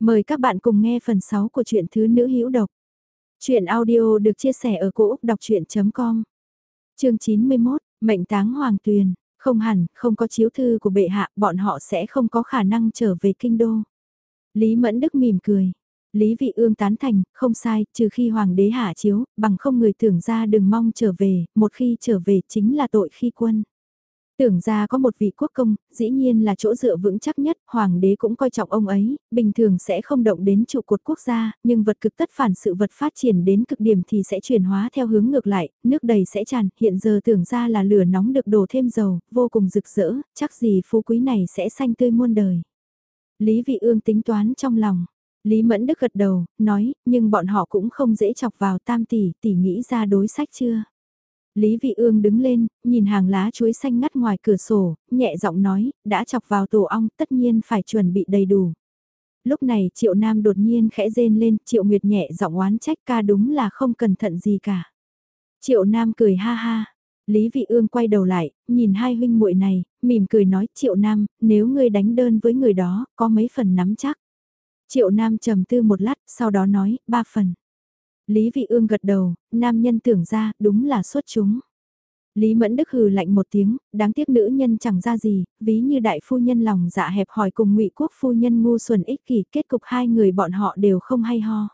Mời các bạn cùng nghe phần 6 của truyện Thứ Nữ Hữu Độc. Chuyện audio được chia sẻ ở cỗ đọc chuyện.com Chương 91, Mệnh táng Hoàng Tuyền, không hẳn, không có chiếu thư của bệ hạ, bọn họ sẽ không có khả năng trở về kinh đô. Lý Mẫn Đức mỉm cười. Lý Vị Ương tán thành, không sai, trừ khi Hoàng đế hạ chiếu, bằng không người tưởng ra đừng mong trở về, một khi trở về chính là tội khi quân. Tưởng ra có một vị quốc công, dĩ nhiên là chỗ dựa vững chắc nhất, hoàng đế cũng coi trọng ông ấy, bình thường sẽ không động đến trụ cột quốc gia, nhưng vật cực tất phản sự vật phát triển đến cực điểm thì sẽ chuyển hóa theo hướng ngược lại, nước đầy sẽ tràn, hiện giờ tưởng ra là lửa nóng được đổ thêm dầu, vô cùng rực rỡ, chắc gì phú quý này sẽ xanh tươi muôn đời. Lý Vị Ương tính toán trong lòng. Lý Mẫn Đức gật đầu, nói, nhưng bọn họ cũng không dễ chọc vào tam tỷ, tỷ nghĩ ra đối sách chưa? Lý Vị Ương đứng lên, nhìn hàng lá chuối xanh ngắt ngoài cửa sổ, nhẹ giọng nói, đã chọc vào tổ ong tất nhiên phải chuẩn bị đầy đủ. Lúc này Triệu Nam đột nhiên khẽ rên lên, Triệu Nguyệt nhẹ giọng oán trách ca đúng là không cẩn thận gì cả. Triệu Nam cười ha ha. Lý Vị Ương quay đầu lại, nhìn hai huynh muội này, mỉm cười nói Triệu Nam, nếu ngươi đánh đơn với người đó, có mấy phần nắm chắc. Triệu Nam trầm tư một lát, sau đó nói, ba phần. Lý Vị Ương gật đầu, nam nhân tưởng ra, đúng là xuất chúng. Lý Mẫn Đức hừ lạnh một tiếng, đáng tiếc nữ nhân chẳng ra gì, ví như đại phu nhân lòng dạ hẹp hỏi cùng ngụy quốc phu nhân ngu xuẩn ích kỷ, kết cục hai người bọn họ đều không hay ho.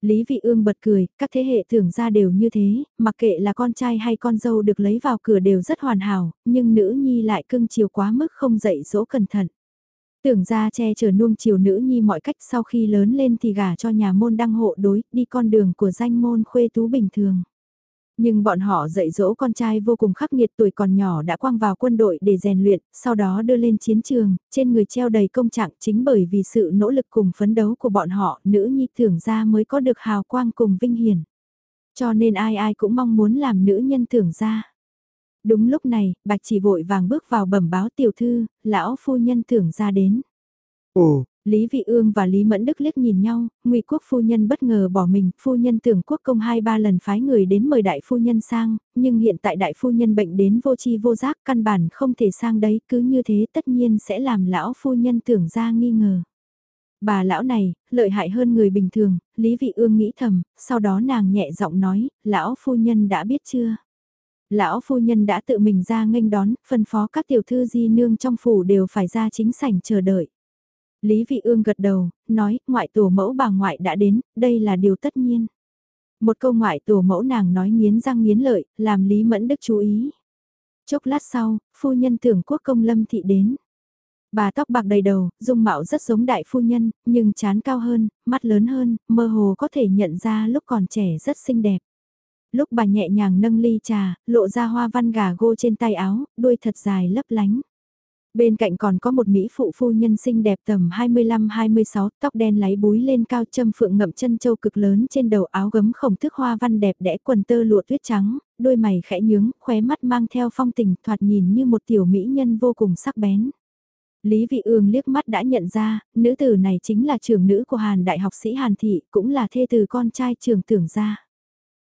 Lý Vị Ương bật cười, các thế hệ tưởng ra đều như thế, mặc kệ là con trai hay con dâu được lấy vào cửa đều rất hoàn hảo, nhưng nữ nhi lại cưng chiều quá mức không dạy dỗ cẩn thận. Tưởng ra che chở nuông chiều nữ nhi mọi cách sau khi lớn lên thì gả cho nhà môn đăng hộ đối, đi con đường của danh môn khuê tú bình thường. Nhưng bọn họ dạy dỗ con trai vô cùng khắc nghiệt tuổi còn nhỏ đã quang vào quân đội để rèn luyện, sau đó đưa lên chiến trường, trên người treo đầy công trạng chính bởi vì sự nỗ lực cùng phấn đấu của bọn họ, nữ nhi thưởng ra mới có được hào quang cùng vinh hiển. Cho nên ai ai cũng mong muốn làm nữ nhân thưởng ra. Đúng lúc này, bạch chỉ vội vàng bước vào bẩm báo tiểu thư, lão phu nhân tưởng ra đến. Ồ, Lý Vị Ương và Lý Mẫn Đức liếc nhìn nhau, Ngụy Quốc phu nhân bất ngờ bỏ mình, phu nhân tưởng quốc công hai ba lần phái người đến mời đại phu nhân sang, nhưng hiện tại đại phu nhân bệnh đến vô chi vô giác, căn bản không thể sang đấy, cứ như thế tất nhiên sẽ làm lão phu nhân tưởng ra nghi ngờ. Bà lão này, lợi hại hơn người bình thường, Lý Vị Ương nghĩ thầm, sau đó nàng nhẹ giọng nói, lão phu nhân đã biết chưa? Lão phu nhân đã tự mình ra nghênh đón, phân phó các tiểu thư di nương trong phủ đều phải ra chính sảnh chờ đợi. Lý Vị Ương gật đầu, nói, ngoại tổ mẫu bà ngoại đã đến, đây là điều tất nhiên. Một câu ngoại tổ mẫu nàng nói nghiến răng nghiến lợi, làm Lý Mẫn Đức chú ý. Chốc lát sau, phu nhân tưởng quốc công lâm thị đến. Bà tóc bạc đầy đầu, dung mạo rất giống đại phu nhân, nhưng chán cao hơn, mắt lớn hơn, mơ hồ có thể nhận ra lúc còn trẻ rất xinh đẹp. Lúc bà nhẹ nhàng nâng ly trà, lộ ra hoa văn gà gô trên tay áo, đuôi thật dài lấp lánh. Bên cạnh còn có một Mỹ phụ phu nhân xinh đẹp tầm 25-26, tóc đen láy búi lên cao châm phượng ngậm chân châu cực lớn trên đầu áo gấm khổng thức hoa văn đẹp đẽ quần tơ lụa tuyết trắng, đôi mày khẽ nhướng, khóe mắt mang theo phong tình thoạt nhìn như một tiểu mỹ nhân vô cùng sắc bén. Lý Vị Ương liếc mắt đã nhận ra, nữ tử này chính là trưởng nữ của Hàn Đại học sĩ Hàn Thị, cũng là thê từ con trai trường tưởng gia.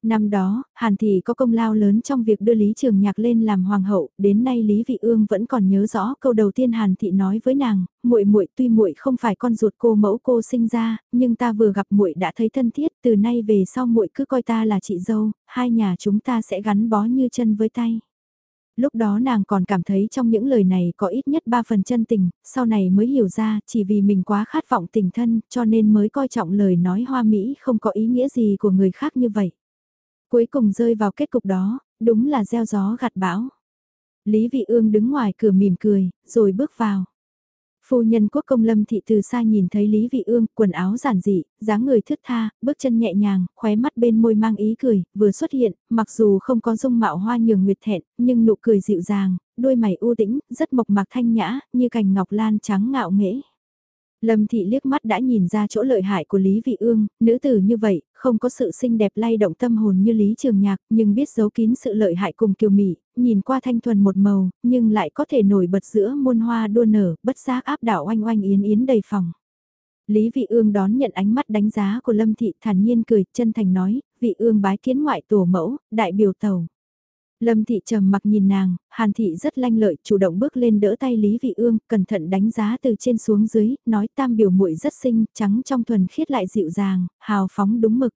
Năm đó, Hàn Thị có công lao lớn trong việc đưa Lý Trường Nhạc lên làm hoàng hậu, đến nay Lý Vị Ương vẫn còn nhớ rõ câu đầu tiên Hàn Thị nói với nàng, muội muội tuy muội không phải con ruột cô mẫu cô sinh ra, nhưng ta vừa gặp muội đã thấy thân thiết, từ nay về sau muội cứ coi ta là chị dâu, hai nhà chúng ta sẽ gắn bó như chân với tay. Lúc đó nàng còn cảm thấy trong những lời này có ít nhất ba phần chân tình, sau này mới hiểu ra chỉ vì mình quá khát vọng tình thân cho nên mới coi trọng lời nói hoa mỹ không có ý nghĩa gì của người khác như vậy. Cuối cùng rơi vào kết cục đó, đúng là gieo gió gặt bão. Lý Vị Ương đứng ngoài cửa mỉm cười, rồi bước vào. Phu nhân quốc công lâm thị từ xa nhìn thấy Lý Vị Ương, quần áo giản dị, dáng người thướt tha, bước chân nhẹ nhàng, khóe mắt bên môi mang ý cười, vừa xuất hiện, mặc dù không có dung mạo hoa nhường nguyệt thẹn, nhưng nụ cười dịu dàng, đôi mày u tĩnh, rất mộc mạc thanh nhã, như cành ngọc lan trắng ngạo nghễ. Lâm Thị liếc mắt đã nhìn ra chỗ lợi hại của Lý Vị Ương, nữ tử như vậy, không có sự xinh đẹp lay động tâm hồn như Lý Trường Nhạc, nhưng biết giấu kín sự lợi hại cùng kiều mỹ, nhìn qua thanh thuần một màu, nhưng lại có thể nổi bật giữa muôn hoa đua nở, bất giác áp đảo oanh oanh yến yến đầy phòng. Lý Vị Ương đón nhận ánh mắt đánh giá của Lâm Thị thản nhiên cười, chân thành nói, Vị Ương bái kiến ngoại tổ mẫu, đại biểu tàu. Lâm Thị trầm mặc nhìn nàng, Hàn Thị rất lanh lợi, chủ động bước lên đỡ tay Lý Vị Ương, cẩn thận đánh giá từ trên xuống dưới, nói tam biểu muội rất xinh, trắng trong thuần khiết lại dịu dàng, hào phóng đúng mực.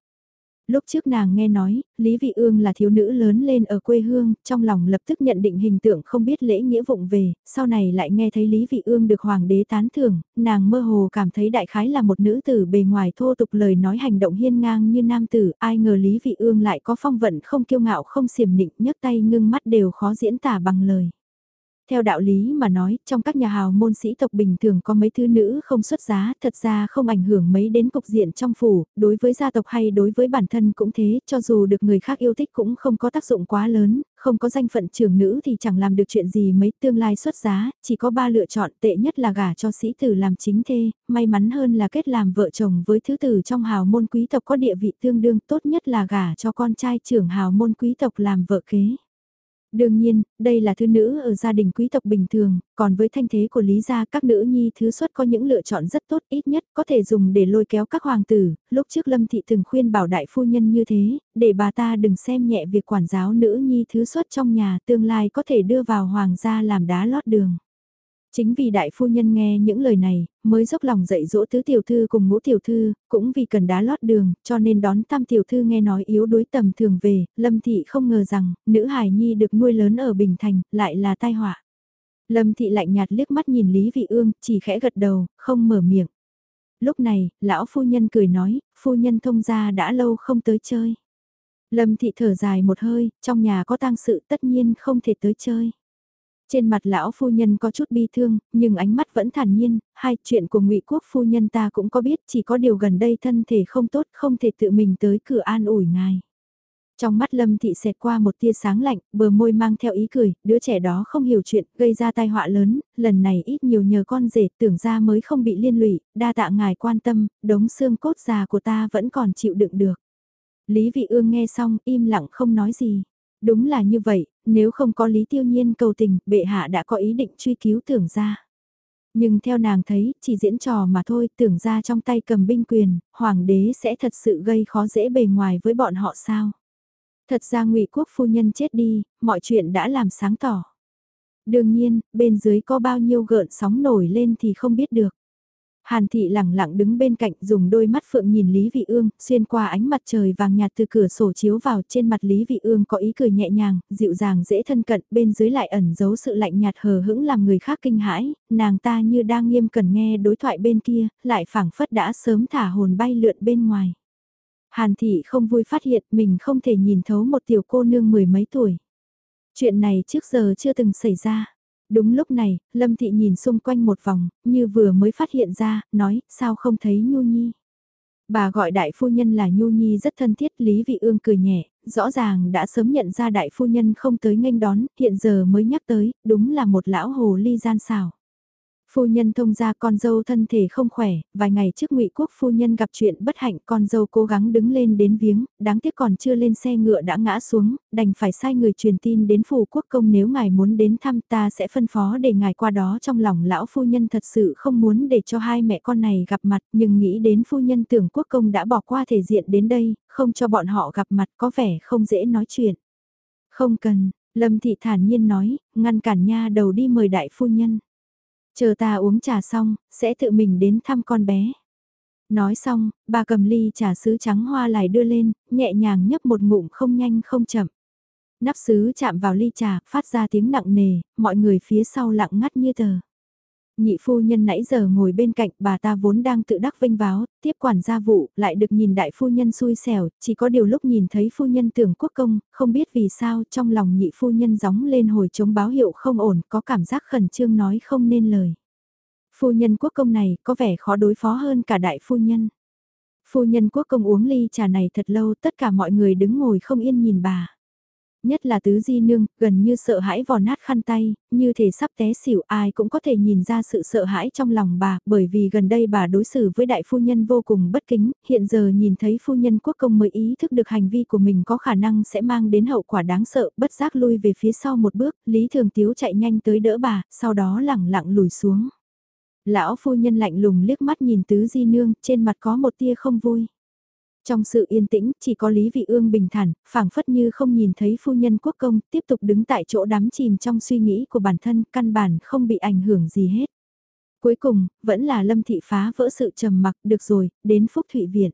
Lúc trước nàng nghe nói, Lý Vị Ương là thiếu nữ lớn lên ở quê hương, trong lòng lập tức nhận định hình tượng không biết lễ nghĩa vụng về, sau này lại nghe thấy Lý Vị Ương được hoàng đế tán thưởng, nàng mơ hồ cảm thấy đại khái là một nữ tử bề ngoài thô tục lời nói hành động hiên ngang như nam tử, ai ngờ Lý Vị Ương lại có phong vận không kiêu ngạo không xiểm nịnh, nhấc tay ngưng mắt đều khó diễn tả bằng lời. Theo đạo lý mà nói, trong các nhà hào môn sĩ tộc bình thường có mấy thứ nữ không xuất giá, thật ra không ảnh hưởng mấy đến cục diện trong phủ, đối với gia tộc hay đối với bản thân cũng thế, cho dù được người khác yêu thích cũng không có tác dụng quá lớn, không có danh phận trưởng nữ thì chẳng làm được chuyện gì mấy tương lai xuất giá, chỉ có ba lựa chọn tệ nhất là gả cho sĩ tử làm chính thê, may mắn hơn là kết làm vợ chồng với thứ tử trong hào môn quý tộc có địa vị tương đương tốt nhất là gả cho con trai trưởng hào môn quý tộc làm vợ kế. Đương nhiên, đây là thứ nữ ở gia đình quý tộc bình thường, còn với thanh thế của Lý gia các nữ nhi thứ xuất có những lựa chọn rất tốt ít nhất có thể dùng để lôi kéo các hoàng tử, lúc trước Lâm Thị từng khuyên bảo đại phu nhân như thế, để bà ta đừng xem nhẹ việc quản giáo nữ nhi thứ xuất trong nhà tương lai có thể đưa vào hoàng gia làm đá lót đường. Chính vì đại phu nhân nghe những lời này, mới dốc lòng dạy dỗ tứ tiểu thư cùng ngũ tiểu thư, cũng vì cần đá lót đường, cho nên đón tam tiểu thư nghe nói yếu đuối tầm thường về, lâm thị không ngờ rằng, nữ hài nhi được nuôi lớn ở Bình Thành, lại là tai họa. Lâm thị lạnh nhạt liếc mắt nhìn Lý Vị Ương, chỉ khẽ gật đầu, không mở miệng. Lúc này, lão phu nhân cười nói, phu nhân thông gia đã lâu không tới chơi. Lâm thị thở dài một hơi, trong nhà có tang sự tất nhiên không thể tới chơi. Trên mặt lão phu nhân có chút bi thương, nhưng ánh mắt vẫn thản nhiên, hai chuyện của ngụy quốc phu nhân ta cũng có biết, chỉ có điều gần đây thân thể không tốt, không thể tự mình tới cửa an ủi ngài. Trong mắt Lâm Thị xẹt qua một tia sáng lạnh, bờ môi mang theo ý cười, đứa trẻ đó không hiểu chuyện, gây ra tai họa lớn, lần này ít nhiều nhờ con rể tưởng ra mới không bị liên lụy, đa tạ ngài quan tâm, đống xương cốt già của ta vẫn còn chịu đựng được. Lý Vị Ương nghe xong, im lặng không nói gì. Đúng là như vậy, nếu không có Lý Tiêu Nhiên cầu tình, bệ hạ đã có ý định truy cứu tưởng ra. Nhưng theo nàng thấy, chỉ diễn trò mà thôi, tưởng ra trong tay cầm binh quyền, hoàng đế sẽ thật sự gây khó dễ bề ngoài với bọn họ sao? Thật ra ngụy quốc phu nhân chết đi, mọi chuyện đã làm sáng tỏ. Đương nhiên, bên dưới có bao nhiêu gợn sóng nổi lên thì không biết được. Hàn thị lẳng lặng đứng bên cạnh dùng đôi mắt phượng nhìn Lý Vị Ương, xuyên qua ánh mặt trời vàng nhạt từ cửa sổ chiếu vào trên mặt Lý Vị Ương có ý cười nhẹ nhàng, dịu dàng dễ thân cận, bên dưới lại ẩn giấu sự lạnh nhạt hờ hững làm người khác kinh hãi, nàng ta như đang nghiêm cẩn nghe đối thoại bên kia, lại phảng phất đã sớm thả hồn bay lượn bên ngoài. Hàn thị không vui phát hiện mình không thể nhìn thấu một tiểu cô nương mười mấy tuổi. Chuyện này trước giờ chưa từng xảy ra. Đúng lúc này, Lâm Thị nhìn xung quanh một vòng, như vừa mới phát hiện ra, nói, sao không thấy Nhu Nhi. Bà gọi đại phu nhân là Nhu Nhi rất thân thiết, Lý Vị Ương cười nhẹ, rõ ràng đã sớm nhận ra đại phu nhân không tới nghênh đón, hiện giờ mới nhắc tới, đúng là một lão hồ ly gian xảo. Phu nhân thông ra con dâu thân thể không khỏe, vài ngày trước ngụy quốc phu nhân gặp chuyện bất hạnh con dâu cố gắng đứng lên đến viếng, đáng tiếc còn chưa lên xe ngựa đã ngã xuống, đành phải sai người truyền tin đến phủ quốc công nếu ngài muốn đến thăm ta sẽ phân phó để ngài qua đó trong lòng lão phu nhân thật sự không muốn để cho hai mẹ con này gặp mặt nhưng nghĩ đến phu nhân tưởng quốc công đã bỏ qua thể diện đến đây, không cho bọn họ gặp mặt có vẻ không dễ nói chuyện. Không cần, Lâm Thị thản nhiên nói, ngăn cản nha đầu đi mời đại phu nhân. Chờ ta uống trà xong, sẽ tự mình đến thăm con bé. Nói xong, bà cầm ly trà sứ trắng hoa lại đưa lên, nhẹ nhàng nhấp một ngụm không nhanh không chậm. Nắp sứ chạm vào ly trà, phát ra tiếng nặng nề, mọi người phía sau lặng ngắt như tờ. Nhị phu nhân nãy giờ ngồi bên cạnh bà ta vốn đang tự đắc vinh váo, tiếp quản gia vụ, lại được nhìn đại phu nhân xui xẻo, chỉ có điều lúc nhìn thấy phu nhân tưởng quốc công, không biết vì sao trong lòng nhị phu nhân gióng lên hồi chống báo hiệu không ổn, có cảm giác khẩn trương nói không nên lời. Phu nhân quốc công này có vẻ khó đối phó hơn cả đại phu nhân. Phu nhân quốc công uống ly trà này thật lâu tất cả mọi người đứng ngồi không yên nhìn bà nhất là tứ di nương, gần như sợ hãi vò nát khăn tay, như thể sắp té xỉu ai cũng có thể nhìn ra sự sợ hãi trong lòng bà, bởi vì gần đây bà đối xử với đại phu nhân vô cùng bất kính, hiện giờ nhìn thấy phu nhân quốc công mới ý thức được hành vi của mình có khả năng sẽ mang đến hậu quả đáng sợ, bất giác lui về phía sau một bước, Lý Thường Tiếu chạy nhanh tới đỡ bà, sau đó lẳng lặng lùi xuống. Lão phu nhân lạnh lùng liếc mắt nhìn tứ di nương, trên mặt có một tia không vui. Trong sự yên tĩnh, chỉ có Lý Vị Ương bình thản, phảng phất như không nhìn thấy phu nhân quốc công, tiếp tục đứng tại chỗ đắm chìm trong suy nghĩ của bản thân, căn bản không bị ảnh hưởng gì hết. Cuối cùng, vẫn là Lâm Thị phá vỡ sự trầm mặc, được rồi, đến Phúc Thụy Viện.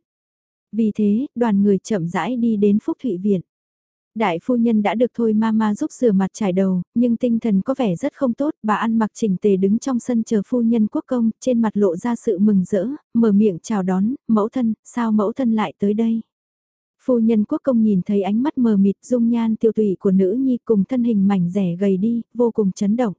Vì thế, đoàn người chậm rãi đi đến Phúc Thụy Viện. Đại phu nhân đã được thôi mama giúp rửa mặt trải đầu, nhưng tinh thần có vẻ rất không tốt, bà ăn mặc chỉnh tề đứng trong sân chờ phu nhân quốc công, trên mặt lộ ra sự mừng rỡ, mở miệng chào đón, mẫu thân, sao mẫu thân lại tới đây? Phu nhân quốc công nhìn thấy ánh mắt mờ mịt dung nhan tiêu tụy của nữ nhi cùng thân hình mảnh rẻ gầy đi, vô cùng chấn động.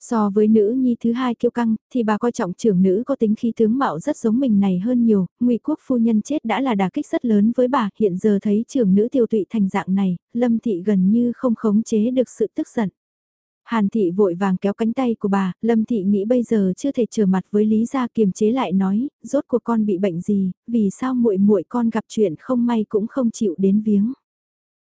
So với nữ nhi thứ hai kiêu căng, thì bà coi trọng trưởng nữ có tính khí tướng mạo rất giống mình này hơn nhiều, ngụy quốc phu nhân chết đã là đả kích rất lớn với bà, hiện giờ thấy trưởng nữ tiêu tụy thành dạng này, lâm thị gần như không khống chế được sự tức giận. Hàn thị vội vàng kéo cánh tay của bà, lâm thị nghĩ bây giờ chưa thể trở mặt với lý gia kiềm chế lại nói, rốt cuộc con bị bệnh gì, vì sao muội muội con gặp chuyện không may cũng không chịu đến viếng.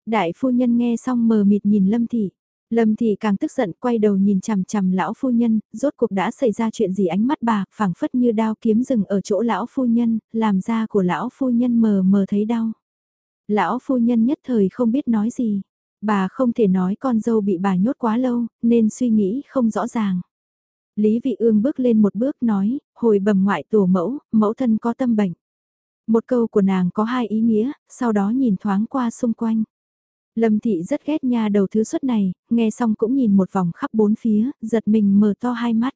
Đại phu nhân nghe xong mờ mịt nhìn lâm thị. Lâm thì càng tức giận quay đầu nhìn chằm chằm lão phu nhân, rốt cuộc đã xảy ra chuyện gì ánh mắt bà, phảng phất như đao kiếm rừng ở chỗ lão phu nhân, làm da của lão phu nhân mờ mờ thấy đau. Lão phu nhân nhất thời không biết nói gì, bà không thể nói con dâu bị bà nhốt quá lâu, nên suy nghĩ không rõ ràng. Lý Vị Ương bước lên một bước nói, hồi bầm ngoại tổ mẫu, mẫu thân có tâm bệnh. Một câu của nàng có hai ý nghĩa, sau đó nhìn thoáng qua xung quanh. Lâm Thị rất ghét nha đầu thứ suất này, nghe xong cũng nhìn một vòng khắp bốn phía, giật mình mở to hai mắt.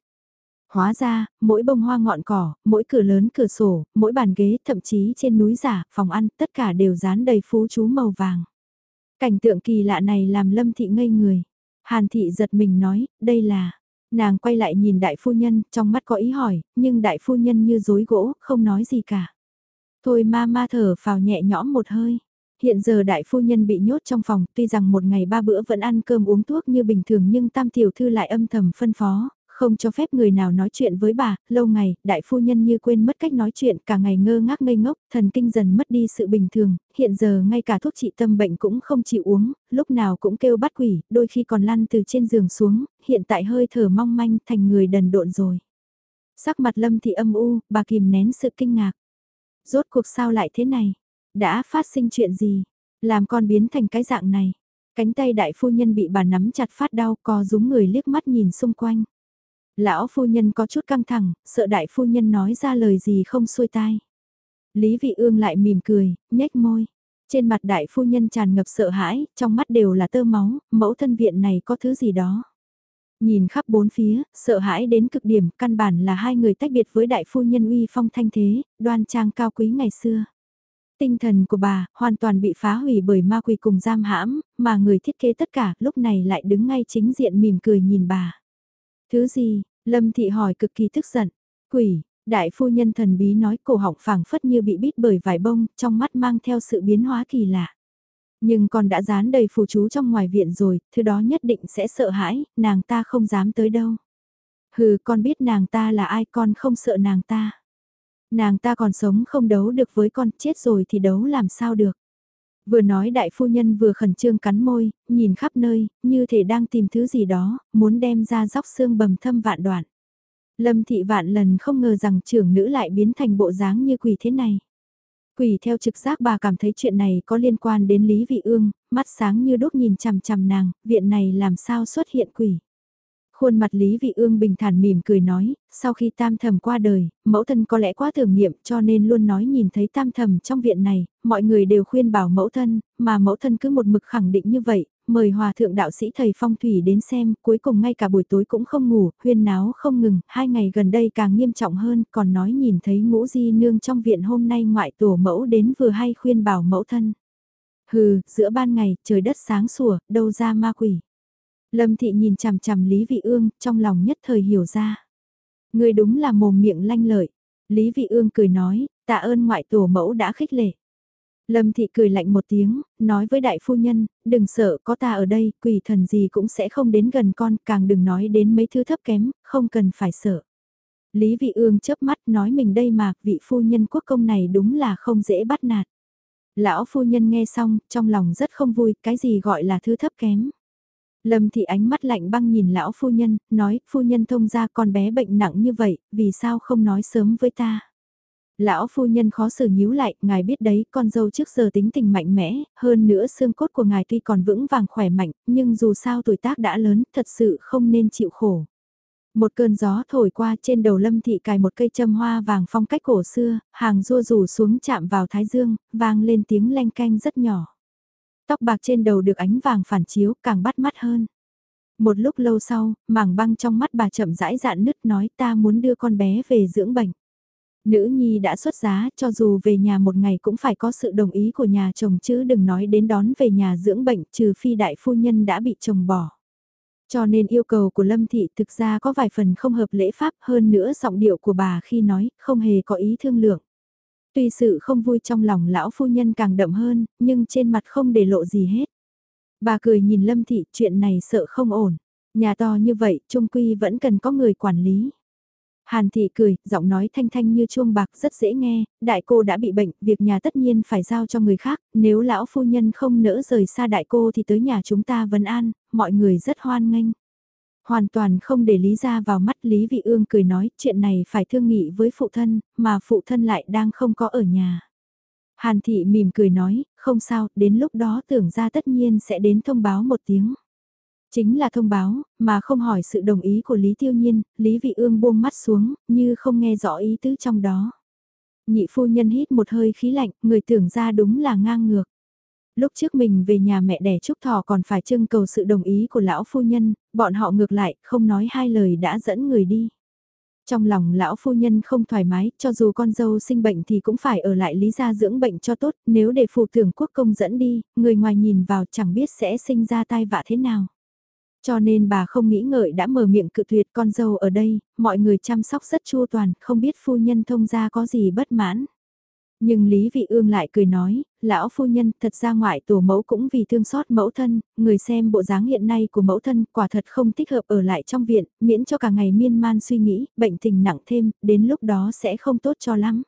Hóa ra, mỗi bông hoa ngọn cỏ, mỗi cửa lớn cửa sổ, mỗi bàn ghế, thậm chí trên núi giả, phòng ăn, tất cả đều dán đầy phú chú màu vàng. Cảnh tượng kỳ lạ này làm Lâm Thị ngây người. Hàn Thị giật mình nói, đây là... Nàng quay lại nhìn đại phu nhân, trong mắt có ý hỏi, nhưng đại phu nhân như dối gỗ, không nói gì cả. Thôi ma ma thở phào nhẹ nhõm một hơi. Hiện giờ đại phu nhân bị nhốt trong phòng, tuy rằng một ngày ba bữa vẫn ăn cơm uống thuốc như bình thường nhưng tam tiểu thư lại âm thầm phân phó, không cho phép người nào nói chuyện với bà, lâu ngày, đại phu nhân như quên mất cách nói chuyện, cả ngày ngơ ngác ngây ngốc, thần kinh dần mất đi sự bình thường, hiện giờ ngay cả thuốc trị tâm bệnh cũng không chịu uống, lúc nào cũng kêu bắt quỷ, đôi khi còn lăn từ trên giường xuống, hiện tại hơi thở mong manh thành người đần độn rồi. Sắc mặt lâm thị âm u, bà kìm nén sự kinh ngạc. Rốt cuộc sao lại thế này? Đã phát sinh chuyện gì? Làm con biến thành cái dạng này. Cánh tay đại phu nhân bị bà nắm chặt phát đau co rúm người liếc mắt nhìn xung quanh. Lão phu nhân có chút căng thẳng, sợ đại phu nhân nói ra lời gì không xuôi tai. Lý vị ương lại mỉm cười, nhếch môi. Trên mặt đại phu nhân tràn ngập sợ hãi, trong mắt đều là tơ máu, mẫu thân viện này có thứ gì đó. Nhìn khắp bốn phía, sợ hãi đến cực điểm, căn bản là hai người tách biệt với đại phu nhân uy phong thanh thế, đoan trang cao quý ngày xưa. Tinh thần của bà hoàn toàn bị phá hủy bởi ma quỷ cùng giam hãm, mà người thiết kế tất cả lúc này lại đứng ngay chính diện mỉm cười nhìn bà. Thứ gì? Lâm Thị hỏi cực kỳ tức giận. Quỷ, đại phu nhân thần bí nói cổ họng phảng phất như bị bít bởi vải bông, trong mắt mang theo sự biến hóa kỳ lạ. Nhưng con đã dán đầy phù chú trong ngoài viện rồi, thứ đó nhất định sẽ sợ hãi, nàng ta không dám tới đâu. Hừ, con biết nàng ta là ai con không sợ nàng ta. Nàng ta còn sống không đấu được với con, chết rồi thì đấu làm sao được. Vừa nói đại phu nhân vừa khẩn trương cắn môi, nhìn khắp nơi, như thể đang tìm thứ gì đó, muốn đem ra dóc xương bầm thâm vạn đoạn. Lâm thị vạn lần không ngờ rằng trưởng nữ lại biến thành bộ dáng như quỷ thế này. Quỷ theo trực giác bà cảm thấy chuyện này có liên quan đến Lý Vị Ương, mắt sáng như đốt nhìn chằm chằm nàng, viện này làm sao xuất hiện quỷ. Khuôn mặt Lý Vị Ương bình thản mỉm cười nói, sau khi tam thầm qua đời, mẫu thân có lẽ quá tưởng niệm cho nên luôn nói nhìn thấy tam thầm trong viện này, mọi người đều khuyên bảo mẫu thân, mà mẫu thân cứ một mực khẳng định như vậy, mời hòa thượng đạo sĩ thầy phong thủy đến xem, cuối cùng ngay cả buổi tối cũng không ngủ, huyên náo không ngừng, hai ngày gần đây càng nghiêm trọng hơn, còn nói nhìn thấy ngũ di nương trong viện hôm nay ngoại tổ mẫu đến vừa hay khuyên bảo mẫu thân. Hừ, giữa ban ngày, trời đất sáng sủa, đâu ra ma quỷ. Lâm Thị nhìn chằm chằm Lý Vị Ương, trong lòng nhất thời hiểu ra. Người đúng là mồm miệng lanh lợi. Lý Vị Ương cười nói, tạ ơn ngoại tổ mẫu đã khích lệ. Lâm Thị cười lạnh một tiếng, nói với đại phu nhân, đừng sợ có ta ở đây, quỷ thần gì cũng sẽ không đến gần con, càng đừng nói đến mấy thứ thấp kém, không cần phải sợ. Lý Vị Ương chớp mắt nói mình đây mà, vị phu nhân quốc công này đúng là không dễ bắt nạt. Lão phu nhân nghe xong, trong lòng rất không vui, cái gì gọi là thứ thấp kém. Lâm thị ánh mắt lạnh băng nhìn lão phu nhân, nói, phu nhân thông ra con bé bệnh nặng như vậy, vì sao không nói sớm với ta. Lão phu nhân khó xử nhíu lại, ngài biết đấy, con dâu trước giờ tính tình mạnh mẽ, hơn nữa xương cốt của ngài tuy còn vững vàng khỏe mạnh, nhưng dù sao tuổi tác đã lớn, thật sự không nên chịu khổ. Một cơn gió thổi qua trên đầu lâm thị cài một cây châm hoa vàng phong cách cổ xưa, hàng rua rủ xuống chạm vào thái dương, vang lên tiếng leng canh rất nhỏ. Tóc bạc trên đầu được ánh vàng phản chiếu càng bắt mắt hơn. Một lúc lâu sau, mảng băng trong mắt bà chậm rãi dạn nứt nói ta muốn đưa con bé về dưỡng bệnh. Nữ nhi đã xuất giá cho dù về nhà một ngày cũng phải có sự đồng ý của nhà chồng chứ đừng nói đến đón về nhà dưỡng bệnh trừ phi đại phu nhân đã bị chồng bỏ. Cho nên yêu cầu của Lâm Thị thực ra có vài phần không hợp lễ pháp hơn nữa giọng điệu của bà khi nói không hề có ý thương lượng. Tuy sự không vui trong lòng lão phu nhân càng đậm hơn, nhưng trên mặt không để lộ gì hết. Bà cười nhìn Lâm Thị chuyện này sợ không ổn. Nhà to như vậy, trung quy vẫn cần có người quản lý. Hàn thị cười, giọng nói thanh thanh như chuông bạc rất dễ nghe, đại cô đã bị bệnh, việc nhà tất nhiên phải giao cho người khác, nếu lão phu nhân không nỡ rời xa đại cô thì tới nhà chúng ta vấn an, mọi người rất hoan nghênh. Hoàn toàn không để Lý ra vào mắt Lý Vị Ương cười nói chuyện này phải thương nghị với phụ thân, mà phụ thân lại đang không có ở nhà. Hàn thị mỉm cười nói, không sao, đến lúc đó tưởng ra tất nhiên sẽ đến thông báo một tiếng. Chính là thông báo, mà không hỏi sự đồng ý của Lý Tiêu Nhiên, Lý Vị Ương buông mắt xuống, như không nghe rõ ý tứ trong đó. Nhị phu nhân hít một hơi khí lạnh, người tưởng ra đúng là ngang ngược. Lúc trước mình về nhà mẹ đẻ Trúc Thọ còn phải trưng cầu sự đồng ý của lão phu nhân, bọn họ ngược lại, không nói hai lời đã dẫn người đi. Trong lòng lão phu nhân không thoải mái, cho dù con dâu sinh bệnh thì cũng phải ở lại lý gia dưỡng bệnh cho tốt, nếu để phụ tưởng quốc công dẫn đi, người ngoài nhìn vào chẳng biết sẽ sinh ra tai vạ thế nào. Cho nên bà không nghĩ ngợi đã mở miệng cự tuyệt con dâu ở đây, mọi người chăm sóc rất chu toàn, không biết phu nhân thông gia có gì bất mãn. Nhưng Lý Vị Ương lại cười nói, lão phu nhân thật ra ngoại tổ mẫu cũng vì thương xót mẫu thân, người xem bộ dáng hiện nay của mẫu thân quả thật không thích hợp ở lại trong viện, miễn cho cả ngày miên man suy nghĩ, bệnh tình nặng thêm, đến lúc đó sẽ không tốt cho lắm.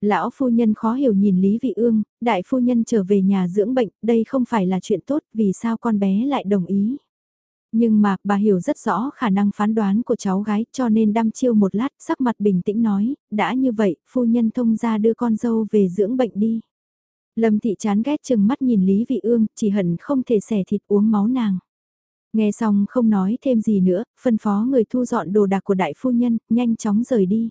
Lão phu nhân khó hiểu nhìn Lý Vị Ương, đại phu nhân trở về nhà dưỡng bệnh, đây không phải là chuyện tốt, vì sao con bé lại đồng ý. Nhưng mà, bà hiểu rất rõ khả năng phán đoán của cháu gái cho nên đăm chiêu một lát, sắc mặt bình tĩnh nói, đã như vậy, phu nhân thông ra đưa con dâu về dưỡng bệnh đi. Lâm thị chán ghét chừng mắt nhìn Lý Vị Ương, chỉ hận không thể xẻ thịt uống máu nàng. Nghe xong không nói thêm gì nữa, phân phó người thu dọn đồ đạc của đại phu nhân, nhanh chóng rời đi.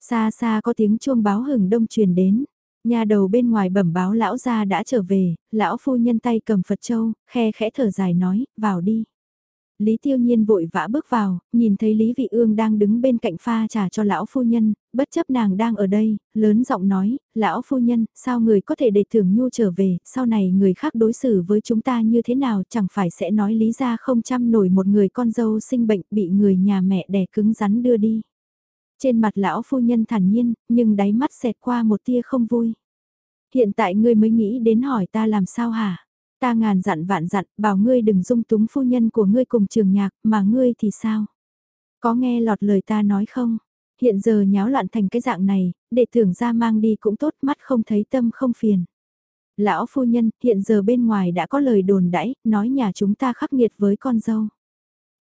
Xa xa có tiếng chuông báo hừng đông truyền đến. Nhà đầu bên ngoài bẩm báo lão gia đã trở về, lão phu nhân tay cầm Phật Châu, khe khẽ thở dài nói, vào đi. Lý Tiêu Nhiên vội vã bước vào, nhìn thấy Lý Vị Ương đang đứng bên cạnh pha trà cho lão phu nhân, bất chấp nàng đang ở đây, lớn giọng nói, lão phu nhân, sao người có thể để thưởng nhu trở về, sau này người khác đối xử với chúng ta như thế nào chẳng phải sẽ nói lý ra không chăm nổi một người con dâu sinh bệnh bị người nhà mẹ đẻ cứng rắn đưa đi. Trên mặt lão phu nhân thản nhiên, nhưng đáy mắt xẹt qua một tia không vui. Hiện tại ngươi mới nghĩ đến hỏi ta làm sao hả? Ta ngàn dặn vạn dặn, bảo ngươi đừng dung túng phu nhân của ngươi cùng trường nhạc, mà ngươi thì sao? Có nghe lọt lời ta nói không? Hiện giờ nháo loạn thành cái dạng này, để thưởng ra mang đi cũng tốt mắt không thấy tâm không phiền. Lão phu nhân, hiện giờ bên ngoài đã có lời đồn đãi, nói nhà chúng ta khắc nghiệt với con dâu.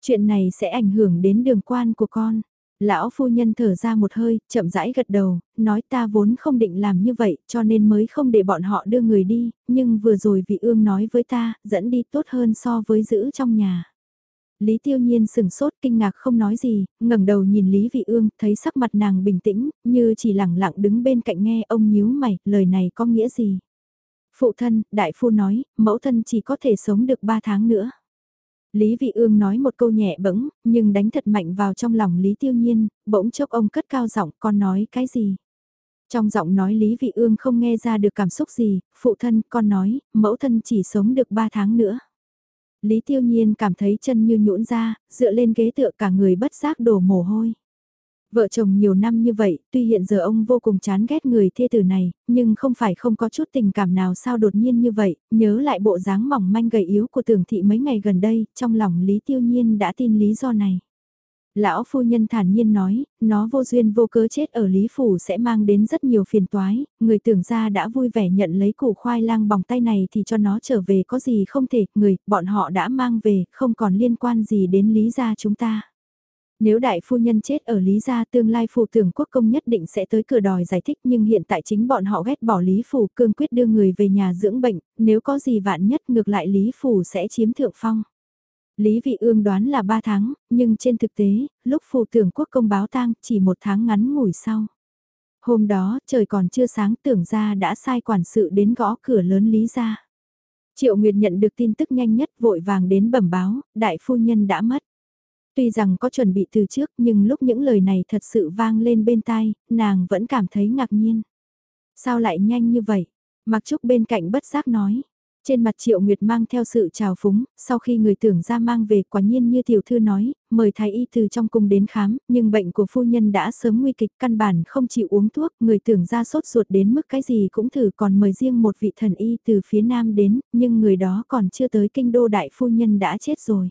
Chuyện này sẽ ảnh hưởng đến đường quan của con. Lão phu nhân thở ra một hơi, chậm rãi gật đầu, nói ta vốn không định làm như vậy cho nên mới không để bọn họ đưa người đi, nhưng vừa rồi vị ương nói với ta, dẫn đi tốt hơn so với giữ trong nhà. Lý tiêu nhiên sừng sốt kinh ngạc không nói gì, ngẩng đầu nhìn Lý vị ương, thấy sắc mặt nàng bình tĩnh, như chỉ lẳng lặng đứng bên cạnh nghe ông nhíu mày, lời này có nghĩa gì? Phụ thân, đại phu nói, mẫu thân chỉ có thể sống được 3 tháng nữa. Lý Vị Ương nói một câu nhẹ bẫng, nhưng đánh thật mạnh vào trong lòng Lý Tiêu Nhiên, bỗng chốc ông cất cao giọng, con nói cái gì? Trong giọng nói Lý Vị Ương không nghe ra được cảm xúc gì, phụ thân, con nói, mẫu thân chỉ sống được 3 tháng nữa. Lý Tiêu Nhiên cảm thấy chân như nhũn ra, dựa lên ghế tựa cả người bất giác đổ mồ hôi. Vợ chồng nhiều năm như vậy, tuy hiện giờ ông vô cùng chán ghét người thê tử này, nhưng không phải không có chút tình cảm nào sao đột nhiên như vậy, nhớ lại bộ dáng mỏng manh gầy yếu của tưởng thị mấy ngày gần đây, trong lòng Lý Tiêu Nhiên đã tin lý do này. Lão phu nhân thản nhiên nói, nó vô duyên vô cớ chết ở Lý Phủ sẽ mang đến rất nhiều phiền toái, người tưởng ra đã vui vẻ nhận lấy củ khoai lang bỏng tay này thì cho nó trở về có gì không thể, người, bọn họ đã mang về, không còn liên quan gì đến Lý gia chúng ta. Nếu đại phu nhân chết ở Lý Gia tương lai phù tưởng quốc công nhất định sẽ tới cửa đòi giải thích nhưng hiện tại chính bọn họ ghét bỏ Lý Phủ cương quyết đưa người về nhà dưỡng bệnh, nếu có gì vạn nhất ngược lại Lý Phủ sẽ chiếm thượng phong. Lý Vị Ương đoán là 3 tháng, nhưng trên thực tế, lúc phù tưởng quốc công báo tang chỉ một tháng ngắn ngủi sau. Hôm đó, trời còn chưa sáng tưởng ra đã sai quản sự đến gõ cửa lớn Lý gia. Triệu Nguyệt nhận được tin tức nhanh nhất vội vàng đến bẩm báo, đại phu nhân đã mất. Tuy rằng có chuẩn bị từ trước nhưng lúc những lời này thật sự vang lên bên tai, nàng vẫn cảm thấy ngạc nhiên. Sao lại nhanh như vậy? Mặc Trúc bên cạnh bất giác nói. Trên mặt Triệu Nguyệt mang theo sự trào phúng, sau khi người tưởng ra mang về quả nhiên như tiểu thư nói, mời thái y từ trong cung đến khám, nhưng bệnh của phu nhân đã sớm nguy kịch căn bản không chịu uống thuốc, người tưởng ra sốt ruột đến mức cái gì cũng thử còn mời riêng một vị thần y từ phía nam đến, nhưng người đó còn chưa tới kinh đô đại phu nhân đã chết rồi.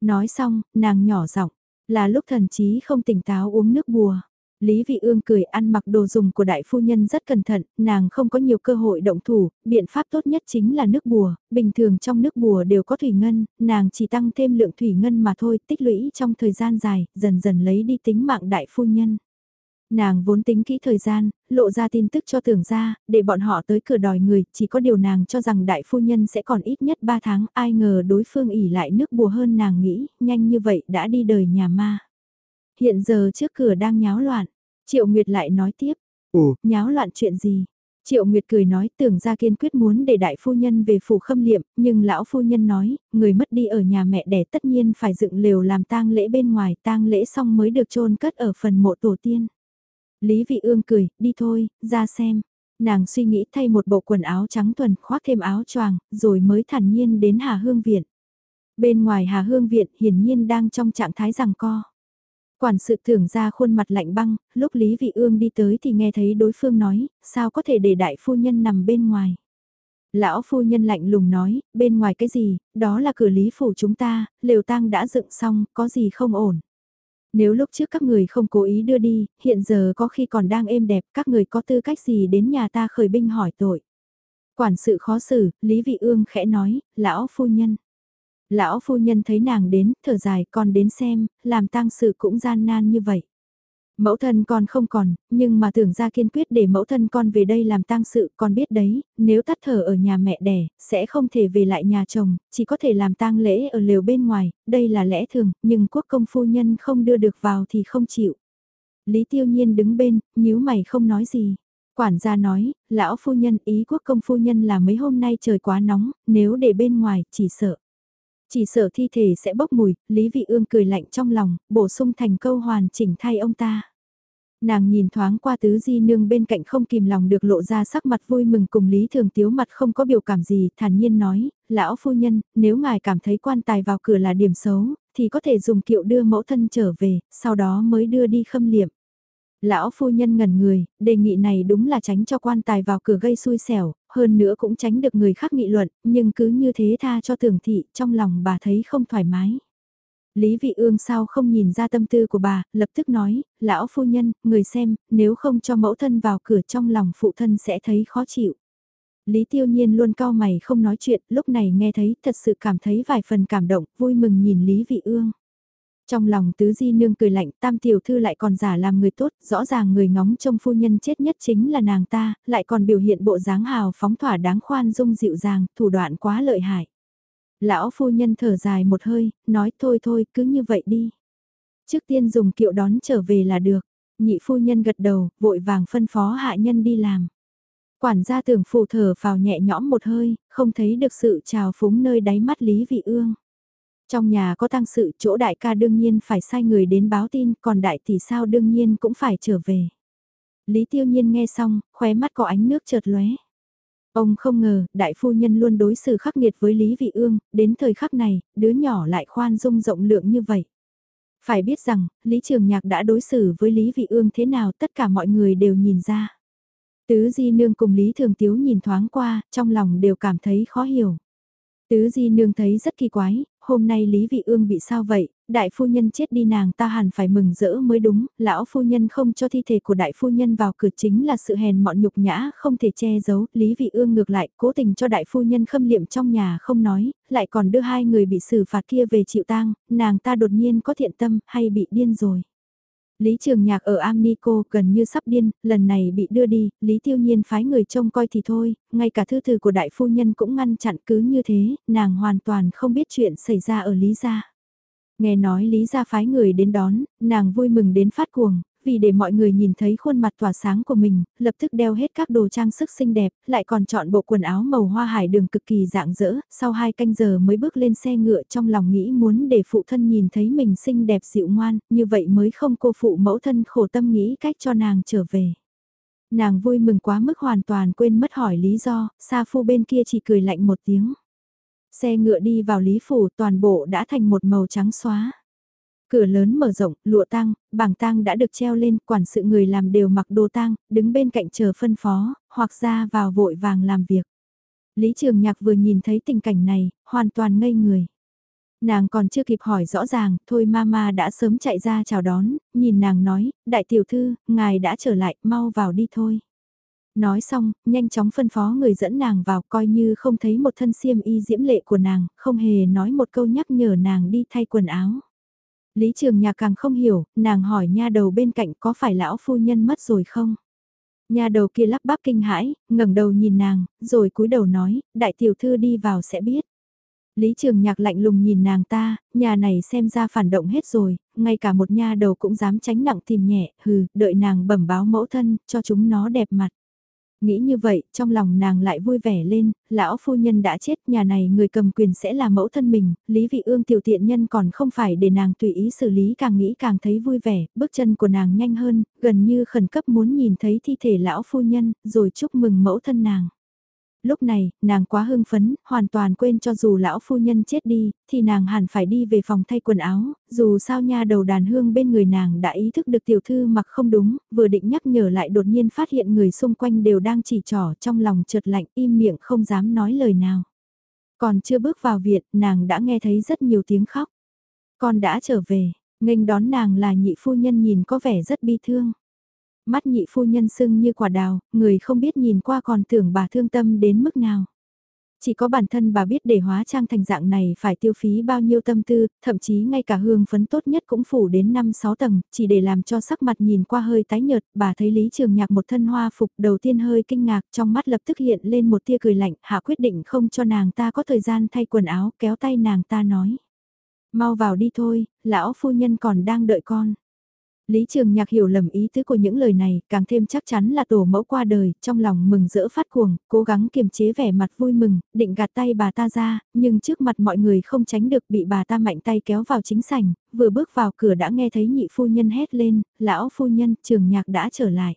Nói xong, nàng nhỏ giọng là lúc thần chí không tỉnh táo uống nước bùa. Lý Vị Ương cười ăn mặc đồ dùng của đại phu nhân rất cẩn thận, nàng không có nhiều cơ hội động thủ, biện pháp tốt nhất chính là nước bùa, bình thường trong nước bùa đều có thủy ngân, nàng chỉ tăng thêm lượng thủy ngân mà thôi, tích lũy trong thời gian dài, dần dần lấy đi tính mạng đại phu nhân. Nàng vốn tính kỹ thời gian, lộ ra tin tức cho tưởng ra, để bọn họ tới cửa đòi người, chỉ có điều nàng cho rằng đại phu nhân sẽ còn ít nhất 3 tháng, ai ngờ đối phương ỉ lại nước bùa hơn nàng nghĩ, nhanh như vậy đã đi đời nhà ma. Hiện giờ trước cửa đang nháo loạn, Triệu Nguyệt lại nói tiếp, ồ, nháo loạn chuyện gì? Triệu Nguyệt cười nói tưởng ra kiên quyết muốn để đại phu nhân về phủ khâm liệm, nhưng lão phu nhân nói, người mất đi ở nhà mẹ đẻ tất nhiên phải dựng lều làm tang lễ bên ngoài, tang lễ xong mới được chôn cất ở phần mộ tổ tiên. Lý Vị Ương cười, đi thôi, ra xem. Nàng suy nghĩ thay một bộ quần áo trắng thuần, khoác thêm áo choàng, rồi mới thản nhiên đến Hà Hương Viện. Bên ngoài Hà Hương Viện hiển nhiên đang trong trạng thái rằng co. Quản sự thưởng ra khuôn mặt lạnh băng, lúc Lý Vị Ương đi tới thì nghe thấy đối phương nói, sao có thể để đại phu nhân nằm bên ngoài. Lão phu nhân lạnh lùng nói, bên ngoài cái gì, đó là cửa lý phủ chúng ta, lều tang đã dựng xong, có gì không ổn. Nếu lúc trước các người không cố ý đưa đi, hiện giờ có khi còn đang êm đẹp, các người có tư cách gì đến nhà ta khởi binh hỏi tội. Quản sự khó xử, Lý Vị Ương khẽ nói, lão phu nhân. Lão phu nhân thấy nàng đến, thở dài, con đến xem, làm tang sự cũng gian nan như vậy. Mẫu thân con không còn, nhưng mà tưởng ra kiên quyết để mẫu thân con về đây làm tang sự, con biết đấy, nếu tắt thở ở nhà mẹ đẻ, sẽ không thể về lại nhà chồng, chỉ có thể làm tang lễ ở lều bên ngoài, đây là lẽ thường, nhưng quốc công phu nhân không đưa được vào thì không chịu. Lý tiêu nhiên đứng bên, nhíu mày không nói gì. Quản gia nói, lão phu nhân ý quốc công phu nhân là mấy hôm nay trời quá nóng, nếu để bên ngoài, chỉ sợ. Chỉ sợ thi thể sẽ bốc mùi, Lý Vị Ương cười lạnh trong lòng, bổ sung thành câu hoàn chỉnh thay ông ta. Nàng nhìn thoáng qua tứ di nương bên cạnh không kìm lòng được lộ ra sắc mặt vui mừng cùng Lý Thường Tiếu mặt không có biểu cảm gì, thản nhiên nói, lão phu nhân, nếu ngài cảm thấy quan tài vào cửa là điểm xấu, thì có thể dùng kiệu đưa mẫu thân trở về, sau đó mới đưa đi khâm liệm. Lão phu nhân ngẩn người, đề nghị này đúng là tránh cho quan tài vào cửa gây xui xẻo, hơn nữa cũng tránh được người khác nghị luận, nhưng cứ như thế tha cho tưởng thị, trong lòng bà thấy không thoải mái. Lý Vị Ương sao không nhìn ra tâm tư của bà, lập tức nói, lão phu nhân, người xem, nếu không cho mẫu thân vào cửa trong lòng phụ thân sẽ thấy khó chịu. Lý Tiêu Nhiên luôn cao mày không nói chuyện, lúc này nghe thấy thật sự cảm thấy vài phần cảm động, vui mừng nhìn Lý Vị Ương. Trong lòng tứ di nương cười lạnh, tam tiểu thư lại còn giả làm người tốt, rõ ràng người ngóng trông phu nhân chết nhất chính là nàng ta, lại còn biểu hiện bộ dáng hào phóng thỏa đáng khoan dung dịu dàng, thủ đoạn quá lợi hại. Lão phu nhân thở dài một hơi, nói thôi thôi cứ như vậy đi. Trước tiên dùng kiệu đón trở về là được, nhị phu nhân gật đầu, vội vàng phân phó hạ nhân đi làm. Quản gia tưởng phù thở vào nhẹ nhõm một hơi, không thấy được sự trào phúng nơi đáy mắt Lý Vị Ương. Trong nhà có tăng sự chỗ đại ca đương nhiên phải sai người đến báo tin, còn đại tỷ sao đương nhiên cũng phải trở về. Lý tiêu nhiên nghe xong, khóe mắt có ánh nước chợt lóe. Ông không ngờ, đại phu nhân luôn đối xử khắc nghiệt với Lý Vị Ương, đến thời khắc này, đứa nhỏ lại khoan dung rộng lượng như vậy. Phải biết rằng, Lý Trường Nhạc đã đối xử với Lý Vị Ương thế nào tất cả mọi người đều nhìn ra. Tứ Di Nương cùng Lý Thường Tiếu nhìn thoáng qua, trong lòng đều cảm thấy khó hiểu. Tứ Di Nương thấy rất kỳ quái, hôm nay Lý Vị Ương bị sao vậy, đại phu nhân chết đi nàng ta hẳn phải mừng rỡ mới đúng, lão phu nhân không cho thi thể của đại phu nhân vào cửa chính là sự hèn mọn nhục nhã không thể che giấu, Lý Vị Ương ngược lại cố tình cho đại phu nhân khâm liệm trong nhà không nói, lại còn đưa hai người bị xử phạt kia về chịu tang, nàng ta đột nhiên có thiện tâm hay bị điên rồi. Lý Trường Nhạc ở Amnico gần như sắp điên, lần này bị đưa đi, Lý Tiêu Nhiên phái người trông coi thì thôi, ngay cả thư từ của đại phu nhân cũng ngăn chặn cứ như thế, nàng hoàn toàn không biết chuyện xảy ra ở Lý Gia. Nghe nói Lý Gia phái người đến đón, nàng vui mừng đến phát cuồng, vì để mọi người nhìn thấy khuôn mặt tỏa sáng của mình, lập tức đeo hết các đồ trang sức xinh đẹp, lại còn chọn bộ quần áo màu hoa hải đường cực kỳ dạng dỡ, sau hai canh giờ mới bước lên xe ngựa trong lòng nghĩ muốn để phụ thân nhìn thấy mình xinh đẹp dịu ngoan, như vậy mới không cô phụ mẫu thân khổ tâm nghĩ cách cho nàng trở về. Nàng vui mừng quá mức hoàn toàn quên mất hỏi lý do, Sa Phu bên kia chỉ cười lạnh một tiếng. Xe ngựa đi vào Lý Phủ toàn bộ đã thành một màu trắng xóa. Cửa lớn mở rộng, lụa tang, bảng tang đã được treo lên, quản sự người làm đều mặc đồ tang, đứng bên cạnh chờ phân phó, hoặc ra vào vội vàng làm việc. Lý Trường Nhạc vừa nhìn thấy tình cảnh này, hoàn toàn ngây người. Nàng còn chưa kịp hỏi rõ ràng, thôi mama đã sớm chạy ra chào đón, nhìn nàng nói, đại tiểu thư, ngài đã trở lại, mau vào đi thôi. Nói xong, nhanh chóng phân phó người dẫn nàng vào coi như không thấy một thân xiêm y diễm lệ của nàng, không hề nói một câu nhắc nhở nàng đi thay quần áo. Lý Trường Nhạc càng không hiểu, nàng hỏi nha đầu bên cạnh có phải lão phu nhân mất rồi không? Nha đầu kia lắp bắp kinh hãi, ngẩng đầu nhìn nàng, rồi cúi đầu nói, đại tiểu thư đi vào sẽ biết. Lý Trường Nhạc lạnh lùng nhìn nàng ta, nhà này xem ra phản động hết rồi, ngay cả một nha đầu cũng dám tránh nặng tìm nhẹ, hừ, đợi nàng bẩm báo mẫu thân, cho chúng nó đẹp mặt. Nghĩ như vậy, trong lòng nàng lại vui vẻ lên, lão phu nhân đã chết, nhà này người cầm quyền sẽ là mẫu thân mình, Lý Vị Ương tiểu tiện nhân còn không phải để nàng tùy ý xử lý càng nghĩ càng thấy vui vẻ, bước chân của nàng nhanh hơn, gần như khẩn cấp muốn nhìn thấy thi thể lão phu nhân, rồi chúc mừng mẫu thân nàng. Lúc này, nàng quá hưng phấn, hoàn toàn quên cho dù lão phu nhân chết đi, thì nàng hẳn phải đi về phòng thay quần áo, dù sao nha đầu đàn hương bên người nàng đã ý thức được tiểu thư mặc không đúng, vừa định nhắc nhở lại đột nhiên phát hiện người xung quanh đều đang chỉ trỏ trong lòng chợt lạnh im miệng không dám nói lời nào. Còn chưa bước vào viện, nàng đã nghe thấy rất nhiều tiếng khóc. Con đã trở về, nghênh đón nàng là nhị phu nhân nhìn có vẻ rất bi thương mắt nhị phu nhân sưng như quả đào, người không biết nhìn qua còn tưởng bà thương tâm đến mức nào. Chỉ có bản thân bà biết để hóa trang thành dạng này phải tiêu phí bao nhiêu tâm tư, thậm chí ngay cả hương phấn tốt nhất cũng phủ đến 5-6 tầng, chỉ để làm cho sắc mặt nhìn qua hơi tái nhợt, bà thấy Lý Trường Nhạc một thân hoa phục đầu tiên hơi kinh ngạc trong mắt lập tức hiện lên một tia cười lạnh, hạ quyết định không cho nàng ta có thời gian thay quần áo, kéo tay nàng ta nói. Mau vào đi thôi, lão phu nhân còn đang đợi con. Lý Trường Nhạc hiểu lầm ý tứ của những lời này, càng thêm chắc chắn là tổ mẫu qua đời, trong lòng mừng rỡ phát cuồng, cố gắng kiềm chế vẻ mặt vui mừng, định gạt tay bà ta ra, nhưng trước mặt mọi người không tránh được bị bà ta mạnh tay kéo vào chính sảnh, vừa bước vào cửa đã nghe thấy nhị phu nhân hét lên, lão phu nhân, Trường Nhạc đã trở lại.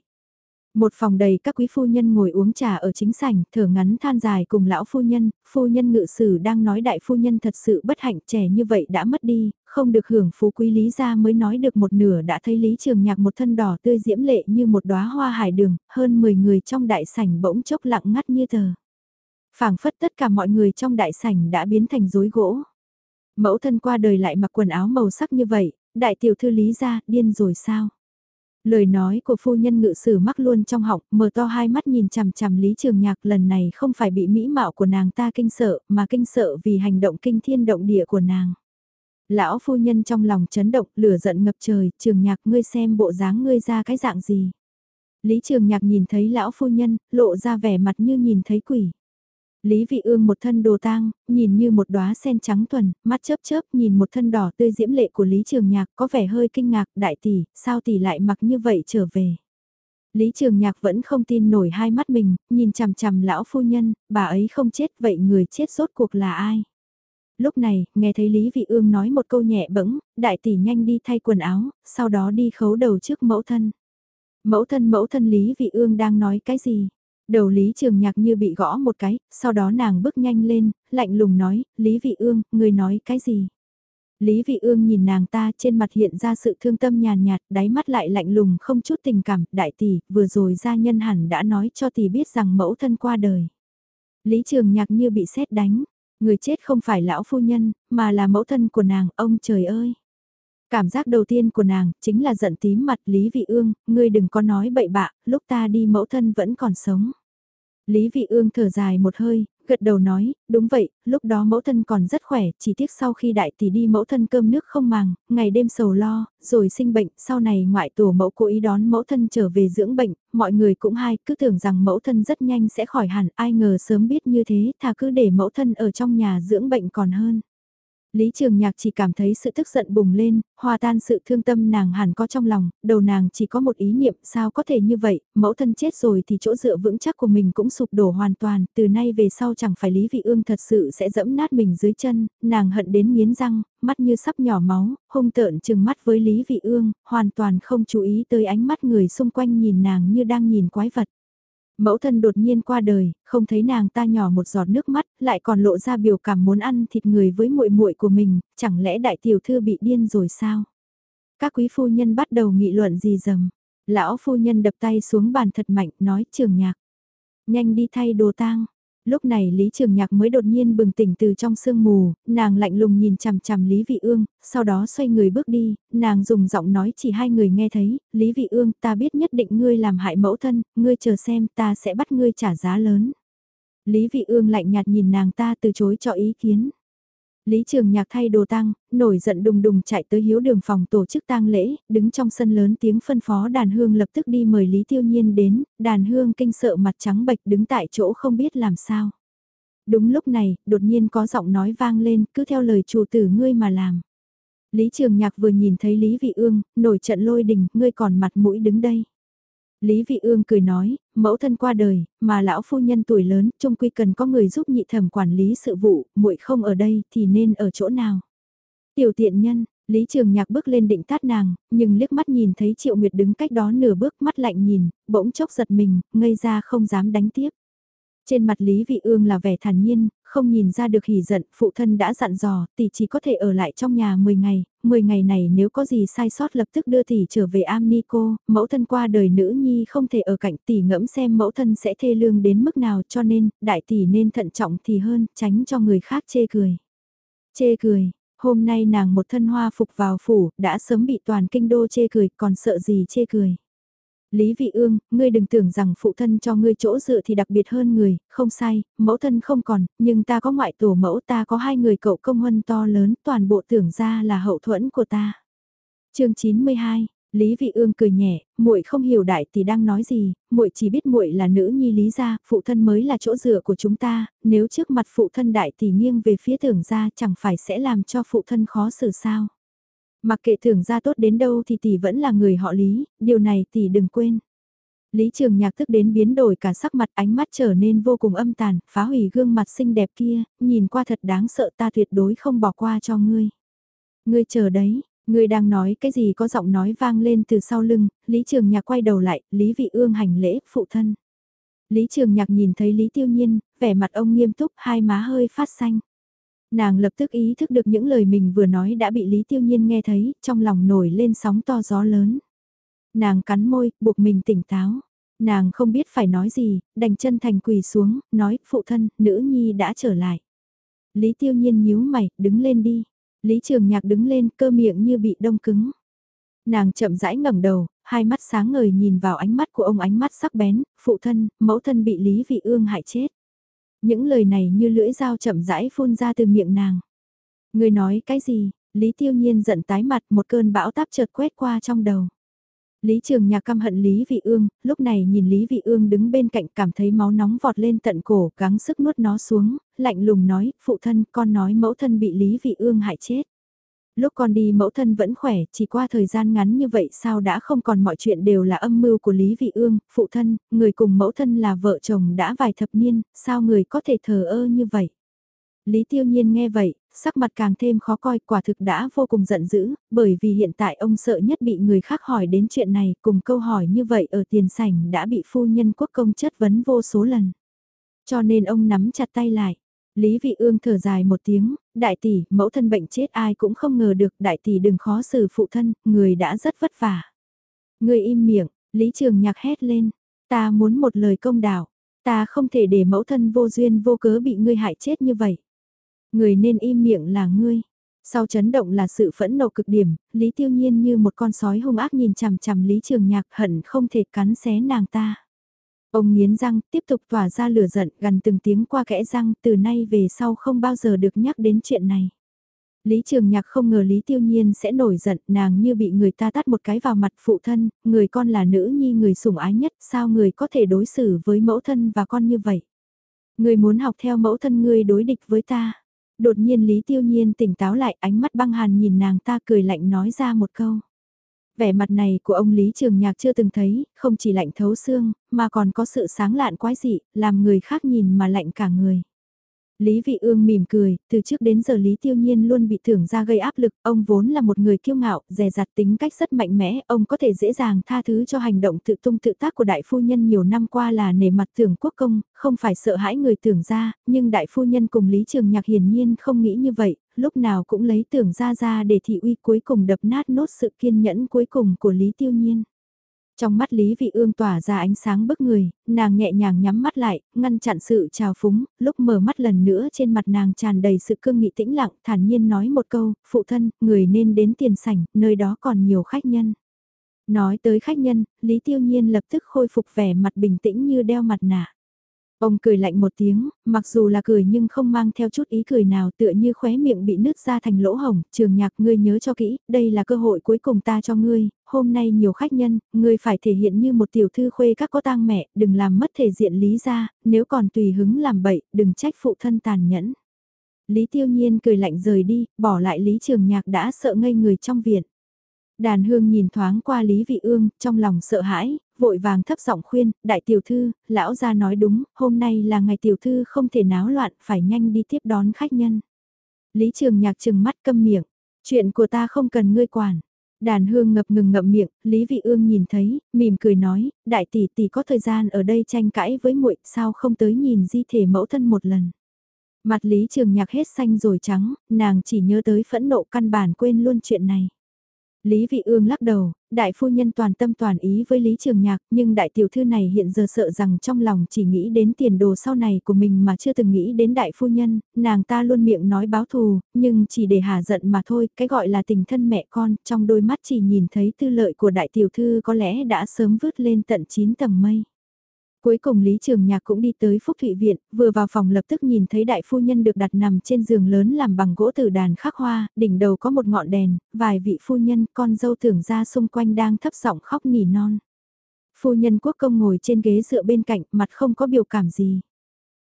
Một phòng đầy các quý phu nhân ngồi uống trà ở chính sảnh, thở ngắn than dài cùng lão phu nhân, phu nhân ngự sử đang nói đại phu nhân thật sự bất hạnh trẻ như vậy đã mất đi, không được hưởng phú quý lý gia mới nói được một nửa đã thấy lý trường nhạc một thân đỏ tươi diễm lệ như một đóa hoa hải đường, hơn 10 người trong đại sảnh bỗng chốc lặng ngắt như tờ. phảng phất tất cả mọi người trong đại sảnh đã biến thành rối gỗ. Mẫu thân qua đời lại mặc quần áo màu sắc như vậy, đại tiểu thư lý gia điên rồi sao? Lời nói của phu nhân ngự sử mắc luôn trong họng, mở to hai mắt nhìn chằm chằm Lý Trường Nhạc lần này không phải bị mỹ mạo của nàng ta kinh sợ, mà kinh sợ vì hành động kinh thiên động địa của nàng. Lão phu nhân trong lòng chấn động, lửa giận ngập trời, Trường Nhạc ngươi xem bộ dáng ngươi ra cái dạng gì. Lý Trường Nhạc nhìn thấy lão phu nhân, lộ ra vẻ mặt như nhìn thấy quỷ. Lý Vị Ương một thân đồ tang, nhìn như một đóa sen trắng thuần, mắt chớp chớp nhìn một thân đỏ tươi diễm lệ của Lý Trường Nhạc có vẻ hơi kinh ngạc, đại tỷ, sao tỷ lại mặc như vậy trở về. Lý Trường Nhạc vẫn không tin nổi hai mắt mình, nhìn chằm chằm lão phu nhân, bà ấy không chết vậy người chết rốt cuộc là ai. Lúc này, nghe thấy Lý Vị Ương nói một câu nhẹ bẫng, đại tỷ nhanh đi thay quần áo, sau đó đi khấu đầu trước mẫu thân. Mẫu thân mẫu thân Lý Vị Ương đang nói cái gì? Đầu Lý Trường Nhạc như bị gõ một cái, sau đó nàng bước nhanh lên, lạnh lùng nói, Lý Vị Ương, người nói cái gì? Lý Vị Ương nhìn nàng ta trên mặt hiện ra sự thương tâm nhàn nhạt, đáy mắt lại lạnh lùng không chút tình cảm, đại tỷ, vừa rồi gia nhân hẳn đã nói cho tỷ biết rằng mẫu thân qua đời. Lý Trường Nhạc như bị sét đánh, người chết không phải lão phu nhân, mà là mẫu thân của nàng, ông trời ơi. Cảm giác đầu tiên của nàng chính là giận tím mặt Lý Vị Ương, ngươi đừng có nói bậy bạ, lúc ta đi mẫu thân vẫn còn sống. Lý Vị Ương thở dài một hơi, gật đầu nói, đúng vậy, lúc đó mẫu thân còn rất khỏe, chỉ tiếc sau khi đại tỷ đi mẫu thân cơm nước không màng, ngày đêm sầu lo, rồi sinh bệnh, sau này ngoại tổ mẫu cố ý đón mẫu thân trở về dưỡng bệnh, mọi người cũng hay cứ tưởng rằng mẫu thân rất nhanh sẽ khỏi hẳn, ai ngờ sớm biết như thế, thà cứ để mẫu thân ở trong nhà dưỡng bệnh còn hơn. Lý Trường Nhạc chỉ cảm thấy sự tức giận bùng lên, hòa tan sự thương tâm nàng hẳn có trong lòng, đầu nàng chỉ có một ý niệm sao có thể như vậy, mẫu thân chết rồi thì chỗ dựa vững chắc của mình cũng sụp đổ hoàn toàn, từ nay về sau chẳng phải Lý Vị Ương thật sự sẽ dẫm nát mình dưới chân, nàng hận đến nghiến răng, mắt như sắp nhỏ máu, hung tợn trừng mắt với Lý Vị Ương, hoàn toàn không chú ý tới ánh mắt người xung quanh nhìn nàng như đang nhìn quái vật. Mẫu thân đột nhiên qua đời, không thấy nàng ta nhỏ một giọt nước mắt, lại còn lộ ra biểu cảm muốn ăn thịt người với muội muội của mình, chẳng lẽ đại tiểu thư bị điên rồi sao? Các quý phu nhân bắt đầu nghị luận gì dầm. Lão phu nhân đập tay xuống bàn thật mạnh, nói trường nhạc. Nhanh đi thay đồ tang, Lúc này Lý Trường Nhạc mới đột nhiên bừng tỉnh từ trong sương mù, nàng lạnh lùng nhìn chằm chằm Lý Vị Ương, sau đó xoay người bước đi, nàng dùng giọng nói chỉ hai người nghe thấy, Lý Vị Ương ta biết nhất định ngươi làm hại mẫu thân, ngươi chờ xem ta sẽ bắt ngươi trả giá lớn. Lý Vị Ương lạnh nhạt nhìn nàng ta từ chối cho ý kiến. Lý Trường Nhạc thay đồ tang, nổi giận đùng đùng chạy tới hiếu đường phòng tổ chức tang lễ, đứng trong sân lớn tiếng phân phó đàn hương lập tức đi mời Lý Tiêu Nhiên đến, đàn hương kinh sợ mặt trắng bệch đứng tại chỗ không biết làm sao. Đúng lúc này, đột nhiên có giọng nói vang lên, cứ theo lời chủ tử ngươi mà làm. Lý Trường Nhạc vừa nhìn thấy Lý Vị Ương, nổi trận lôi đình, ngươi còn mặt mũi đứng đây. Lý Vị Ương cười nói, mẫu thân qua đời, mà lão phu nhân tuổi lớn, trông quy cần có người giúp nhị thẩm quản lý sự vụ, muội không ở đây thì nên ở chỗ nào. Tiểu tiện nhân, Lý Trường Nhạc bước lên định tát nàng, nhưng liếc mắt nhìn thấy Triệu Nguyệt đứng cách đó nửa bước mắt lạnh nhìn, bỗng chốc giật mình, ngây ra không dám đánh tiếp. Trên mặt Lý Vị Ương là vẻ thản nhiên, không nhìn ra được hỉ giận, phụ thân đã dặn dò, tỷ chỉ có thể ở lại trong nhà 10 ngày, 10 ngày này nếu có gì sai sót lập tức đưa tỷ trở về am ni cô, mẫu thân qua đời nữ nhi không thể ở cạnh tỷ ngẫm xem mẫu thân sẽ thê lương đến mức nào cho nên, đại tỷ nên thận trọng thì hơn, tránh cho người khác chê cười. Chê cười, hôm nay nàng một thân hoa phục vào phủ, đã sớm bị toàn kinh đô chê cười, còn sợ gì chê cười. Lý Vị Ương, ngươi đừng tưởng rằng phụ thân cho ngươi chỗ dựa thì đặc biệt hơn người, không sai, mẫu thân không còn, nhưng ta có ngoại tổ mẫu ta có hai người cậu công huân to lớn, toàn bộ tưởng ra là hậu thuẫn của ta. chương 92 Lý Vị Ương cười nhẹ, muội không hiểu đại tỷ đang nói gì, muội chỉ biết muội là nữ nhi Lý gia, phụ thân mới là chỗ dựa của chúng ta, nếu trước mặt phụ thân đại tỷ nghiêng về phía tưởng gia chẳng phải sẽ làm cho phụ thân khó xử sao. Mặc kệ thưởng ra tốt đến đâu thì tỷ vẫn là người họ Lý, điều này tỷ đừng quên. Lý Trường Nhạc tức đến biến đổi cả sắc mặt ánh mắt trở nên vô cùng âm tàn, phá hủy gương mặt xinh đẹp kia, nhìn qua thật đáng sợ ta tuyệt đối không bỏ qua cho ngươi. Ngươi chờ đấy, ngươi đang nói cái gì có giọng nói vang lên từ sau lưng, Lý Trường Nhạc quay đầu lại, Lý Vị Ương hành lễ, phụ thân. Lý Trường Nhạc nhìn thấy Lý Tiêu Nhiên, vẻ mặt ông nghiêm túc, hai má hơi phát xanh. Nàng lập tức ý thức được những lời mình vừa nói đã bị Lý Tiêu Nhiên nghe thấy, trong lòng nổi lên sóng to gió lớn. Nàng cắn môi, buộc mình tỉnh táo. Nàng không biết phải nói gì, đành chân thành quỳ xuống, nói, phụ thân, nữ nhi đã trở lại. Lý Tiêu Nhiên nhíu mày, đứng lên đi. Lý Trường Nhạc đứng lên, cơ miệng như bị đông cứng. Nàng chậm rãi ngẩng đầu, hai mắt sáng ngời nhìn vào ánh mắt của ông ánh mắt sắc bén, phụ thân, mẫu thân bị Lý Vị Ương hại chết. Những lời này như lưỡi dao chậm rãi phun ra từ miệng nàng. Người nói cái gì? Lý Tiêu Nhiên giận tái mặt một cơn bão táp chợt quét qua trong đầu. Lý Trường Nhạc căm hận Lý Vị Ương, lúc này nhìn Lý Vị Ương đứng bên cạnh cảm thấy máu nóng vọt lên tận cổ, gắng sức nuốt nó xuống, lạnh lùng nói, phụ thân, con nói mẫu thân bị Lý Vị Ương hại chết. Lúc con đi mẫu thân vẫn khỏe, chỉ qua thời gian ngắn như vậy sao đã không còn mọi chuyện đều là âm mưu của Lý Vị Ương, phụ thân, người cùng mẫu thân là vợ chồng đã vài thập niên, sao người có thể thờ ơ như vậy? Lý Tiêu Nhiên nghe vậy, sắc mặt càng thêm khó coi, quả thực đã vô cùng giận dữ, bởi vì hiện tại ông sợ nhất bị người khác hỏi đến chuyện này, cùng câu hỏi như vậy ở tiền sảnh đã bị phu nhân quốc công chất vấn vô số lần. Cho nên ông nắm chặt tay lại. Lý Vị Ương thở dài một tiếng, đại tỷ, mẫu thân bệnh chết ai cũng không ngờ được, đại tỷ đừng khó xử phụ thân, người đã rất vất vả. Người im miệng, Lý Trường Nhạc hét lên, ta muốn một lời công đạo, ta không thể để mẫu thân vô duyên vô cớ bị ngươi hại chết như vậy. Người nên im miệng là ngươi. Sau chấn động là sự phẫn nộ cực điểm, Lý Tiêu Nhiên như một con sói hung ác nhìn chằm chằm Lý Trường Nhạc hận không thể cắn xé nàng ta. Ông nghiến răng, tiếp tục tỏa ra lửa giận, gần từng tiếng qua kẽ răng, từ nay về sau không bao giờ được nhắc đến chuyện này. Lý Trường Nhạc không ngờ Lý Tiêu Nhiên sẽ nổi giận, nàng như bị người ta tát một cái vào mặt phụ thân, người con là nữ nhi người sủng ái nhất, sao người có thể đối xử với mẫu thân và con như vậy? Người muốn học theo mẫu thân ngươi đối địch với ta. Đột nhiên Lý Tiêu Nhiên tỉnh táo lại, ánh mắt băng hàn nhìn nàng ta cười lạnh nói ra một câu. Vẻ mặt này của ông Lý Trường Nhạc chưa từng thấy, không chỉ lạnh thấu xương, mà còn có sự sáng lạn quái dị, làm người khác nhìn mà lạnh cả người. Lý Vị Ương mỉm cười, từ trước đến giờ Lý Tiêu Nhiên luôn bị thưởng ra gây áp lực, ông vốn là một người kiêu ngạo, dè dặt tính cách rất mạnh mẽ, ông có thể dễ dàng tha thứ cho hành động tự tung tự tác của đại phu nhân nhiều năm qua là nể mặt thưởng quốc công, không phải sợ hãi người tưởng ra, nhưng đại phu nhân cùng Lý Trường Nhạc hiển nhiên không nghĩ như vậy, lúc nào cũng lấy tưởng ra ra để thị uy cuối cùng đập nát nốt sự kiên nhẫn cuối cùng của Lý Tiêu Nhiên. Trong mắt Lý Vị Ương tỏa ra ánh sáng bức người, nàng nhẹ nhàng nhắm mắt lại, ngăn chặn sự trào phúng, lúc mở mắt lần nữa trên mặt nàng tràn đầy sự cương nghị tĩnh lặng, thản nhiên nói một câu, phụ thân, người nên đến tiền sảnh, nơi đó còn nhiều khách nhân. Nói tới khách nhân, Lý Tiêu Nhiên lập tức khôi phục vẻ mặt bình tĩnh như đeo mặt nạ. Ông cười lạnh một tiếng, mặc dù là cười nhưng không mang theo chút ý cười nào tựa như khóe miệng bị nứt ra thành lỗ hồng, trường nhạc ngươi nhớ cho kỹ, đây là cơ hội cuối cùng ta cho ngươi, hôm nay nhiều khách nhân, ngươi phải thể hiện như một tiểu thư khuê các có tang mẹ, đừng làm mất thể diện lý ra, nếu còn tùy hứng làm bậy, đừng trách phụ thân tàn nhẫn. Lý tiêu nhiên cười lạnh rời đi, bỏ lại Lý Trường Nhạc đã sợ ngây người trong viện. Đàn hương nhìn thoáng qua Lý Vị Ương, trong lòng sợ hãi, vội vàng thấp giọng khuyên, đại tiểu thư, lão gia nói đúng, hôm nay là ngày tiểu thư không thể náo loạn, phải nhanh đi tiếp đón khách nhân. Lý Trường Nhạc trừng mắt câm miệng, chuyện của ta không cần ngươi quản. Đàn hương ngập ngừng ngậm miệng, Lý Vị Ương nhìn thấy, mỉm cười nói, đại tỷ tỷ có thời gian ở đây tranh cãi với muội, sao không tới nhìn di thể mẫu thân một lần. Mặt Lý Trường Nhạc hết xanh rồi trắng, nàng chỉ nhớ tới phẫn nộ căn bản quên luôn chuyện này. Lý Vị Ương lắc đầu, đại phu nhân toàn tâm toàn ý với Lý Trường Nhạc, nhưng đại tiểu thư này hiện giờ sợ rằng trong lòng chỉ nghĩ đến tiền đồ sau này của mình mà chưa từng nghĩ đến đại phu nhân, nàng ta luôn miệng nói báo thù, nhưng chỉ để hà giận mà thôi, cái gọi là tình thân mẹ con, trong đôi mắt chỉ nhìn thấy tư lợi của đại tiểu thư có lẽ đã sớm vứt lên tận 9 tầng mây. Cuối cùng Lý Trường Nhạc cũng đi tới Phúc Thụy Viện, vừa vào phòng lập tức nhìn thấy đại phu nhân được đặt nằm trên giường lớn làm bằng gỗ từ đàn khắc hoa, đỉnh đầu có một ngọn đèn, vài vị phu nhân, con dâu tưởng ra xung quanh đang thấp giọng khóc nỉ non. Phu nhân quốc công ngồi trên ghế dựa bên cạnh, mặt không có biểu cảm gì.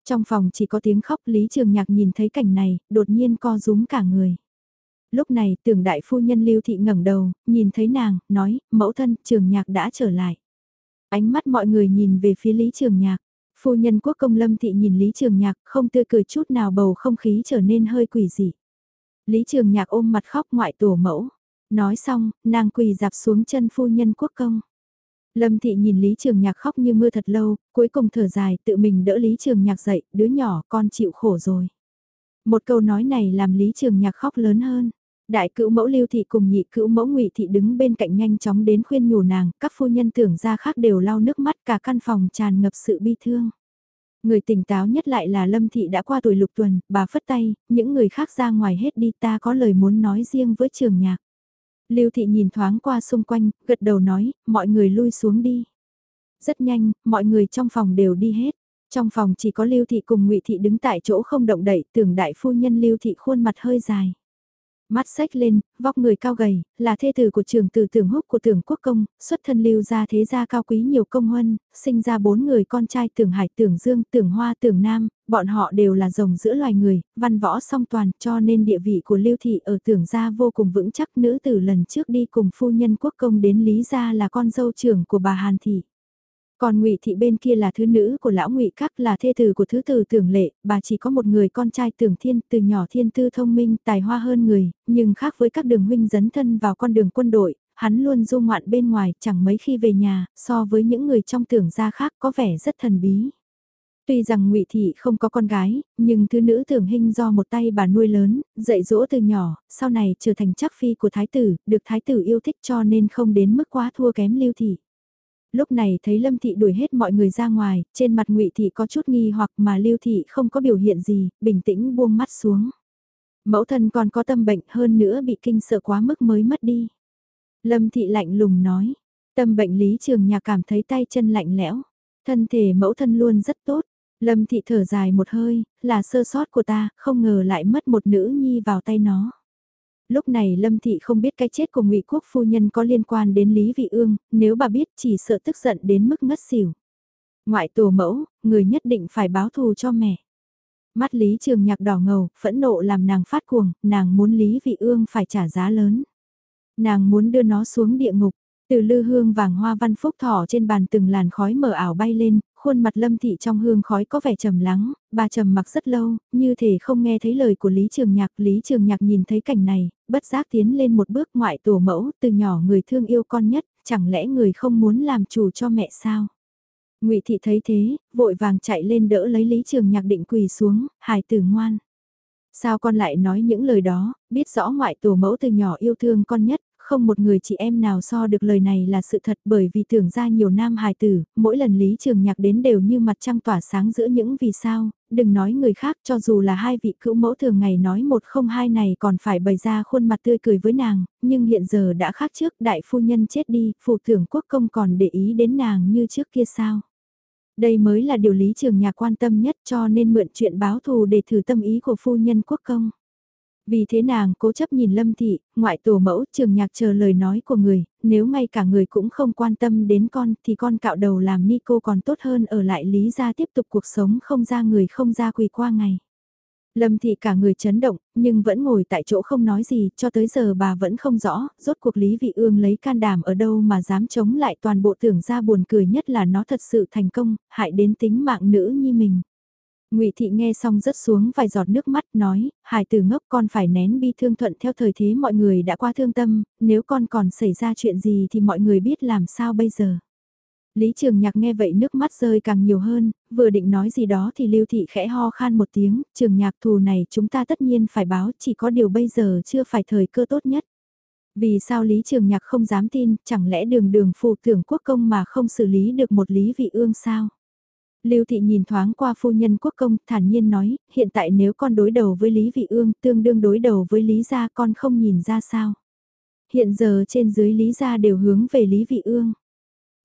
Trong phòng chỉ có tiếng khóc Lý Trường Nhạc nhìn thấy cảnh này, đột nhiên co rúm cả người. Lúc này tưởng đại phu nhân Lưu Thị ngẩng đầu, nhìn thấy nàng, nói, mẫu thân, Trường Nhạc đã trở lại. Ánh mắt mọi người nhìn về phía Lý Trường Nhạc. Phu nhân quốc công lâm thị nhìn Lý Trường Nhạc không tươi cười chút nào bầu không khí trở nên hơi quỷ dị. Lý Trường Nhạc ôm mặt khóc ngoại tổ mẫu. Nói xong, nàng quỳ dạp xuống chân phu nhân quốc công. Lâm thị nhìn Lý Trường Nhạc khóc như mưa thật lâu, cuối cùng thở dài tự mình đỡ Lý Trường Nhạc dậy, đứa nhỏ con chịu khổ rồi. Một câu nói này làm Lý Trường Nhạc khóc lớn hơn. Đại cữu mẫu lưu thị cùng nhị cữu mẫu ngụy thị đứng bên cạnh nhanh chóng đến khuyên nhủ nàng, các phu nhân tưởng ra khác đều lau nước mắt cả căn phòng tràn ngập sự bi thương. Người tỉnh táo nhất lại là Lâm Thị đã qua tuổi lục tuần, bà phất tay, những người khác ra ngoài hết đi ta có lời muốn nói riêng với trường nhạc. Lưu Thị nhìn thoáng qua xung quanh, gật đầu nói, mọi người lui xuống đi. Rất nhanh, mọi người trong phòng đều đi hết. Trong phòng chỉ có Lưu Thị cùng ngụy Thị đứng tại chỗ không động đậy, tưởng đại phu nhân Lưu Thị khuôn mặt hơi dài mắt sách lên, vóc người cao gầy, là thê tử của trường tử tưởng húc của tưởng quốc công, xuất thân lưu ra thế gia cao quý nhiều công huân, sinh ra bốn người con trai tưởng hải tưởng dương tưởng hoa tưởng nam, bọn họ đều là rồng giữa loài người, văn võ song toàn cho nên địa vị của lưu thị ở tưởng gia vô cùng vững chắc nữ tử lần trước đi cùng phu nhân quốc công đến lý gia là con dâu trưởng của bà Hàn Thị. Còn Ngụy thị bên kia là thứ nữ của lão Ngụy Các là thê tử của thứ tử Tưởng Lệ, bà chỉ có một người con trai Tưởng Thiên, từ nhỏ thiên tư thông minh, tài hoa hơn người, nhưng khác với các đường huynh dấn thân vào con đường quân đội, hắn luôn du ngoạn bên ngoài, chẳng mấy khi về nhà, so với những người trong tưởng gia khác có vẻ rất thần bí. Tuy rằng Ngụy thị không có con gái, nhưng thứ nữ Tưởng Hinh do một tay bà nuôi lớn, dạy dỗ từ nhỏ, sau này trở thành chắc phi của thái tử, được thái tử yêu thích cho nên không đến mức quá thua kém Lưu thị lúc này thấy Lâm Thị đuổi hết mọi người ra ngoài, trên mặt ngụy Thị có chút nghi hoặc mà Lưu Thị không có biểu hiện gì, bình tĩnh buông mắt xuống. Mẫu thân còn có tâm bệnh hơn nữa bị kinh sợ quá mức mới mất đi. Lâm thị lạnh lùng nói, tâm bệnh lý trường nhà cảm thấy tay chân lạnh lẽo, thân thể mẫu thân luôn rất tốt. Lâm thị thở dài một hơi, là sơ sót của ta, không ngờ lại mất một nữ nhi vào tay nó. Lúc này Lâm thị không biết cái chết của Ngụy Quốc phu nhân có liên quan đến Lý Vị Ương, nếu bà biết chỉ sợ tức giận đến mức ngất xỉu. Ngoại tổ mẫu, người nhất định phải báo thù cho mẹ. Mắt Lý Trường Nhạc đỏ ngầu, phẫn nộ làm nàng phát cuồng, nàng muốn Lý Vị Ương phải trả giá lớn. Nàng muốn đưa nó xuống địa ngục, từ lư hương vàng hoa văn phúc thỏ trên bàn từng làn khói mờ ảo bay lên, khuôn mặt lâm thị trong hương khói có vẻ trầm lắng, bà trầm mặc rất lâu, như thể không nghe thấy lời của Lý Trường Nhạc. Lý Trường Nhạc nhìn thấy cảnh này, bất giác tiến lên một bước ngoại tổ mẫu, từ nhỏ người thương yêu con nhất, chẳng lẽ người không muốn làm chủ cho mẹ sao? ngụy Thị thấy thế, vội vàng chạy lên đỡ lấy Lý Trường Nhạc định quỳ xuống, hài tử ngoan. Sao con lại nói những lời đó, biết rõ ngoại tổ mẫu từ nhỏ yêu thương con nhất, không một người chị em nào so được lời này là sự thật bởi vì tưởng ra nhiều nam hài tử, mỗi lần Lý Trường Nhạc đến đều như mặt trăng tỏa sáng giữa những vì sao, đừng nói người khác cho dù là hai vị cữu mẫu thường ngày nói một không hai này còn phải bày ra khuôn mặt tươi cười với nàng, nhưng hiện giờ đã khác trước đại phu nhân chết đi, phù thưởng quốc công còn để ý đến nàng như trước kia sao. Đây mới là điều Lý Trường Nhạc quan tâm nhất cho nên mượn chuyện báo thù để thử tâm ý của phu nhân quốc công. Vì thế nàng cố chấp nhìn Lâm Thị, ngoại tổ mẫu trường nhạc chờ lời nói của người, nếu ngay cả người cũng không quan tâm đến con thì con cạo đầu làm ni cô còn tốt hơn ở lại lý gia tiếp tục cuộc sống không ra người không ra quỳ qua ngày. Lâm Thị cả người chấn động, nhưng vẫn ngồi tại chỗ không nói gì, cho tới giờ bà vẫn không rõ, rốt cuộc Lý Vị Ương lấy can đảm ở đâu mà dám chống lại toàn bộ tưởng ra buồn cười nhất là nó thật sự thành công, hại đến tính mạng nữ như mình. Ngụy Thị nghe xong rất xuống vài giọt nước mắt nói, hải tử ngốc con phải nén bi thương thuận theo thời thế mọi người đã qua thương tâm, nếu con còn xảy ra chuyện gì thì mọi người biết làm sao bây giờ. Lý Trường Nhạc nghe vậy nước mắt rơi càng nhiều hơn, vừa định nói gì đó thì Lưu Thị khẽ ho khan một tiếng, Trường Nhạc thù này chúng ta tất nhiên phải báo, chỉ có điều bây giờ chưa phải thời cơ tốt nhất. Vì sao Lý Trường Nhạc không dám tin, chẳng lẽ đường đường phụ tưởng quốc công mà không xử lý được một Lý Vị Ương sao? Lưu Thị nhìn thoáng qua phu nhân quốc công, thản nhiên nói, hiện tại nếu con đối đầu với Lý Vị Ương, tương đương đối đầu với Lý Gia con không nhìn ra sao. Hiện giờ trên dưới Lý Gia đều hướng về Lý Vị Ương.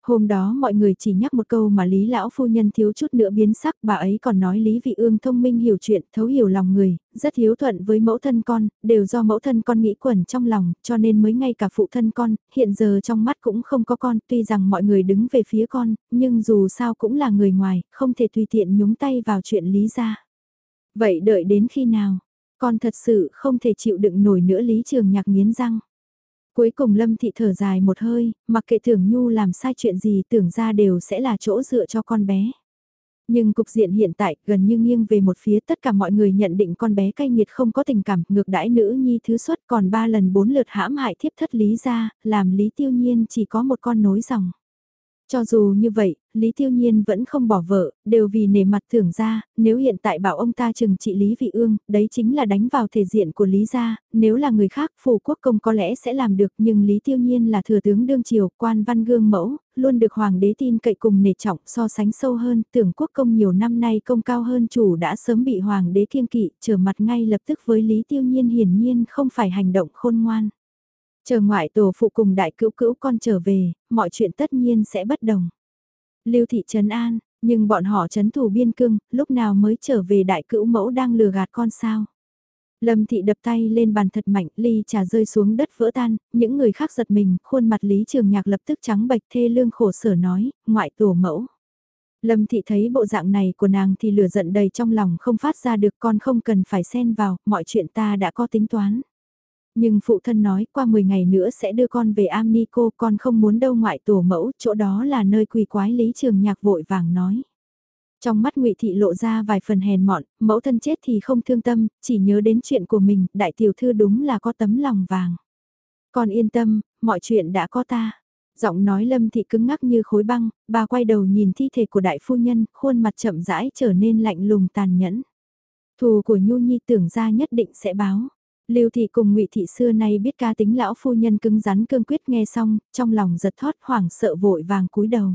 Hôm đó mọi người chỉ nhắc một câu mà Lý Lão Phu Nhân thiếu chút nữa biến sắc, bà ấy còn nói Lý Vị Ương thông minh hiểu chuyện, thấu hiểu lòng người, rất hiếu thuận với mẫu thân con, đều do mẫu thân con nghĩ quẩn trong lòng, cho nên mới ngay cả phụ thân con, hiện giờ trong mắt cũng không có con, tuy rằng mọi người đứng về phía con, nhưng dù sao cũng là người ngoài, không thể tùy tiện nhúng tay vào chuyện Lý gia. Vậy đợi đến khi nào? Con thật sự không thể chịu đựng nổi nữa Lý Trường Nhạc nghiến răng. Cuối cùng Lâm Thị thở dài một hơi, mặc kệ Tưởng Nhu làm sai chuyện gì tưởng ra đều sẽ là chỗ dựa cho con bé. Nhưng cục diện hiện tại gần như nghiêng về một phía tất cả mọi người nhận định con bé cay nghiệt không có tình cảm ngược đãi nữ nhi thứ xuất còn ba lần bốn lượt hãm hại thiếp thất lý ra, làm lý tiêu nhiên chỉ có một con nối dòng. Cho dù như vậy, Lý Tiêu Nhiên vẫn không bỏ vợ, đều vì nể mặt thưởng ra, nếu hiện tại bảo ông ta chừng trị Lý Vị Ương, đấy chính là đánh vào thể diện của Lý gia, nếu là người khác phủ quốc công có lẽ sẽ làm được nhưng Lý Tiêu Nhiên là thừa tướng đương triều, quan văn gương mẫu, luôn được hoàng đế tin cậy cùng nể trọng so sánh sâu hơn, tưởng quốc công nhiều năm nay công cao hơn chủ đã sớm bị hoàng đế kiêng kỵ, trở mặt ngay lập tức với Lý Tiêu Nhiên hiển nhiên không phải hành động khôn ngoan. Chờ ngoại tổ phụ cùng đại cữu cữu con trở về, mọi chuyện tất nhiên sẽ bất đồng. Lưu thị trấn an, nhưng bọn họ trấn thủ biên cương, lúc nào mới trở về đại cữu mẫu đang lừa gạt con sao. Lâm thị đập tay lên bàn thật mạnh, ly trà rơi xuống đất vỡ tan, những người khác giật mình, khuôn mặt Lý Trường Nhạc lập tức trắng bệch thê lương khổ sở nói, ngoại tổ mẫu. Lâm thị thấy bộ dạng này của nàng thì lửa giận đầy trong lòng không phát ra được con không cần phải xen vào, mọi chuyện ta đã có tính toán. Nhưng phụ thân nói qua 10 ngày nữa sẽ đưa con về am ni cô, con không muốn đâu ngoại tổ mẫu, chỗ đó là nơi quỳ quái lý trường nhạc vội vàng nói. Trong mắt ngụy Thị lộ ra vài phần hèn mọn, mẫu thân chết thì không thương tâm, chỉ nhớ đến chuyện của mình, đại tiểu thư đúng là có tấm lòng vàng. Con yên tâm, mọi chuyện đã có ta. Giọng nói lâm thị cứng ngắc như khối băng, bà quay đầu nhìn thi thể của đại phu nhân, khuôn mặt chậm rãi trở nên lạnh lùng tàn nhẫn. Thù của Nhu Nhi tưởng ra nhất định sẽ báo. Lưu thị cùng Ngụy thị xưa nay biết ca tính lão phu nhân cứng rắn cương quyết nghe xong, trong lòng giật thót hoảng sợ vội vàng cúi đầu.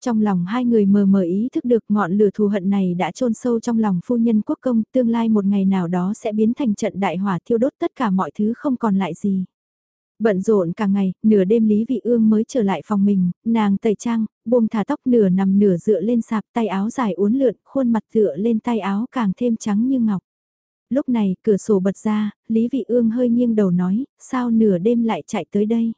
Trong lòng hai người mờ mờ ý thức được ngọn lửa thù hận này đã chôn sâu trong lòng phu nhân quốc công, tương lai một ngày nào đó sẽ biến thành trận đại hỏa thiêu đốt tất cả mọi thứ không còn lại gì. Bận rộn cả ngày, nửa đêm Lý Vị Ương mới trở lại phòng mình, nàng tẩy trang, buông thả tóc nửa nằm nửa dựa lên sạp tay áo dài uốn lượn, khuôn mặt tựa lên tay áo càng thêm trắng như ngọc. Lúc này, cửa sổ bật ra, Lý Vị Ương hơi nghiêng đầu nói, sao nửa đêm lại chạy tới đây?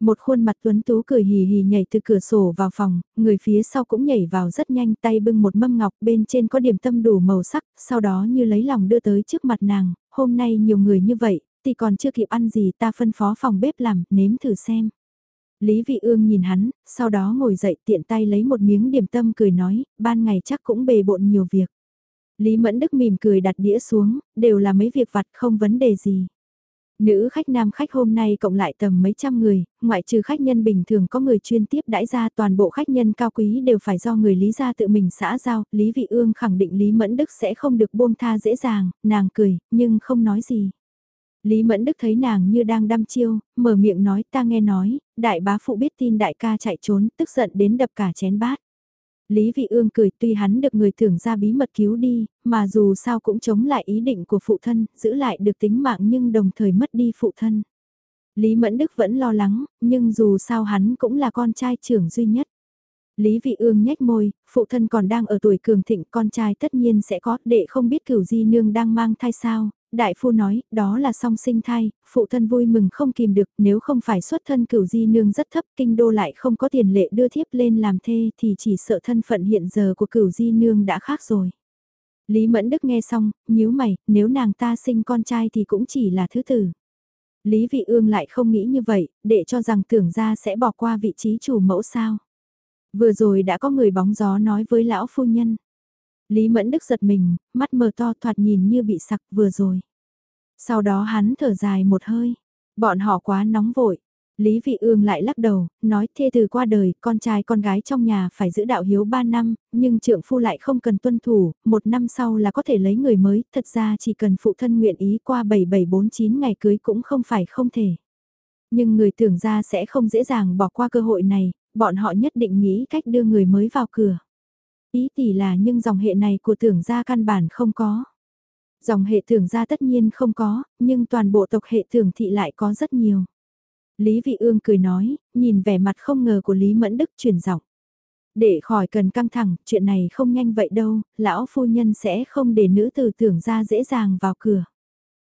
Một khuôn mặt tuấn tú cười hì hì nhảy từ cửa sổ vào phòng, người phía sau cũng nhảy vào rất nhanh tay bưng một mâm ngọc bên trên có điểm tâm đủ màu sắc, sau đó như lấy lòng đưa tới trước mặt nàng, hôm nay nhiều người như vậy, thì còn chưa kịp ăn gì ta phân phó phòng bếp làm, nếm thử xem. Lý Vị Ương nhìn hắn, sau đó ngồi dậy tiện tay lấy một miếng điểm tâm cười nói, ban ngày chắc cũng bề bộn nhiều việc. Lý Mẫn Đức mỉm cười đặt đĩa xuống, đều là mấy việc vặt không vấn đề gì. Nữ khách nam khách hôm nay cộng lại tầm mấy trăm người, ngoại trừ khách nhân bình thường có người chuyên tiếp đãi ra toàn bộ khách nhân cao quý đều phải do người Lý gia tự mình xã giao, Lý Vị Ương khẳng định Lý Mẫn Đức sẽ không được buông tha dễ dàng, nàng cười, nhưng không nói gì. Lý Mẫn Đức thấy nàng như đang đăm chiêu, mở miệng nói ta nghe nói, đại bá phụ biết tin đại ca chạy trốn, tức giận đến đập cả chén bát. Lý Vị Ương cười tuy hắn được người tưởng ra bí mật cứu đi, mà dù sao cũng chống lại ý định của phụ thân, giữ lại được tính mạng nhưng đồng thời mất đi phụ thân. Lý Mẫn Đức vẫn lo lắng, nhưng dù sao hắn cũng là con trai trưởng duy nhất. Lý Vị Ương nhếch môi, phụ thân còn đang ở tuổi cường thịnh, con trai tất nhiên sẽ có, đệ không biết cửu di nương đang mang thai sao, đại phu nói, đó là song sinh thai, phụ thân vui mừng không kìm được, nếu không phải xuất thân cửu di nương rất thấp, kinh đô lại không có tiền lệ đưa thiếp lên làm thê thì chỉ sợ thân phận hiện giờ của cửu di nương đã khác rồi. Lý Mẫn Đức nghe xong, nhíu mày, nếu nàng ta sinh con trai thì cũng chỉ là thứ tử. Lý Vị Ương lại không nghĩ như vậy, để cho rằng tưởng ra sẽ bỏ qua vị trí chủ mẫu sao. Vừa rồi đã có người bóng gió nói với lão phu nhân. Lý Mẫn Đức giật mình, mắt mờ to thoạt nhìn như bị sặc vừa rồi. Sau đó hắn thở dài một hơi, bọn họ quá nóng vội. Lý Vị Ương lại lắc đầu, nói thê từ qua đời, con trai con gái trong nhà phải giữ đạo hiếu 3 năm, nhưng trượng phu lại không cần tuân thủ, một năm sau là có thể lấy người mới, thật ra chỉ cần phụ thân nguyện ý qua 7749 ngày cưới cũng không phải không thể. Nhưng người tưởng ra sẽ không dễ dàng bỏ qua cơ hội này, bọn họ nhất định nghĩ cách đưa người mới vào cửa. Ý tỷ là nhưng dòng hệ này của tưởng gia căn bản không có. Dòng hệ tưởng gia tất nhiên không có, nhưng toàn bộ tộc hệ tưởng thị lại có rất nhiều. Lý Vị Ương cười nói, nhìn vẻ mặt không ngờ của Lý Mẫn Đức chuyển giọng. Để khỏi cần căng thẳng, chuyện này không nhanh vậy đâu, lão phu nhân sẽ không để nữ tử tưởng gia dễ dàng vào cửa.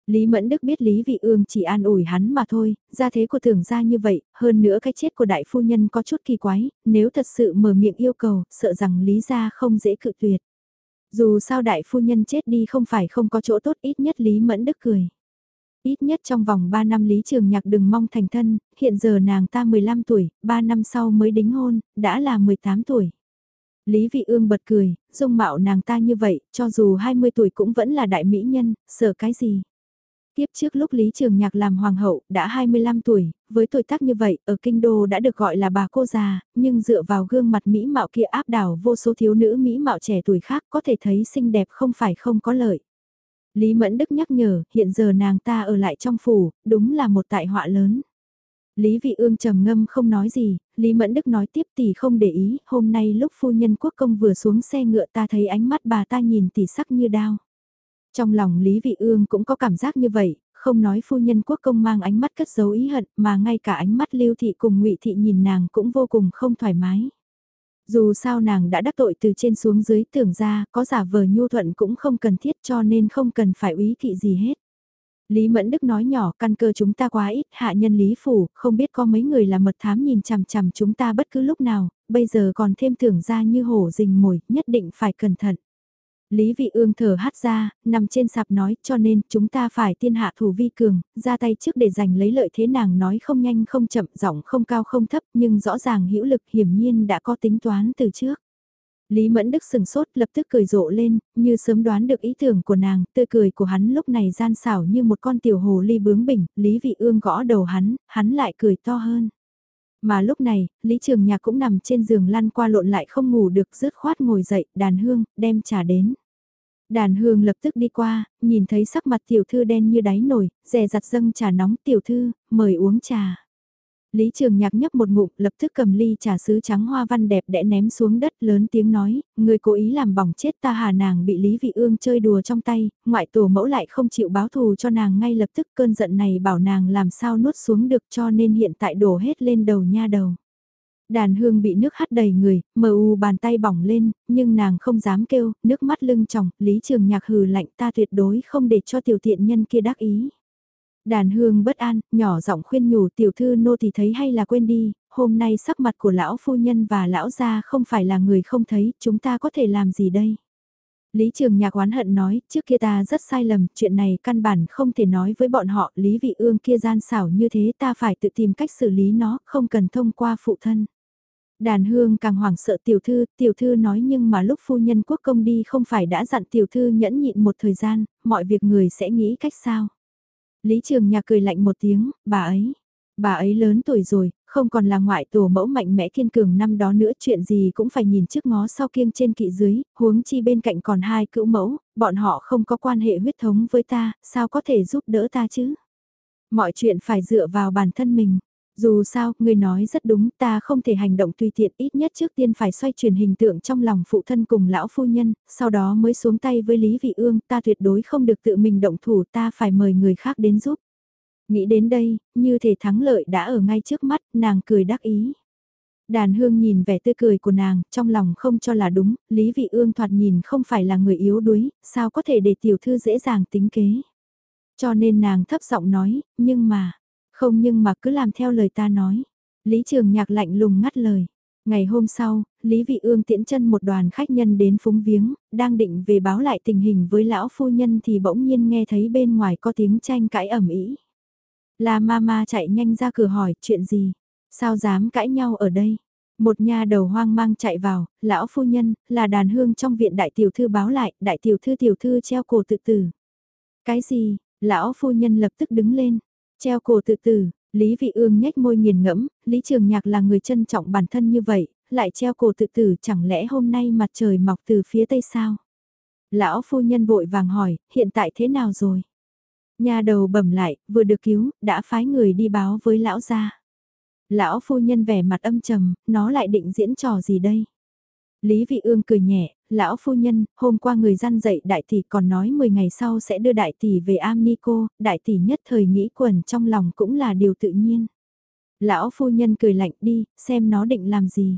Lý Mẫn Đức biết Lý Vị Ương chỉ an ủi hắn mà thôi, gia thế của tưởng Gia như vậy, hơn nữa cái chết của đại phu nhân có chút kỳ quái, nếu thật sự mở miệng yêu cầu, sợ rằng Lý gia không dễ cự tuyệt. Dù sao đại phu nhân chết đi không phải không có chỗ tốt ít nhất Lý Mẫn Đức cười. Ít nhất trong vòng 3 năm Lý Trường Nhạc đừng mong thành thân, hiện giờ nàng ta 15 tuổi, 3 năm sau mới đính hôn, đã là 18 tuổi. Lý Vị Ương bật cười, dung mạo nàng ta như vậy, cho dù 20 tuổi cũng vẫn là đại mỹ nhân, sợ cái gì. Tiếp trước lúc Lý Trường Nhạc làm hoàng hậu, đã 25 tuổi, với tuổi tác như vậy, ở kinh đô đã được gọi là bà cô già, nhưng dựa vào gương mặt mỹ mạo kia áp đảo vô số thiếu nữ mỹ mạo trẻ tuổi khác có thể thấy xinh đẹp không phải không có lợi. Lý Mẫn Đức nhắc nhở, hiện giờ nàng ta ở lại trong phủ, đúng là một tại họa lớn. Lý Vị Ương trầm ngâm không nói gì, Lý Mẫn Đức nói tiếp tỷ không để ý, hôm nay lúc phu nhân quốc công vừa xuống xe ngựa ta thấy ánh mắt bà ta nhìn tỷ sắc như đao. Trong lòng Lý Vị Ương cũng có cảm giác như vậy, không nói phu nhân quốc công mang ánh mắt cất giấu ý hận mà ngay cả ánh mắt lưu thị cùng ngụy thị nhìn nàng cũng vô cùng không thoải mái. Dù sao nàng đã đắc tội từ trên xuống dưới tưởng ra có giả vờ nhu thuận cũng không cần thiết cho nên không cần phải úy thị gì hết. Lý Mẫn Đức nói nhỏ căn cơ chúng ta quá ít, hạ nhân Lý Phủ, không biết có mấy người là mật thám nhìn chằm chằm chúng ta bất cứ lúc nào, bây giờ còn thêm tưởng ra như hổ rình mồi, nhất định phải cẩn thận. Lý Vị Ương thở hát ra, nằm trên sạp nói, cho nên chúng ta phải tiên hạ thủ vi cường, ra tay trước để giành lấy lợi thế nàng nói không nhanh không chậm, giọng không cao không thấp, nhưng rõ ràng hữu lực hiển nhiên đã có tính toán từ trước. Lý Mẫn Đức sừng sốt lập tức cười rộ lên, như sớm đoán được ý tưởng của nàng, tươi cười của hắn lúc này gian xảo như một con tiểu hồ ly bướng bỉnh, Lý Vị Ương gõ đầu hắn, hắn lại cười to hơn. Mà lúc này, Lý Trường Nhạc cũng nằm trên giường lăn qua lộn lại không ngủ được rứt khoát ngồi dậy, đàn hương, đem trà đến. Đàn hương lập tức đi qua, nhìn thấy sắc mặt tiểu thư đen như đáy nồi, rè giặt dâng trà nóng tiểu thư, mời uống trà. Lý Trường Nhạc nhấp một ngụm, lập tức cầm ly trà sứ trắng hoa văn đẹp đẽ ném xuống đất lớn tiếng nói, người cố ý làm bỏng chết ta hà nàng bị Lý Vị Ương chơi đùa trong tay, ngoại tổ mẫu lại không chịu báo thù cho nàng ngay lập tức cơn giận này bảo nàng làm sao nuốt xuống được cho nên hiện tại đổ hết lên đầu nha đầu. Đàn hương bị nước hắt đầy người, mờ u bàn tay bỏng lên, nhưng nàng không dám kêu, nước mắt lưng tròng, Lý Trường Nhạc hừ lạnh ta tuyệt đối không để cho tiểu tiện nhân kia đắc ý. Đàn hương bất an, nhỏ giọng khuyên nhủ tiểu thư nô thì thấy hay là quên đi, hôm nay sắc mặt của lão phu nhân và lão gia không phải là người không thấy, chúng ta có thể làm gì đây? Lý Trường Nhạc oán hận nói, trước kia ta rất sai lầm, chuyện này căn bản không thể nói với bọn họ, Lý Vị Ương kia gian xảo như thế ta phải tự tìm cách xử lý nó, không cần thông qua phụ thân. Đàn hương càng hoảng sợ tiểu thư, tiểu thư nói nhưng mà lúc phu nhân quốc công đi không phải đã dặn tiểu thư nhẫn nhịn một thời gian, mọi việc người sẽ nghĩ cách sao. Lý Trường nhà cười lạnh một tiếng, bà ấy, bà ấy lớn tuổi rồi, không còn là ngoại tổ mẫu mạnh mẽ kiên cường năm đó nữa chuyện gì cũng phải nhìn trước ngó sau kiêng trên kỵ dưới, huống chi bên cạnh còn hai cữu mẫu, bọn họ không có quan hệ huyết thống với ta, sao có thể giúp đỡ ta chứ? Mọi chuyện phải dựa vào bản thân mình. Dù sao, người nói rất đúng, ta không thể hành động tùy tiện ít nhất trước tiên phải xoay chuyển hình tượng trong lòng phụ thân cùng lão phu nhân, sau đó mới xuống tay với Lý Vị Ương, ta tuyệt đối không được tự mình động thủ, ta phải mời người khác đến giúp. Nghĩ đến đây, như thể thắng lợi đã ở ngay trước mắt, nàng cười đắc ý. Đàn hương nhìn vẻ tươi cười của nàng, trong lòng không cho là đúng, Lý Vị Ương thoạt nhìn không phải là người yếu đuối, sao có thể để tiểu thư dễ dàng tính kế. Cho nên nàng thấp giọng nói, nhưng mà, không nhưng mà cứ làm theo lời ta nói. Lý Trường Nhạc lạnh lùng ngắt lời. Ngày hôm sau, Lý Vị Ương tiễn chân một đoàn khách nhân đến phúng viếng, đang định về báo lại tình hình với lão phu nhân thì bỗng nhiên nghe thấy bên ngoài có tiếng tranh cãi ầm ĩ. La Mama chạy nhanh ra cửa hỏi chuyện gì, sao dám cãi nhau ở đây. Một nhà đầu hoang mang chạy vào, lão phu nhân, là đàn hương trong viện đại tiểu thư báo lại, đại tiểu thư tiểu thư treo cổ tự tử. Cái gì, lão phu nhân lập tức đứng lên, Treo cổ tự tử, Lý Vị Ương nhếch môi nghiền ngẫm, Lý Trường Nhạc là người trân trọng bản thân như vậy, lại treo cổ tự tử chẳng lẽ hôm nay mặt trời mọc từ phía tây sao? Lão phu nhân vội vàng hỏi, hiện tại thế nào rồi? Nhà đầu bẩm lại, vừa được cứu, đã phái người đi báo với lão gia. Lão phu nhân vẻ mặt âm trầm, nó lại định diễn trò gì đây? Lý Vị Ương cười nhẹ, lão phu nhân, hôm qua người gian dậy đại tỷ còn nói 10 ngày sau sẽ đưa đại tỷ về Amnico, đại tỷ nhất thời nghĩ quần trong lòng cũng là điều tự nhiên. Lão phu nhân cười lạnh đi, xem nó định làm gì.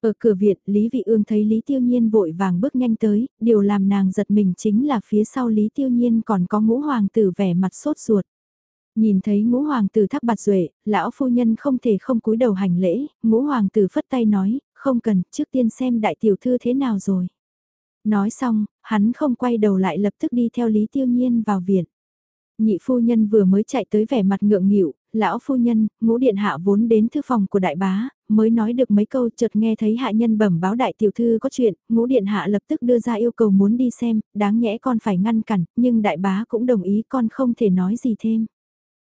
Ở cửa viện, Lý Vị Ương thấy Lý Tiêu Nhiên vội vàng bước nhanh tới, điều làm nàng giật mình chính là phía sau Lý Tiêu Nhiên còn có ngũ hoàng tử vẻ mặt sốt ruột. Nhìn thấy ngũ hoàng tử thắc bạt duệ lão phu nhân không thể không cúi đầu hành lễ, ngũ hoàng tử phất tay nói, không cần, trước tiên xem đại tiểu thư thế nào rồi. Nói xong, hắn không quay đầu lại lập tức đi theo Lý Tiêu Nhiên vào viện. Nhị phu nhân vừa mới chạy tới vẻ mặt ngượng nghịu, lão phu nhân, ngũ điện hạ vốn đến thư phòng của đại bá, mới nói được mấy câu chợt nghe thấy hạ nhân bẩm báo đại tiểu thư có chuyện, ngũ điện hạ lập tức đưa ra yêu cầu muốn đi xem, đáng nhẽ con phải ngăn cản, nhưng đại bá cũng đồng ý con không thể nói gì thêm.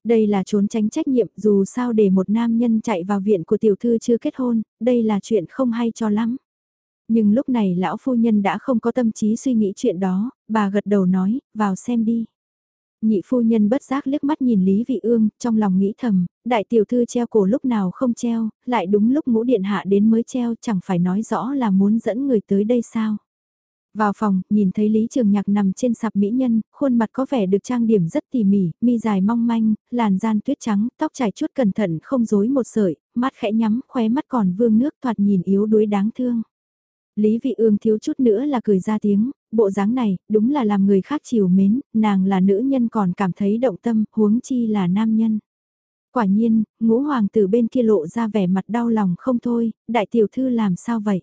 Đây là trốn tránh trách nhiệm dù sao để một nam nhân chạy vào viện của tiểu thư chưa kết hôn, đây là chuyện không hay cho lắm. Nhưng lúc này lão phu nhân đã không có tâm trí suy nghĩ chuyện đó, bà gật đầu nói, vào xem đi. Nhị phu nhân bất giác liếc mắt nhìn Lý Vị Ương, trong lòng nghĩ thầm, đại tiểu thư treo cổ lúc nào không treo, lại đúng lúc ngũ điện hạ đến mới treo chẳng phải nói rõ là muốn dẫn người tới đây sao. Vào phòng, nhìn thấy Lý Trường Nhạc nằm trên sạp mỹ nhân, khuôn mặt có vẻ được trang điểm rất tỉ mỉ, mi dài mong manh, làn gian tuyết trắng, tóc trải chút cẩn thận không rối một sợi, mắt khẽ nhắm, khóe mắt còn vương nước thoạt nhìn yếu đuối đáng thương. Lý Vị Ương thiếu chút nữa là cười ra tiếng, bộ dáng này, đúng là làm người khác chiều mến, nàng là nữ nhân còn cảm thấy động tâm, huống chi là nam nhân. Quả nhiên, ngũ hoàng tử bên kia lộ ra vẻ mặt đau lòng không thôi, đại tiểu thư làm sao vậy?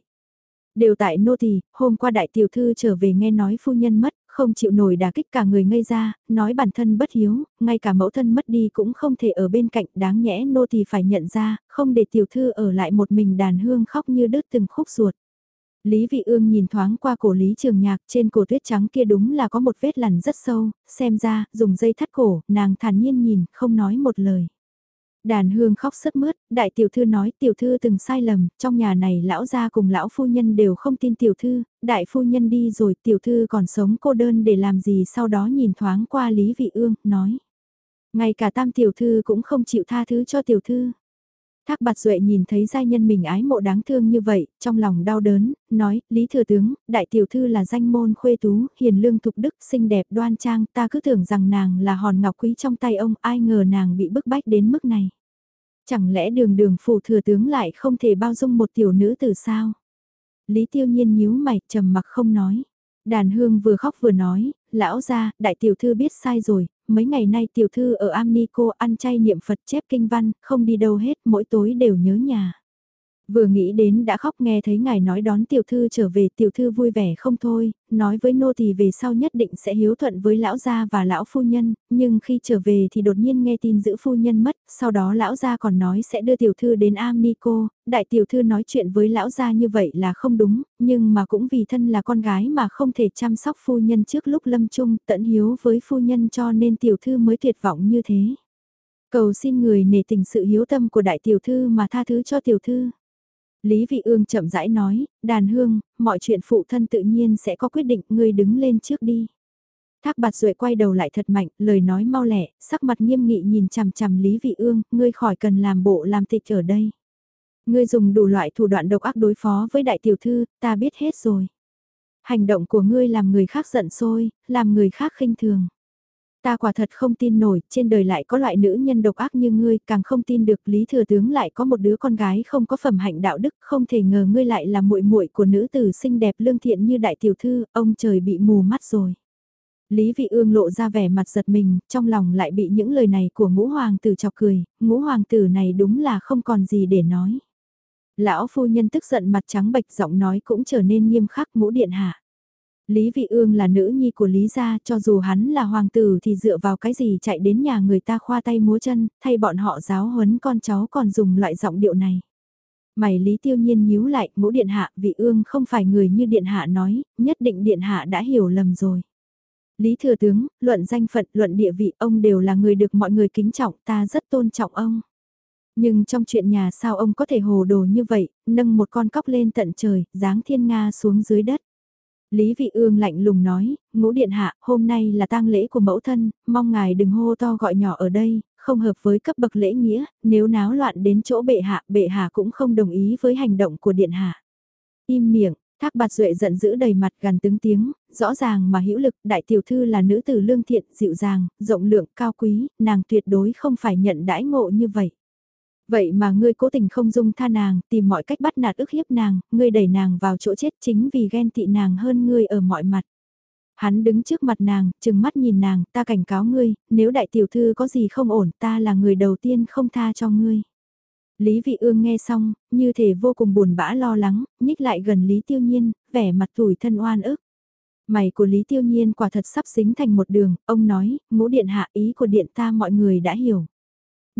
Đều tại nô tỳ, hôm qua đại tiểu thư trở về nghe nói phu nhân mất, không chịu nổi đả kích cả người ngây ra, nói bản thân bất hiếu, ngay cả mẫu thân mất đi cũng không thể ở bên cạnh đáng nhẽ nô tỳ phải nhận ra, không để tiểu thư ở lại một mình đàn hương khóc như đứt từng khúc ruột. Lý Vị Ương nhìn thoáng qua cổ Lý Trường Nhạc trên cổ tuyết trắng kia đúng là có một vết lằn rất sâu, xem ra, dùng dây thắt cổ, nàng thản nhiên nhìn, không nói một lời. Đàn hương khóc sướt mướt, đại tiểu thư nói tiểu thư từng sai lầm, trong nhà này lão gia cùng lão phu nhân đều không tin tiểu thư, đại phu nhân đi rồi tiểu thư còn sống cô đơn để làm gì sau đó nhìn thoáng qua Lý Vị Ương, nói. Ngay cả tam tiểu thư cũng không chịu tha thứ cho tiểu thư. Thác bạt duệ nhìn thấy giai nhân mình ái mộ đáng thương như vậy, trong lòng đau đớn, nói, Lý Thừa Tướng, đại tiểu thư là danh môn khuê tú, hiền lương thục đức, xinh đẹp đoan trang, ta cứ tưởng rằng nàng là hòn ngọc quý trong tay ông, ai ngờ nàng bị bức bách đến mức này. Chẳng lẽ đường đường phủ thừa tướng lại không thể bao dung một tiểu nữ từ sao? Lý tiêu nhiên nhíu mày, trầm mặc không nói. Đàn hương vừa khóc vừa nói, lão gia đại tiểu thư biết sai rồi, mấy ngày nay tiểu thư ở Amnico ăn chay niệm Phật chép kinh văn, không đi đâu hết, mỗi tối đều nhớ nhà. Vừa nghĩ đến đã khóc nghe thấy ngài nói đón tiểu thư trở về tiểu thư vui vẻ không thôi, nói với nô tỳ về sau nhất định sẽ hiếu thuận với lão gia và lão phu nhân, nhưng khi trở về thì đột nhiên nghe tin giữ phu nhân mất, sau đó lão gia còn nói sẽ đưa tiểu thư đến Amnico, đại tiểu thư nói chuyện với lão gia như vậy là không đúng, nhưng mà cũng vì thân là con gái mà không thể chăm sóc phu nhân trước lúc lâm chung tận hiếu với phu nhân cho nên tiểu thư mới tuyệt vọng như thế. Cầu xin người nể tình sự hiếu tâm của đại tiểu thư mà tha thứ cho tiểu thư. Lý Vị Ương chậm rãi nói, đàn hương, mọi chuyện phụ thân tự nhiên sẽ có quyết định, ngươi đứng lên trước đi. Thác bạt duệ quay đầu lại thật mạnh, lời nói mau lẹ, sắc mặt nghiêm nghị nhìn chằm chằm Lý Vị Ương, ngươi khỏi cần làm bộ làm tịch ở đây. Ngươi dùng đủ loại thủ đoạn độc ác đối phó với đại tiểu thư, ta biết hết rồi. Hành động của ngươi làm người khác giận sôi, làm người khác khinh thường. Ta quả thật không tin nổi, trên đời lại có loại nữ nhân độc ác như ngươi, càng không tin được Lý Thừa Tướng lại có một đứa con gái không có phẩm hạnh đạo đức, không thể ngờ ngươi lại là muội muội của nữ tử xinh đẹp lương thiện như đại tiểu thư, ông trời bị mù mắt rồi. Lý Vị Ương lộ ra vẻ mặt giật mình, trong lòng lại bị những lời này của ngũ hoàng tử chọc cười, ngũ hoàng tử này đúng là không còn gì để nói. Lão phu nhân tức giận mặt trắng bệch giọng nói cũng trở nên nghiêm khắc ngũ điện hạ. Lý Vị Ương là nữ nhi của Lý gia, cho dù hắn là hoàng tử thì dựa vào cái gì chạy đến nhà người ta khoa tay múa chân, thay bọn họ giáo huấn con cháu còn dùng loại giọng điệu này. Mày Lý Tiêu Nhiên nhíu lại, ngũ điện hạ, Vị Ương không phải người như điện hạ nói, nhất định điện hạ đã hiểu lầm rồi. Lý Thừa Tướng, luận danh phận, luận địa vị, ông đều là người được mọi người kính trọng, ta rất tôn trọng ông. Nhưng trong chuyện nhà sao ông có thể hồ đồ như vậy, nâng một con cóc lên tận trời, giáng thiên Nga xuống dưới đất. Lý Vị Ương lạnh lùng nói, ngũ điện hạ, hôm nay là tang lễ của mẫu thân, mong ngài đừng hô to gọi nhỏ ở đây, không hợp với cấp bậc lễ nghĩa, nếu náo loạn đến chỗ bệ hạ, bệ hạ cũng không đồng ý với hành động của điện hạ. Im miệng, Thác bạt duệ giận dữ đầy mặt gần tướng tiếng, rõ ràng mà hữu lực, đại tiểu thư là nữ tử lương thiện, dịu dàng, rộng lượng, cao quý, nàng tuyệt đối không phải nhận đãi ngộ như vậy. Vậy mà ngươi cố tình không dung tha nàng, tìm mọi cách bắt nạt ức hiếp nàng, ngươi đẩy nàng vào chỗ chết chính vì ghen tị nàng hơn ngươi ở mọi mặt. Hắn đứng trước mặt nàng, chừng mắt nhìn nàng, ta cảnh cáo ngươi, nếu đại tiểu thư có gì không ổn, ta là người đầu tiên không tha cho ngươi. Lý Vị Ương nghe xong, như thể vô cùng buồn bã lo lắng, nhích lại gần Lý Tiêu Nhiên, vẻ mặt tủi thân oan ức. Mày của Lý Tiêu Nhiên quả thật sắp dính thành một đường, ông nói, ngũ điện hạ ý của điện ta mọi người đã hiểu.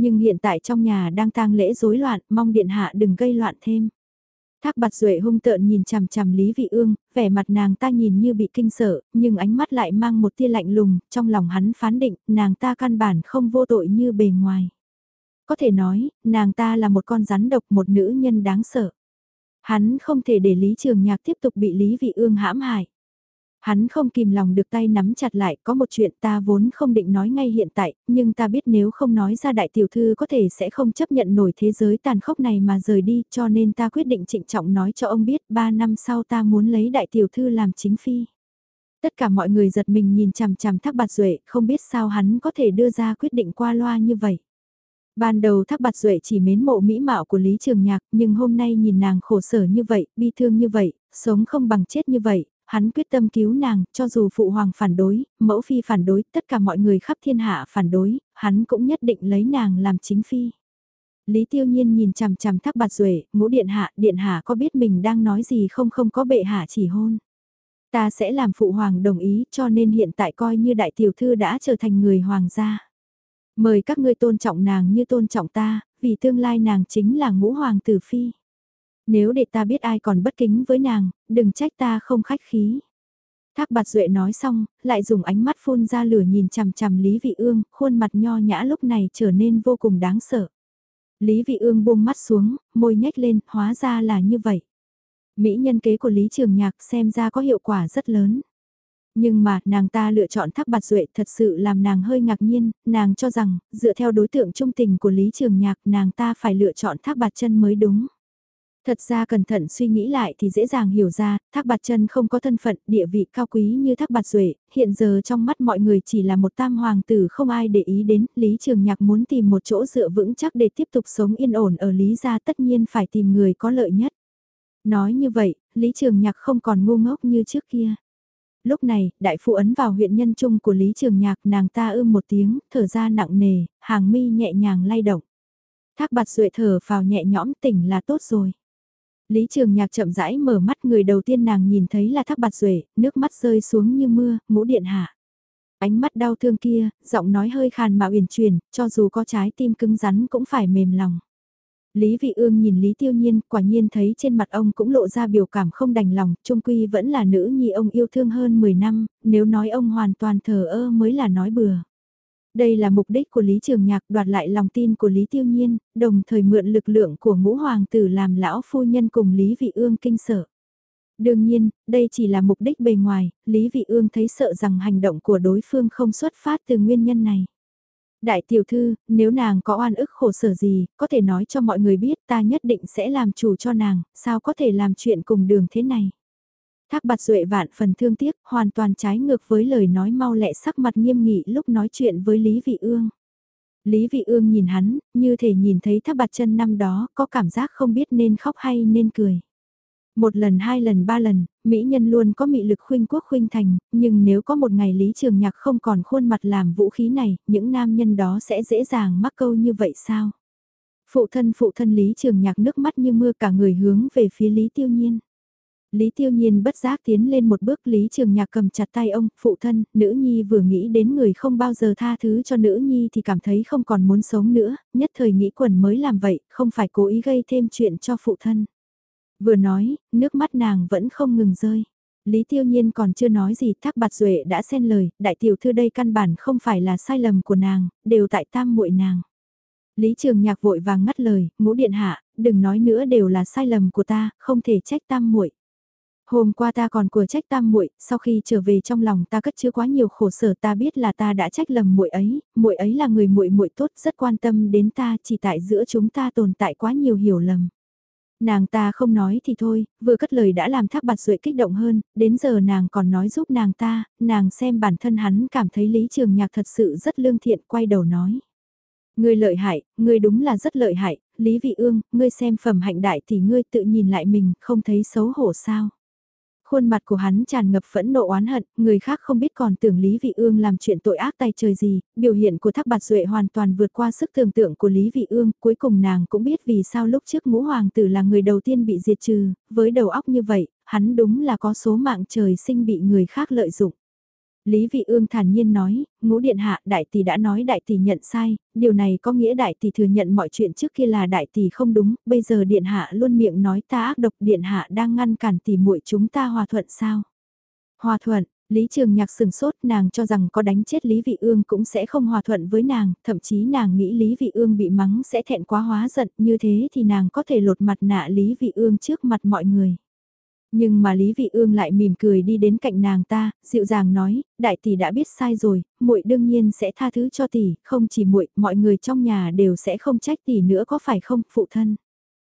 Nhưng hiện tại trong nhà đang tang lễ rối loạn, mong điện hạ đừng gây loạn thêm. Thác bạt duệ hung tợn nhìn chằm chằm Lý Vị Ương, vẻ mặt nàng ta nhìn như bị kinh sợ, nhưng ánh mắt lại mang một tia lạnh lùng, trong lòng hắn phán định, nàng ta căn bản không vô tội như bề ngoài. Có thể nói, nàng ta là một con rắn độc một nữ nhân đáng sợ. Hắn không thể để Lý Trường Nhạc tiếp tục bị Lý Vị Ương hãm hại. Hắn không kìm lòng được tay nắm chặt lại, có một chuyện ta vốn không định nói ngay hiện tại, nhưng ta biết nếu không nói ra đại tiểu thư có thể sẽ không chấp nhận nổi thế giới tàn khốc này mà rời đi, cho nên ta quyết định trịnh trọng nói cho ông biết, ba năm sau ta muốn lấy đại tiểu thư làm chính phi. Tất cả mọi người giật mình nhìn chằm chằm thác bạt duệ, không biết sao hắn có thể đưa ra quyết định qua loa như vậy. Ban đầu thác bạt duệ chỉ mến mộ mỹ mạo của Lý Trường Nhạc, nhưng hôm nay nhìn nàng khổ sở như vậy, bi thương như vậy, sống không bằng chết như vậy, hắn quyết tâm cứu nàng, cho dù phụ hoàng phản đối, mẫu phi phản đối, tất cả mọi người khắp thiên hạ phản đối, hắn cũng nhất định lấy nàng làm chính phi. Lý Tiêu Nhiên nhìn chằm chằm thác bạt duệ ngũ điện hạ, điện hạ có biết mình đang nói gì không không có bệ hạ chỉ hôn. Ta sẽ làm phụ hoàng đồng ý cho nên hiện tại coi như đại tiểu thư đã trở thành người hoàng gia. Mời các ngươi tôn trọng nàng như tôn trọng ta, vì tương lai nàng chính là ngũ hoàng tử phi. Nếu để ta biết ai còn bất kính với nàng, đừng trách ta không khách khí. Thác bạt duệ nói xong, lại dùng ánh mắt phun ra lửa nhìn chằm chằm Lý Vị Ương, khuôn mặt nho nhã lúc này trở nên vô cùng đáng sợ. Lý Vị Ương buông mắt xuống, môi nhếch lên, hóa ra là như vậy. Mỹ nhân kế của Lý Trường Nhạc xem ra có hiệu quả rất lớn. Nhưng mà, nàng ta lựa chọn thác bạt duệ thật sự làm nàng hơi ngạc nhiên, nàng cho rằng, dựa theo đối tượng trung tình của Lý Trường Nhạc, nàng ta phải lựa chọn thác bạt chân mới đúng. Thật ra cẩn thận suy nghĩ lại thì dễ dàng hiểu ra, Thác Bạt Chân không có thân phận, địa vị cao quý như Thác Bạt Duệ, hiện giờ trong mắt mọi người chỉ là một tam hoàng tử không ai để ý đến, Lý Trường Nhạc muốn tìm một chỗ dựa vững chắc để tiếp tục sống yên ổn ở Lý gia tất nhiên phải tìm người có lợi nhất. Nói như vậy, Lý Trường Nhạc không còn ngu ngốc như trước kia. Lúc này, đại phụ ấn vào huyện nhân trung của Lý Trường Nhạc nàng ta ưm một tiếng, thở ra nặng nề, hàng mi nhẹ nhàng lay động. Thác bạt duệ thở vào nhẹ nhõm tỉnh là tốt rồi. Lý Trường Nhạc chậm rãi mở mắt người đầu tiên nàng nhìn thấy là thác bạt duệ nước mắt rơi xuống như mưa, ngũ điện hạ. Ánh mắt đau thương kia, giọng nói hơi khàn mà uyển chuyển, cho dù có trái tim cứng rắn cũng phải mềm lòng. Lý Vị Ương nhìn Lý Tiêu Nhiên, quả nhiên thấy trên mặt ông cũng lộ ra biểu cảm không đành lòng, trung quy vẫn là nữ nhi ông yêu thương hơn 10 năm, nếu nói ông hoàn toàn thờ ơ mới là nói bừa. Đây là mục đích của Lý Trường Nhạc đoạt lại lòng tin của Lý Tiêu Nhiên, đồng thời mượn lực lượng của ngũ hoàng tử làm lão phu nhân cùng Lý Vị Ương kinh sợ. Đương nhiên, đây chỉ là mục đích bề ngoài, Lý Vị Ương thấy sợ rằng hành động của đối phương không xuất phát từ nguyên nhân này. Đại tiểu thư, nếu nàng có oan ức khổ sở gì, có thể nói cho mọi người biết ta nhất định sẽ làm chủ cho nàng, sao có thể làm chuyện cùng đường thế này. Thác bạt duệ vạn phần thương tiếc, hoàn toàn trái ngược với lời nói mau lẹ sắc mặt nghiêm nghị lúc nói chuyện với Lý Vị Ương. Lý Vị Ương nhìn hắn, như thể nhìn thấy thác bạt chân năm đó, có cảm giác không biết nên khóc hay nên cười. Một lần hai lần ba lần, Mỹ nhân luôn có mị lực khuynh quốc khuynh thành, nhưng nếu có một ngày Lý Trường Nhạc không còn khuôn mặt làm vũ khí này, những nam nhân đó sẽ dễ dàng mắc câu như vậy sao? Phụ thân phụ thân Lý Trường Nhạc nước mắt như mưa cả người hướng về phía Lý Tiêu Nhiên. Lý Tiêu Nhiên bất giác tiến lên một bước Lý Trường Nhạc cầm chặt tay ông, phụ thân, nữ nhi vừa nghĩ đến người không bao giờ tha thứ cho nữ nhi thì cảm thấy không còn muốn sống nữa, nhất thời nghĩ quần mới làm vậy, không phải cố ý gây thêm chuyện cho phụ thân. Vừa nói, nước mắt nàng vẫn không ngừng rơi. Lý Tiêu Nhiên còn chưa nói gì, Thác Bạt Duệ đã xen lời, đại tiểu thư đây căn bản không phải là sai lầm của nàng, đều tại tam muội nàng. Lý Trường Nhạc vội vàng ngắt lời, ngũ điện hạ, đừng nói nữa đều là sai lầm của ta, không thể trách tam muội. Hôm qua ta còn của trách tam muội, sau khi trở về trong lòng ta cất chứa quá nhiều khổ sở, ta biết là ta đã trách lầm muội ấy, muội ấy là người muội muội tốt, rất quan tâm đến ta, chỉ tại giữa chúng ta tồn tại quá nhiều hiểu lầm. Nàng ta không nói thì thôi, vừa cất lời đã làm thác bạt duệ kích động hơn, đến giờ nàng còn nói giúp nàng ta, nàng xem bản thân hắn cảm thấy Lý Trường Nhạc thật sự rất lương thiện quay đầu nói. Ngươi lợi hại, ngươi đúng là rất lợi hại, Lý Vị Ương, ngươi xem phẩm hạnh đại thì ngươi tự nhìn lại mình, không thấy xấu hổ sao. Khuôn mặt của hắn tràn ngập phẫn nộ oán hận, người khác không biết còn tưởng Lý Vị Ương làm chuyện tội ác tay trời gì, biểu hiện của Thác Bạt Duệ hoàn toàn vượt qua sức tưởng tượng của Lý Vị Ương, cuối cùng nàng cũng biết vì sao lúc trước ngũ hoàng tử là người đầu tiên bị diệt trừ, với đầu óc như vậy, hắn đúng là có số mạng trời sinh bị người khác lợi dụng. Lý Vị Ương thản nhiên nói, ngũ điện hạ đại tỷ đã nói đại tỷ nhận sai, điều này có nghĩa đại tỷ thừa nhận mọi chuyện trước kia là đại tỷ không đúng, bây giờ điện hạ luôn miệng nói ta ác độc điện hạ đang ngăn cản tỷ muội chúng ta hòa thuận sao. Hòa thuận, Lý Trường Nhạc sừng sốt nàng cho rằng có đánh chết Lý Vị Ương cũng sẽ không hòa thuận với nàng, thậm chí nàng nghĩ Lý Vị Ương bị mắng sẽ thẹn quá hóa giận như thế thì nàng có thể lột mặt nạ Lý Vị Ương trước mặt mọi người. Nhưng mà Lý Vị Ương lại mỉm cười đi đến cạnh nàng ta, dịu dàng nói, đại tỷ đã biết sai rồi, muội đương nhiên sẽ tha thứ cho tỷ, không chỉ muội, mọi người trong nhà đều sẽ không trách tỷ nữa có phải không, phụ thân.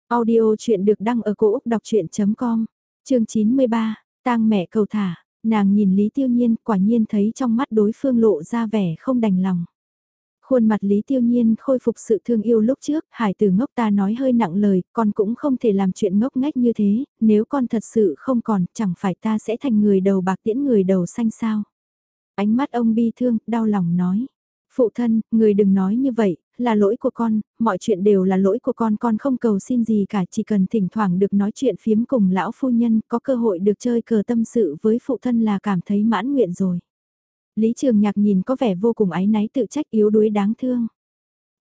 Audio chuyện được đăng ở cổ Úc đọc chuyện.com, chương 93, tang mẹ cầu thả, nàng nhìn Lý Tiêu Nhiên, quả nhiên thấy trong mắt đối phương lộ ra vẻ không đành lòng. Khuôn mặt Lý Tiêu Nhiên khôi phục sự thương yêu lúc trước, hải tử ngốc ta nói hơi nặng lời, con cũng không thể làm chuyện ngốc ngách như thế, nếu con thật sự không còn, chẳng phải ta sẽ thành người đầu bạc tiễn người đầu xanh sao. Ánh mắt ông bi thương, đau lòng nói. Phụ thân, người đừng nói như vậy, là lỗi của con, mọi chuyện đều là lỗi của con, con không cầu xin gì cả, chỉ cần thỉnh thoảng được nói chuyện phiếm cùng lão phu nhân, có cơ hội được chơi cờ tâm sự với phụ thân là cảm thấy mãn nguyện rồi. Lý Trường Nhạc nhìn có vẻ vô cùng áy náy tự trách yếu đuối đáng thương.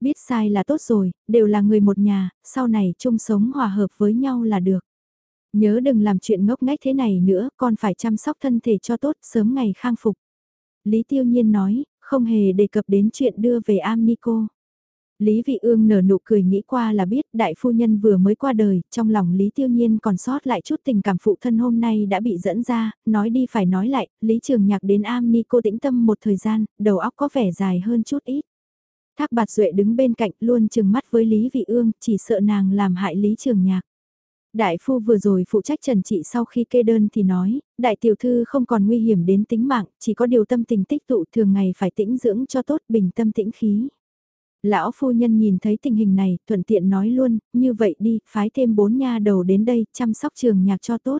Biết sai là tốt rồi, đều là người một nhà, sau này chung sống hòa hợp với nhau là được. Nhớ đừng làm chuyện ngốc nghếch thế này nữa, con phải chăm sóc thân thể cho tốt, sớm ngày khang phục. Lý Tiêu Nhiên nói, không hề đề cập đến chuyện đưa về Amnico. Nico. Lý Vị Ương nở nụ cười nghĩ qua là biết đại phu nhân vừa mới qua đời, trong lòng Lý Tiêu Nhiên còn sót lại chút tình cảm phụ thân hôm nay đã bị dẫn ra, nói đi phải nói lại, Lý Trường Nhạc đến am ni cô tĩnh tâm một thời gian, đầu óc có vẻ dài hơn chút ít. Thác bạt duệ đứng bên cạnh luôn chừng mắt với Lý Vị Ương, chỉ sợ nàng làm hại Lý Trường Nhạc. Đại phu vừa rồi phụ trách trần trị sau khi kê đơn thì nói, đại tiểu thư không còn nguy hiểm đến tính mạng, chỉ có điều tâm tình tích tụ thường ngày phải tĩnh dưỡng cho tốt bình tâm tĩnh khí. Lão phu nhân nhìn thấy tình hình này, thuận tiện nói luôn, như vậy đi, phái thêm bốn nha đầu đến đây, chăm sóc trường nhạc cho tốt.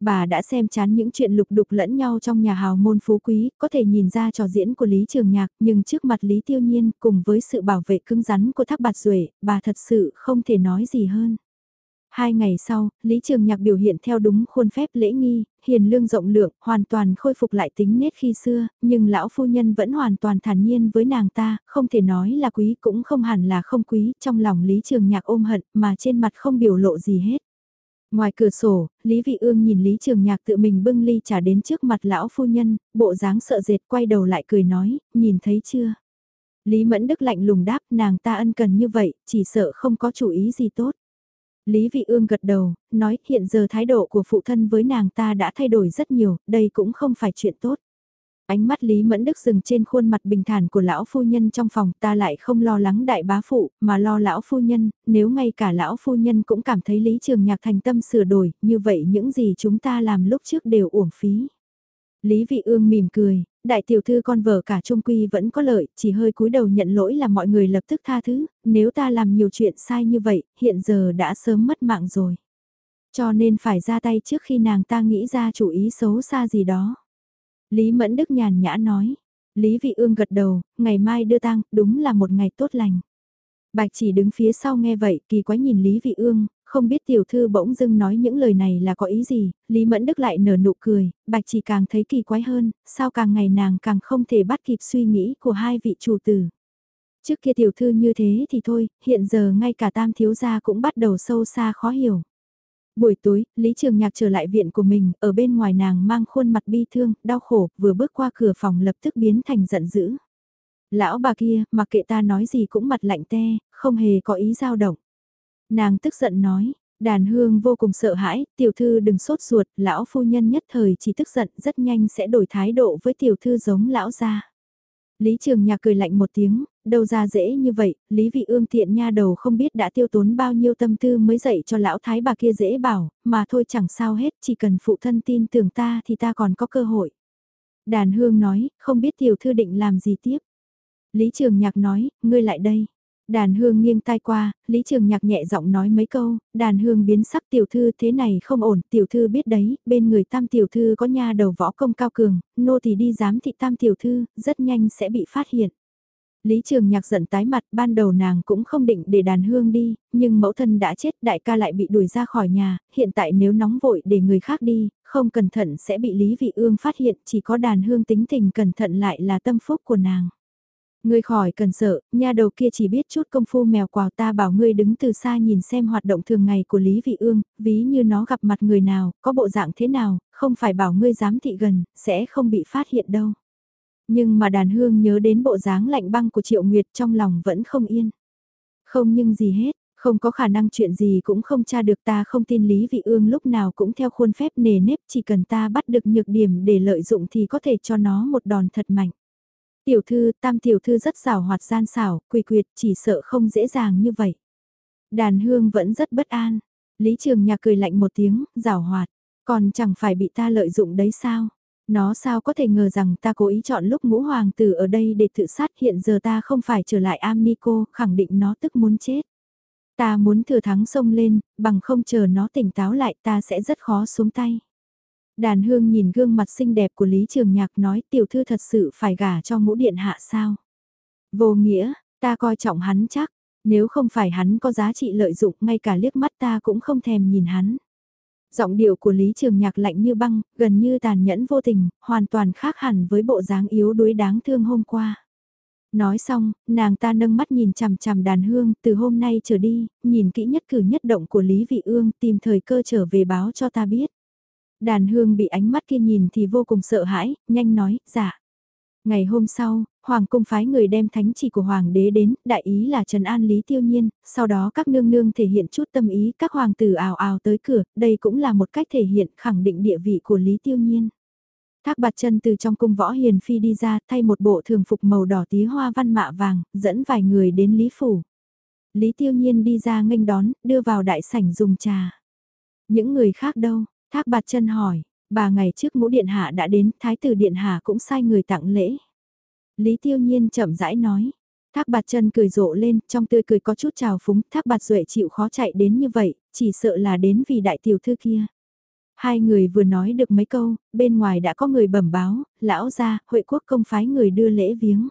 Bà đã xem chán những chuyện lục đục lẫn nhau trong nhà hào môn phú quý, có thể nhìn ra trò diễn của Lý Trường Nhạc, nhưng trước mặt Lý Tiêu Nhiên, cùng với sự bảo vệ cứng rắn của Thác Bạt Duệ, bà thật sự không thể nói gì hơn. Hai ngày sau, Lý Trường Nhạc biểu hiện theo đúng khuôn phép lễ nghi, hiền lương rộng lượng, hoàn toàn khôi phục lại tính nết khi xưa, nhưng lão phu nhân vẫn hoàn toàn thản nhiên với nàng ta, không thể nói là quý cũng không hẳn là không quý, trong lòng Lý Trường Nhạc ôm hận mà trên mặt không biểu lộ gì hết. Ngoài cửa sổ, Lý Vị Ương nhìn Lý Trường Nhạc tự mình bưng ly trà đến trước mặt lão phu nhân, bộ dáng sợ dệt quay đầu lại cười nói, nhìn thấy chưa? Lý Mẫn Đức lạnh lùng đáp nàng ta ân cần như vậy, chỉ sợ không có chủ ý gì tốt. Lý Vị Ương gật đầu, nói hiện giờ thái độ của phụ thân với nàng ta đã thay đổi rất nhiều, đây cũng không phải chuyện tốt. Ánh mắt Lý Mẫn Đức dừng trên khuôn mặt bình thản của lão phu nhân trong phòng ta lại không lo lắng đại bá phụ, mà lo lão phu nhân, nếu ngay cả lão phu nhân cũng cảm thấy Lý Trường Nhạc thành tâm sửa đổi, như vậy những gì chúng ta làm lúc trước đều uổng phí. Lý Vị Ương mỉm cười, đại tiểu thư con vợ cả trung quy vẫn có lợi, chỉ hơi cúi đầu nhận lỗi là mọi người lập tức tha thứ, nếu ta làm nhiều chuyện sai như vậy, hiện giờ đã sớm mất mạng rồi. Cho nên phải ra tay trước khi nàng ta nghĩ ra chủ ý xấu xa gì đó. Lý Mẫn Đức nhàn nhã nói, Lý Vị Ương gật đầu, ngày mai đưa tang, đúng là một ngày tốt lành. Bạch chỉ đứng phía sau nghe vậy, kỳ quái nhìn Lý Vị Ương, không biết tiểu thư bỗng dưng nói những lời này là có ý gì, Lý Mẫn Đức lại nở nụ cười, bạch chỉ càng thấy kỳ quái hơn, sao càng ngày nàng càng không thể bắt kịp suy nghĩ của hai vị chủ tử. Trước kia tiểu thư như thế thì thôi, hiện giờ ngay cả tam thiếu gia cũng bắt đầu sâu xa khó hiểu. Buổi tối, Lý Trường Nhạc trở lại viện của mình, ở bên ngoài nàng mang khuôn mặt bi thương, đau khổ, vừa bước qua cửa phòng lập tức biến thành giận dữ. Lão bà kia, mặc kệ ta nói gì cũng mặt lạnh te, không hề có ý dao động. Nàng tức giận nói, đàn hương vô cùng sợ hãi, tiểu thư đừng sốt ruột, lão phu nhân nhất thời chỉ tức giận rất nhanh sẽ đổi thái độ với tiểu thư giống lão gia. Lý Trường Nhạc cười lạnh một tiếng, đâu ra dễ như vậy, Lý Vị Ương tiện nha đầu không biết đã tiêu tốn bao nhiêu tâm tư mới dạy cho lão thái bà kia dễ bảo, mà thôi chẳng sao hết, chỉ cần phụ thân tin tưởng ta thì ta còn có cơ hội. Đàn hương nói, không biết tiểu thư định làm gì tiếp. Lý Trường Nhạc nói, ngươi lại đây. Đàn hương nghiêng tai qua, Lý Trường Nhạc nhẹ giọng nói mấy câu, đàn hương biến sắc tiểu thư thế này không ổn, tiểu thư biết đấy, bên người tam tiểu thư có nhà đầu võ công cao cường, nô thì đi giám thị tam tiểu thư, rất nhanh sẽ bị phát hiện. Lý Trường Nhạc giận tái mặt, ban đầu nàng cũng không định để đàn hương đi, nhưng mẫu thân đã chết, đại ca lại bị đuổi ra khỏi nhà, hiện tại nếu nóng vội để người khác đi, không cẩn thận sẽ bị Lý Vị Ương phát hiện, chỉ có đàn hương tính tình cẩn thận lại là tâm phúc của nàng. Ngươi khỏi cần sợ, nha đầu kia chỉ biết chút công phu mèo quào ta bảo ngươi đứng từ xa nhìn xem hoạt động thường ngày của Lý Vị Ương, ví như nó gặp mặt người nào, có bộ dạng thế nào, không phải bảo ngươi dám thị gần, sẽ không bị phát hiện đâu. Nhưng mà đàn hương nhớ đến bộ dáng lạnh băng của Triệu Nguyệt trong lòng vẫn không yên. Không nhưng gì hết, không có khả năng chuyện gì cũng không tra được ta không tin Lý Vị Ương lúc nào cũng theo khuôn phép nề nếp chỉ cần ta bắt được nhược điểm để lợi dụng thì có thể cho nó một đòn thật mạnh. Tiểu thư, tam tiểu thư rất xảo hoạt gian xảo, quỳ quyệt, chỉ sợ không dễ dàng như vậy. Đàn hương vẫn rất bất an. Lý Trường Nhạc cười lạnh một tiếng, rào hoạt. Còn chẳng phải bị ta lợi dụng đấy sao? Nó sao có thể ngờ rằng ta cố ý chọn lúc ngũ hoàng tử ở đây để tự sát hiện giờ ta không phải trở lại am ni cô, khẳng định nó tức muốn chết. Ta muốn thừa thắng sông lên, bằng không chờ nó tỉnh táo lại ta sẽ rất khó xuống tay. Đàn hương nhìn gương mặt xinh đẹp của Lý Trường Nhạc nói tiểu thư thật sự phải gả cho ngũ điện hạ sao. Vô nghĩa, ta coi trọng hắn chắc, nếu không phải hắn có giá trị lợi dụng ngay cả liếc mắt ta cũng không thèm nhìn hắn. Giọng điệu của Lý Trường Nhạc lạnh như băng, gần như tàn nhẫn vô tình, hoàn toàn khác hẳn với bộ dáng yếu đuối đáng thương hôm qua. Nói xong, nàng ta nâng mắt nhìn chằm chằm đàn hương, từ hôm nay trở đi, nhìn kỹ nhất cử nhất động của Lý Vị Ương, tìm thời cơ trở về báo cho ta biết. Đàn hương bị ánh mắt kia nhìn thì vô cùng sợ hãi, nhanh nói, dạ. Ngày hôm sau, Hoàng cung phái người đem thánh chỉ của Hoàng đế đến, đại ý là Trần An Lý Tiêu Nhiên, sau đó các nương nương thể hiện chút tâm ý, các hoàng tử ào ào tới cửa, đây cũng là một cách thể hiện khẳng định địa vị của Lý Tiêu Nhiên. Thác bạt chân từ trong cung võ hiền phi đi ra thay một bộ thường phục màu đỏ tía hoa văn mạ vàng, dẫn vài người đến Lý Phủ. Lý Tiêu Nhiên đi ra nghênh đón, đưa vào đại sảnh dùng trà. Những người khác đâu? Thác bạt chân hỏi, bà ngày trước ngũ điện hạ đã đến, thái tử điện hạ cũng sai người tặng lễ. Lý Tiêu Nhiên chậm rãi nói. Thác bạt chân cười rộ lên, trong tươi cười có chút trào phúng, thác bạt duệ chịu khó chạy đến như vậy, chỉ sợ là đến vì đại tiểu thư kia. Hai người vừa nói được mấy câu, bên ngoài đã có người bẩm báo, lão ra, hội quốc công phái người đưa lễ viếng.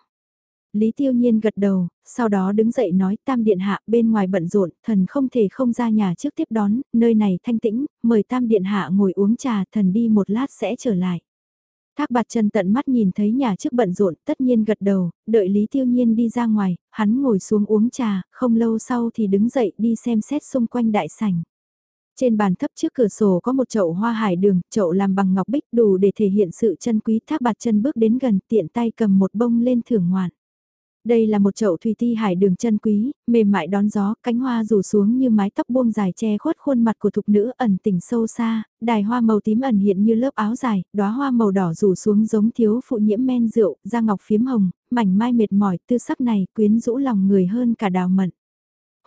Lý Tiêu Nhiên gật đầu, sau đó đứng dậy nói tam điện hạ bên ngoài bận rộn, thần không thể không ra nhà trước tiếp đón, nơi này thanh tĩnh, mời tam điện hạ ngồi uống trà, thần đi một lát sẽ trở lại. Thác bạt chân tận mắt nhìn thấy nhà trước bận rộn, tất nhiên gật đầu, đợi Lý Tiêu Nhiên đi ra ngoài, hắn ngồi xuống uống trà, không lâu sau thì đứng dậy đi xem xét xung quanh đại sảnh. Trên bàn thấp trước cửa sổ có một chậu hoa hải đường, chậu làm bằng ngọc bích đủ để thể hiện sự chân quý thác bạt chân bước đến gần tiện tay cầm một bông lên thưởng ngoạn. Đây là một chậu thủy ti hải đường chân quý, mềm mại đón gió, cánh hoa rủ xuống như mái tóc buông dài che khuất khuôn mặt của thục nữ ẩn tỉnh sâu xa, đài hoa màu tím ẩn hiện như lớp áo dài, đóa hoa màu đỏ rủ xuống giống thiếu phụ nhiễm men rượu, da ngọc phiếm hồng, mảnh mai mệt mỏi, tư sắc này quyến rũ lòng người hơn cả đào mận.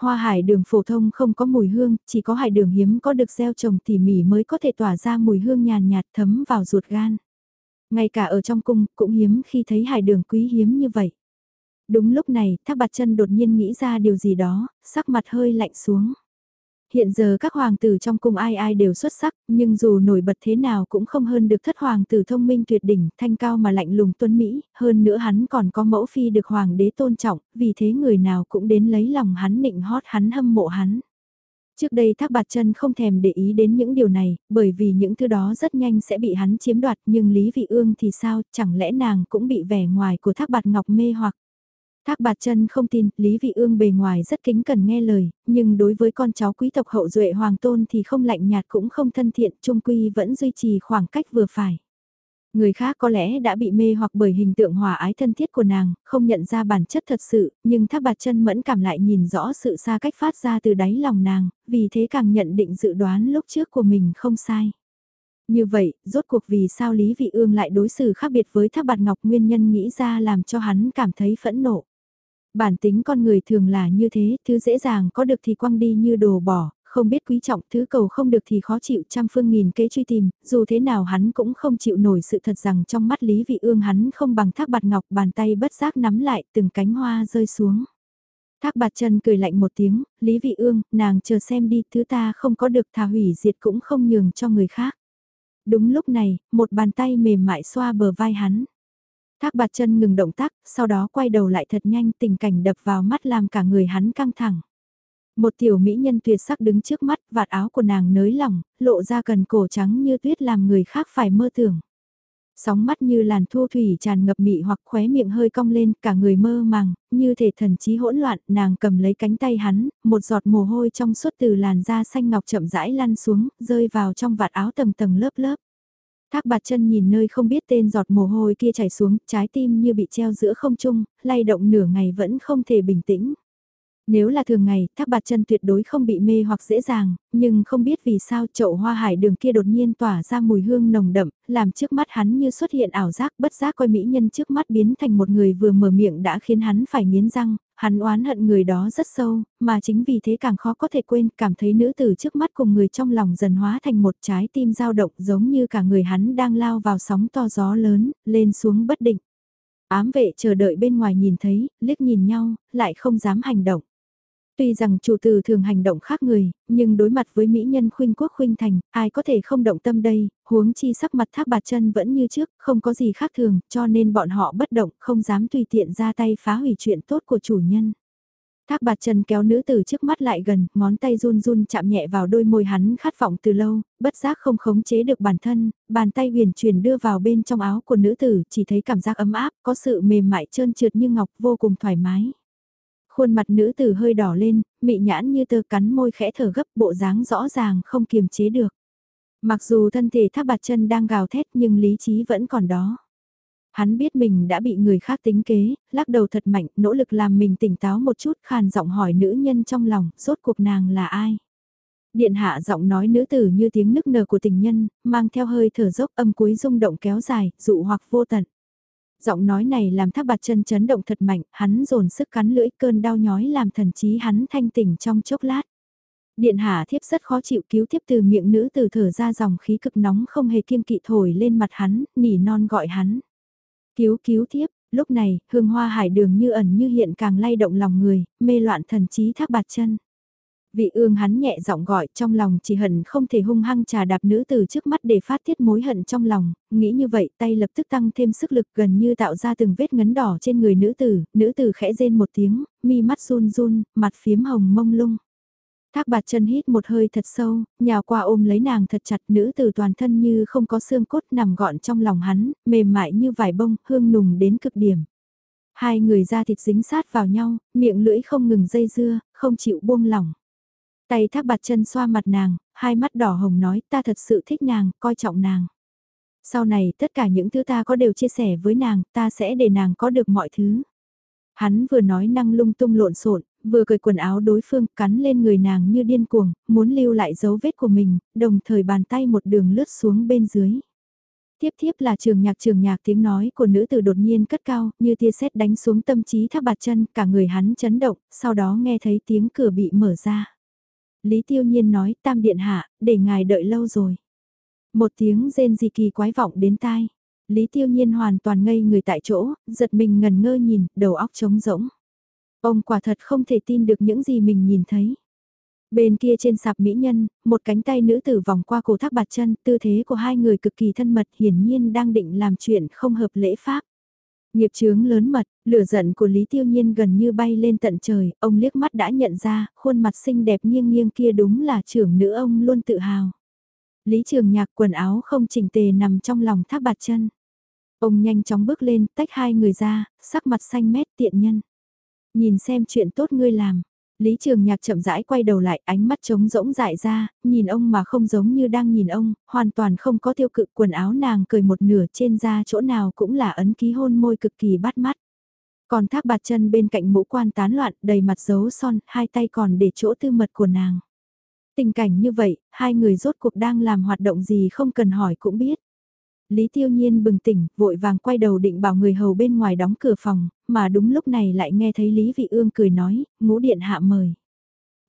Hoa hải đường phổ thông không có mùi hương, chỉ có hải đường hiếm có được gieo trồng tỉ mỉ mới có thể tỏa ra mùi hương nhàn nhạt thấm vào ruột gan. Ngay cả ở trong cung cũng hiếm khi thấy hải đường quý hiếm như vậy. Đúng lúc này, Thác Bạt Chân đột nhiên nghĩ ra điều gì đó, sắc mặt hơi lạnh xuống. Hiện giờ các hoàng tử trong cung ai ai đều xuất sắc, nhưng dù nổi bật thế nào cũng không hơn được thất hoàng tử thông minh tuyệt đỉnh, thanh cao mà lạnh lùng tuấn Mỹ, hơn nữa hắn còn có mẫu phi được hoàng đế tôn trọng, vì thế người nào cũng đến lấy lòng hắn nịnh hót hắn hâm mộ hắn. Trước đây Thác Bạt Chân không thèm để ý đến những điều này, bởi vì những thứ đó rất nhanh sẽ bị hắn chiếm đoạt, nhưng Lý Vị Ương thì sao, chẳng lẽ nàng cũng bị vẻ ngoài của Thác Bạt Ngọc mê hoặc. Thác bạt chân không tin, Lý Vị Ương bề ngoài rất kính cần nghe lời, nhưng đối với con cháu quý tộc hậu duệ hoàng tôn thì không lạnh nhạt cũng không thân thiện, trung quy vẫn duy trì khoảng cách vừa phải. Người khác có lẽ đã bị mê hoặc bởi hình tượng hòa ái thân thiết của nàng, không nhận ra bản chất thật sự, nhưng thác bạt chân mẫn cảm lại nhìn rõ sự xa cách phát ra từ đáy lòng nàng, vì thế càng nhận định dự đoán lúc trước của mình không sai. Như vậy, rốt cuộc vì sao Lý Vị Ương lại đối xử khác biệt với Thác Bạt Ngọc nguyên nhân nghĩ ra làm cho hắn cảm thấy phẫn nộ. Bản tính con người thường là như thế, thứ dễ dàng có được thì quăng đi như đồ bỏ, không biết quý trọng, thứ cầu không được thì khó chịu trăm phương nghìn kế truy tìm, dù thế nào hắn cũng không chịu nổi sự thật rằng trong mắt Lý Vị Ương hắn không bằng thác bạt ngọc bàn tay bất giác nắm lại từng cánh hoa rơi xuống. Thác bạt chân cười lạnh một tiếng, Lý Vị Ương, nàng chờ xem đi, thứ ta không có được thà hủy diệt cũng không nhường cho người khác. Đúng lúc này, một bàn tay mềm mại xoa bờ vai hắn. Thác bạt chân ngừng động tác, sau đó quay đầu lại thật nhanh tình cảnh đập vào mắt làm cả người hắn căng thẳng. Một tiểu mỹ nhân tuyệt sắc đứng trước mắt, vạt áo của nàng nới lỏng, lộ ra cần cổ trắng như tuyết làm người khác phải mơ tưởng. Sóng mắt như làn thu thủy tràn ngập mị hoặc khóe miệng hơi cong lên, cả người mơ màng, như thể thần trí hỗn loạn, nàng cầm lấy cánh tay hắn, một giọt mồ hôi trong suốt từ làn da xanh ngọc chậm rãi lăn xuống, rơi vào trong vạt áo tầng tầng lớp lớp. Thác bạt chân nhìn nơi không biết tên giọt mồ hôi kia chảy xuống, trái tim như bị treo giữa không trung, lay động nửa ngày vẫn không thể bình tĩnh. Nếu là thường ngày, thác bạt chân tuyệt đối không bị mê hoặc dễ dàng, nhưng không biết vì sao chậu hoa hải đường kia đột nhiên tỏa ra mùi hương nồng đậm, làm trước mắt hắn như xuất hiện ảo giác bất giác coi mỹ nhân trước mắt biến thành một người vừa mở miệng đã khiến hắn phải nghiến răng, hắn oán hận người đó rất sâu, mà chính vì thế càng khó có thể quên, cảm thấy nữ tử trước mắt cùng người trong lòng dần hóa thành một trái tim dao động giống như cả người hắn đang lao vào sóng to gió lớn, lên xuống bất định. Ám vệ chờ đợi bên ngoài nhìn thấy, liếc nhìn nhau, lại không dám hành động. Tuy rằng chủ tử thường hành động khác người, nhưng đối mặt với mỹ nhân khuynh quốc khuynh thành, ai có thể không động tâm đây, huống chi sắc mặt thác bạt chân vẫn như trước, không có gì khác thường, cho nên bọn họ bất động, không dám tùy tiện ra tay phá hủy chuyện tốt của chủ nhân. Thác bạt chân kéo nữ tử trước mắt lại gần, ngón tay run run chạm nhẹ vào đôi môi hắn khát vọng từ lâu, bất giác không khống chế được bản thân, bàn tay huyền chuyển đưa vào bên trong áo của nữ tử, chỉ thấy cảm giác ấm áp, có sự mềm mại trơn trượt như ngọc vô cùng thoải mái. Khuôn mặt nữ tử hơi đỏ lên, mị nhãn như tơ cắn môi khẽ thở gấp bộ dáng rõ ràng không kiềm chế được. Mặc dù thân thể thác bạt chân đang gào thét nhưng lý trí vẫn còn đó. Hắn biết mình đã bị người khác tính kế, lắc đầu thật mạnh, nỗ lực làm mình tỉnh táo một chút, khàn giọng hỏi nữ nhân trong lòng, rốt cuộc nàng là ai? Điện hạ giọng nói nữ tử như tiếng nức nở của tình nhân, mang theo hơi thở dốc âm cuối rung động kéo dài, dụ hoặc vô tận. Giọng nói này làm thác bạt chân chấn động thật mạnh, hắn dồn sức cắn lưỡi cơn đau nhói làm thần trí hắn thanh tỉnh trong chốc lát. Điện hạ thiếp rất khó chịu cứu thiếp từ miệng nữ từ thở ra dòng khí cực nóng không hề kiêng kỵ thổi lên mặt hắn, nỉ non gọi hắn. Cứu cứu thiếp, lúc này, hương hoa hải đường như ẩn như hiện càng lay động lòng người, mê loạn thần trí thác bạt chân. Vị ương hắn nhẹ giọng gọi trong lòng chỉ hận không thể hung hăng trà đạp nữ từ trước mắt để phát tiết mối hận trong lòng, nghĩ như vậy tay lập tức tăng thêm sức lực gần như tạo ra từng vết ngấn đỏ trên người nữ tử, nữ tử khẽ rên một tiếng, mi mắt run run, mặt phiếm hồng mông lung. Thác bạt chân hít một hơi thật sâu, nhào qua ôm lấy nàng thật chặt nữ tử toàn thân như không có xương cốt nằm gọn trong lòng hắn, mềm mại như vải bông, hương nùng đến cực điểm. Hai người da thịt dính sát vào nhau, miệng lưỡi không ngừng dây dưa, không chịu buông lỏng. Tay thác bạt chân xoa mặt nàng, hai mắt đỏ hồng nói ta thật sự thích nàng, coi trọng nàng. Sau này tất cả những thứ ta có đều chia sẻ với nàng, ta sẽ để nàng có được mọi thứ. Hắn vừa nói năng lung tung lộn xộn, vừa cởi quần áo đối phương cắn lên người nàng như điên cuồng, muốn lưu lại dấu vết của mình, đồng thời bàn tay một đường lướt xuống bên dưới. Tiếp tiếp là trường nhạc trường nhạc tiếng nói của nữ tử đột nhiên cất cao, như tia sét đánh xuống tâm trí thác bạt chân, cả người hắn chấn động, sau đó nghe thấy tiếng cửa bị mở ra. Lý Tiêu Nhiên nói tam điện hạ, để ngài đợi lâu rồi. Một tiếng rên gì kỳ quái vọng đến tai. Lý Tiêu Nhiên hoàn toàn ngây người tại chỗ, giật mình ngần ngơ nhìn, đầu óc trống rỗng. Ông quả thật không thể tin được những gì mình nhìn thấy. Bên kia trên sạp mỹ nhân, một cánh tay nữ tử vòng qua cổ thác bạt chân, tư thế của hai người cực kỳ thân mật hiển nhiên đang định làm chuyện không hợp lễ pháp. Nghiệp chướng lớn mật, lửa giận của Lý Tiêu Nhiên gần như bay lên tận trời, ông liếc mắt đã nhận ra, khuôn mặt xinh đẹp nghiêng nghiêng kia đúng là trưởng nữ ông luôn tự hào. Lý Trường Nhạc quần áo không chỉnh tề nằm trong lòng thác bạt chân. Ông nhanh chóng bước lên, tách hai người ra, sắc mặt xanh mét tiện nhân. Nhìn xem chuyện tốt ngươi làm. Lý Trường Nhạc chậm rãi quay đầu lại, ánh mắt trống rỗng dại ra, nhìn ông mà không giống như đang nhìn ông, hoàn toàn không có tiêu cự quần áo nàng cười một nửa trên da chỗ nào cũng là ấn ký hôn môi cực kỳ bắt mắt. Còn thác bạt chân bên cạnh mũ quan tán loạn, đầy mặt dấu son, hai tay còn để chỗ tư mật của nàng. Tình cảnh như vậy, hai người rốt cuộc đang làm hoạt động gì không cần hỏi cũng biết. Lý Tiêu Nhiên bừng tỉnh, vội vàng quay đầu định bảo người hầu bên ngoài đóng cửa phòng, mà đúng lúc này lại nghe thấy Lý Vị Ương cười nói, ngũ điện hạ mời.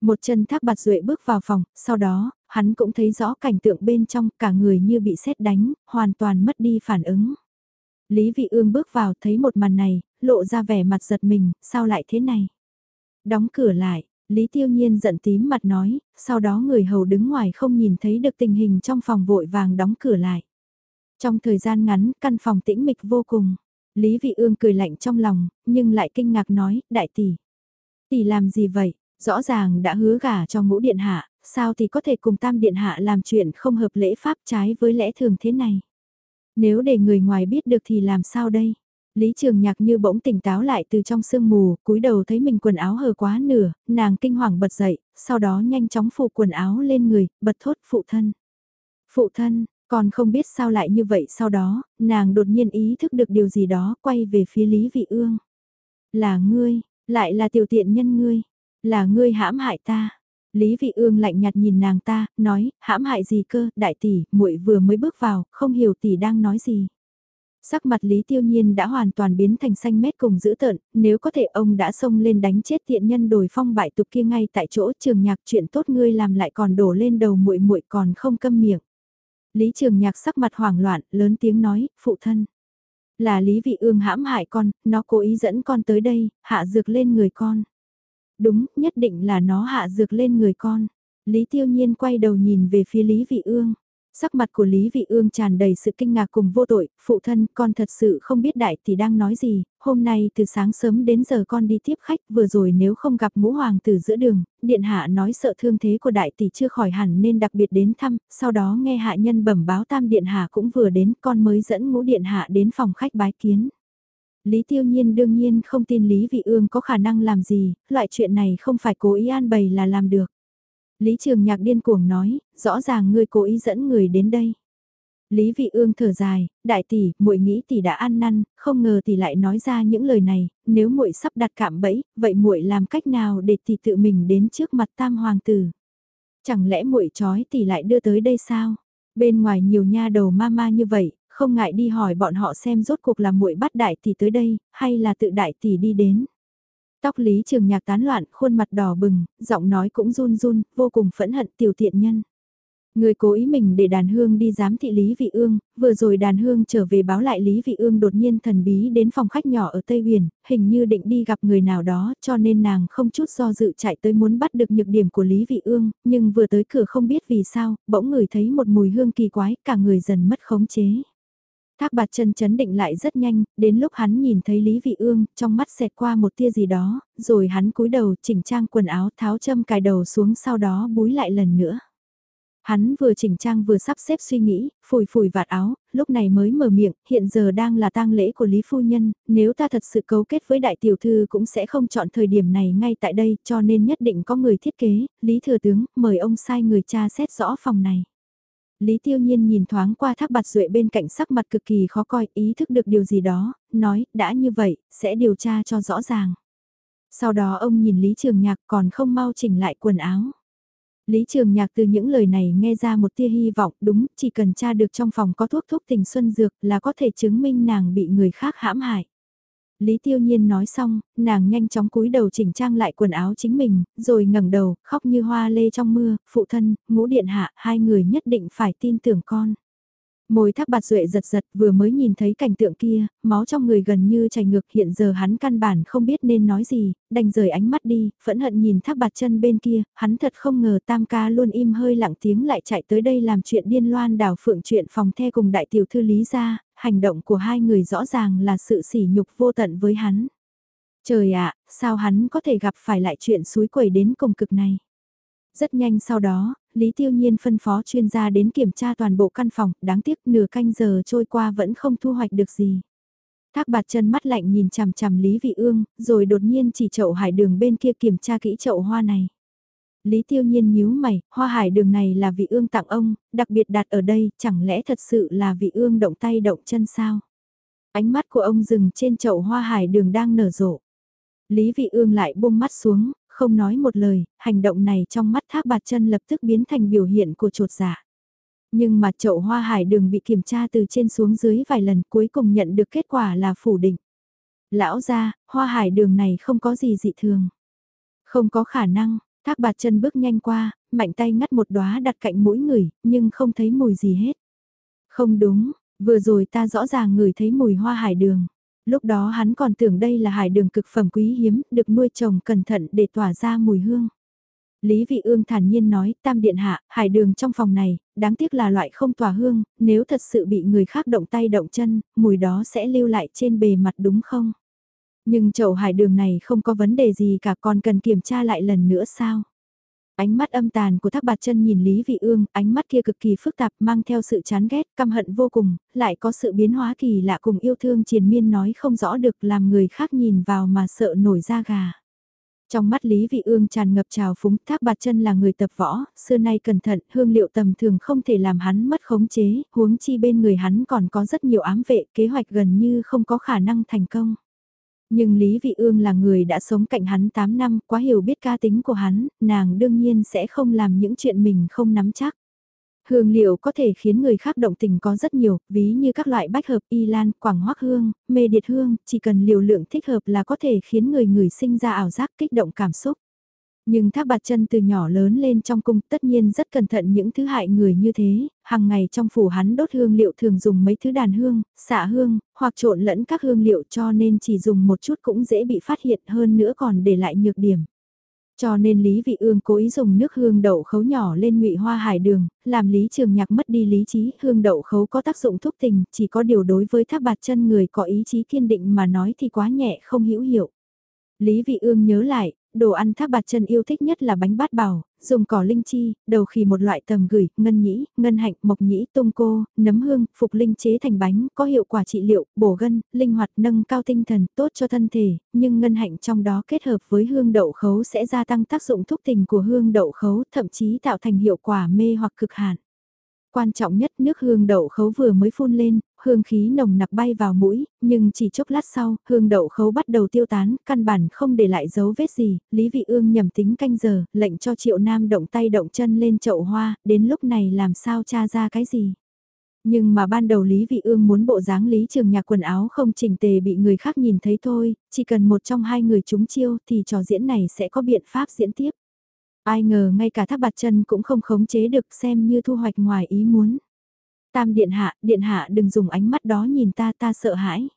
Một chân thác bạt duệ bước vào phòng, sau đó, hắn cũng thấy rõ cảnh tượng bên trong, cả người như bị sét đánh, hoàn toàn mất đi phản ứng. Lý Vị Ương bước vào thấy một màn này, lộ ra vẻ mặt giật mình, sao lại thế này? Đóng cửa lại, Lý Tiêu Nhiên giận tím mặt nói, sau đó người hầu đứng ngoài không nhìn thấy được tình hình trong phòng vội vàng đóng cửa lại. Trong thời gian ngắn, căn phòng tĩnh mịch vô cùng. Lý Vị Ương cười lạnh trong lòng, nhưng lại kinh ngạc nói, đại tỷ. Tỷ làm gì vậy? Rõ ràng đã hứa gả cho ngũ điện hạ, sao thì có thể cùng tam điện hạ làm chuyện không hợp lễ pháp trái với lẽ thường thế này? Nếu để người ngoài biết được thì làm sao đây? Lý Trường Nhạc như bỗng tỉnh táo lại từ trong sương mù, cúi đầu thấy mình quần áo hở quá nửa, nàng kinh hoàng bật dậy, sau đó nhanh chóng phủ quần áo lên người, bật thốt phụ thân. Phụ thân, còn không biết sao lại như vậy sau đó, nàng đột nhiên ý thức được điều gì đó, quay về phía Lý Vị Ương. Là ngươi, lại là tiểu tiện nhân ngươi, là ngươi hãm hại ta. Lý Vị Ương lạnh nhạt nhìn nàng ta, nói, hãm hại gì cơ, đại tỷ, muội vừa mới bước vào, không hiểu tỷ đang nói gì. Sắc mặt Lý Tiêu Nhiên đã hoàn toàn biến thành xanh mét cùng dữ tợn, nếu có thể ông đã xông lên đánh chết tiện nhân đổi phong bại tục kia ngay tại chỗ trường nhạc chuyện tốt ngươi làm lại còn đổ lên đầu muội muội còn không câm miệng. Lý Trường Nhạc sắc mặt hoảng loạn, lớn tiếng nói, phụ thân. Là Lý Vị Ương hãm hại con, nó cố ý dẫn con tới đây, hạ dược lên người con. Đúng, nhất định là nó hạ dược lên người con. Lý Tiêu Nhiên quay đầu nhìn về phía Lý Vị Ương. Sắc mặt của Lý Vị Ương tràn đầy sự kinh ngạc cùng vô tội, phụ thân, con thật sự không biết đại tỷ đang nói gì, hôm nay từ sáng sớm đến giờ con đi tiếp khách, vừa rồi nếu không gặp ngũ hoàng tử giữa đường, điện hạ nói sợ thương thế của đại tỷ chưa khỏi hẳn nên đặc biệt đến thăm, sau đó nghe hạ nhân bẩm báo tam điện hạ cũng vừa đến, con mới dẫn ngũ điện hạ đến phòng khách bái kiến. Lý Tiêu Nhiên đương nhiên không tin Lý Vị Ương có khả năng làm gì, loại chuyện này không phải cố ý an bày là làm được. Lý Trường Nhạc điên cuồng nói, rõ ràng ngươi cố ý dẫn người đến đây. Lý Vị Ương thở dài, đại tỷ, muội nghĩ tỷ đã ăn năn, không ngờ tỷ lại nói ra những lời này, nếu muội sắp đặt cạm bẫy, vậy muội làm cách nào để tỷ tự mình đến trước mặt Tam hoàng tử? Chẳng lẽ muội chói tỷ lại đưa tới đây sao? Bên ngoài nhiều nha đầu ma ma như vậy, không ngại đi hỏi bọn họ xem rốt cuộc là muội bắt đại tỷ tới đây, hay là tự đại tỷ đi đến. Tóc Lý Trường Nhạc tán loạn, khuôn mặt đỏ bừng, giọng nói cũng run run, vô cùng phẫn hận tiểu tiện nhân. Người cố ý mình để đàn hương đi giám thị Lý Vị Ương, vừa rồi đàn hương trở về báo lại Lý Vị Ương đột nhiên thần bí đến phòng khách nhỏ ở Tây Huyền, hình như định đi gặp người nào đó cho nên nàng không chút do dự chạy tới muốn bắt được nhược điểm của Lý Vị Ương, nhưng vừa tới cửa không biết vì sao, bỗng người thấy một mùi hương kỳ quái, cả người dần mất khống chế. Thác bạt chân chấn định lại rất nhanh, đến lúc hắn nhìn thấy Lý Vị Ương, trong mắt xẹt qua một tia gì đó, rồi hắn cúi đầu chỉnh trang quần áo tháo châm cài đầu xuống sau đó búi lại lần nữa. Hắn vừa chỉnh trang vừa sắp xếp suy nghĩ, phủi phủi vạt áo, lúc này mới mở miệng, hiện giờ đang là tang lễ của Lý Phu Nhân, nếu ta thật sự cấu kết với đại tiểu thư cũng sẽ không chọn thời điểm này ngay tại đây, cho nên nhất định có người thiết kế, Lý Thừa Tướng, mời ông sai người cha xét rõ phòng này. Lý Tiêu Nhiên nhìn thoáng qua thác bạt duệ bên cạnh sắc mặt cực kỳ khó coi, ý thức được điều gì đó, nói, đã như vậy, sẽ điều tra cho rõ ràng. Sau đó ông nhìn Lý Trường Nhạc còn không mau chỉnh lại quần áo. Lý Trường Nhạc từ những lời này nghe ra một tia hy vọng, đúng, chỉ cần tra được trong phòng có thuốc thuốc tình xuân dược là có thể chứng minh nàng bị người khác hãm hại. Lý Tiêu Nhiên nói xong, nàng nhanh chóng cúi đầu chỉnh trang lại quần áo chính mình, rồi ngẩng đầu, khóc như hoa lê trong mưa, phụ thân, ngũ điện hạ, hai người nhất định phải tin tưởng con. Môi thác bạt duệ giật giật vừa mới nhìn thấy cảnh tượng kia, máu trong người gần như chảy ngược hiện giờ hắn căn bản không biết nên nói gì, đành rời ánh mắt đi, phẫn hận nhìn thác bạt chân bên kia, hắn thật không ngờ tam ca luôn im hơi lặng tiếng lại chạy tới đây làm chuyện điên loan đảo phượng chuyện phòng the cùng đại tiểu thư lý ra, hành động của hai người rõ ràng là sự sỉ nhục vô tận với hắn. Trời ạ, sao hắn có thể gặp phải lại chuyện suối quẩy đến cùng cực này? Rất nhanh sau đó, Lý Tiêu Nhiên phân phó chuyên gia đến kiểm tra toàn bộ căn phòng, đáng tiếc nửa canh giờ trôi qua vẫn không thu hoạch được gì. Thác bạt chân mắt lạnh nhìn chằm chằm Lý Vị Ương, rồi đột nhiên chỉ chậu hải đường bên kia kiểm tra kỹ chậu hoa này. Lý Tiêu Nhiên nhíu mày, hoa hải đường này là vị ương tặng ông, đặc biệt đặt ở đây, chẳng lẽ thật sự là vị ương động tay động chân sao? Ánh mắt của ông dừng trên chậu hoa hải đường đang nở rộ. Lý Vị Ương lại buông mắt xuống, không nói một lời, hành động này trong mắt thác bạt chân lập tức biến thành biểu hiện của trột giả. Nhưng mà chậu hoa hải đường bị kiểm tra từ trên xuống dưới vài lần cuối cùng nhận được kết quả là phủ định. Lão ra, hoa hải đường này không có gì dị thường. Không có khả năng, thác bạt chân bước nhanh qua, mạnh tay ngắt một đóa đặt cạnh mũi người, nhưng không thấy mùi gì hết. Không đúng, vừa rồi ta rõ ràng ngửi thấy mùi hoa hải đường lúc đó hắn còn tưởng đây là hải đường cực phẩm quý hiếm, được nuôi trồng cẩn thận để tỏa ra mùi hương. Lý Vị Ương thản nhiên nói, tam điện hạ, hải đường trong phòng này, đáng tiếc là loại không tỏa hương, nếu thật sự bị người khác động tay động chân, mùi đó sẽ lưu lại trên bề mặt đúng không? Nhưng chậu hải đường này không có vấn đề gì cả còn cần kiểm tra lại lần nữa sao? Ánh mắt âm tàn của thác bạt chân nhìn Lý Vị Ương, ánh mắt kia cực kỳ phức tạp mang theo sự chán ghét, căm hận vô cùng, lại có sự biến hóa kỳ lạ cùng yêu thương triền miên nói không rõ được làm người khác nhìn vào mà sợ nổi da gà. Trong mắt Lý Vị Ương tràn ngập trào phúng, Thác Bạt Chân là người tập võ, xưa nay cẩn thận, hương liệu tầm thường không thể làm hắn mất khống chế, huống chi bên người hắn còn có rất nhiều ám vệ, kế hoạch gần như không có khả năng thành công. Nhưng Lý Vị Ương là người đã sống cạnh hắn 8 năm, quá hiểu biết ca tính của hắn, nàng đương nhiên sẽ không làm những chuyện mình không nắm chắc. Hương liệu có thể khiến người khác động tình có rất nhiều, ví như các loại bách hợp y lan, quảng hoắc hương, mê điệt hương, chỉ cần liều lượng thích hợp là có thể khiến người người sinh ra ảo giác kích động cảm xúc. Nhưng thác bạt chân từ nhỏ lớn lên trong cung tất nhiên rất cẩn thận những thứ hại người như thế, hàng ngày trong phủ hắn đốt hương liệu thường dùng mấy thứ đàn hương, xạ hương, hoặc trộn lẫn các hương liệu cho nên chỉ dùng một chút cũng dễ bị phát hiện hơn nữa còn để lại nhược điểm. Cho nên Lý Vị Ương cố ý dùng nước hương đậu khấu nhỏ lên ngụy hoa hải đường, làm Lý Trường Nhạc mất đi lý trí, hương đậu khấu có tác dụng thúc tình, chỉ có điều đối với thác bạt chân người có ý chí kiên định mà nói thì quá nhẹ không hữu hiệu. Lý Vị Ương nhớ lại, đồ ăn thác bạt chân yêu thích nhất là bánh bát bảo, dùng cỏ linh chi, đầu khỉ một loại tầm gửi, ngân nhĩ, ngân hạnh, mộc nhĩ, tung cô, nấm hương, phục linh chế thành bánh, có hiệu quả trị liệu, bổ gân, linh hoạt, nâng cao tinh thần, tốt cho thân thể, nhưng ngân hạnh trong đó kết hợp với hương đậu khấu sẽ gia tăng tác dụng thúc tình của hương đậu khấu, thậm chí tạo thành hiệu quả mê hoặc cực hạn. Quan trọng nhất nước hương đậu khấu vừa mới phun lên, hương khí nồng nặc bay vào mũi, nhưng chỉ chốc lát sau, hương đậu khấu bắt đầu tiêu tán, căn bản không để lại dấu vết gì, Lý Vị Ương nhầm tính canh giờ, lệnh cho Triệu Nam động tay động chân lên chậu hoa, đến lúc này làm sao tra ra cái gì. Nhưng mà ban đầu Lý Vị Ương muốn bộ dáng Lý Trường Nhạc quần áo không chỉnh tề bị người khác nhìn thấy thôi, chỉ cần một trong hai người chúng chiêu thì trò diễn này sẽ có biện pháp diễn tiếp. Ai ngờ ngay cả thác bạt chân cũng không khống chế được xem như thu hoạch ngoài ý muốn. Tam điện hạ, điện hạ đừng dùng ánh mắt đó nhìn ta ta sợ hãi.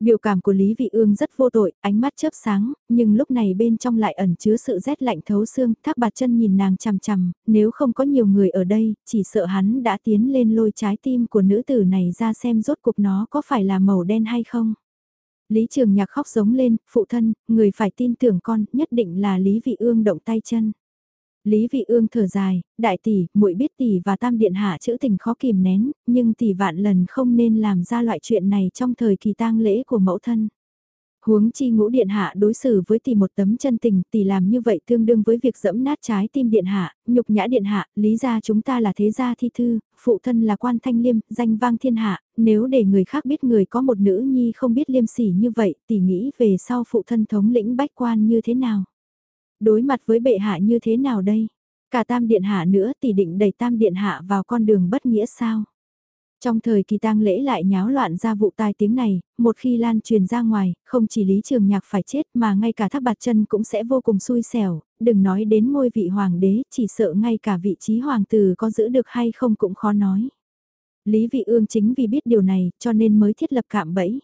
Biểu cảm của Lý Vị Ương rất vô tội, ánh mắt chớp sáng, nhưng lúc này bên trong lại ẩn chứa sự rét lạnh thấu xương, thác bạt chân nhìn nàng chằm chằm, nếu không có nhiều người ở đây, chỉ sợ hắn đã tiến lên lôi trái tim của nữ tử này ra xem rốt cuộc nó có phải là màu đen hay không. Lý Trường Nhạc khóc giống lên, phụ thân, người phải tin tưởng con, nhất định là Lý Vị Ương động tay chân. Lý Vị Ương thở dài, đại tỷ, muội biết tỷ và tam điện hạ chữ tình khó kìm nén, nhưng tỷ vạn lần không nên làm ra loại chuyện này trong thời kỳ tang lễ của mẫu thân. Huống chi ngũ điện hạ đối xử với tỷ một tấm chân tình, tỷ làm như vậy tương đương với việc dẫm nát trái tim điện hạ, nhục nhã điện hạ, lý ra chúng ta là thế gia thi thư, phụ thân là quan thanh liêm, danh vang thiên hạ, nếu để người khác biết người có một nữ nhi không biết liêm sỉ như vậy, tỷ nghĩ về sau phụ thân thống lĩnh bách quan như thế nào đối mặt với bệ hạ như thế nào đây? Cả tam điện hạ nữa tỷ định đẩy tam điện hạ vào con đường bất nghĩa sao? Trong thời kỳ tang lễ lại nháo loạn ra vụ tai tiếng này, một khi lan truyền ra ngoài, không chỉ Lý Trường Nhạc phải chết mà ngay cả thác bạt chân cũng sẽ vô cùng xui xẻo, đừng nói đến ngôi vị hoàng đế, chỉ sợ ngay cả vị trí hoàng tử có giữ được hay không cũng khó nói. Lý Vị Ương chính vì biết điều này cho nên mới thiết lập cạm bẫy.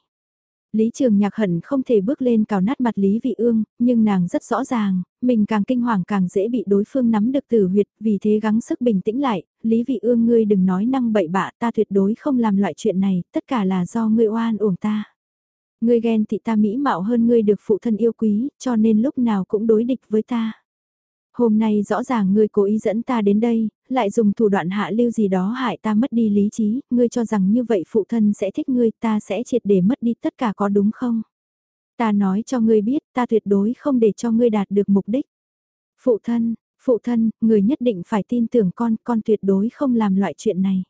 Lý Trường Nhạc hận không thể bước lên cào nát mặt Lý Vị Ương, nhưng nàng rất rõ ràng, mình càng kinh hoàng càng dễ bị đối phương nắm được tử huyệt, vì thế gắng sức bình tĩnh lại, Lý Vị Ương ngươi đừng nói năng bậy bạ, ta tuyệt đối không làm loại chuyện này, tất cả là do ngươi oan uổng ta. Ngươi ghen thị ta mỹ mạo hơn ngươi được phụ thân yêu quý, cho nên lúc nào cũng đối địch với ta. Hôm nay rõ ràng ngươi cố ý dẫn ta đến đây, lại dùng thủ đoạn hạ lưu gì đó hại ta mất đi lý trí, ngươi cho rằng như vậy phụ thân sẽ thích ngươi, ta sẽ triệt để mất đi tất cả có đúng không? Ta nói cho ngươi biết, ta tuyệt đối không để cho ngươi đạt được mục đích. Phụ thân, phụ thân, người nhất định phải tin tưởng con, con tuyệt đối không làm loại chuyện này.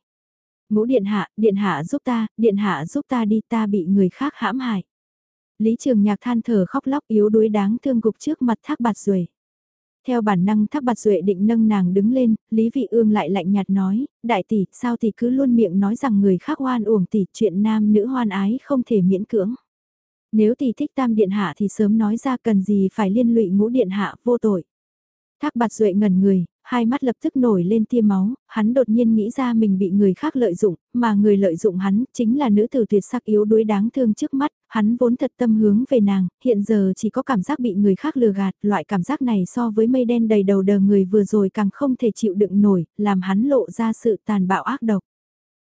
Ngũ điện hạ, điện hạ giúp ta, điện hạ giúp ta đi, ta bị người khác hãm hại. Lý Trường Nhạc than thở khóc lóc yếu đuối đáng thương gục trước mặt thác bạt ruồi. Theo bản năng thác bạt duệ định nâng nàng đứng lên, Lý Vị Ương lại lạnh nhạt nói, đại tỷ, sao tỷ cứ luôn miệng nói rằng người khác hoan uổng tỷ, chuyện nam nữ hoan ái không thể miễn cưỡng. Nếu tỷ thích tam điện hạ thì sớm nói ra cần gì phải liên lụy ngũ điện hạ vô tội. Thác bạt duệ ngẩn người, hai mắt lập tức nổi lên tia máu, hắn đột nhiên nghĩ ra mình bị người khác lợi dụng, mà người lợi dụng hắn chính là nữ tử tuyệt sắc yếu đuối đáng thương trước mắt, hắn vốn thật tâm hướng về nàng, hiện giờ chỉ có cảm giác bị người khác lừa gạt, loại cảm giác này so với mây đen đầy đầu đờ người vừa rồi càng không thể chịu đựng nổi, làm hắn lộ ra sự tàn bạo ác độc.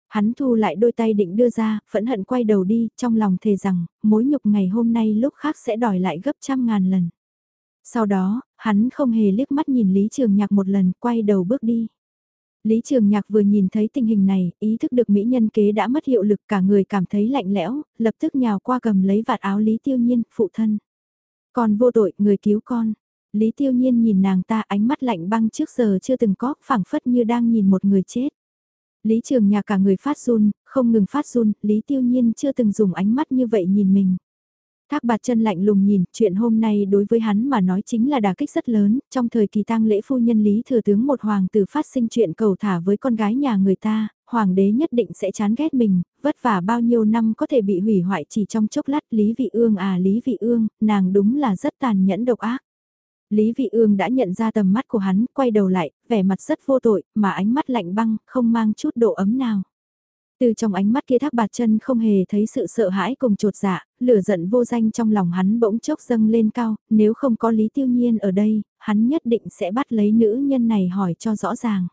Hắn thu lại đôi tay định đưa ra, phẫn hận quay đầu đi, trong lòng thề rằng, mối nhục ngày hôm nay lúc khác sẽ đòi lại gấp trăm ngàn lần. Sau đó, hắn không hề liếc mắt nhìn Lý Trường Nhạc một lần, quay đầu bước đi. Lý Trường Nhạc vừa nhìn thấy tình hình này, ý thức được mỹ nhân kế đã mất hiệu lực cả người cảm thấy lạnh lẽo, lập tức nhào qua cầm lấy vạt áo Lý Tiêu Nhiên, phụ thân. Còn vô tội, người cứu con. Lý Tiêu Nhiên nhìn nàng ta ánh mắt lạnh băng trước giờ chưa từng có, phảng phất như đang nhìn một người chết. Lý Trường Nhạc cả người phát run, không ngừng phát run, Lý Tiêu Nhiên chưa từng dùng ánh mắt như vậy nhìn mình. Thác bạt chân lạnh lùng nhìn, chuyện hôm nay đối với hắn mà nói chính là đả kích rất lớn, trong thời kỳ tang lễ phu nhân Lý Thừa Tướng một hoàng tử phát sinh chuyện cầu thả với con gái nhà người ta, hoàng đế nhất định sẽ chán ghét mình, vất vả bao nhiêu năm có thể bị hủy hoại chỉ trong chốc lát Lý Vị Ương à Lý Vị Ương, nàng đúng là rất tàn nhẫn độc ác. Lý Vị Ương đã nhận ra tầm mắt của hắn, quay đầu lại, vẻ mặt rất vô tội, mà ánh mắt lạnh băng, không mang chút độ ấm nào. Từ trong ánh mắt kia thác bạt chân không hề thấy sự sợ hãi cùng trột dạ, lửa giận vô danh trong lòng hắn bỗng chốc dâng lên cao, nếu không có Lý Tiêu Nhiên ở đây, hắn nhất định sẽ bắt lấy nữ nhân này hỏi cho rõ ràng.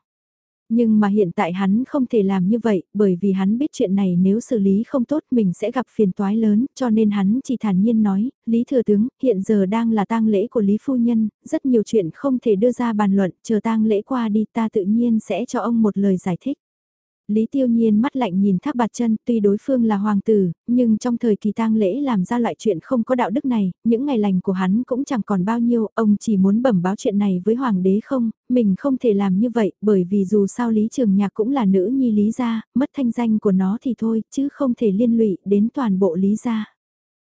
Nhưng mà hiện tại hắn không thể làm như vậy, bởi vì hắn biết chuyện này nếu xử lý không tốt mình sẽ gặp phiền toái lớn, cho nên hắn chỉ thản nhiên nói, Lý Thừa Tướng, hiện giờ đang là tang lễ của Lý Phu Nhân, rất nhiều chuyện không thể đưa ra bàn luận, chờ tang lễ qua đi ta tự nhiên sẽ cho ông một lời giải thích. Lý Tiêu Nhiên mắt lạnh nhìn Thác Bạt Chân, tuy đối phương là hoàng tử, nhưng trong thời kỳ tang lễ làm ra loại chuyện không có đạo đức này, những ngày lành của hắn cũng chẳng còn bao nhiêu, ông chỉ muốn bẩm báo chuyện này với hoàng đế không, mình không thể làm như vậy, bởi vì dù sao Lý Trường Nhạc cũng là nữ nhi Lý gia, mất thanh danh của nó thì thôi, chứ không thể liên lụy đến toàn bộ Lý gia.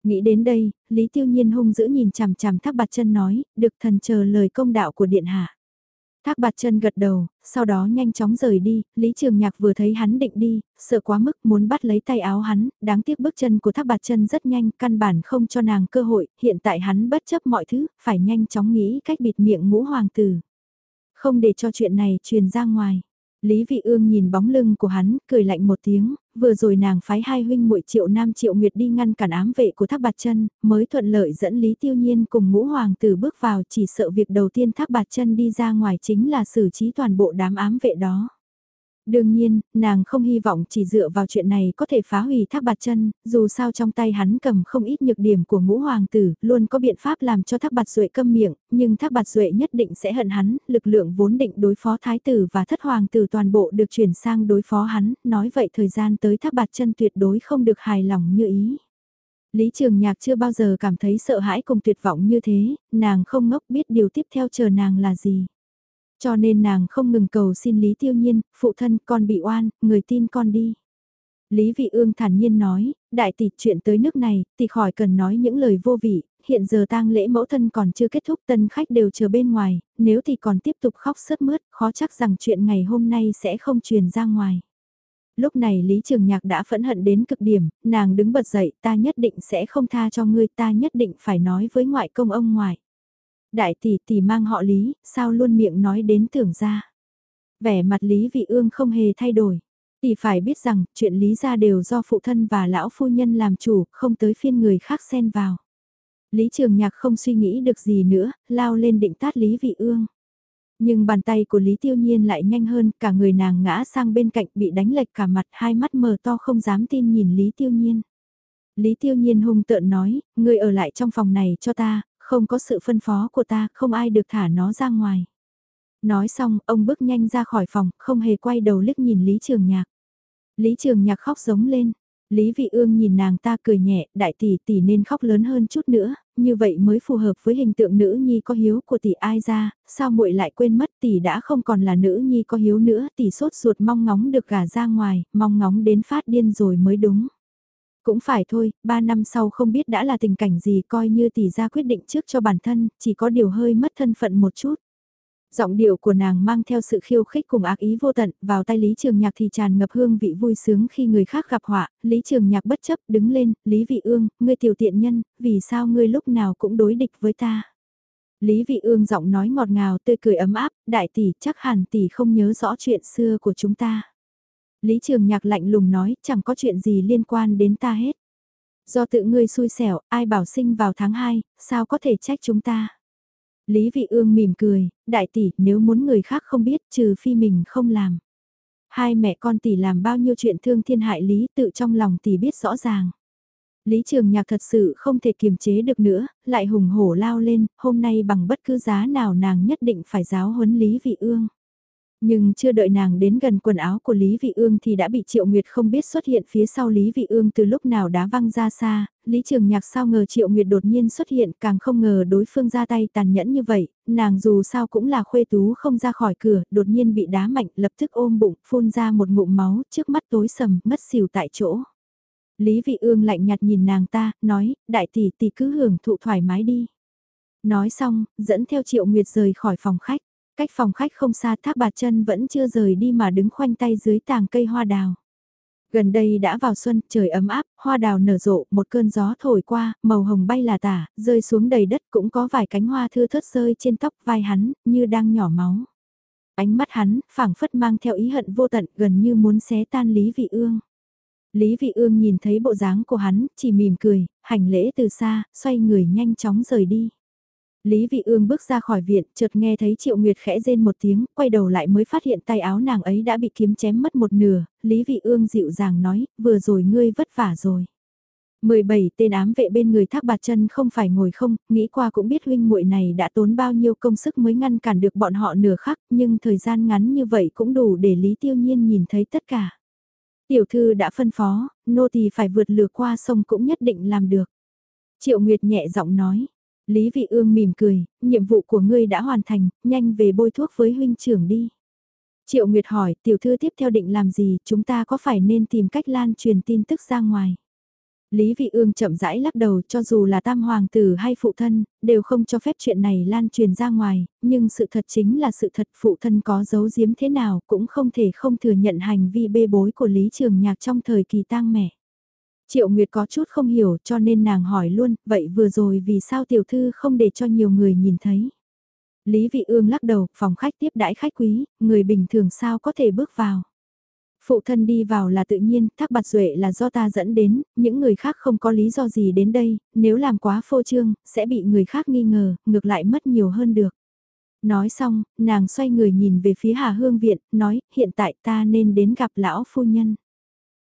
Nghĩ đến đây, Lý Tiêu Nhiên hung dữ nhìn chằm chằm Thác Bạt Chân nói, được thần chờ lời công đạo của điện hạ. Thác bạt chân gật đầu, sau đó nhanh chóng rời đi, Lý Trường Nhạc vừa thấy hắn định đi, sợ quá mức muốn bắt lấy tay áo hắn, đáng tiếc bước chân của thác bạt chân rất nhanh, căn bản không cho nàng cơ hội, hiện tại hắn bất chấp mọi thứ, phải nhanh chóng nghĩ cách bịt miệng ngũ hoàng tử. Không để cho chuyện này truyền ra ngoài. Lý Vị Ương nhìn bóng lưng của hắn, cười lạnh một tiếng, vừa rồi nàng phái hai huynh muội Triệu Nam Triệu Nguyệt đi ngăn cản ám vệ của Thác Bạt Chân, mới thuận lợi dẫn Lý Tiêu Nhiên cùng Ngũ Hoàng tử bước vào, chỉ sợ việc đầu tiên Thác Bạt Chân đi ra ngoài chính là xử trí toàn bộ đám ám vệ đó. Đương nhiên, nàng không hy vọng chỉ dựa vào chuyện này có thể phá hủy thác bạt chân, dù sao trong tay hắn cầm không ít nhược điểm của ngũ hoàng tử, luôn có biện pháp làm cho thác bạt duệ câm miệng, nhưng thác bạt duệ nhất định sẽ hận hắn, lực lượng vốn định đối phó thái tử và thất hoàng tử toàn bộ được chuyển sang đối phó hắn, nói vậy thời gian tới thác bạt chân tuyệt đối không được hài lòng như ý. Lý Trường Nhạc chưa bao giờ cảm thấy sợ hãi cùng tuyệt vọng như thế, nàng không ngốc biết điều tiếp theo chờ nàng là gì. Cho nên nàng không ngừng cầu xin Lý Tiêu Nhiên, phụ thân con bị oan, người tin con đi. Lý Vị Ương thản nhiên nói, đại tỷ chuyện tới nước này, tỷ khỏi cần nói những lời vô vị, hiện giờ tang lễ mẫu thân còn chưa kết thúc tân khách đều chờ bên ngoài, nếu thì còn tiếp tục khóc sướt mướt, khó chắc rằng chuyện ngày hôm nay sẽ không truyền ra ngoài. Lúc này Lý Trường Nhạc đã phẫn hận đến cực điểm, nàng đứng bật dậy, ta nhất định sẽ không tha cho ngươi, ta nhất định phải nói với ngoại công ông ngoại. Đại tỷ tỷ mang họ Lý, sao luôn miệng nói đến tưởng ra. Vẻ mặt Lý Vị Ương không hề thay đổi. Tỷ phải biết rằng, chuyện Lý gia đều do phụ thân và lão phu nhân làm chủ, không tới phiên người khác xen vào. Lý Trường Nhạc không suy nghĩ được gì nữa, lao lên định tát Lý Vị Ương. Nhưng bàn tay của Lý Tiêu Nhiên lại nhanh hơn, cả người nàng ngã sang bên cạnh bị đánh lệch cả mặt, hai mắt mờ to không dám tin nhìn Lý Tiêu Nhiên. Lý Tiêu Nhiên hung tợn nói, ngươi ở lại trong phòng này cho ta, không có sự phân phó của ta, không ai được thả nó ra ngoài. Nói xong, ông bước nhanh ra khỏi phòng, không hề quay đầu liếc nhìn Lý Trường Nhạc. Lý Trường Nhạc khóc giống lên. Lý Vị Ương nhìn nàng ta cười nhẹ, đại tỷ tỷ nên khóc lớn hơn chút nữa, như vậy mới phù hợp với hình tượng nữ nhi có hiếu của tỷ ai ra, sao muội lại quên mất tỷ đã không còn là nữ nhi có hiếu nữa, tỷ sốt ruột mong ngóng được gả ra ngoài, mong ngóng đến phát điên rồi mới đúng. Cũng phải thôi, ba năm sau không biết đã là tình cảnh gì coi như tỷ ra quyết định trước cho bản thân, chỉ có điều hơi mất thân phận một chút. Giọng điệu của nàng mang theo sự khiêu khích cùng ác ý vô tận, vào tay Lý Trường Nhạc thì tràn ngập hương vị vui sướng khi người khác gặp họa, Lý Trường Nhạc bất chấp đứng lên, Lý Vị Ương, ngươi tiểu tiện nhân, vì sao ngươi lúc nào cũng đối địch với ta. Lý Vị Ương giọng nói ngọt ngào tươi cười ấm áp, đại tỷ chắc hẳn tỷ không nhớ rõ chuyện xưa của chúng ta. Lý Trường Nhạc lạnh lùng nói, chẳng có chuyện gì liên quan đến ta hết. Do tự ngươi xui xẻo, ai bảo sinh vào tháng 2, sao có thể trách chúng ta. Lý Vị Ương mỉm cười, đại tỷ, nếu muốn người khác không biết, trừ phi mình không làm. Hai mẹ con tỷ làm bao nhiêu chuyện thương thiên hại lý tự trong lòng tỷ biết rõ ràng. Lý Trường Nhạc thật sự không thể kiềm chế được nữa, lại hùng hổ lao lên, hôm nay bằng bất cứ giá nào nàng nhất định phải giáo huấn Lý Vị Ương. Nhưng chưa đợi nàng đến gần quần áo của Lý Vị Ương thì đã bị Triệu Nguyệt không biết xuất hiện phía sau Lý Vị Ương từ lúc nào đá văng ra xa, Lý Trường Nhạc sao ngờ Triệu Nguyệt đột nhiên xuất hiện càng không ngờ đối phương ra tay tàn nhẫn như vậy, nàng dù sao cũng là khuê tú không ra khỏi cửa, đột nhiên bị đá mạnh lập tức ôm bụng phun ra một ngụm máu trước mắt tối sầm ngất xỉu tại chỗ. Lý Vị Ương lạnh nhạt nhìn nàng ta, nói, đại tỷ tỷ cứ hưởng thụ thoải mái đi. Nói xong, dẫn theo Triệu Nguyệt rời khỏi phòng khách. Cách phòng khách không xa thác bạt chân vẫn chưa rời đi mà đứng khoanh tay dưới tàng cây hoa đào. Gần đây đã vào xuân, trời ấm áp, hoa đào nở rộ, một cơn gió thổi qua, màu hồng bay là tả, rơi xuống đầy đất cũng có vài cánh hoa thưa thớt rơi trên tóc vai hắn, như đang nhỏ máu. Ánh mắt hắn, phảng phất mang theo ý hận vô tận, gần như muốn xé tan Lý Vị Ương. Lý Vị Ương nhìn thấy bộ dáng của hắn, chỉ mỉm cười, hành lễ từ xa, xoay người nhanh chóng rời đi. Lý Vị Ương bước ra khỏi viện, chợt nghe thấy Triệu Nguyệt khẽ rên một tiếng, quay đầu lại mới phát hiện tay áo nàng ấy đã bị kiếm chém mất một nửa, Lý Vị Ương dịu dàng nói, vừa rồi ngươi vất vả rồi. 17 tên ám vệ bên người thác bạt chân không phải ngồi không, nghĩ qua cũng biết huynh muội này đã tốn bao nhiêu công sức mới ngăn cản được bọn họ nửa khắc, nhưng thời gian ngắn như vậy cũng đủ để Lý Tiêu Nhiên nhìn thấy tất cả. Tiểu thư đã phân phó, nô tỳ phải vượt lừa qua sông cũng nhất định làm được. Triệu Nguyệt nhẹ giọng nói. Lý Vị Ương mỉm cười, nhiệm vụ của ngươi đã hoàn thành, nhanh về bôi thuốc với huynh trưởng đi. Triệu Nguyệt hỏi, tiểu thư tiếp theo định làm gì, chúng ta có phải nên tìm cách lan truyền tin tức ra ngoài? Lý Vị Ương chậm rãi lắc đầu cho dù là tam hoàng tử hay phụ thân, đều không cho phép chuyện này lan truyền ra ngoài, nhưng sự thật chính là sự thật phụ thân có giấu giếm thế nào cũng không thể không thừa nhận hành vi bê bối của Lý Trường Nhạc trong thời kỳ tang mẹ. Triệu Nguyệt có chút không hiểu cho nên nàng hỏi luôn, vậy vừa rồi vì sao tiểu thư không để cho nhiều người nhìn thấy? Lý Vị Ương lắc đầu, phòng khách tiếp đãi khách quý, người bình thường sao có thể bước vào? Phụ thân đi vào là tự nhiên, thác bạt duệ là do ta dẫn đến, những người khác không có lý do gì đến đây, nếu làm quá phô trương, sẽ bị người khác nghi ngờ, ngược lại mất nhiều hơn được. Nói xong, nàng xoay người nhìn về phía Hà Hương Viện, nói, hiện tại ta nên đến gặp lão phu nhân.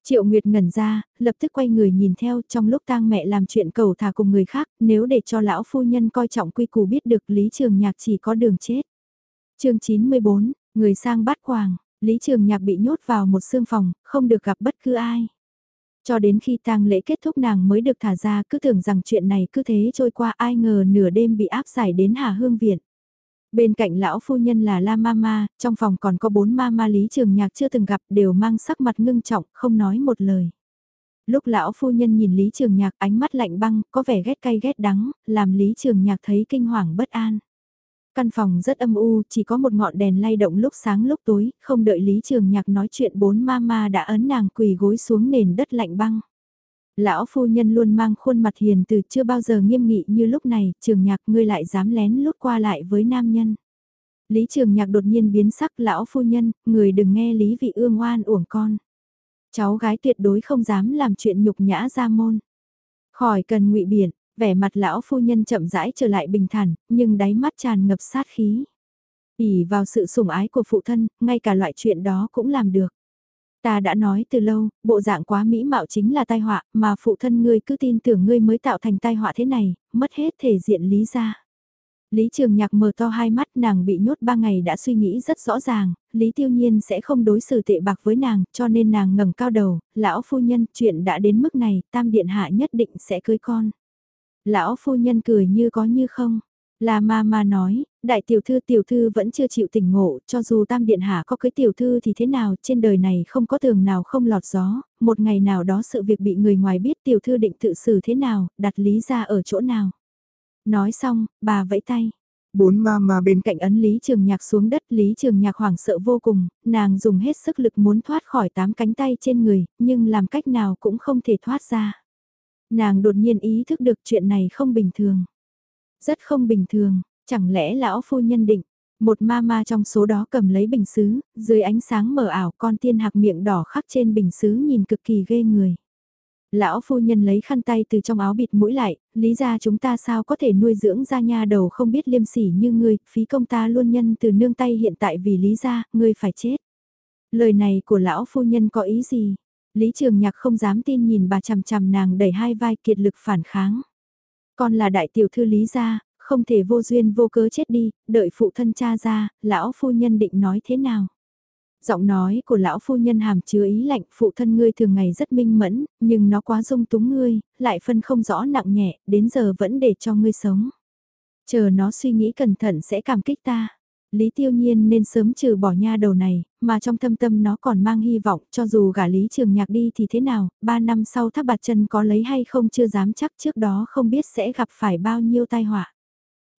Triệu Nguyệt ngẩn ra, lập tức quay người nhìn theo trong lúc tang mẹ làm chuyện cầu thả cùng người khác, nếu để cho lão phu nhân coi trọng quy củ biết được Lý Trường Nhạc chỉ có đường chết. chương 94, người sang bát quàng, Lý Trường Nhạc bị nhốt vào một xương phòng, không được gặp bất cứ ai. Cho đến khi tang lễ kết thúc nàng mới được thả ra cứ tưởng rằng chuyện này cứ thế trôi qua ai ngờ nửa đêm bị áp giải đến Hà Hương Viện. Bên cạnh lão phu nhân là La Mama, trong phòng còn có bốn Mama Lý Trường Nhạc chưa từng gặp đều mang sắc mặt ngưng trọng, không nói một lời. Lúc lão phu nhân nhìn Lý Trường Nhạc ánh mắt lạnh băng, có vẻ ghét cay ghét đắng, làm Lý Trường Nhạc thấy kinh hoàng bất an. Căn phòng rất âm u, chỉ có một ngọn đèn lay động lúc sáng lúc tối, không đợi Lý Trường Nhạc nói chuyện bốn mama đã ấn nàng quỳ gối xuống nền đất lạnh băng. Lão phu nhân luôn mang khuôn mặt hiền từ chưa bao giờ nghiêm nghị như lúc này, Trường Nhạc ngươi lại dám lén lút qua lại với nam nhân. Lý Trường Nhạc đột nhiên biến sắc lão phu nhân, người đừng nghe Lý Vị Ương oan uổng con. Cháu gái tuyệt đối không dám làm chuyện nhục nhã ra môn. Khỏi cần ngụy biện, vẻ mặt lão phu nhân chậm rãi trở lại bình thản, nhưng đáy mắt tràn ngập sát khí. ỉ vào sự sủng ái của phụ thân, ngay cả loại chuyện đó cũng làm được. Ta đã nói từ lâu, bộ dạng quá mỹ mạo chính là tai họa, mà phụ thân ngươi cứ tin tưởng ngươi mới tạo thành tai họa thế này, mất hết thể diện lý ra. Lý Trường Nhạc mở to hai mắt nàng bị nhốt ba ngày đã suy nghĩ rất rõ ràng, Lý Tiêu Nhiên sẽ không đối xử tệ bạc với nàng, cho nên nàng ngẩng cao đầu, lão phu nhân, chuyện đã đến mức này, tam điện hạ nhất định sẽ cưới con. Lão phu nhân cười như có như không. Là ma ma nói, đại tiểu thư tiểu thư vẫn chưa chịu tỉnh ngộ, cho dù tam điện hạ có cưới tiểu thư thì thế nào, trên đời này không có tường nào không lọt gió, một ngày nào đó sự việc bị người ngoài biết tiểu thư định tự xử thế nào, đặt lý ra ở chỗ nào. Nói xong, bà vẫy tay. Bốn ma ma bên cạnh ấn Lý Trường Nhạc xuống đất, Lý Trường Nhạc hoảng sợ vô cùng, nàng dùng hết sức lực muốn thoát khỏi tám cánh tay trên người, nhưng làm cách nào cũng không thể thoát ra. Nàng đột nhiên ý thức được chuyện này không bình thường. Rất không bình thường, chẳng lẽ lão phu nhân định, một ma ma trong số đó cầm lấy bình xứ, dưới ánh sáng mờ ảo con tiên hạc miệng đỏ khắc trên bình xứ nhìn cực kỳ ghê người. Lão phu nhân lấy khăn tay từ trong áo bịt mũi lại, lý ra chúng ta sao có thể nuôi dưỡng ra nha đầu không biết liêm sỉ như ngươi, phí công ta luôn nhân từ nương tay hiện tại vì lý ra, ngươi phải chết. Lời này của lão phu nhân có ý gì? Lý Trường Nhạc không dám tin nhìn bà chằm chằm nàng đẩy hai vai kiệt lực phản kháng. Con là đại tiểu thư Lý gia, không thể vô duyên vô cớ chết đi, đợi phụ thân cha ra, lão phu nhân định nói thế nào. Giọng nói của lão phu nhân hàm chứa ý lạnh phụ thân ngươi thường ngày rất minh mẫn, nhưng nó quá dung túng ngươi, lại phân không rõ nặng nhẹ, đến giờ vẫn để cho ngươi sống. Chờ nó suy nghĩ cẩn thận sẽ cảm kích ta. Lý Tiêu Nhiên nên sớm trừ bỏ nha đầu này, mà trong thâm tâm nó còn mang hy vọng cho dù gả Lý Trường Nhạc đi thì thế nào, ba năm sau tháp bạt chân có lấy hay không chưa dám chắc trước đó không biết sẽ gặp phải bao nhiêu tai họa.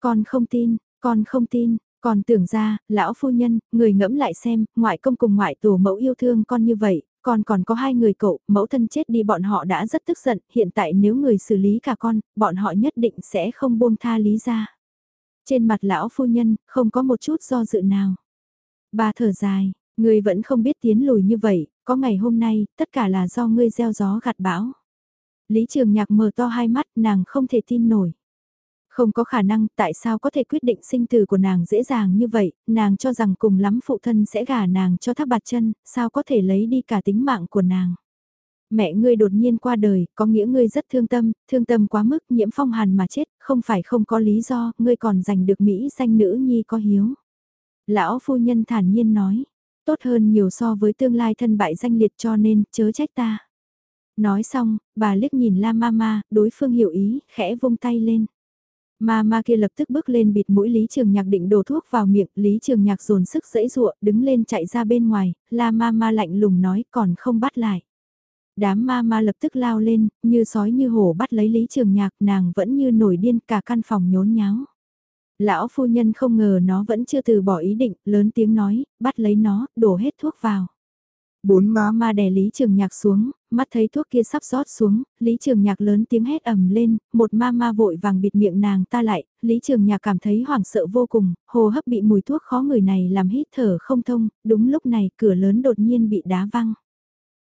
Con không tin, con không tin, còn tưởng ra, lão phu nhân, người ngẫm lại xem, ngoại công cùng ngoại tổ mẫu yêu thương con như vậy, con còn có hai người cậu, mẫu thân chết đi bọn họ đã rất tức giận, hiện tại nếu người xử lý cả con, bọn họ nhất định sẽ không buông tha lý ra. Trên mặt lão phu nhân, không có một chút do dự nào. Bà thở dài, ngươi vẫn không biết tiến lùi như vậy, có ngày hôm nay, tất cả là do ngươi gieo gió gặt bão. Lý Trường Nhạc mở to hai mắt, nàng không thể tin nổi. Không có khả năng, tại sao có thể quyết định sinh tử của nàng dễ dàng như vậy, nàng cho rằng cùng lắm phụ thân sẽ gả nàng cho thác bạt chân, sao có thể lấy đi cả tính mạng của nàng. Mẹ ngươi đột nhiên qua đời, có nghĩa ngươi rất thương tâm, thương tâm quá mức nhiễm phong hàn mà chết, không phải không có lý do, ngươi còn giành được Mỹ danh nữ nhi có hiếu. Lão phu nhân thản nhiên nói, Tốt hơn nhiều so với tương lai thân bại danh liệt cho nên chớ trách ta. Nói xong, bà liếc nhìn La Mama, đối phương hiểu ý, khẽ vung tay lên. Mama kia lập tức bước lên bịt mũi Lý Trường Nhạc định đổ thuốc vào miệng, Lý Trường Nhạc dồn sức dẫy dụa, đứng lên chạy ra bên ngoài, La Mama lạnh lùng nói còn không bắt lại. Đám ma ma lập tức lao lên, như sói như hổ bắt lấy Lý Trường Nhạc, nàng vẫn như nổi điên cả căn phòng nhốn nháo. Lão phu nhân không ngờ nó vẫn chưa từ bỏ ý định, lớn tiếng nói, bắt lấy nó, đổ hết thuốc vào. Bốn má ma đè Lý Trường Nhạc xuống, mắt thấy thuốc kia sắp rót xuống, Lý Trường Nhạc lớn tiếng hét ầm lên, một ma ma vội vàng bịt miệng nàng ta lại, Lý Trường Nhạc cảm thấy hoảng sợ vô cùng, hồ hấp bị mùi thuốc khó người này làm hít thở không thông, đúng lúc này cửa lớn đột nhiên bị đá văng.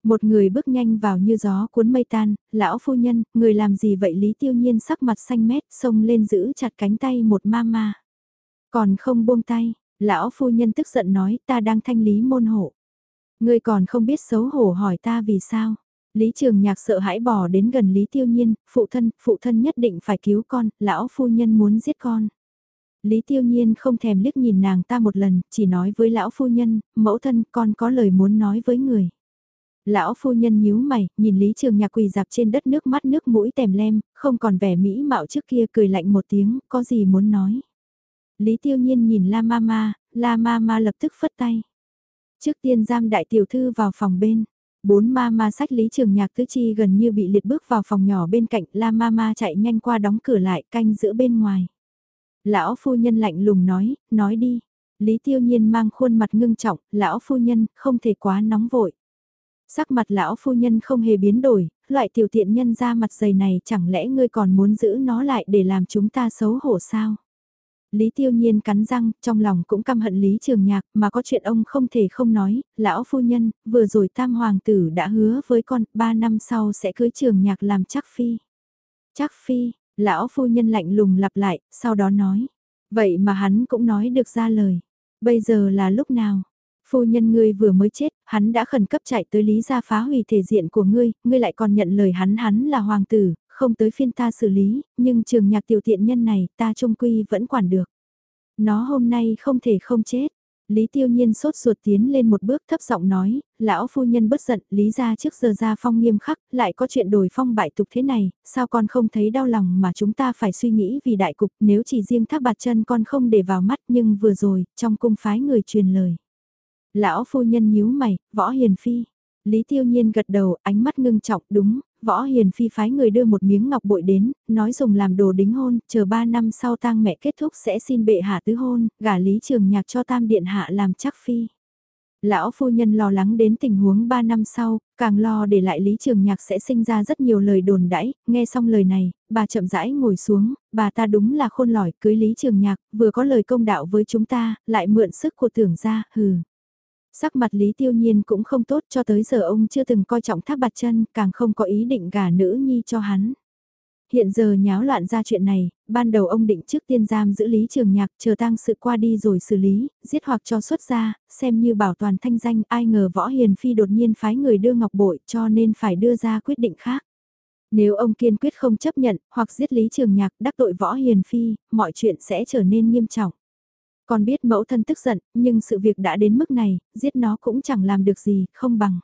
Một người bước nhanh vào như gió cuốn mây tan, lão phu nhân, người làm gì vậy Lý Tiêu Nhiên sắc mặt xanh mét, xông lên giữ chặt cánh tay một ma ma. Còn không buông tay, lão phu nhân tức giận nói ta đang thanh lý môn hộ. Ngươi còn không biết xấu hổ hỏi ta vì sao. Lý Trường Nhạc sợ hãi bỏ đến gần Lý Tiêu Nhiên, phụ thân, phụ thân nhất định phải cứu con, lão phu nhân muốn giết con. Lý Tiêu Nhiên không thèm liếc nhìn nàng ta một lần, chỉ nói với lão phu nhân, mẫu thân con có lời muốn nói với người. Lão phu nhân nhíu mày, nhìn Lý Trường Nhạc quỳ dạp trên đất nước mắt nước mũi tèm lem, không còn vẻ mỹ mạo trước kia cười lạnh một tiếng, có gì muốn nói. Lý Tiêu Nhiên nhìn La Mama, La Mama lập tức phất tay. Trước tiên giam đại tiểu thư vào phòng bên. Bốn ma ma sách lý trường nhạc tứ chi gần như bị liệt bước vào phòng nhỏ bên cạnh la ma ma chạy nhanh qua đóng cửa lại canh giữa bên ngoài. Lão phu nhân lạnh lùng nói, nói đi. Lý tiêu nhiên mang khuôn mặt ngưng trọng, lão phu nhân không thể quá nóng vội. Sắc mặt lão phu nhân không hề biến đổi, loại tiểu tiện nhân ra mặt dày này chẳng lẽ ngươi còn muốn giữ nó lại để làm chúng ta xấu hổ sao? Lý Tiêu Nhiên cắn răng, trong lòng cũng căm hận Lý Trường Nhạc, mà có chuyện ông không thể không nói, lão phu nhân, vừa rồi tam hoàng tử đã hứa với con, ba năm sau sẽ cưới Trường Nhạc làm chắc phi. Chắc phi, lão phu nhân lạnh lùng lặp lại, sau đó nói, vậy mà hắn cũng nói được ra lời. Bây giờ là lúc nào? Phu nhân ngươi vừa mới chết, hắn đã khẩn cấp chạy tới lý gia phá hủy thể diện của ngươi, ngươi lại còn nhận lời hắn hắn là hoàng tử, không tới phiên ta xử lý, nhưng trường nhạc tiểu tiện nhân này ta trung quy vẫn quản được. Nó hôm nay không thể không chết. Lý tiêu nhiên sốt ruột tiến lên một bước thấp giọng nói, lão phu nhân bất giận, lý ra trước giờ ra phong nghiêm khắc, lại có chuyện đổi phong bại tục thế này, sao con không thấy đau lòng mà chúng ta phải suy nghĩ vì đại cục nếu chỉ riêng thác bạt chân con không để vào mắt nhưng vừa rồi, trong cung phái người truyền lời. Lão phu nhân nhíu mày, võ hiền phi. Lý tiêu nhiên gật đầu, ánh mắt ngưng trọng, đúng, võ hiền phi phái người đưa một miếng ngọc bội đến, nói dùng làm đồ đính hôn, chờ ba năm sau tang mẹ kết thúc sẽ xin bệ hạ tứ hôn, gả lý trường nhạc cho tam điện hạ làm chắc phi. Lão phu nhân lo lắng đến tình huống ba năm sau, càng lo để lại Lý Trường Nhạc sẽ sinh ra rất nhiều lời đồn đãi, nghe xong lời này, bà chậm rãi ngồi xuống, bà ta đúng là khôn lỏi cưới Lý Trường Nhạc, vừa có lời công đạo với chúng ta, lại mượn sức của tưởng gia, hừ. Sắc mặt Lý Tiêu Nhiên cũng không tốt cho tới giờ ông chưa từng coi trọng thác bạt chân, càng không có ý định gả nữ nhi cho hắn. Hiện giờ nháo loạn ra chuyện này, ban đầu ông định trước tiên giam giữ Lý Trường Nhạc chờ tăng sự qua đi rồi xử lý, giết hoặc cho xuất ra, xem như bảo toàn thanh danh ai ngờ Võ Hiền Phi đột nhiên phái người đưa ngọc bội cho nên phải đưa ra quyết định khác. Nếu ông kiên quyết không chấp nhận hoặc giết Lý Trường Nhạc đắc tội Võ Hiền Phi, mọi chuyện sẽ trở nên nghiêm trọng. Con biết mẫu thân tức giận, nhưng sự việc đã đến mức này, giết nó cũng chẳng làm được gì, không bằng.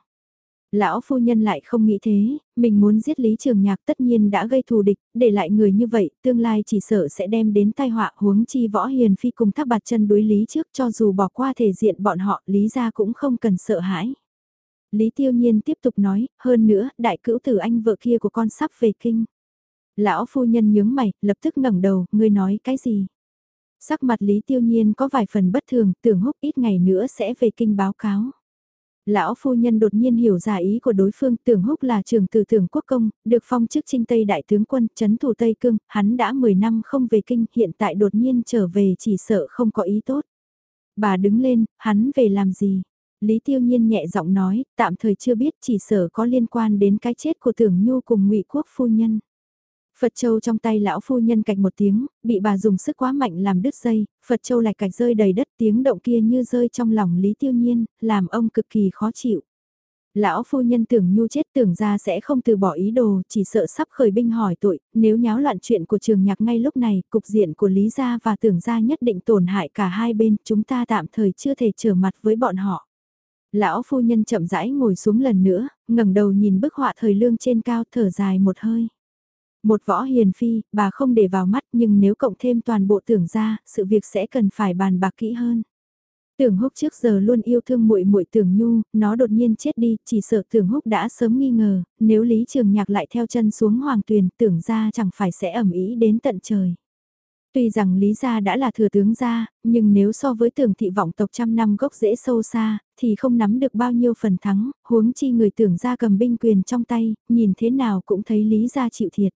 Lão phu nhân lại không nghĩ thế, mình muốn giết Lý Trường Nhạc tất nhiên đã gây thù địch, để lại người như vậy, tương lai chỉ sợ sẽ đem đến tai họa huống chi võ hiền phi cùng thác bạt chân đối Lý trước cho dù bỏ qua thể diện bọn họ, Lý ra cũng không cần sợ hãi. Lý Tiêu Nhiên tiếp tục nói, hơn nữa, đại cữu tử anh vợ kia của con sắp về kinh. Lão phu nhân nhướng mày, lập tức ngẩng đầu, ngươi nói cái gì? Sắc mặt Lý Tiêu Nhiên có vài phần bất thường, tưởng húc ít ngày nữa sẽ về kinh báo cáo. Lão phu nhân đột nhiên hiểu ra ý của đối phương tưởng húc là trường tử tưởng quốc công, được phong chức trinh Tây Đại tướng quân, chấn thủ Tây Cương, hắn đã 10 năm không về kinh, hiện tại đột nhiên trở về chỉ sợ không có ý tốt. Bà đứng lên, hắn về làm gì? Lý Tiêu Nhiên nhẹ giọng nói, tạm thời chưa biết chỉ sợ có liên quan đến cái chết của tưởng nhu cùng ngụy quốc phu nhân. Phật Châu trong tay lão phu nhân cạch một tiếng, bị bà dùng sức quá mạnh làm đứt dây, Phật Châu lại cạch rơi đầy đất tiếng động kia như rơi trong lòng Lý Tiêu Nhiên, làm ông cực kỳ khó chịu. Lão phu nhân tưởng nhu chết tưởng ra sẽ không từ bỏ ý đồ, chỉ sợ sắp khởi binh hỏi tội, nếu nháo loạn chuyện của trường nhạc ngay lúc này, cục diện của Lý Gia và tưởng gia nhất định tổn hại cả hai bên, chúng ta tạm thời chưa thể trở mặt với bọn họ. Lão phu nhân chậm rãi ngồi xuống lần nữa, ngẩng đầu nhìn bức họa thời lương trên cao thở dài một hơi. Một võ hiền phi, bà không để vào mắt nhưng nếu cộng thêm toàn bộ tưởng ra, sự việc sẽ cần phải bàn bạc kỹ hơn. Tưởng Húc trước giờ luôn yêu thương muội muội Tưởng Nhu, nó đột nhiên chết đi, chỉ sợ Tưởng Húc đã sớm nghi ngờ, nếu Lý Trường Nhạc lại theo chân xuống hoàng tuyền, tưởng ra chẳng phải sẽ ẩm ý đến tận trời. Tuy rằng Lý gia đã là thừa tướng gia, nhưng nếu so với tưởng thị vọng tộc trăm năm gốc rễ sâu xa, thì không nắm được bao nhiêu phần thắng, huống chi người tưởng gia cầm binh quyền trong tay, nhìn thế nào cũng thấy Lý gia chịu thiệt.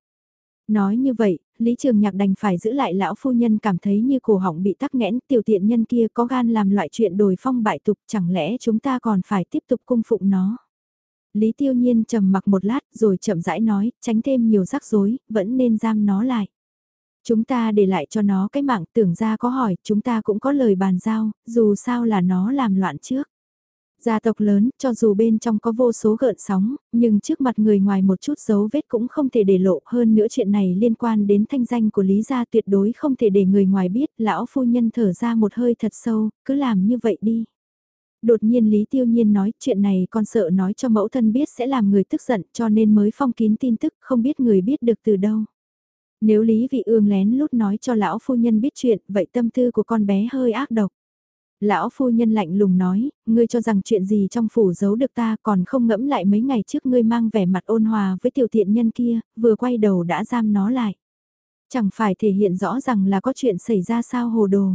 Nói như vậy, Lý Trường Nhạc đành phải giữ lại lão phu nhân cảm thấy như cổ họng bị tắc nghẽn tiểu tiện nhân kia có gan làm loại chuyện đồi phong bại tục chẳng lẽ chúng ta còn phải tiếp tục cung phụng nó. Lý Tiêu Nhiên trầm mặc một lát rồi chậm rãi nói, tránh thêm nhiều rắc rối, vẫn nên giam nó lại. Chúng ta để lại cho nó cái mạng tưởng ra có hỏi, chúng ta cũng có lời bàn giao, dù sao là nó làm loạn trước. Gia tộc lớn, cho dù bên trong có vô số gợn sóng, nhưng trước mặt người ngoài một chút dấu vết cũng không thể để lộ hơn nữa chuyện này liên quan đến thanh danh của Lý Gia tuyệt đối không thể để người ngoài biết, lão phu nhân thở ra một hơi thật sâu, cứ làm như vậy đi. Đột nhiên Lý Tiêu Nhiên nói chuyện này con sợ nói cho mẫu thân biết sẽ làm người tức giận cho nên mới phong kín tin tức không biết người biết được từ đâu. Nếu Lý Vị Ương lén lút nói cho lão phu nhân biết chuyện vậy tâm tư của con bé hơi ác độc. Lão phu nhân lạnh lùng nói, ngươi cho rằng chuyện gì trong phủ giấu được ta còn không ngẫm lại mấy ngày trước ngươi mang vẻ mặt ôn hòa với tiểu tiện nhân kia, vừa quay đầu đã giam nó lại. Chẳng phải thể hiện rõ rằng là có chuyện xảy ra sao hồ đồ.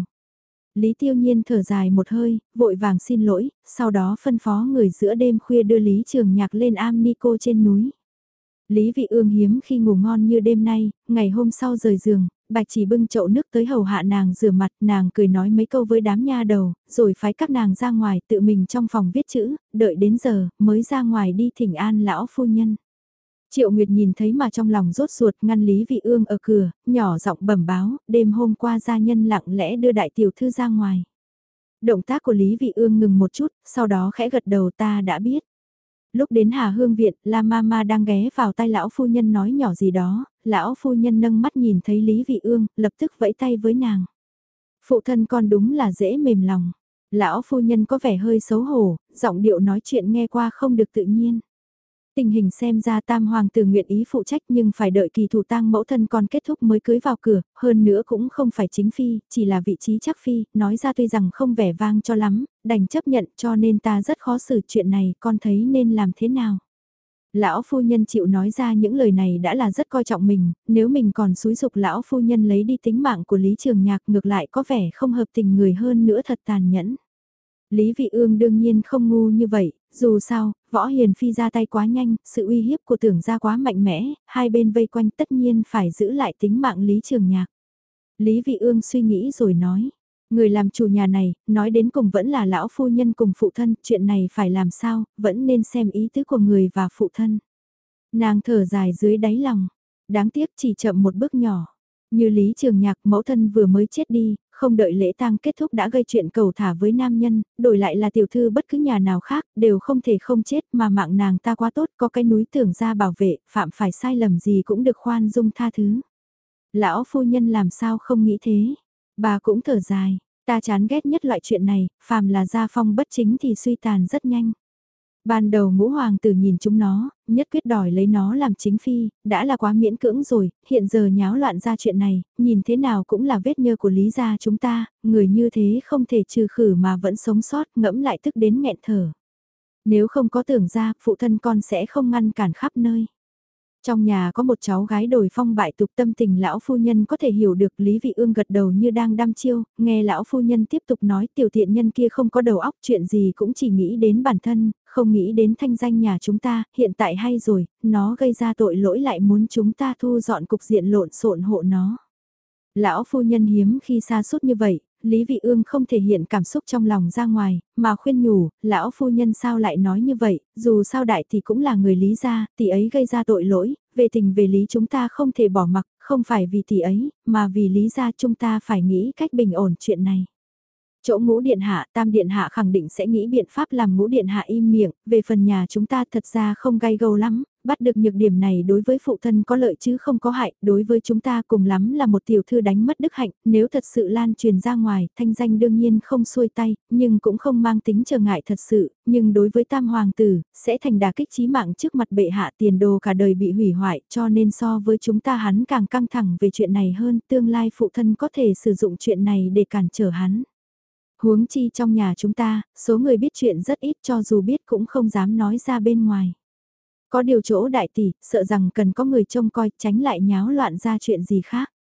Lý tiêu nhiên thở dài một hơi, vội vàng xin lỗi, sau đó phân phó người giữa đêm khuya đưa Lý Trường Nhạc lên am nico trên núi. Lý Vị Ương hiếm khi ngủ ngon như đêm nay, ngày hôm sau rời giường, Bạch chỉ bưng chậu nước tới hầu hạ nàng rửa mặt, nàng cười nói mấy câu với đám nha đầu, rồi phái các nàng ra ngoài tự mình trong phòng viết chữ, đợi đến giờ, mới ra ngoài đi thỉnh an lão phu nhân. Triệu Nguyệt nhìn thấy mà trong lòng rốt ruột ngăn Lý Vị Ương ở cửa, nhỏ giọng bẩm báo, đêm hôm qua gia nhân lặng lẽ đưa đại tiểu thư ra ngoài. Động tác của Lý Vị Ương ngừng một chút, sau đó khẽ gật đầu ta đã biết. Lúc đến Hà Hương Viện, La Mama đang ghé vào tay lão phu nhân nói nhỏ gì đó, lão phu nhân nâng mắt nhìn thấy Lý Vị Ương, lập tức vẫy tay với nàng. Phụ thân con đúng là dễ mềm lòng. Lão phu nhân có vẻ hơi xấu hổ, giọng điệu nói chuyện nghe qua không được tự nhiên. Tình hình xem ra tam hoàng tử nguyện ý phụ trách nhưng phải đợi kỳ thủ tang mẫu thân còn kết thúc mới cưới vào cửa, hơn nữa cũng không phải chính phi, chỉ là vị trí chắc phi, nói ra tuy rằng không vẻ vang cho lắm, đành chấp nhận cho nên ta rất khó xử chuyện này, con thấy nên làm thế nào. Lão phu nhân chịu nói ra những lời này đã là rất coi trọng mình, nếu mình còn xúi dục lão phu nhân lấy đi tính mạng của Lý Trường Nhạc ngược lại có vẻ không hợp tình người hơn nữa thật tàn nhẫn. Lý Vị Ương đương nhiên không ngu như vậy, dù sao, võ hiền phi ra tay quá nhanh, sự uy hiếp của tưởng gia quá mạnh mẽ, hai bên vây quanh tất nhiên phải giữ lại tính mạng Lý Trường Nhạc. Lý Vị Ương suy nghĩ rồi nói, người làm chủ nhà này, nói đến cùng vẫn là lão phu nhân cùng phụ thân, chuyện này phải làm sao, vẫn nên xem ý tứ của người và phụ thân. Nàng thở dài dưới đáy lòng, đáng tiếc chỉ chậm một bước nhỏ. Như Lý Trường Nhạc mẫu thân vừa mới chết đi, không đợi lễ tang kết thúc đã gây chuyện cầu thả với nam nhân, đổi lại là tiểu thư bất cứ nhà nào khác, đều không thể không chết mà mạng nàng ta quá tốt, có cái núi tưởng ra bảo vệ, phạm phải sai lầm gì cũng được khoan dung tha thứ. Lão phu nhân làm sao không nghĩ thế, bà cũng thở dài, ta chán ghét nhất loại chuyện này, phàm là gia phong bất chính thì suy tàn rất nhanh. Ban đầu ngũ hoàng tử nhìn chúng nó, nhất quyết đòi lấy nó làm chính phi, đã là quá miễn cưỡng rồi, hiện giờ nháo loạn ra chuyện này, nhìn thế nào cũng là vết nhơ của lý gia chúng ta, người như thế không thể trừ khử mà vẫn sống sót ngẫm lại tức đến nghẹn thở. Nếu không có tưởng ra, phụ thân con sẽ không ngăn cản khắp nơi. Trong nhà có một cháu gái đổi phong bại tục tâm tình lão phu nhân có thể hiểu được Lý Vị Ương gật đầu như đang đăm chiêu, nghe lão phu nhân tiếp tục nói tiểu thiện nhân kia không có đầu óc chuyện gì cũng chỉ nghĩ đến bản thân, không nghĩ đến thanh danh nhà chúng ta, hiện tại hay rồi, nó gây ra tội lỗi lại muốn chúng ta thu dọn cục diện lộn xộn hộ nó. Lão phu nhân hiếm khi xa suốt như vậy, Lý Vị Ương không thể hiện cảm xúc trong lòng ra ngoài, mà khuyên nhủ, lão phu nhân sao lại nói như vậy, dù sao đại thì cũng là người lý gia, tỷ ấy gây ra tội lỗi, về tình về lý chúng ta không thể bỏ mặc, không phải vì tỷ ấy, mà vì lý gia chúng ta phải nghĩ cách bình ổn chuyện này. Chỗ ngũ điện hạ, tam điện hạ khẳng định sẽ nghĩ biện pháp làm ngũ điện hạ im miệng, về phần nhà chúng ta thật ra không gay gâu lắm, Bắt được nhược điểm này đối với phụ thân có lợi chứ không có hại, đối với chúng ta cùng lắm là một tiểu thư đánh mất đức hạnh, nếu thật sự lan truyền ra ngoài, thanh danh đương nhiên không xuôi tay, nhưng cũng không mang tính trở ngại thật sự, nhưng đối với tam hoàng tử, sẽ thành đà kích chí mạng trước mặt bệ hạ tiền đồ cả đời bị hủy hoại, cho nên so với chúng ta hắn càng căng thẳng về chuyện này hơn, tương lai phụ thân có thể sử dụng chuyện này để cản trở hắn. Huống chi trong nhà chúng ta, số người biết chuyện rất ít cho dù biết cũng không dám nói ra bên ngoài. Có điều chỗ đại tỷ, sợ rằng cần có người trông coi, tránh lại nháo loạn ra chuyện gì khác.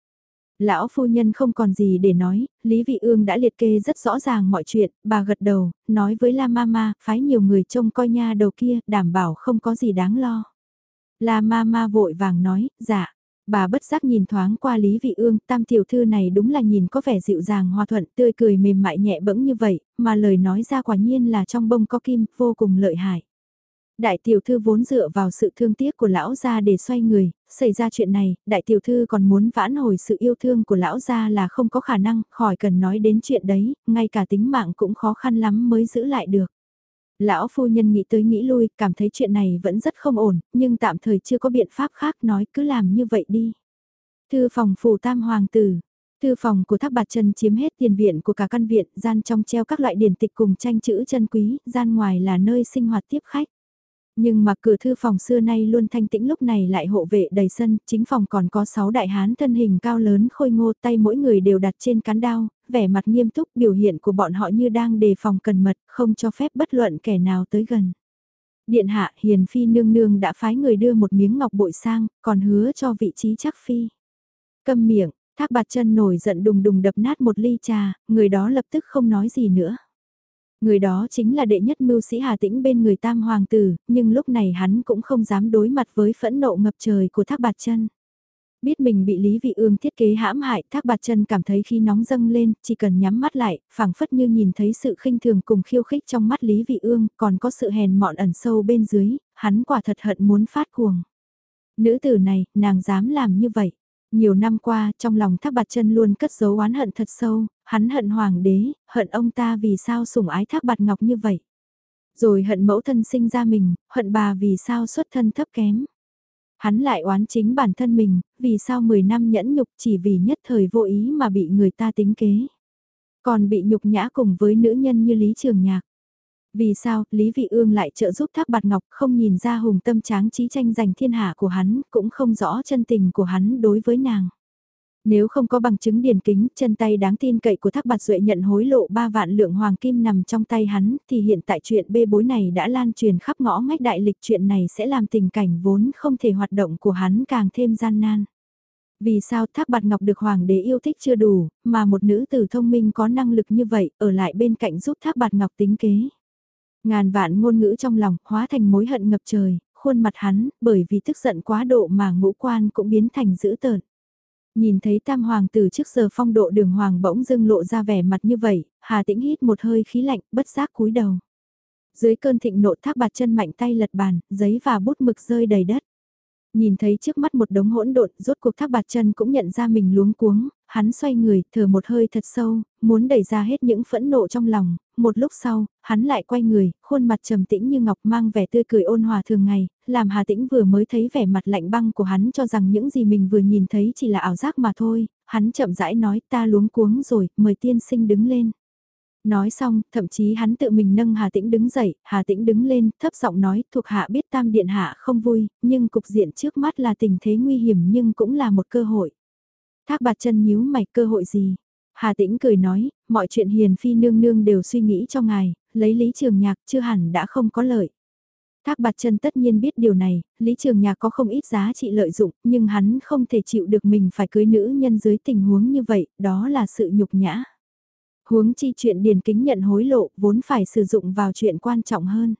Lão phu nhân không còn gì để nói, Lý Vị Ương đã liệt kê rất rõ ràng mọi chuyện, bà gật đầu, nói với La Mama, phái nhiều người trông coi nha đầu kia, đảm bảo không có gì đáng lo. La Mama vội vàng nói, dạ. Bà bất giác nhìn thoáng qua Lý Vị Ương, tam tiểu thư này đúng là nhìn có vẻ dịu dàng hòa thuận, tươi cười mềm mại nhẹ bẫng như vậy, mà lời nói ra quả nhiên là trong bông có kim, vô cùng lợi hại. Đại tiểu thư vốn dựa vào sự thương tiếc của lão gia để xoay người, xảy ra chuyện này, đại tiểu thư còn muốn vãn hồi sự yêu thương của lão gia là không có khả năng, khỏi cần nói đến chuyện đấy, ngay cả tính mạng cũng khó khăn lắm mới giữ lại được. Lão phu nhân nghĩ tới nghĩ lui, cảm thấy chuyện này vẫn rất không ổn, nhưng tạm thời chưa có biện pháp khác nói cứ làm như vậy đi. Thư phòng phủ tam hoàng tử, Thư phòng của Thác Bạt Chân chiếm hết tiền viện của cả căn viện, gian trong treo các loại điển tịch cùng tranh chữ chân quý, gian ngoài là nơi sinh hoạt tiếp khách. Nhưng mà cửa thư phòng xưa nay luôn thanh tĩnh lúc này lại hộ vệ đầy sân, chính phòng còn có 6 đại hán thân hình cao lớn khôi ngô tay mỗi người đều đặt trên cán đao, vẻ mặt nghiêm túc biểu hiện của bọn họ như đang đề phòng cần mật, không cho phép bất luận kẻ nào tới gần. Điện hạ hiền phi nương nương đã phái người đưa một miếng ngọc bội sang, còn hứa cho vị trí chắc phi. Câm miệng, thác bạt chân nổi giận đùng đùng đập nát một ly trà, người đó lập tức không nói gì nữa. Người đó chính là đệ nhất mưu sĩ Hà Tĩnh bên người tam hoàng tử, nhưng lúc này hắn cũng không dám đối mặt với phẫn nộ ngập trời của thác bạt chân. Biết mình bị Lý Vị Ương thiết kế hãm hại, Thác Bạt Chân cảm thấy khi nóng dâng lên, chỉ cần nhắm mắt lại, phảng phất như nhìn thấy sự khinh thường cùng khiêu khích trong mắt Lý Vị Ương, còn có sự hèn mọn ẩn sâu bên dưới, hắn quả thật hận muốn phát cuồng. Nữ tử này, nàng dám làm như vậy. Nhiều năm qua, trong lòng Thác Bạt Chân luôn cất giấu oán hận thật sâu, hắn hận hoàng đế, hận ông ta vì sao sủng ái Thác Bạt Ngọc như vậy. Rồi hận mẫu thân sinh ra mình, hận bà vì sao xuất thân thấp kém. Hắn lại oán chính bản thân mình, vì sao 10 năm nhẫn nhục chỉ vì nhất thời vô ý mà bị người ta tính kế. Còn bị nhục nhã cùng với nữ nhân như Lý Trường Nhạc. Vì sao, Lý Vị Ương lại trợ giúp Thác Bạt Ngọc không nhìn ra hùng tâm tráng trí tranh giành thiên hạ của hắn, cũng không rõ chân tình của hắn đối với nàng. Nếu không có bằng chứng điển kính, chân tay đáng tin cậy của Thác Bạt Duệ nhận hối lộ 3 vạn lượng hoàng kim nằm trong tay hắn, thì hiện tại chuyện bê bối này đã lan truyền khắp ngõ ngách đại lịch chuyện này sẽ làm tình cảnh vốn không thể hoạt động của hắn càng thêm gian nan. Vì sao Thác Bạt Ngọc được hoàng đế yêu thích chưa đủ, mà một nữ tử thông minh có năng lực như vậy ở lại bên cạnh giúp Thác Bạt Ngọc tính kế. Ngàn vạn ngôn ngữ trong lòng hóa thành mối hận ngập trời, khuôn mặt hắn, bởi vì tức giận quá độ mà ngũ quan cũng biến thành dữ tợn. Nhìn thấy tam hoàng tử trước giờ phong độ đường hoàng bỗng dưng lộ ra vẻ mặt như vậy, Hà Tĩnh hít một hơi khí lạnh, bất giác cúi đầu. Dưới cơn thịnh nộ thác bạt chân mạnh tay lật bàn, giấy và bút mực rơi đầy đất. Nhìn thấy trước mắt một đống hỗn độn, rốt cuộc thác bạt chân cũng nhận ra mình luống cuống, hắn xoay người, thở một hơi thật sâu, muốn đẩy ra hết những phẫn nộ trong lòng, một lúc sau, hắn lại quay người, khuôn mặt trầm tĩnh như ngọc mang vẻ tươi cười ôn hòa thường ngày, làm Hà Tĩnh vừa mới thấy vẻ mặt lạnh băng của hắn cho rằng những gì mình vừa nhìn thấy chỉ là ảo giác mà thôi, hắn chậm rãi nói ta luống cuống rồi, mời tiên sinh đứng lên. Nói xong, thậm chí hắn tự mình nâng Hà Tĩnh đứng dậy, Hà Tĩnh đứng lên, thấp giọng nói, thuộc hạ biết tam điện hạ không vui, nhưng cục diện trước mắt là tình thế nguy hiểm nhưng cũng là một cơ hội. Thác bạt chân nhíu mày cơ hội gì? Hà Tĩnh cười nói, mọi chuyện hiền phi nương nương đều suy nghĩ cho ngài, lấy lý trường nhạc chưa hẳn đã không có lợi. Thác bạt chân tất nhiên biết điều này, Lý Trường Nhạc có không ít giá trị lợi dụng, nhưng hắn không thể chịu được mình phải cưới nữ nhân dưới tình huống như vậy, đó là sự nhục nhã. Huống chi chuyện điền kính nhận hối lộ vốn phải sử dụng vào chuyện quan trọng hơn.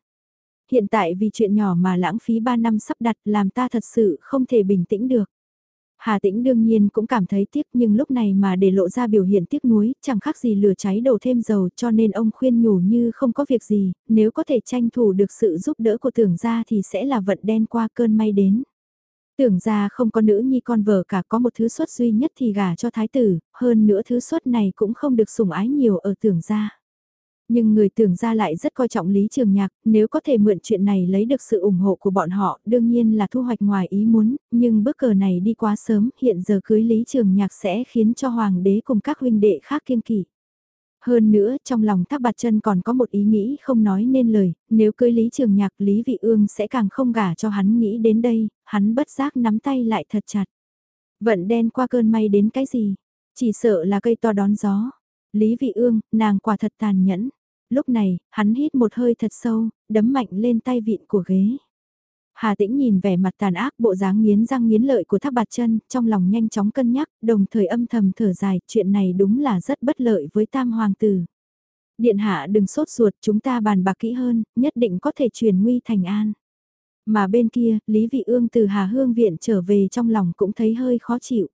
Hiện tại vì chuyện nhỏ mà lãng phí 3 năm sắp đặt làm ta thật sự không thể bình tĩnh được. Hà Tĩnh đương nhiên cũng cảm thấy tiếc nhưng lúc này mà để lộ ra biểu hiện tiếc nuối, chẳng khác gì lửa cháy đổ thêm dầu cho nên ông khuyên nhủ như không có việc gì, nếu có thể tranh thủ được sự giúp đỡ của tưởng gia thì sẽ là vận đen qua cơn may đến. Tưởng ra không có nữ nhi con vợ cả có một thứ xuất duy nhất thì gả cho thái tử, hơn nữa thứ xuất này cũng không được sủng ái nhiều ở tưởng ra. Nhưng người tưởng ra lại rất coi trọng Lý Trường Nhạc, nếu có thể mượn chuyện này lấy được sự ủng hộ của bọn họ, đương nhiên là thu hoạch ngoài ý muốn, nhưng bước cờ này đi quá sớm, hiện giờ cưới Lý Trường Nhạc sẽ khiến cho Hoàng đế cùng các huynh đệ khác kiên kỵ. Hơn nữa, trong lòng Thác Bạt Chân còn có một ý nghĩ không nói nên lời, nếu cưới Lý Trường Nhạc Lý Vị Ương sẽ càng không gả cho hắn nghĩ đến đây, hắn bất giác nắm tay lại thật chặt. Vận đen qua cơn may đến cái gì? Chỉ sợ là cây to đón gió. Lý Vị Ương, nàng quả thật tàn nhẫn. Lúc này, hắn hít một hơi thật sâu, đấm mạnh lên tay vịn của ghế. Hà Tĩnh nhìn vẻ mặt tàn ác bộ dáng nghiến răng nghiến lợi của Thác Bạt Chân, trong lòng nhanh chóng cân nhắc, đồng thời âm thầm thở dài, chuyện này đúng là rất bất lợi với Tam hoàng tử. Điện hạ đừng sốt ruột, chúng ta bàn bạc kỹ hơn, nhất định có thể truyền nguy thành an. Mà bên kia, Lý Vị Ương từ Hà Hương viện trở về trong lòng cũng thấy hơi khó chịu.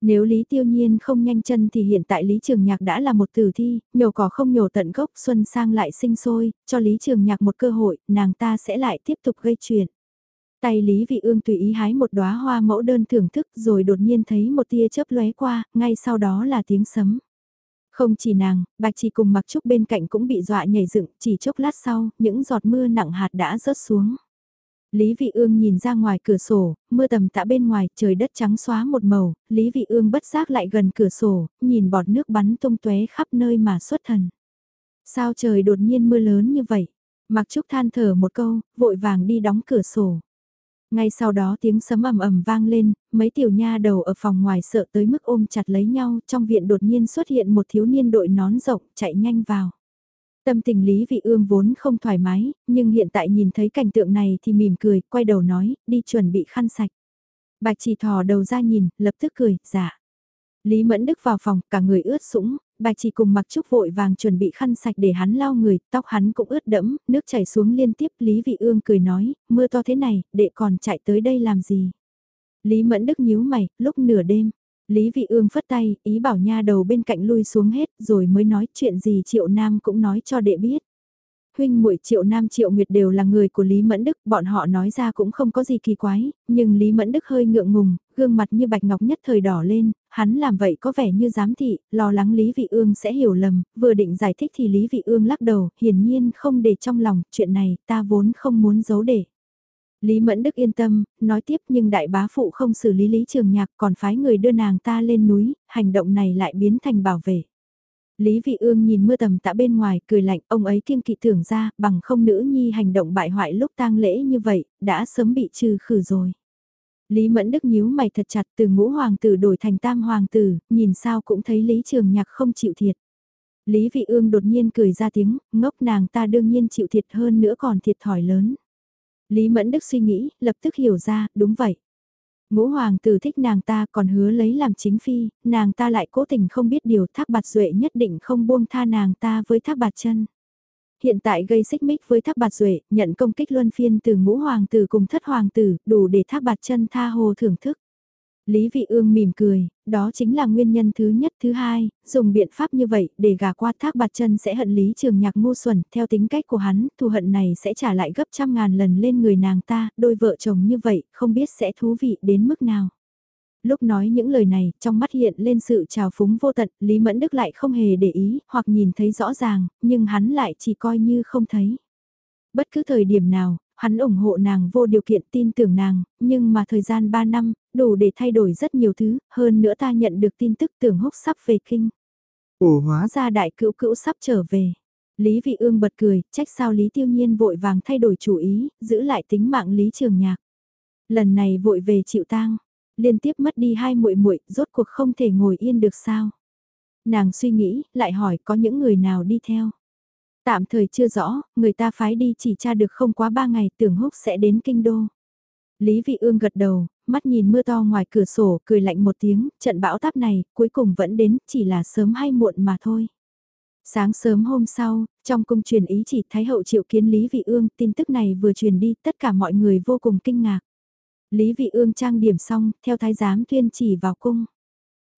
Nếu Lý Tiêu Nhiên không nhanh chân thì hiện tại Lý Trường Nhạc đã là một tử thi, nhổ cỏ không nhổ tận gốc Xuân Sang lại sinh sôi, cho Lý Trường Nhạc một cơ hội, nàng ta sẽ lại tiếp tục gây chuyện. Tay Lý Vị Ương tùy ý hái một đóa hoa mẫu đơn thưởng thức rồi đột nhiên thấy một tia chớp lóe qua, ngay sau đó là tiếng sấm. Không chỉ nàng, Bạch Chỉ cùng Mặc Trúc bên cạnh cũng bị dọa nhảy dựng, chỉ chốc lát sau, những giọt mưa nặng hạt đã rớt xuống. Lý Vị Ương nhìn ra ngoài cửa sổ, mưa tầm tã bên ngoài, trời đất trắng xóa một màu, Lý Vị Ương bất giác lại gần cửa sổ, nhìn bọt nước bắn tung tóe khắp nơi mà xuất thần. Sao trời đột nhiên mưa lớn như vậy? Mặc Trúc than thở một câu, vội vàng đi đóng cửa sổ. Ngay sau đó tiếng sấm ầm ầm vang lên, mấy tiểu nha đầu ở phòng ngoài sợ tới mức ôm chặt lấy nhau, trong viện đột nhiên xuất hiện một thiếu niên đội nón rộng, chạy nhanh vào. Tâm tình Lý Vị Ương vốn không thoải mái, nhưng hiện tại nhìn thấy cảnh tượng này thì mỉm cười, quay đầu nói, đi chuẩn bị khăn sạch. Bạch chỉ thò đầu ra nhìn, lập tức cười, dạ. Lý Mẫn Đức vào phòng, cả người ướt sũng, bạch chỉ cùng mặc trúc vội vàng chuẩn bị khăn sạch để hắn lau người, tóc hắn cũng ướt đẫm, nước chảy xuống liên tiếp, Lý Vị Ương cười nói, mưa to thế này, đệ còn chạy tới đây làm gì? Lý Mẫn Đức nhíu mày, lúc nửa đêm, Lý Vị Ương phất tay, ý bảo nha đầu bên cạnh lui xuống hết, rồi mới nói chuyện gì Triệu Nam cũng nói cho đệ biết. Huynh muội Triệu Nam Triệu Nguyệt đều là người của Lý Mẫn Đức, bọn họ nói ra cũng không có gì kỳ quái, nhưng Lý Mẫn Đức hơi ngượng ngùng, gương mặt như bạch ngọc nhất thời đỏ lên, hắn làm vậy có vẻ như giám thị, lo lắng Lý Vị Ương sẽ hiểu lầm, vừa định giải thích thì Lý Vị Ương lắc đầu, hiển nhiên không để trong lòng, chuyện này ta vốn không muốn giấu để. Lý Mẫn Đức yên tâm, nói tiếp nhưng đại bá phụ không xử lý Lý Trường Nhạc còn phái người đưa nàng ta lên núi, hành động này lại biến thành bảo vệ. Lý Vị Ương nhìn mưa tầm tạ bên ngoài, cười lạnh, ông ấy kiêng kỵ tưởng ra, bằng không nữ nhi hành động bại hoại lúc tang lễ như vậy, đã sớm bị trừ khử rồi. Lý Mẫn Đức nhíu mày thật chặt từ ngũ hoàng tử đổi thành tam hoàng tử, nhìn sao cũng thấy Lý Trường Nhạc không chịu thiệt. Lý Vị Ương đột nhiên cười ra tiếng, ngốc nàng ta đương nhiên chịu thiệt hơn nữa còn thiệt thòi lớn. Lý Mẫn Đức suy nghĩ, lập tức hiểu ra, đúng vậy. Ngũ hoàng tử thích nàng ta còn hứa lấy làm chính phi, nàng ta lại cố tình không biết điều thác bạt duệ nhất định không buông tha nàng ta với thác bạt chân. Hiện tại gây xích mích với thác bạt duệ, nhận công kích luân phiên từ ngũ hoàng tử cùng thất hoàng tử, đủ để thác bạt chân tha hồ thưởng thức. Lý Vị Ương mỉm cười, đó chính là nguyên nhân thứ nhất thứ hai, dùng biện pháp như vậy để gà qua thác bạt chân sẽ hận Lý Trường Nhạc ngu xuẩn, theo tính cách của hắn, thù hận này sẽ trả lại gấp trăm ngàn lần lên người nàng ta, đôi vợ chồng như vậy, không biết sẽ thú vị đến mức nào. Lúc nói những lời này, trong mắt hiện lên sự trào phúng vô tận, Lý Mẫn Đức lại không hề để ý, hoặc nhìn thấy rõ ràng, nhưng hắn lại chỉ coi như không thấy. Bất cứ thời điểm nào, hắn ủng hộ nàng vô điều kiện tin tưởng nàng, nhưng mà thời gian 3 năm, đủ để thay đổi rất nhiều thứ, hơn nữa ta nhận được tin tức tưởng húc sắp về kinh. Ồ hóa ra đại cữu cữu sắp trở về. Lý Vị Ương bật cười, trách sao Lý Tiêu Nhiên vội vàng thay đổi chủ ý, giữ lại tính mạng Lý Trường Nhạc. Lần này vội về chịu tang, liên tiếp mất đi hai muội muội, rốt cuộc không thể ngồi yên được sao? Nàng suy nghĩ, lại hỏi có những người nào đi theo. Tạm thời chưa rõ, người ta phái đi chỉ tra được không quá ba ngày tưởng húc sẽ đến kinh đô. Lý Vị Ương gật đầu, mắt nhìn mưa to ngoài cửa sổ, cười lạnh một tiếng, trận bão táp này, cuối cùng vẫn đến, chỉ là sớm hay muộn mà thôi. Sáng sớm hôm sau, trong cung truyền ý chỉ Thái hậu triệu kiến Lý Vị Ương, tin tức này vừa truyền đi, tất cả mọi người vô cùng kinh ngạc. Lý Vị Ương trang điểm xong, theo thái giám tuyên chỉ vào cung.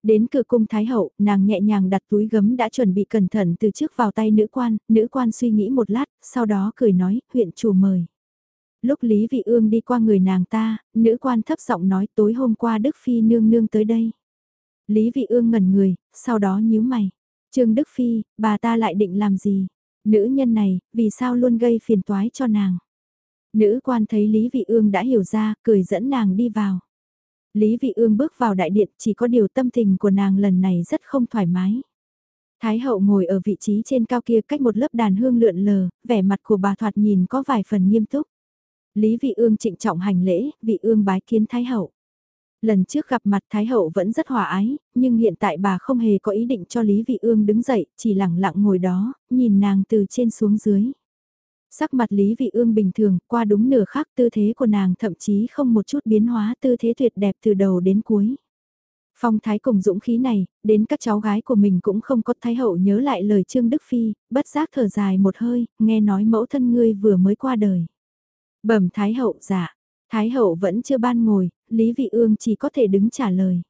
Đến cửa cung Thái Hậu, nàng nhẹ nhàng đặt túi gấm đã chuẩn bị cẩn thận từ trước vào tay nữ quan, nữ quan suy nghĩ một lát, sau đó cười nói, huyện chủ mời. Lúc Lý Vị Ương đi qua người nàng ta, nữ quan thấp giọng nói tối hôm qua Đức Phi nương nương tới đây. Lý Vị Ương ngẩn người, sau đó nhíu mày. Trương Đức Phi, bà ta lại định làm gì? Nữ nhân này, vì sao luôn gây phiền toái cho nàng? Nữ quan thấy Lý Vị Ương đã hiểu ra, cười dẫn nàng đi vào. Lý Vị Ương bước vào đại điện chỉ có điều tâm tình của nàng lần này rất không thoải mái. Thái hậu ngồi ở vị trí trên cao kia cách một lớp đàn hương lượn lờ, vẻ mặt của bà thoạt nhìn có vài phần nghiêm túc. Lý Vị Ương trịnh trọng hành lễ, Vị Ương bái kiến Thái hậu. Lần trước gặp mặt Thái hậu vẫn rất hòa ái, nhưng hiện tại bà không hề có ý định cho Lý Vị Ương đứng dậy, chỉ lặng lặng ngồi đó, nhìn nàng từ trên xuống dưới. Sắc mặt Lý Vị Ương bình thường, qua đúng nửa khắc tư thế của nàng thậm chí không một chút biến hóa tư thế tuyệt đẹp từ đầu đến cuối. Phong thái cùng dũng khí này, đến các cháu gái của mình cũng không có thái hậu nhớ lại lời Trương Đức Phi, bất giác thở dài một hơi, nghe nói mẫu thân ngươi vừa mới qua đời. Bẩm thái hậu dạ, thái hậu vẫn chưa ban ngồi, Lý Vị Ương chỉ có thể đứng trả lời.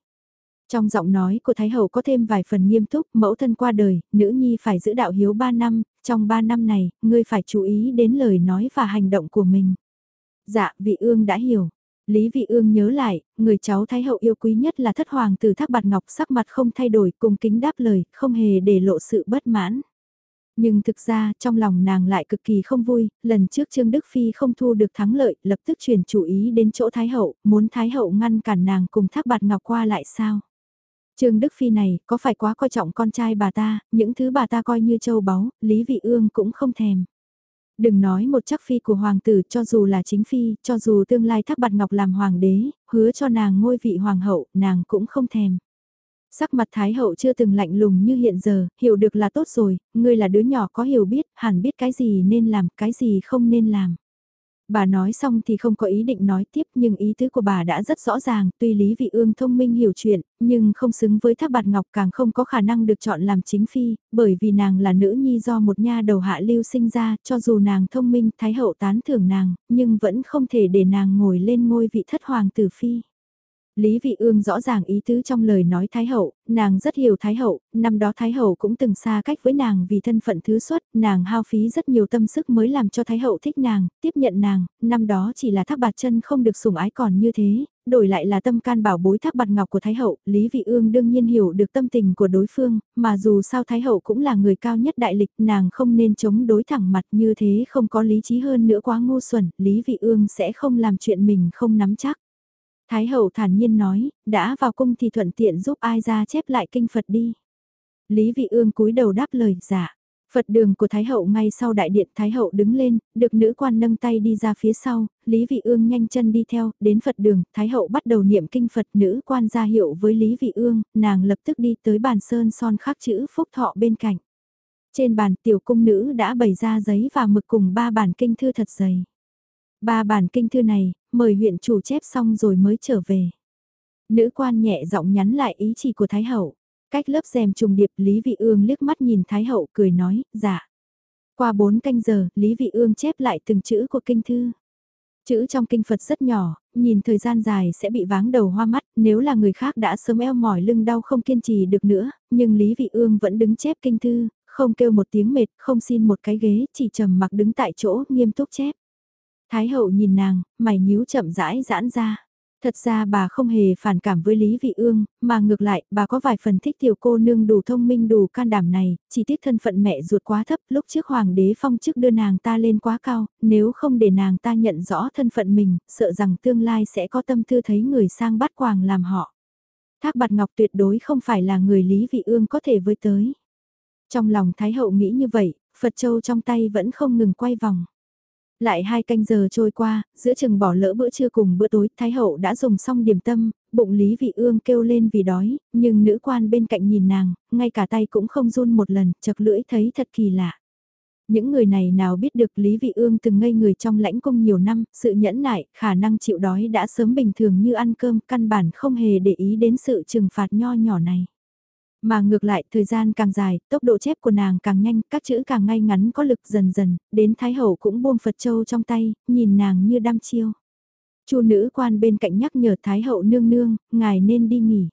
Trong giọng nói của Thái Hậu có thêm vài phần nghiêm túc, mẫu thân qua đời, nữ nhi phải giữ đạo hiếu 3 năm, trong 3 năm này, ngươi phải chú ý đến lời nói và hành động của mình. Dạ, vị ương đã hiểu. Lý vị ương nhớ lại, người cháu Thái Hậu yêu quý nhất là thất hoàng tử thác bạt ngọc sắc mặt không thay đổi cùng kính đáp lời, không hề để lộ sự bất mãn. Nhưng thực ra, trong lòng nàng lại cực kỳ không vui, lần trước Trương Đức Phi không thu được thắng lợi, lập tức chuyển chủ ý đến chỗ Thái Hậu, muốn Thái Hậu ngăn cản nàng cùng thác bạt ngọc qua lại sao. Trương Đức Phi này, có phải quá coi trọng con trai bà ta, những thứ bà ta coi như châu báu, Lý Vị Ương cũng không thèm. Đừng nói một chắc phi của hoàng tử cho dù là chính phi, cho dù tương lai thác bạt ngọc làm hoàng đế, hứa cho nàng ngôi vị hoàng hậu, nàng cũng không thèm. Sắc mặt Thái hậu chưa từng lạnh lùng như hiện giờ, hiểu được là tốt rồi, ngươi là đứa nhỏ có hiểu biết, hẳn biết cái gì nên làm, cái gì không nên làm. Bà nói xong thì không có ý định nói tiếp nhưng ý tứ của bà đã rất rõ ràng, tuy Lý Vị Ương thông minh hiểu chuyện, nhưng không xứng với Thác Bạt Ngọc càng không có khả năng được chọn làm chính phi, bởi vì nàng là nữ nhi do một nha đầu hạ lưu sinh ra, cho dù nàng thông minh, Thái hậu tán thưởng nàng, nhưng vẫn không thể để nàng ngồi lên ngôi vị thất hoàng tử phi. Lý Vị Ương rõ ràng ý tứ trong lời nói Thái Hậu, nàng rất hiểu Thái Hậu, năm đó Thái Hậu cũng từng xa cách với nàng vì thân phận thứ xuất, nàng hao phí rất nhiều tâm sức mới làm cho Thái Hậu thích nàng, tiếp nhận nàng, năm đó chỉ là thác bạt chân không được sủng ái còn như thế, đổi lại là tâm can bảo bối thác bạt ngọc của Thái Hậu, Lý Vị Ương đương nhiên hiểu được tâm tình của đối phương, mà dù sao Thái Hậu cũng là người cao nhất đại lịch, nàng không nên chống đối thẳng mặt như thế không có lý trí hơn nữa quá ngu xuẩn, Lý Vị Ương sẽ không làm chuyện mình không nắm chắc. Thái hậu thản nhiên nói, đã vào cung thì thuận tiện giúp ai ra chép lại kinh Phật đi. Lý vị ương cúi đầu đáp lời. Dạ. Phật đường của Thái hậu ngay sau đại điện Thái hậu đứng lên, được nữ quan nâng tay đi ra phía sau, Lý vị ương nhanh chân đi theo, đến Phật đường, Thái hậu bắt đầu niệm kinh Phật nữ quan ra hiệu với Lý vị ương, nàng lập tức đi tới bàn sơn son khắc chữ phúc thọ bên cạnh. Trên bàn tiểu cung nữ đã bày ra giấy và mực cùng ba bản kinh thư thật dày. Ba bản kinh thư này, mời huyện chủ chép xong rồi mới trở về. Nữ quan nhẹ giọng nhắn lại ý chỉ của Thái Hậu. Cách lớp rèm trùng điệp Lý Vị Ương liếc mắt nhìn Thái Hậu cười nói, dạ. Qua bốn canh giờ, Lý Vị Ương chép lại từng chữ của kinh thư. Chữ trong kinh Phật rất nhỏ, nhìn thời gian dài sẽ bị váng đầu hoa mắt, nếu là người khác đã sớm eo mỏi lưng đau không kiên trì được nữa, nhưng Lý Vị Ương vẫn đứng chép kinh thư, không kêu một tiếng mệt, không xin một cái ghế, chỉ trầm mặc đứng tại chỗ, nghiêm túc chép. Thái hậu nhìn nàng, mày nhíu chậm rãi giãn ra. Thật ra bà không hề phản cảm với Lý Vị Ương, mà ngược lại, bà có vài phần thích tiểu cô nương đủ thông minh đủ can đảm này, chỉ tiếc thân phận mẹ ruột quá thấp, lúc trước hoàng đế phong chức đưa nàng ta lên quá cao, nếu không để nàng ta nhận rõ thân phận mình, sợ rằng tương lai sẽ có tâm tư thấy người sang bắt quàng làm họ. Thác bạt ngọc tuyệt đối không phải là người Lý Vị Ương có thể với tới. Trong lòng Thái hậu nghĩ như vậy, Phật Châu trong tay vẫn không ngừng quay vòng. Lại hai canh giờ trôi qua, giữa chừng bỏ lỡ bữa trưa cùng bữa tối, Thái hậu đã dùng xong điểm tâm, bụng Lý Vị Ương kêu lên vì đói, nhưng nữ quan bên cạnh nhìn nàng, ngay cả tay cũng không run một lần, chật lưỡi thấy thật kỳ lạ. Những người này nào biết được Lý Vị Ương từng ngây người trong lãnh cung nhiều năm, sự nhẫn nại, khả năng chịu đói đã sớm bình thường như ăn cơm, căn bản không hề để ý đến sự trừng phạt nho nhỏ này. Mà ngược lại, thời gian càng dài, tốc độ chép của nàng càng nhanh, các chữ càng ngay ngắn có lực dần dần, đến Thái Hậu cũng buông Phật Châu trong tay, nhìn nàng như đăm chiêu. Chu nữ quan bên cạnh nhắc nhở Thái Hậu nương nương, ngài nên đi nghỉ.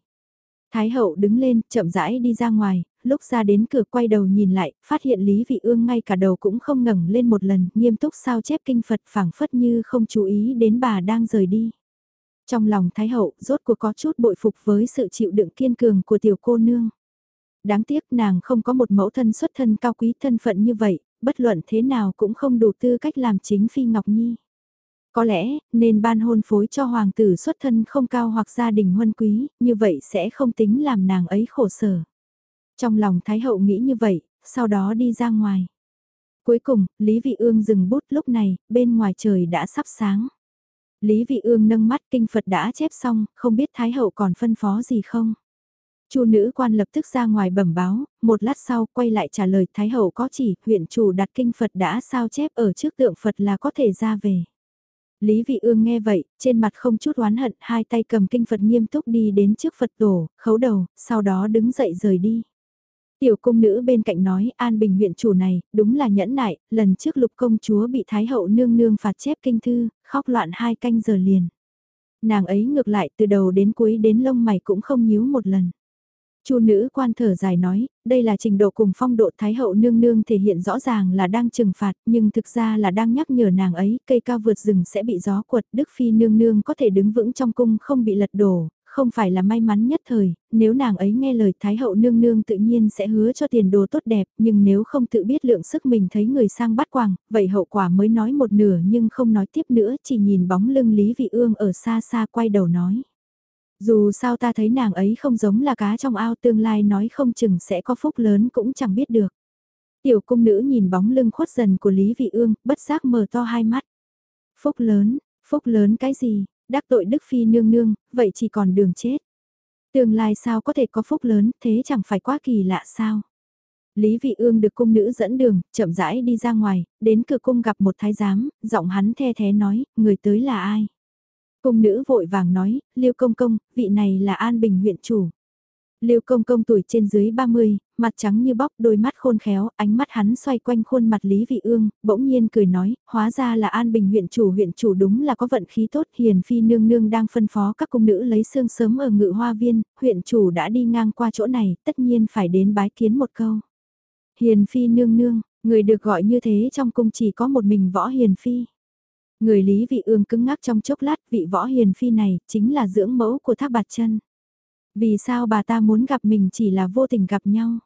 Thái Hậu đứng lên, chậm rãi đi ra ngoài, lúc ra đến cửa quay đầu nhìn lại, phát hiện Lý Vị Ương ngay cả đầu cũng không ngẩng lên một lần, nghiêm túc sao chép kinh Phật phảng phất như không chú ý đến bà đang rời đi. Trong lòng Thái Hậu, rốt cuộc có chút bội phục với sự chịu đựng kiên cường của tiểu cô nương. Đáng tiếc nàng không có một mẫu thân xuất thân cao quý thân phận như vậy, bất luận thế nào cũng không đủ tư cách làm chính Phi Ngọc Nhi. Có lẽ, nên ban hôn phối cho hoàng tử xuất thân không cao hoặc gia đình huân quý, như vậy sẽ không tính làm nàng ấy khổ sở. Trong lòng Thái Hậu nghĩ như vậy, sau đó đi ra ngoài. Cuối cùng, Lý Vị Ương dừng bút lúc này, bên ngoài trời đã sắp sáng. Lý Vị Ương nâng mắt kinh Phật đã chép xong, không biết Thái Hậu còn phân phó gì không. Chu nữ quan lập tức ra ngoài bẩm báo, một lát sau quay lại trả lời Thái Hậu có chỉ, huyện chủ đặt kinh Phật đã sao chép ở trước tượng Phật là có thể ra về. Lý Vị Ương nghe vậy, trên mặt không chút oán hận, hai tay cầm kinh Phật nghiêm túc đi đến trước Phật tổ, khấu đầu, sau đó đứng dậy rời đi. Tiểu cung nữ bên cạnh nói An Bình huyện chủ này, đúng là nhẫn nại, lần trước lục công chúa bị Thái hậu nương nương phạt chép kinh thư, khóc loạn hai canh giờ liền. Nàng ấy ngược lại từ đầu đến cuối đến lông mày cũng không nhíu một lần. Chu nữ quan thở dài nói, đây là trình độ cùng phong độ Thái hậu nương nương thể hiện rõ ràng là đang trừng phạt, nhưng thực ra là đang nhắc nhở nàng ấy, cây cao vượt rừng sẽ bị gió quật, Đức Phi nương nương có thể đứng vững trong cung không bị lật đổ, không phải là may mắn nhất thời, nếu nàng ấy nghe lời Thái hậu nương nương tự nhiên sẽ hứa cho tiền đồ tốt đẹp, nhưng nếu không tự biết lượng sức mình thấy người sang bắt quàng, vậy hậu quả mới nói một nửa nhưng không nói tiếp nữa, chỉ nhìn bóng lưng Lý Vị Ương ở xa xa quay đầu nói. Dù sao ta thấy nàng ấy không giống là cá trong ao tương lai nói không chừng sẽ có phúc lớn cũng chẳng biết được. Tiểu cung nữ nhìn bóng lưng khuất dần của Lý Vị Ương, bất giác mở to hai mắt. Phúc lớn, phúc lớn cái gì, đắc tội Đức Phi nương nương, vậy chỉ còn đường chết. Tương lai sao có thể có phúc lớn, thế chẳng phải quá kỳ lạ sao. Lý Vị Ương được cung nữ dẫn đường, chậm rãi đi ra ngoài, đến cửa cung gặp một thái giám, giọng hắn the thế nói, người tới là ai? Cung nữ vội vàng nói, Liêu Công Công, vị này là An Bình huyện chủ. Liêu công công tuổi trên dưới 30, mặt trắng như bóc, đôi mắt khôn khéo, ánh mắt hắn xoay quanh khuôn mặt Lý Vị Ương, bỗng nhiên cười nói, hóa ra là An Bình huyện chủ huyện chủ đúng là có vận khí tốt, hiền phi nương nương đang phân phó các cung nữ lấy xương sớm ở ngự hoa viên, huyện chủ đã đi ngang qua chỗ này, tất nhiên phải đến bái kiến một câu. Hiền phi nương nương, người được gọi như thế trong cung chỉ có một mình võ hiền phi. Người Lý Vị Ương cứng ngắc trong chốc lát, vị võ hiền phi này chính là dưỡng mẫu của Thác Bạt Chân. Vì sao bà ta muốn gặp mình chỉ là vô tình gặp nhau?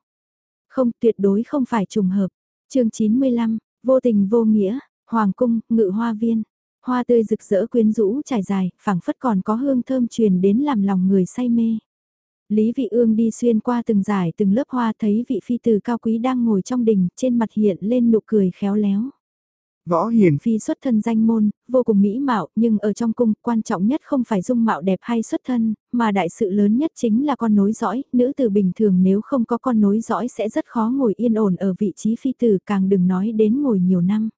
Không, tuyệt đối không phải trùng hợp. chương 95, vô tình vô nghĩa, hoàng cung, ngự hoa viên. Hoa tươi rực rỡ quyến rũ trải dài, phảng phất còn có hương thơm truyền đến làm lòng người say mê. Lý Vị Ương đi xuyên qua từng giải từng lớp hoa thấy vị phi tử cao quý đang ngồi trong đình, trên mặt hiện lên nụ cười khéo léo. Võ Hiền Phi xuất thân danh môn, vô cùng mỹ mạo, nhưng ở trong cung, quan trọng nhất không phải dung mạo đẹp hay xuất thân, mà đại sự lớn nhất chính là con nối dõi, nữ tử bình thường nếu không có con nối dõi sẽ rất khó ngồi yên ổn ở vị trí phi tử, càng đừng nói đến ngồi nhiều năm.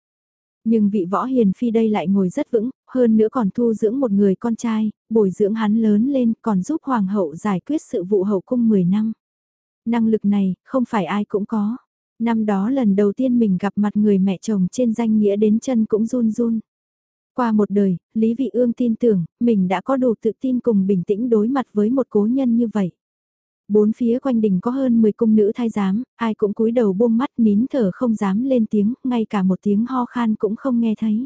Nhưng vị võ hiền phi đây lại ngồi rất vững, hơn nữa còn thu dưỡng một người con trai, bồi dưỡng hắn lớn lên, còn giúp hoàng hậu giải quyết sự vụ hậu cung 10 năm. Năng lực này, không phải ai cũng có. Năm đó lần đầu tiên mình gặp mặt người mẹ chồng trên danh nghĩa đến chân cũng run run. Qua một đời, Lý Vị Ương tin tưởng, mình đã có đủ tự tin cùng bình tĩnh đối mặt với một cố nhân như vậy. Bốn phía quanh đình có hơn 10 cung nữ thái giám, ai cũng cúi đầu buông mắt nín thở không dám lên tiếng, ngay cả một tiếng ho khan cũng không nghe thấy.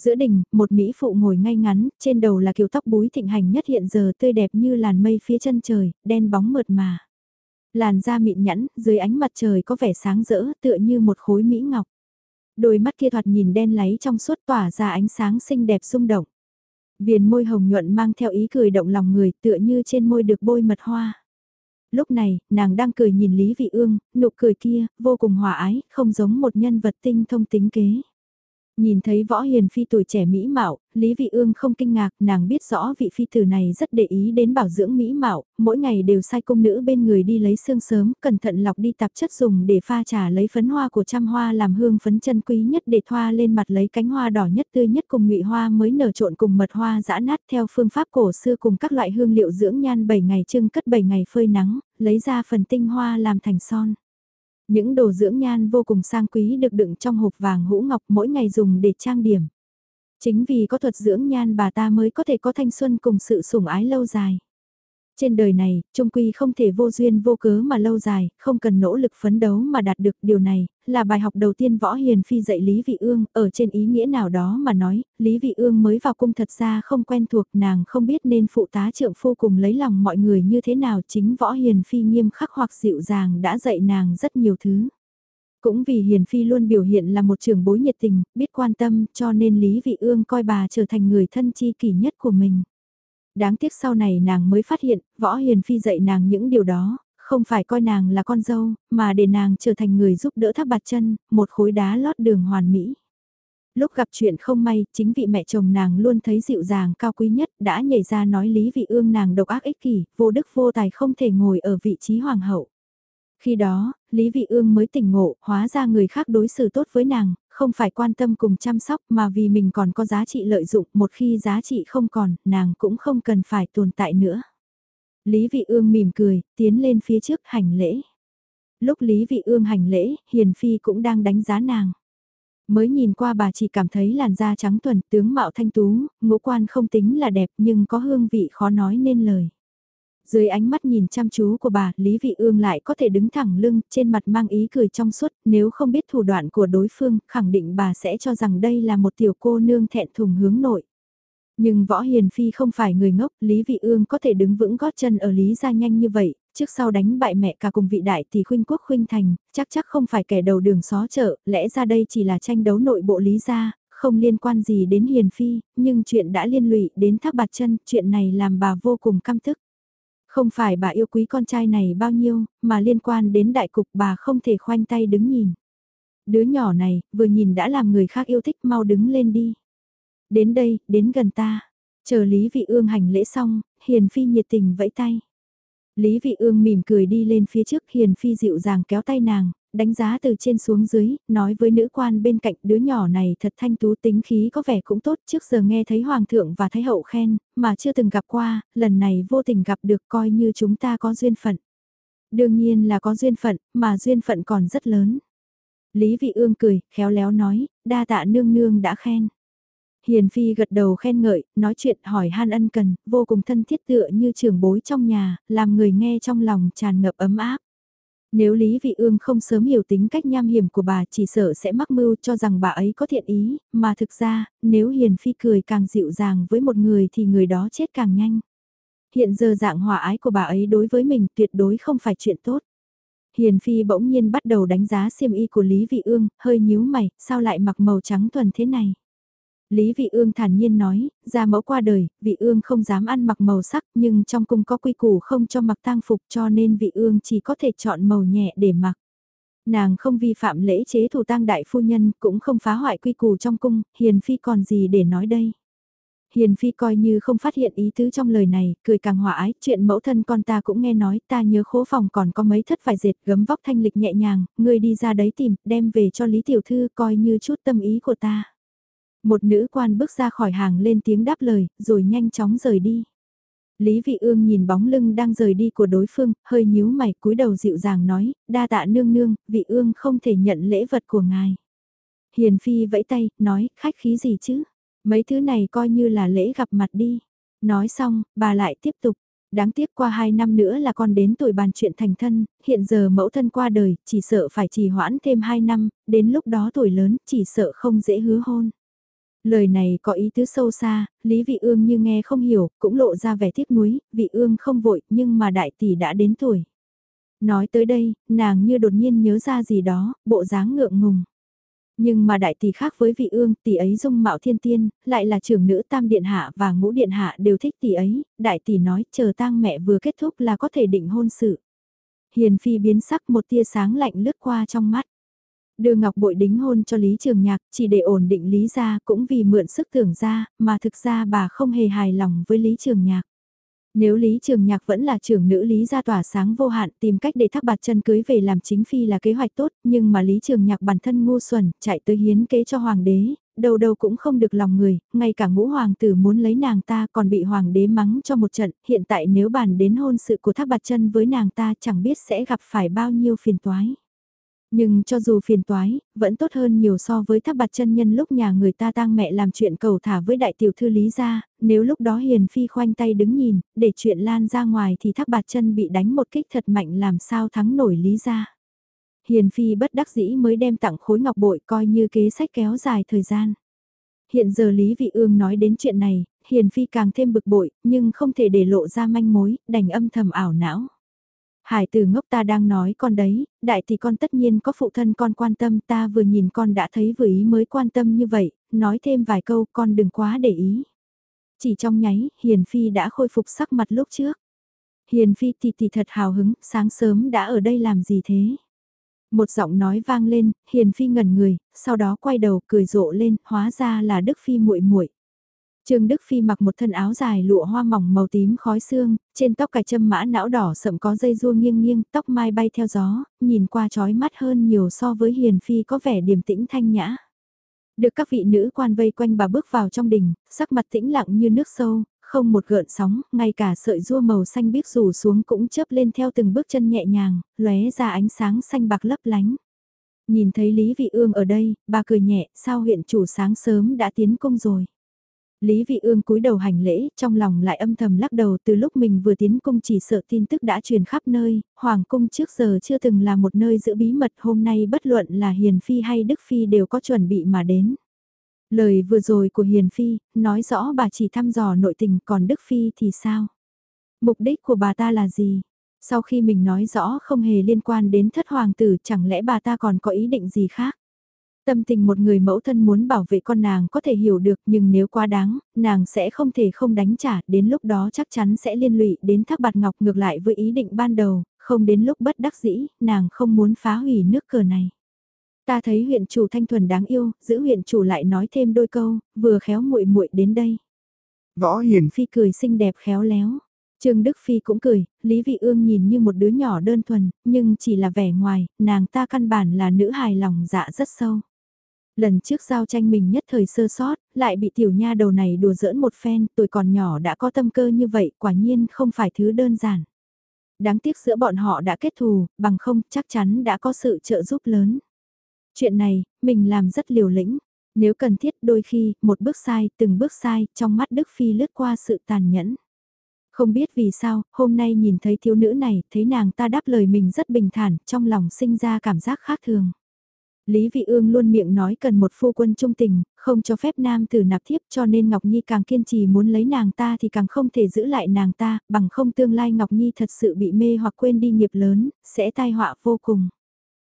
Giữa đình, một Mỹ phụ ngồi ngay ngắn, trên đầu là kiểu tóc búi thịnh hành nhất hiện giờ tươi đẹp như làn mây phía chân trời, đen bóng mượt mà. Làn da mịn nhẵn, dưới ánh mặt trời có vẻ sáng rỡ tựa như một khối mỹ ngọc. Đôi mắt kia thoạt nhìn đen láy trong suốt tỏa ra ánh sáng xinh đẹp rung động. Viền môi hồng nhuận mang theo ý cười động lòng người tựa như trên môi được bôi mật hoa. Lúc này, nàng đang cười nhìn Lý Vị Ương, nụ cười kia, vô cùng hòa ái, không giống một nhân vật tinh thông tính kế. Nhìn thấy võ hiền phi tuổi trẻ mỹ mạo, Lý Vị Ương không kinh ngạc, nàng biết rõ vị phi tử này rất để ý đến bảo dưỡng mỹ mạo, mỗi ngày đều sai công nữ bên người đi lấy xương sớm, cẩn thận lọc đi tạp chất dùng để pha trà lấy phấn hoa của trăm hoa làm hương phấn chân quý nhất để thoa lên mặt lấy cánh hoa đỏ nhất tươi nhất cùng ngụy hoa mới nở trộn cùng mật hoa giã nát theo phương pháp cổ xưa cùng các loại hương liệu dưỡng nhan 7 ngày trưng cất 7 ngày phơi nắng, lấy ra phần tinh hoa làm thành son. Những đồ dưỡng nhan vô cùng sang quý được đựng trong hộp vàng hũ ngọc mỗi ngày dùng để trang điểm. Chính vì có thuật dưỡng nhan bà ta mới có thể có thanh xuân cùng sự sủng ái lâu dài. Trên đời này, trung quy không thể vô duyên vô cớ mà lâu dài, không cần nỗ lực phấn đấu mà đạt được điều này, là bài học đầu tiên Võ Hiền Phi dạy Lý Vị Ương, ở trên ý nghĩa nào đó mà nói, Lý Vị Ương mới vào cung thật ra không quen thuộc nàng không biết nên phụ tá trượng phu cùng lấy lòng mọi người như thế nào chính Võ Hiền Phi nghiêm khắc hoặc dịu dàng đã dạy nàng rất nhiều thứ. Cũng vì Hiền Phi luôn biểu hiện là một trưởng bối nhiệt tình, biết quan tâm cho nên Lý Vị Ương coi bà trở thành người thân chi kỷ nhất của mình. Đáng tiếc sau này nàng mới phát hiện, Võ Hiền Phi dạy nàng những điều đó, không phải coi nàng là con dâu, mà để nàng trở thành người giúp đỡ tháp bạt chân, một khối đá lót đường hoàn mỹ. Lúc gặp chuyện không may, chính vị mẹ chồng nàng luôn thấy dịu dàng cao quý nhất, đã nhảy ra nói Lý Vị Ương nàng độc ác ích kỷ, vô đức vô tài không thể ngồi ở vị trí hoàng hậu. Khi đó, Lý Vị Ương mới tỉnh ngộ, hóa ra người khác đối xử tốt với nàng, không phải quan tâm cùng chăm sóc mà vì mình còn có giá trị lợi dụng, một khi giá trị không còn, nàng cũng không cần phải tồn tại nữa. Lý Vị Ương mỉm cười, tiến lên phía trước hành lễ. Lúc Lý Vị Ương hành lễ, Hiền Phi cũng đang đánh giá nàng. Mới nhìn qua bà chỉ cảm thấy làn da trắng thuần, tướng mạo thanh tú, ngũ quan không tính là đẹp nhưng có hương vị khó nói nên lời. Dưới ánh mắt nhìn chăm chú của bà, Lý Vị Ương lại có thể đứng thẳng lưng, trên mặt mang ý cười trong suốt, nếu không biết thủ đoạn của đối phương, khẳng định bà sẽ cho rằng đây là một tiểu cô nương thẹn thùng hướng nội. Nhưng Võ Hiền Phi không phải người ngốc, Lý Vị Ương có thể đứng vững gót chân ở Lý gia nhanh như vậy, trước sau đánh bại mẹ cả cùng vị đại thì khuynh quốc khuynh thành, chắc chắc không phải kẻ đầu đường xó chợ, lẽ ra đây chỉ là tranh đấu nội bộ Lý gia, không liên quan gì đến Hiền Phi, nhưng chuyện đã liên lụy đến thác bạt chân, chuyện này làm bà vô cùng căm tức. Không phải bà yêu quý con trai này bao nhiêu, mà liên quan đến đại cục bà không thể khoanh tay đứng nhìn. Đứa nhỏ này, vừa nhìn đã làm người khác yêu thích mau đứng lên đi. Đến đây, đến gần ta. Chờ Lý Vị Ương hành lễ xong, Hiền Phi nhiệt tình vẫy tay. Lý Vị Ương mỉm cười đi lên phía trước Hiền Phi dịu dàng kéo tay nàng, đánh giá từ trên xuống dưới, nói với nữ quan bên cạnh đứa nhỏ này thật thanh tú tính khí có vẻ cũng tốt trước giờ nghe thấy Hoàng thượng và Thái hậu khen, mà chưa từng gặp qua, lần này vô tình gặp được coi như chúng ta có duyên phận. Đương nhiên là có duyên phận, mà duyên phận còn rất lớn. Lý Vị Ương cười, khéo léo nói, đa tạ nương nương đã khen. Hiền Phi gật đầu khen ngợi, nói chuyện hỏi han ân cần, vô cùng thân thiết tựa như trưởng bối trong nhà, làm người nghe trong lòng tràn ngập ấm áp. Nếu Lý Vị Ương không sớm hiểu tính cách nham hiểm của bà chỉ sợ sẽ mắc mưu cho rằng bà ấy có thiện ý, mà thực ra, nếu Hiền Phi cười càng dịu dàng với một người thì người đó chết càng nhanh. Hiện giờ dạng hòa ái của bà ấy đối với mình tuyệt đối không phải chuyện tốt. Hiền Phi bỗng nhiên bắt đầu đánh giá xiêm y của Lý Vị Ương, hơi nhíu mày, sao lại mặc màu trắng thuần thế này? Lý Vị Ương thản nhiên nói, ra mẫu qua đời, Vị Ương không dám ăn mặc màu sắc nhưng trong cung có quy củ không cho mặc tang phục cho nên Vị Ương chỉ có thể chọn màu nhẹ để mặc. Nàng không vi phạm lễ chế thủ tang đại phu nhân cũng không phá hoại quy củ trong cung, Hiền Phi còn gì để nói đây. Hiền Phi coi như không phát hiện ý tứ trong lời này, cười càng hòa ái, chuyện mẫu thân con ta cũng nghe nói, ta nhớ khố phòng còn có mấy thất vải dệt gấm vóc thanh lịch nhẹ nhàng, ngươi đi ra đấy tìm, đem về cho Lý Tiểu Thư coi như chút tâm ý của ta. Một nữ quan bước ra khỏi hàng lên tiếng đáp lời, rồi nhanh chóng rời đi. Lý Vị Ương nhìn bóng lưng đang rời đi của đối phương, hơi nhíu mày cúi đầu dịu dàng nói, đa tạ nương nương, Vị Ương không thể nhận lễ vật của ngài. Hiền Phi vẫy tay, nói, khách khí gì chứ? Mấy thứ này coi như là lễ gặp mặt đi. Nói xong, bà lại tiếp tục. Đáng tiếc qua hai năm nữa là con đến tuổi bàn chuyện thành thân, hiện giờ mẫu thân qua đời, chỉ sợ phải trì hoãn thêm hai năm, đến lúc đó tuổi lớn, chỉ sợ không dễ hứa hôn. Lời này có ý tứ sâu xa, Lý Vị Ương như nghe không hiểu, cũng lộ ra vẻ tiếc nuối, Vị Ương không vội, nhưng mà đại tỷ đã đến tuổi. Nói tới đây, nàng như đột nhiên nhớ ra gì đó, bộ dáng ngượng ngùng. Nhưng mà đại tỷ khác với vị ương, tỷ ấy dung mạo thiên tiên, lại là trưởng nữ tam điện hạ và ngũ điện hạ đều thích tỷ ấy, đại tỷ nói chờ tang mẹ vừa kết thúc là có thể định hôn sự. Hiền phi biến sắc một tia sáng lạnh lướt qua trong mắt. Đưa Ngọc Bội đính hôn cho Lý Trường Nhạc chỉ để ổn định Lý gia cũng vì mượn sức tưởng ra, mà thực ra bà không hề hài lòng với Lý Trường Nhạc. Nếu Lý Trường Nhạc vẫn là trưởng nữ Lý gia tỏa sáng vô hạn tìm cách để thác bạt chân cưới về làm chính phi là kế hoạch tốt, nhưng mà Lý Trường Nhạc bản thân ngu xuẩn, chạy tới hiến kế cho hoàng đế, đầu đầu cũng không được lòng người, ngay cả ngũ hoàng tử muốn lấy nàng ta còn bị hoàng đế mắng cho một trận, hiện tại nếu bàn đến hôn sự của thác bạt chân với nàng ta chẳng biết sẽ gặp phải bao nhiêu phiền toái. Nhưng cho dù phiền toái, vẫn tốt hơn nhiều so với tháp bạt chân nhân lúc nhà người ta tang mẹ làm chuyện cầu thả với đại tiểu thư Lý gia, nếu lúc đó Hiền Phi khoanh tay đứng nhìn, để chuyện lan ra ngoài thì tháp bạt chân bị đánh một kích thật mạnh làm sao thắng nổi Lý gia. Hiền Phi bất đắc dĩ mới đem tặng khối ngọc bội coi như kế sách kéo dài thời gian. Hiện giờ Lý Vị Ương nói đến chuyện này, Hiền Phi càng thêm bực bội, nhưng không thể để lộ ra manh mối, đành âm thầm ảo não. Hải tử ngốc ta đang nói con đấy, đại thì con tất nhiên có phụ thân con quan tâm ta vừa nhìn con đã thấy vừa ý mới quan tâm như vậy, nói thêm vài câu con đừng quá để ý. Chỉ trong nháy, Hiền Phi đã khôi phục sắc mặt lúc trước. Hiền Phi thì thì thật hào hứng, sáng sớm đã ở đây làm gì thế? Một giọng nói vang lên, Hiền Phi ngẩn người, sau đó quay đầu cười rộ lên, hóa ra là Đức Phi muội muội. Trương Đức Phi mặc một thân áo dài lụa hoa mỏng màu tím khói xương, trên tóc cài châm mã não đỏ sậm có dây rua nghiêng nghiêng, tóc mai bay theo gió, nhìn qua trói mắt hơn nhiều so với Hiền Phi có vẻ điềm tĩnh thanh nhã. Được các vị nữ quan vây quanh bà bước vào trong đình, sắc mặt tĩnh lặng như nước sâu, không một gợn sóng, ngay cả sợi rua màu xanh biếc rủ xuống cũng chớp lên theo từng bước chân nhẹ nhàng, lóe ra ánh sáng xanh bạc lấp lánh. Nhìn thấy Lý Vị Ương ở đây, bà cười nhẹ, sao huyện chủ sáng sớm đã tiến cung rồi. Lý Vị Ương cúi đầu hành lễ, trong lòng lại âm thầm lắc đầu từ lúc mình vừa tiến cung chỉ sợ tin tức đã truyền khắp nơi, Hoàng cung trước giờ chưa từng là một nơi giữ bí mật hôm nay bất luận là Hiền Phi hay Đức Phi đều có chuẩn bị mà đến. Lời vừa rồi của Hiền Phi, nói rõ bà chỉ thăm dò nội tình còn Đức Phi thì sao? Mục đích của bà ta là gì? Sau khi mình nói rõ không hề liên quan đến thất hoàng tử chẳng lẽ bà ta còn có ý định gì khác? Tâm tình một người mẫu thân muốn bảo vệ con nàng có thể hiểu được nhưng nếu quá đáng, nàng sẽ không thể không đánh trả, đến lúc đó chắc chắn sẽ liên lụy đến thác bạt ngọc ngược lại với ý định ban đầu, không đến lúc bất đắc dĩ, nàng không muốn phá hủy nước cờ này. Ta thấy huyện chủ thanh thuần đáng yêu, giữ huyện chủ lại nói thêm đôi câu, vừa khéo muội muội đến đây. Võ Hiền Phi cười xinh đẹp khéo léo. Trương Đức Phi cũng cười, Lý Vị Ương nhìn như một đứa nhỏ đơn thuần, nhưng chỉ là vẻ ngoài, nàng ta căn bản là nữ hài lòng dạ rất sâu. Lần trước giao tranh mình nhất thời sơ sót, lại bị tiểu nha đầu này đùa giỡn một phen, tuổi còn nhỏ đã có tâm cơ như vậy, quả nhiên không phải thứ đơn giản. Đáng tiếc giữa bọn họ đã kết thù, bằng không chắc chắn đã có sự trợ giúp lớn. Chuyện này, mình làm rất liều lĩnh. Nếu cần thiết đôi khi, một bước sai, từng bước sai, trong mắt Đức Phi lướt qua sự tàn nhẫn. Không biết vì sao, hôm nay nhìn thấy thiếu nữ này, thấy nàng ta đáp lời mình rất bình thản, trong lòng sinh ra cảm giác khác thường. Lý Vị Ương luôn miệng nói cần một phu quân trung tình, không cho phép nam tử nạp thiếp cho nên Ngọc Nhi càng kiên trì muốn lấy nàng ta thì càng không thể giữ lại nàng ta, bằng không tương lai Ngọc Nhi thật sự bị mê hoặc quên đi nghiệp lớn, sẽ tai họa vô cùng.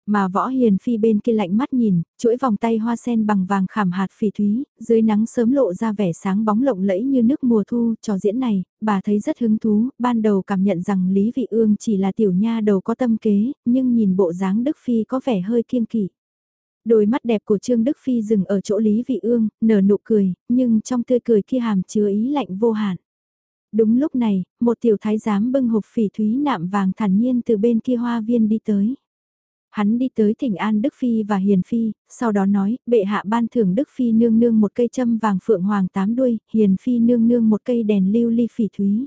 Mà võ hiền phi bên kia lạnh mắt nhìn, chuỗi vòng tay hoa sen bằng vàng khảm hạt phỉ thúy, dưới nắng sớm lộ ra vẻ sáng bóng lộng lẫy như nước mùa thu, trò diễn này, bà thấy rất hứng thú, ban đầu cảm nhận rằng Lý Vị Ương chỉ là tiểu nha đầu có tâm kế, nhưng nhìn bộ dáng Đức Phi có vẻ hơi kiêng kỵ. Đôi mắt đẹp của Trương Đức Phi dừng ở chỗ Lý Vị Ương, nở nụ cười, nhưng trong tươi cười kia hàm chứa ý lạnh vô hạn. Đúng lúc này, một tiểu thái giám bưng hộp phỉ thúy nạm vàng thản nhiên từ bên kia hoa viên đi tới. Hắn đi tới thỉnh an Đức Phi và Hiền Phi, sau đó nói, bệ hạ ban thưởng Đức Phi nương nương một cây châm vàng phượng hoàng tám đuôi, Hiền Phi nương nương một cây đèn lưu ly phỉ thúy.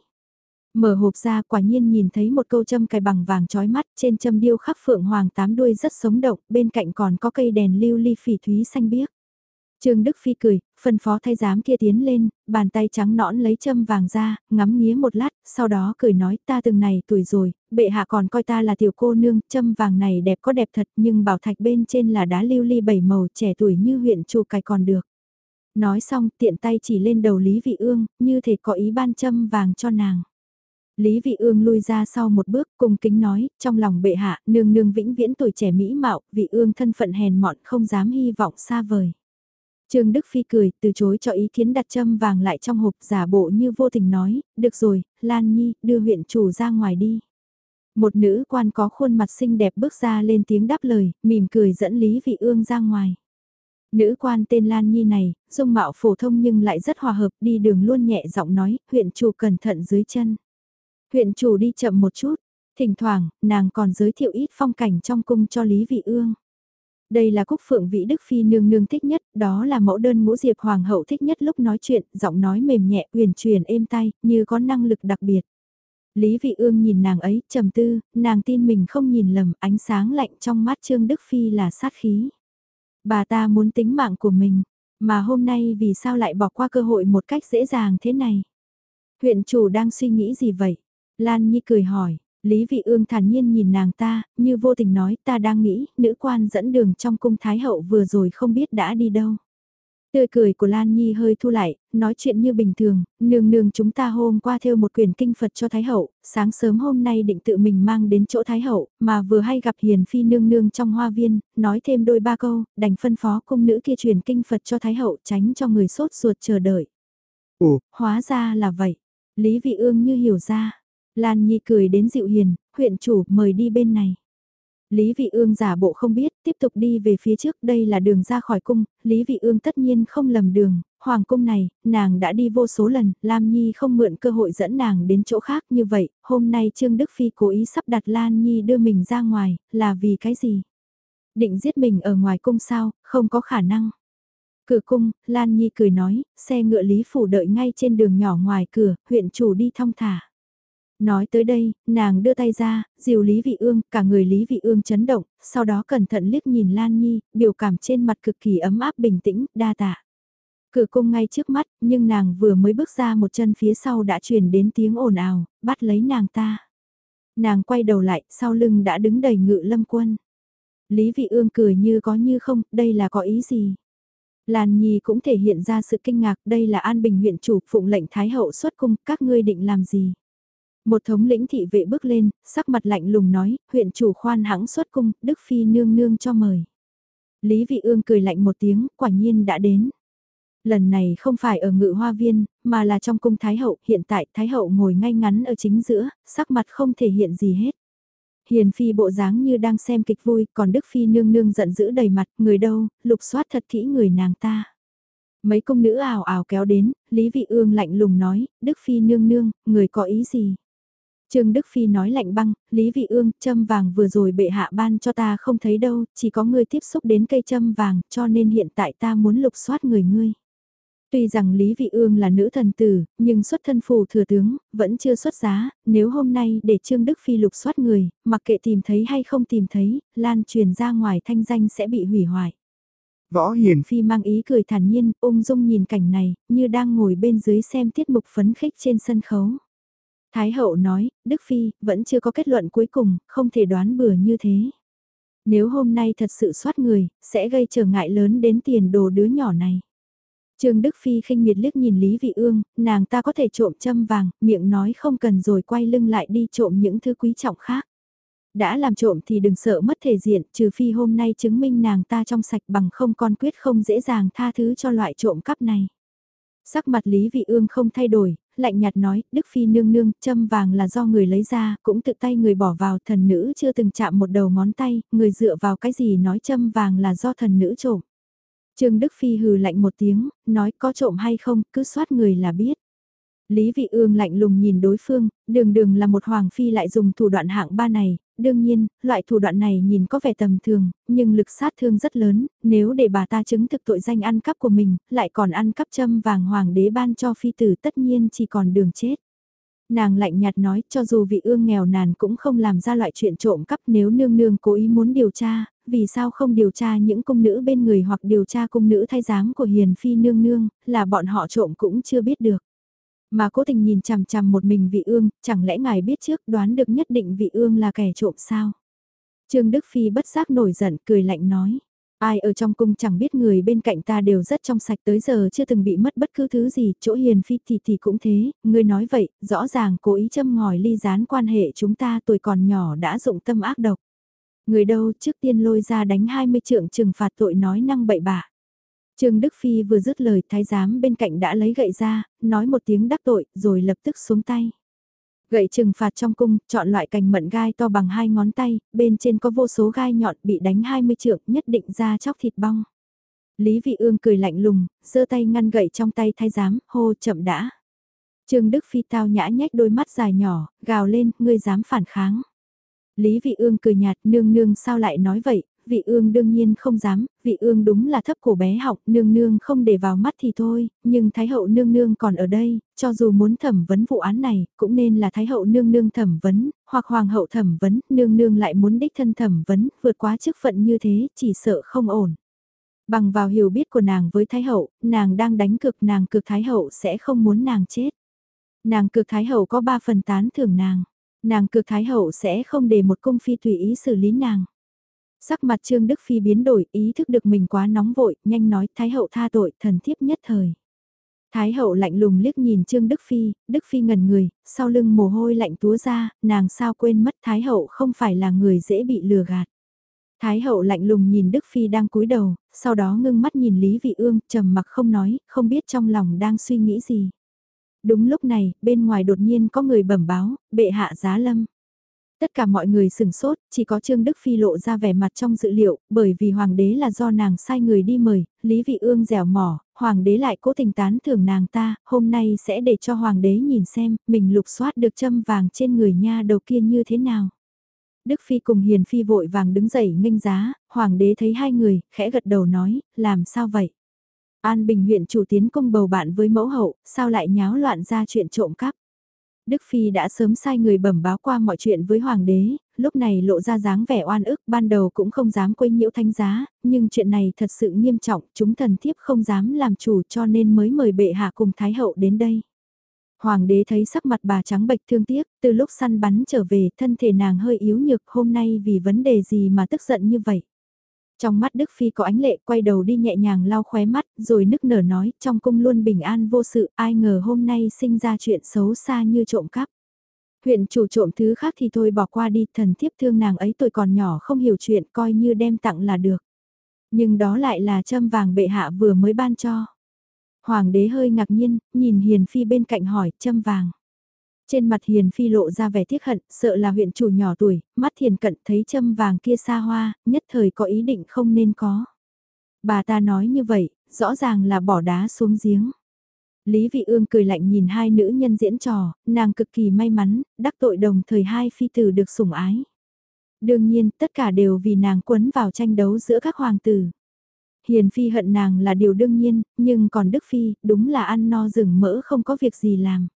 Mở hộp ra quả nhiên nhìn thấy một câu châm cài bằng vàng trói mắt, trên châm điêu khắc phượng hoàng tám đuôi rất sống động, bên cạnh còn có cây đèn lưu ly phỉ thúy xanh biếc. Trương Đức Phi cười, phân phó thay giám kia tiến lên, bàn tay trắng nõn lấy châm vàng ra, ngắm nghía một lát, sau đó cười nói ta từng này tuổi rồi, bệ hạ còn coi ta là tiểu cô nương, châm vàng này đẹp có đẹp thật nhưng bảo thạch bên trên là đá lưu ly bảy màu trẻ tuổi như huyện chủ cài còn được. Nói xong tiện tay chỉ lên đầu Lý Vị Ương, như thể có ý ban châm vàng cho nàng. Lý Vị Ương lui ra sau một bước cung kính nói, trong lòng bệ hạ, nương nương vĩnh viễn tuổi trẻ mỹ mạo, vị ương thân phận hèn mọn không dám hy vọng xa vời. Trương Đức Phi cười, từ chối cho ý kiến đặt châm vàng lại trong hộp giả bộ như vô tình nói, được rồi, Lan Nhi, đưa huyện chủ ra ngoài đi. Một nữ quan có khuôn mặt xinh đẹp bước ra lên tiếng đáp lời, mỉm cười dẫn Lý Vị Ương ra ngoài. Nữ quan tên Lan Nhi này, dung mạo phổ thông nhưng lại rất hòa hợp, đi đường luôn nhẹ giọng nói, huyện chủ cẩn thận dưới chân. Huyện chủ đi chậm một chút, thỉnh thoảng, nàng còn giới thiệu ít phong cảnh trong cung cho Lý Vị Ương. Đây là cúc phượng vĩ Đức Phi nương nương thích nhất, đó là mẫu đơn ngũ diệp hoàng hậu thích nhất lúc nói chuyện, giọng nói mềm nhẹ, uyển truyền êm tay, như có năng lực đặc biệt. Lý Vị Ương nhìn nàng ấy, trầm tư, nàng tin mình không nhìn lầm, ánh sáng lạnh trong mắt Trương Đức Phi là sát khí. Bà ta muốn tính mạng của mình, mà hôm nay vì sao lại bỏ qua cơ hội một cách dễ dàng thế này? Huyện chủ đang suy nghĩ gì vậy? Lan Nhi cười hỏi, Lý Vị Ương thản nhiên nhìn nàng ta, như vô tình nói ta đang nghĩ, nữ quan dẫn đường trong cung Thái Hậu vừa rồi không biết đã đi đâu. Tươi cười của Lan Nhi hơi thu lại, nói chuyện như bình thường, nương nương chúng ta hôm qua theo một quyển kinh Phật cho Thái Hậu, sáng sớm hôm nay định tự mình mang đến chỗ Thái Hậu, mà vừa hay gặp Hiền Phi nương nương trong hoa viên, nói thêm đôi ba câu, đành phân phó cung nữ kia truyền kinh Phật cho Thái Hậu tránh cho người sốt ruột chờ đợi. Ồ, hóa ra là vậy. Lý Vị Ương như hiểu ra. Lan Nhi cười đến dịu hiền, huyện chủ mời đi bên này. Lý Vị Ương giả bộ không biết, tiếp tục đi về phía trước, đây là đường ra khỏi cung, Lý Vị Ương tất nhiên không lầm đường, hoàng cung này, nàng đã đi vô số lần, Lam Nhi không mượn cơ hội dẫn nàng đến chỗ khác như vậy, hôm nay Trương Đức Phi cố ý sắp đặt Lan Nhi đưa mình ra ngoài, là vì cái gì? Định giết mình ở ngoài cung sao, không có khả năng. Cửa cung, Lan Nhi cười nói, xe ngựa Lý Phủ đợi ngay trên đường nhỏ ngoài cửa, huyện chủ đi thong thả. Nói tới đây, nàng đưa tay ra, dìu Lý Vị Ương, cả người Lý Vị Ương chấn động, sau đó cẩn thận liếc nhìn Lan Nhi, biểu cảm trên mặt cực kỳ ấm áp bình tĩnh, đa tạ. Cửa cung ngay trước mắt, nhưng nàng vừa mới bước ra một chân phía sau đã truyền đến tiếng ồn ào, bắt lấy nàng ta. Nàng quay đầu lại, sau lưng đã đứng đầy ngự lâm quân. Lý Vị Ương cười như có như không, đây là có ý gì? Lan Nhi cũng thể hiện ra sự kinh ngạc, đây là An Bình huyện chủ, phụng lệnh Thái Hậu xuất cung, các ngươi định làm gì? Một thống lĩnh thị vệ bước lên, sắc mặt lạnh lùng nói, huyện chủ khoan hãng xuất cung, Đức Phi nương nương cho mời. Lý Vị Ương cười lạnh một tiếng, quả nhiên đã đến. Lần này không phải ở ngự hoa viên, mà là trong cung Thái Hậu, hiện tại Thái Hậu ngồi ngay ngắn ở chính giữa, sắc mặt không thể hiện gì hết. Hiền Phi bộ dáng như đang xem kịch vui, còn Đức Phi nương nương giận dữ đầy mặt, người đâu, lục soát thật kỹ người nàng ta. Mấy công nữ ảo ảo kéo đến, Lý Vị Ương lạnh lùng nói, Đức Phi nương nương, người có ý gì? Trương Đức Phi nói lạnh băng, Lý Vị Ương, châm vàng vừa rồi bệ hạ ban cho ta không thấy đâu, chỉ có ngươi tiếp xúc đến cây châm vàng, cho nên hiện tại ta muốn lục soát người ngươi. Tuy rằng Lý Vị Ương là nữ thần tử, nhưng xuất thân phù thừa tướng, vẫn chưa xuất giá, nếu hôm nay để Trương Đức Phi lục soát người, mặc kệ tìm thấy hay không tìm thấy, lan truyền ra ngoài thanh danh sẽ bị hủy hoại. Võ Hiền Phi mang ý cười thản nhiên, ung dung nhìn cảnh này, như đang ngồi bên dưới xem tiết mục phấn khích trên sân khấu. Thái hậu nói, Đức Phi, vẫn chưa có kết luận cuối cùng, không thể đoán bừa như thế. Nếu hôm nay thật sự soát người, sẽ gây trở ngại lớn đến tiền đồ đứa nhỏ này. Trương Đức Phi khinh miệt liếc nhìn Lý Vị Ương, nàng ta có thể trộm châm vàng, miệng nói không cần rồi quay lưng lại đi trộm những thứ quý trọng khác. Đã làm trộm thì đừng sợ mất thể diện, trừ phi hôm nay chứng minh nàng ta trong sạch bằng không con quyết không dễ dàng tha thứ cho loại trộm cắp này. Sắc mặt Lý Vị Ương không thay đổi, lạnh nhạt nói, Đức Phi nương nương, châm vàng là do người lấy ra, cũng tự tay người bỏ vào, thần nữ chưa từng chạm một đầu ngón tay, người dựa vào cái gì nói châm vàng là do thần nữ trộm. Trương Đức Phi hừ lạnh một tiếng, nói có trộm hay không, cứ soát người là biết. Lý Vị Ương lạnh lùng nhìn đối phương, đường đường là một hoàng phi lại dùng thủ đoạn hạng ba này, đương nhiên, loại thủ đoạn này nhìn có vẻ tầm thường, nhưng lực sát thương rất lớn, nếu để bà ta chứng thực tội danh ăn cắp của mình, lại còn ăn cắp châm vàng hoàng đế ban cho phi tử tất nhiên chỉ còn đường chết. Nàng lạnh nhạt nói cho dù vị ương nghèo nàn cũng không làm ra loại chuyện trộm cắp nếu nương nương cố ý muốn điều tra, vì sao không điều tra những cung nữ bên người hoặc điều tra cung nữ thay giám của hiền phi nương nương, là bọn họ trộm cũng chưa biết được. Mà cố tình nhìn chằm chằm một mình vị ương, chẳng lẽ ngài biết trước đoán được nhất định vị ương là kẻ trộm sao? Trương Đức Phi bất giác nổi giận cười lạnh nói. Ai ở trong cung chẳng biết người bên cạnh ta đều rất trong sạch tới giờ chưa từng bị mất bất cứ thứ gì, chỗ hiền phi thì thì cũng thế, Ngươi nói vậy, rõ ràng cố ý châm ngòi ly gián quan hệ chúng ta tuổi còn nhỏ đã dụng tâm ác độc. Người đâu trước tiên lôi ra đánh 20 trượng trừng phạt tội nói năng bậy bạ. Trương Đức Phi vừa dứt lời thái giám bên cạnh đã lấy gậy ra, nói một tiếng đắc tội, rồi lập tức xuống tay. Gậy trừng phạt trong cung, chọn loại cành mận gai to bằng hai ngón tay, bên trên có vô số gai nhọn bị đánh 20 trượng, nhất định ra chóc thịt bong. Lý Vị Ương cười lạnh lùng, giơ tay ngăn gậy trong tay thái giám, hô chậm đã. Trương Đức Phi tao nhã nhếch đôi mắt dài nhỏ, gào lên, ngươi dám phản kháng. Lý Vị Ương cười nhạt, nương nương sao lại nói vậy, vị ương đương nhiên không dám, vị ương đúng là thấp cổ bé học, nương nương không để vào mắt thì thôi, nhưng Thái hậu nương nương còn ở đây, cho dù muốn thẩm vấn vụ án này, cũng nên là Thái hậu nương nương thẩm vấn, hoặc Hoàng hậu thẩm vấn, nương nương lại muốn đích thân thẩm vấn, vượt quá chức phận như thế, chỉ sợ không ổn. Bằng vào hiểu biết của nàng với Thái hậu, nàng đang đánh cực nàng cực Thái hậu sẽ không muốn nàng chết. Nàng cực Thái hậu có ba phần tán thưởng nàng. Nàng cực Thái hậu sẽ không để một cung phi tùy ý xử lý nàng. Sắc mặt Trương Đức Phi biến đổi, ý thức được mình quá nóng vội, nhanh nói Thái hậu tha tội, thần thiếp nhất thời. Thái hậu lạnh lùng liếc nhìn Trương Đức Phi, Đức Phi ngần người, sau lưng mồ hôi lạnh túa ra, nàng sao quên mất Thái hậu không phải là người dễ bị lừa gạt. Thái hậu lạnh lùng nhìn Đức Phi đang cúi đầu, sau đó ngưng mắt nhìn Lý Vị Ương, trầm mặc không nói, không biết trong lòng đang suy nghĩ gì. Đúng lúc này, bên ngoài đột nhiên có người bẩm báo, bệ hạ giá lâm. Tất cả mọi người sừng sốt, chỉ có Trương Đức Phi lộ ra vẻ mặt trong dự liệu, bởi vì hoàng đế là do nàng sai người đi mời, Lý Vị Ương dẻo mỏ, hoàng đế lại cố tình tán thưởng nàng ta, hôm nay sẽ để cho hoàng đế nhìn xem, mình lục soát được châm vàng trên người nha đầu kia như thế nào. Đức Phi cùng Hiền Phi vội vàng đứng dậy nghênh giá, hoàng đế thấy hai người, khẽ gật đầu nói, làm sao vậy? An Bình huyện chủ tiến công bầu bạn với mẫu hậu, sao lại nháo loạn ra chuyện trộm cắp? Đức Phi đã sớm sai người bẩm báo qua mọi chuyện với Hoàng đế, lúc này lộ ra dáng vẻ oan ức ban đầu cũng không dám quấy nhiễu thanh giá, nhưng chuyện này thật sự nghiêm trọng, chúng thần thiếp không dám làm chủ cho nên mới mời bệ hạ cùng Thái hậu đến đây. Hoàng đế thấy sắc mặt bà trắng bệch thương tiếc, từ lúc săn bắn trở về thân thể nàng hơi yếu nhược hôm nay vì vấn đề gì mà tức giận như vậy. Trong mắt Đức Phi có ánh lệ quay đầu đi nhẹ nhàng lau khóe mắt, rồi nức nở nói, trong cung luôn bình an vô sự, ai ngờ hôm nay sinh ra chuyện xấu xa như trộm cắp. Huyện chủ trộm thứ khác thì thôi bỏ qua đi, thần thiếp thương nàng ấy tuổi còn nhỏ không hiểu chuyện coi như đem tặng là được. Nhưng đó lại là châm vàng bệ hạ vừa mới ban cho. Hoàng đế hơi ngạc nhiên, nhìn Hiền Phi bên cạnh hỏi, châm vàng. Trên mặt Hiền Phi lộ ra vẻ tiếc hận, sợ là huyện chủ nhỏ tuổi, mắt thiền cận thấy châm vàng kia xa hoa, nhất thời có ý định không nên có. Bà ta nói như vậy, rõ ràng là bỏ đá xuống giếng. Lý Vị Ương cười lạnh nhìn hai nữ nhân diễn trò, nàng cực kỳ may mắn, đắc tội đồng thời hai phi tử được sủng ái. Đương nhiên, tất cả đều vì nàng quấn vào tranh đấu giữa các hoàng tử. Hiền Phi hận nàng là điều đương nhiên, nhưng còn Đức Phi, đúng là ăn no rừng mỡ không có việc gì làm.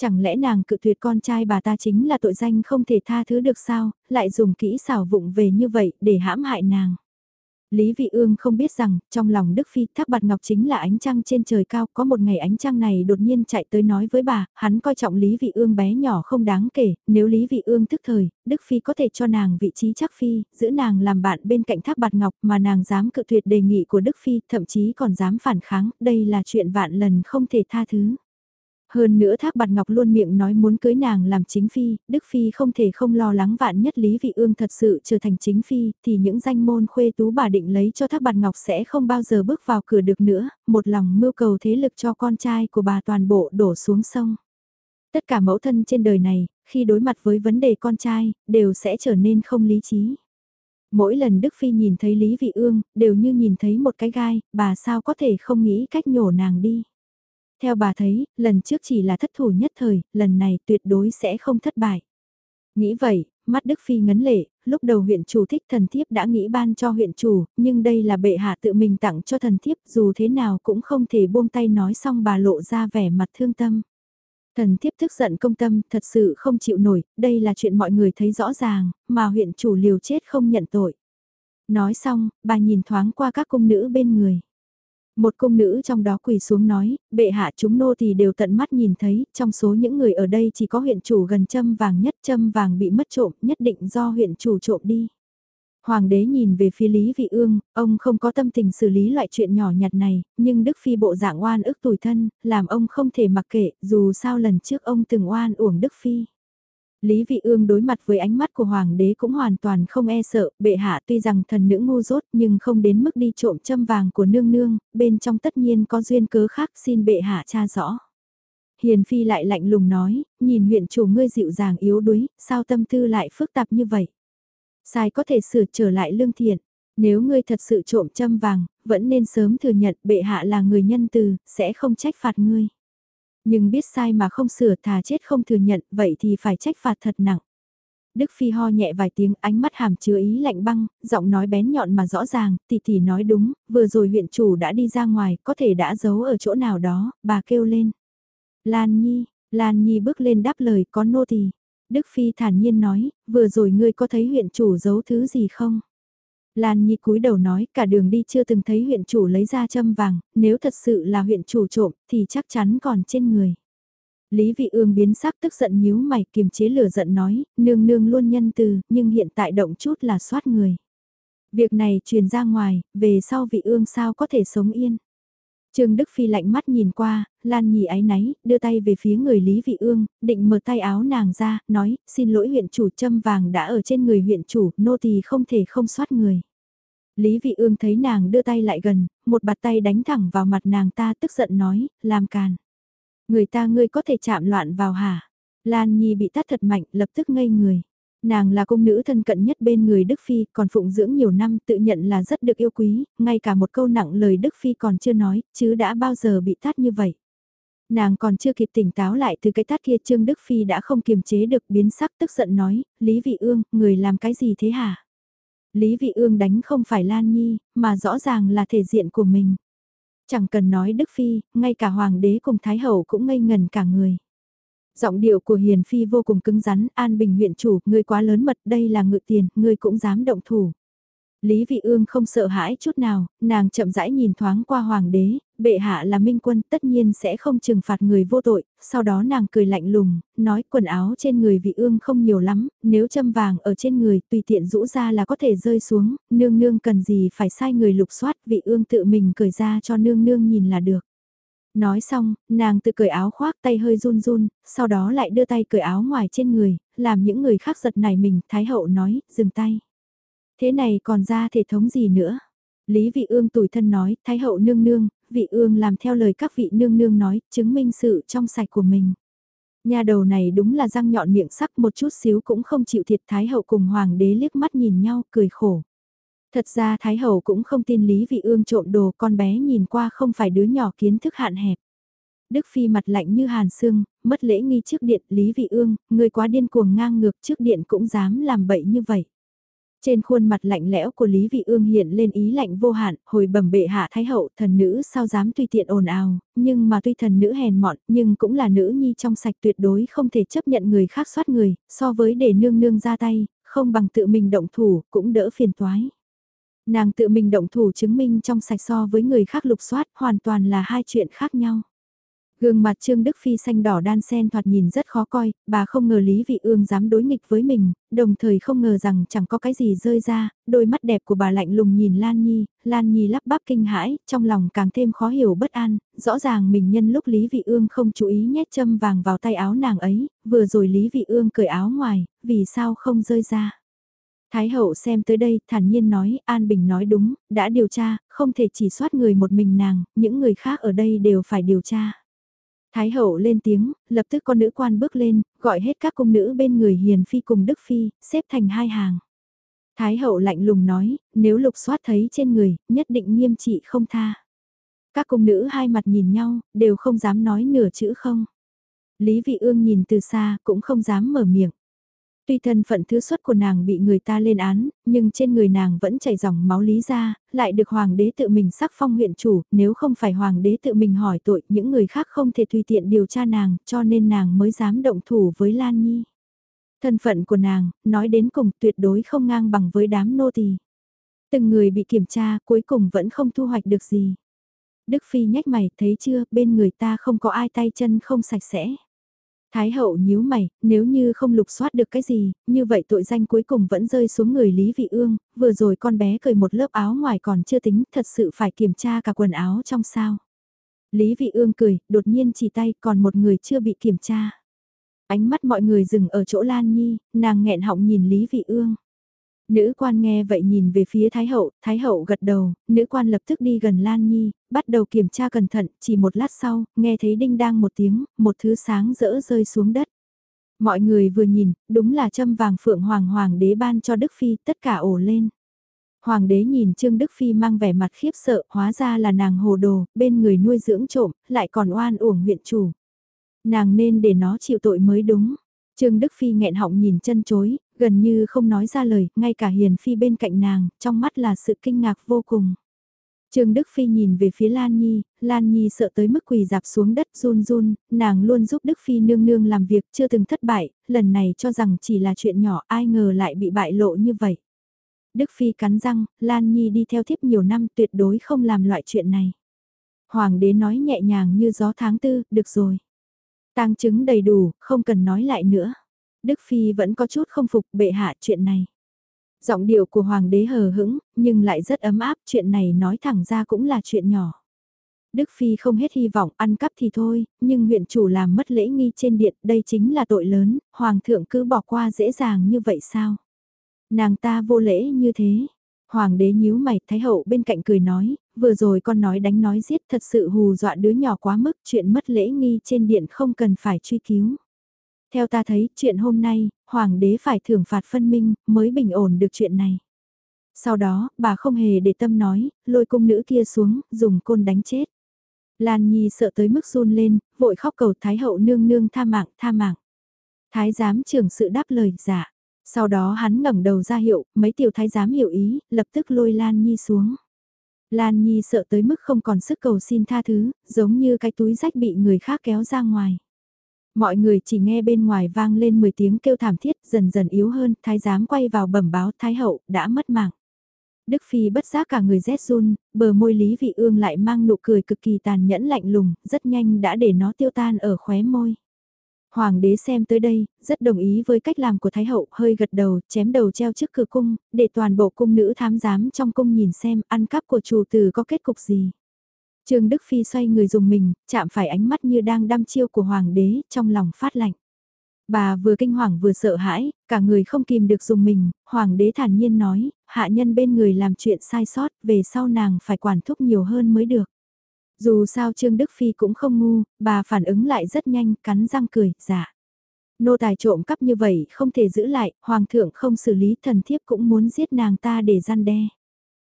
Chẳng lẽ nàng cự tuyệt con trai bà ta chính là tội danh không thể tha thứ được sao, lại dùng kỹ xảo vụng về như vậy để hãm hại nàng. Lý Vị Ương không biết rằng, trong lòng Đức Phi thác bạt ngọc chính là ánh trăng trên trời cao, có một ngày ánh trăng này đột nhiên chạy tới nói với bà, hắn coi trọng Lý Vị Ương bé nhỏ không đáng kể, nếu Lý Vị Ương thức thời, Đức Phi có thể cho nàng vị trí chắc Phi, giữ nàng làm bạn bên cạnh thác bạt ngọc mà nàng dám cự tuyệt đề nghị của Đức Phi, thậm chí còn dám phản kháng, đây là chuyện vạn lần không thể tha thứ. Hơn nữa Thác Bạt Ngọc luôn miệng nói muốn cưới nàng làm chính phi, Đức Phi không thể không lo lắng vạn nhất Lý Vị Ương thật sự trở thành chính phi, thì những danh môn khuê tú bà định lấy cho Thác Bạt Ngọc sẽ không bao giờ bước vào cửa được nữa, một lòng mưu cầu thế lực cho con trai của bà toàn bộ đổ xuống sông. Tất cả mẫu thân trên đời này, khi đối mặt với vấn đề con trai, đều sẽ trở nên không lý trí. Mỗi lần Đức Phi nhìn thấy Lý Vị Ương, đều như nhìn thấy một cái gai, bà sao có thể không nghĩ cách nhổ nàng đi. Theo bà thấy, lần trước chỉ là thất thủ nhất thời, lần này tuyệt đối sẽ không thất bại. Nghĩ vậy, mắt Đức Phi ngấn lệ, lúc đầu huyện chủ thích thần thiếp đã nghĩ ban cho huyện chủ, nhưng đây là bệ hạ tự mình tặng cho thần thiếp dù thế nào cũng không thể buông tay nói xong bà lộ ra vẻ mặt thương tâm. Thần thiếp tức giận công tâm thật sự không chịu nổi, đây là chuyện mọi người thấy rõ ràng, mà huyện chủ liều chết không nhận tội. Nói xong, bà nhìn thoáng qua các cung nữ bên người. Một cung nữ trong đó quỳ xuống nói, bệ hạ chúng nô thì đều tận mắt nhìn thấy, trong số những người ở đây chỉ có huyện chủ gần châm vàng nhất châm vàng bị mất trộm, nhất định do huyện chủ trộm đi. Hoàng đế nhìn về phía Lý Vị Ương, ông không có tâm tình xử lý loại chuyện nhỏ nhặt này, nhưng Đức Phi bộ dạng oan ức tủi thân, làm ông không thể mặc kệ, dù sao lần trước ông từng oan uổng Đức Phi. Lý Vị Ương đối mặt với ánh mắt của Hoàng đế cũng hoàn toàn không e sợ, bệ hạ tuy rằng thần nữ ngu dốt nhưng không đến mức đi trộm châm vàng của nương nương, bên trong tất nhiên có duyên cớ khác xin bệ hạ tra rõ. Hiền Phi lại lạnh lùng nói, nhìn huyện chủ ngươi dịu dàng yếu đuối, sao tâm tư lại phức tạp như vậy? Sai có thể sửa trở lại lương thiện, nếu ngươi thật sự trộm châm vàng, vẫn nên sớm thừa nhận bệ hạ là người nhân từ, sẽ không trách phạt ngươi. Nhưng biết sai mà không sửa thà chết không thừa nhận, vậy thì phải trách phạt thật nặng. Đức Phi ho nhẹ vài tiếng ánh mắt hàm chứa ý lạnh băng, giọng nói bén nhọn mà rõ ràng, tỷ tỷ nói đúng, vừa rồi huyện chủ đã đi ra ngoài, có thể đã giấu ở chỗ nào đó, bà kêu lên. Lan Nhi, Lan Nhi bước lên đáp lời có nô tỳ. Đức Phi thản nhiên nói, vừa rồi ngươi có thấy huyện chủ giấu thứ gì không? Lan Nhi cúi đầu nói cả đường đi chưa từng thấy huyện chủ lấy ra châm vàng, nếu thật sự là huyện chủ trộm thì chắc chắn còn trên người. Lý Vị Ương biến sắc tức giận nhíu mày kiềm chế lửa giận nói, nương nương luôn nhân từ, nhưng hiện tại động chút là soát người. Việc này truyền ra ngoài, về sau vị ương sao có thể sống yên. Trương Đức Phi lạnh mắt nhìn qua, Lan nhì ái náy, đưa tay về phía người Lý Vị Ương, định mở tay áo nàng ra, nói, xin lỗi huyện chủ châm vàng đã ở trên người huyện chủ, nô tỳ không thể không soát người. Lý Vị Ương thấy nàng đưa tay lại gần, một bạt tay đánh thẳng vào mặt nàng ta tức giận nói, làm càn. Người ta ngươi có thể chạm loạn vào hả? Lan Nhi bị tát thật mạnh, lập tức ngây người. Nàng là cung nữ thân cận nhất bên người Đức Phi, còn phụng dưỡng nhiều năm tự nhận là rất được yêu quý, ngay cả một câu nặng lời Đức Phi còn chưa nói, chứ đã bao giờ bị tát như vậy. Nàng còn chưa kịp tỉnh táo lại từ cái tát kia Trương Đức Phi đã không kiềm chế được biến sắc tức giận nói, Lý Vị Ương, người làm cái gì thế hả? Lý Vị Ương đánh không phải Lan Nhi, mà rõ ràng là thể diện của mình. Chẳng cần nói Đức Phi, ngay cả Hoàng đế cùng Thái Hậu cũng ngây ngần cả người. Giọng điệu của Hiền Phi vô cùng cứng rắn, An Bình huyện chủ, ngươi quá lớn mật, đây là ngự tiền, ngươi cũng dám động thủ. Lý Vị Ương không sợ hãi chút nào, nàng chậm rãi nhìn thoáng qua hoàng đế, bệ hạ là minh quân tất nhiên sẽ không trừng phạt người vô tội, sau đó nàng cười lạnh lùng, nói quần áo trên người Vị Ương không nhiều lắm, nếu châm vàng ở trên người tùy tiện rũ ra là có thể rơi xuống, nương nương cần gì phải sai người lục soát Vị Ương tự mình cởi ra cho nương nương nhìn là được. Nói xong, nàng tự cởi áo khoác tay hơi run run, sau đó lại đưa tay cởi áo ngoài trên người, làm những người khác giật nảy mình, Thái hậu nói, dừng tay. Thế này còn ra thể thống gì nữa? Lý vị ương tủi thân nói, Thái hậu nương nương, vị ương làm theo lời các vị nương nương nói, chứng minh sự trong sạch của mình. Nhà đầu này đúng là răng nhọn miệng sắc một chút xíu cũng không chịu thiệt Thái hậu cùng hoàng đế liếc mắt nhìn nhau, cười khổ. Thật ra Thái Hậu cũng không tin Lý Vị Ương trộm đồ con bé nhìn qua không phải đứa nhỏ kiến thức hạn hẹp. Đức Phi mặt lạnh như hàn xương, mất lễ nghi trước điện Lý Vị Ương, người quá điên cuồng ngang ngược trước điện cũng dám làm bậy như vậy. Trên khuôn mặt lạnh lẽo của Lý Vị Ương hiện lên ý lạnh vô hạn, hồi bẩm bệ hạ thái hậu, thần nữ sao dám tùy tiện ồn ào, nhưng mà tuy thần nữ hèn mọn, nhưng cũng là nữ nhi trong sạch tuyệt đối không thể chấp nhận người khác soát người, so với để nương nương ra tay, không bằng tự mình động thủ, cũng đỡ phiền toái. Nàng tự mình động thủ chứng minh trong sạch so với người khác lục soát hoàn toàn là hai chuyện khác nhau. Gương mặt Trương Đức Phi xanh đỏ đan sen thoạt nhìn rất khó coi, bà không ngờ Lý Vị Ương dám đối nghịch với mình, đồng thời không ngờ rằng chẳng có cái gì rơi ra, đôi mắt đẹp của bà lạnh lùng nhìn Lan Nhi, Lan Nhi lắp bắp kinh hãi, trong lòng càng thêm khó hiểu bất an, rõ ràng mình nhân lúc Lý Vị Ương không chú ý nhét châm vàng vào tay áo nàng ấy, vừa rồi Lý Vị Ương cởi áo ngoài, vì sao không rơi ra. Thái hậu xem tới đây, thản nhiên nói, An Bình nói đúng, đã điều tra, không thể chỉ soát người một mình nàng, những người khác ở đây đều phải điều tra. Thái hậu lên tiếng, lập tức con nữ quan bước lên, gọi hết các cung nữ bên người hiền phi cùng đức phi, xếp thành hai hàng. Thái hậu lạnh lùng nói, nếu lục soát thấy trên người, nhất định nghiêm trị không tha. Các cung nữ hai mặt nhìn nhau, đều không dám nói nửa chữ không. Lý vị ương nhìn từ xa, cũng không dám mở miệng. Tuy thân phận thứ xuất của nàng bị người ta lên án, nhưng trên người nàng vẫn chảy dòng máu lý ra, lại được hoàng đế tự mình sắc phong huyện chủ, nếu không phải hoàng đế tự mình hỏi tội, những người khác không thể tùy tiện điều tra nàng, cho nên nàng mới dám động thủ với Lan Nhi. Thân phận của nàng, nói đến cùng tuyệt đối không ngang bằng với đám nô tỳ. Từng người bị kiểm tra cuối cùng vẫn không thu hoạch được gì. Đức Phi nhách mày, thấy chưa, bên người ta không có ai tay chân không sạch sẽ. Thái hậu nhíu mày, nếu như không lục soát được cái gì, như vậy tội danh cuối cùng vẫn rơi xuống người Lý Vị Ương, vừa rồi con bé cởi một lớp áo ngoài còn chưa tính, thật sự phải kiểm tra cả quần áo trong sao. Lý Vị Ương cười, đột nhiên chỉ tay còn một người chưa bị kiểm tra. Ánh mắt mọi người dừng ở chỗ Lan Nhi, nàng nghẹn họng nhìn Lý Vị Ương. Nữ quan nghe vậy nhìn về phía Thái Hậu, Thái Hậu gật đầu, nữ quan lập tức đi gần Lan Nhi, bắt đầu kiểm tra cẩn thận, chỉ một lát sau, nghe thấy đinh đang một tiếng, một thứ sáng rỡ rơi xuống đất. Mọi người vừa nhìn, đúng là châm vàng phượng hoàng hoàng đế ban cho Đức Phi, tất cả ổ lên. Hoàng đế nhìn Trương Đức Phi mang vẻ mặt khiếp sợ, hóa ra là nàng hồ đồ, bên người nuôi dưỡng trộm, lại còn oan uổng huyện chủ. Nàng nên để nó chịu tội mới đúng. Trương Đức Phi nghẹn họng nhìn chân chối, gần như không nói ra lời, ngay cả Hiền Phi bên cạnh nàng, trong mắt là sự kinh ngạc vô cùng. Trương Đức Phi nhìn về phía Lan Nhi, Lan Nhi sợ tới mức quỳ dạp xuống đất run run, nàng luôn giúp Đức Phi nương nương làm việc chưa từng thất bại, lần này cho rằng chỉ là chuyện nhỏ ai ngờ lại bị bại lộ như vậy. Đức Phi cắn răng, Lan Nhi đi theo thiếp nhiều năm tuyệt đối không làm loại chuyện này. Hoàng đế nói nhẹ nhàng như gió tháng tư, được rồi. tang chứng đầy đủ, không cần nói lại nữa. Đức Phi vẫn có chút không phục bệ hạ chuyện này. Giọng điệu của hoàng đế hờ hững, nhưng lại rất ấm áp, chuyện này nói thẳng ra cũng là chuyện nhỏ. Đức Phi không hết hy vọng ăn cắp thì thôi, nhưng huyện chủ làm mất lễ nghi trên điện, đây chính là tội lớn, hoàng thượng cứ bỏ qua dễ dàng như vậy sao? Nàng ta vô lễ như thế. Hoàng đế nhíu mày, thái hậu bên cạnh cười nói, vừa rồi con nói đánh nói giết thật sự hù dọa đứa nhỏ quá mức, chuyện mất lễ nghi trên điện không cần phải truy cứu. Theo ta thấy, chuyện hôm nay, hoàng đế phải thưởng phạt phân minh, mới bình ổn được chuyện này. Sau đó, bà không hề để tâm nói, lôi cung nữ kia xuống, dùng côn đánh chết. Lan Nhi sợ tới mức run lên, vội khóc cầu Thái hậu nương nương tha mạng, tha mạng. Thái giám trưởng sự đáp lời, giả. Dạ. Sau đó hắn ngẩng đầu ra hiệu, mấy tiểu thái giám hiểu ý, lập tức lôi Lan Nhi xuống. Lan Nhi sợ tới mức không còn sức cầu xin tha thứ, giống như cái túi rách bị người khác kéo ra ngoài. Mọi người chỉ nghe bên ngoài vang lên 10 tiếng kêu thảm thiết dần dần yếu hơn, thái giám quay vào bẩm báo thái hậu, đã mất mạng. Đức Phi bất giác cả người rét run, bờ môi Lý Vị Ương lại mang nụ cười cực kỳ tàn nhẫn lạnh lùng, rất nhanh đã để nó tiêu tan ở khóe môi. Hoàng đế xem tới đây, rất đồng ý với cách làm của Thái Hậu, hơi gật đầu, chém đầu treo trước cửa cung, để toàn bộ cung nữ thám giám trong cung nhìn xem ăn cắp của chủ tử có kết cục gì. Trương Đức Phi xoay người dùng mình, chạm phải ánh mắt như đang đăm chiêu của Hoàng đế, trong lòng phát lạnh. Bà vừa kinh hoàng vừa sợ hãi, cả người không kìm được dùng mình, Hoàng đế thản nhiên nói, hạ nhân bên người làm chuyện sai sót, về sau nàng phải quản thúc nhiều hơn mới được. Dù sao Trương Đức Phi cũng không ngu, bà phản ứng lại rất nhanh, cắn răng cười, dạ. Nô tài trộm cắp như vậy không thể giữ lại, hoàng thượng không xử lý thần thiếp cũng muốn giết nàng ta để gian đe.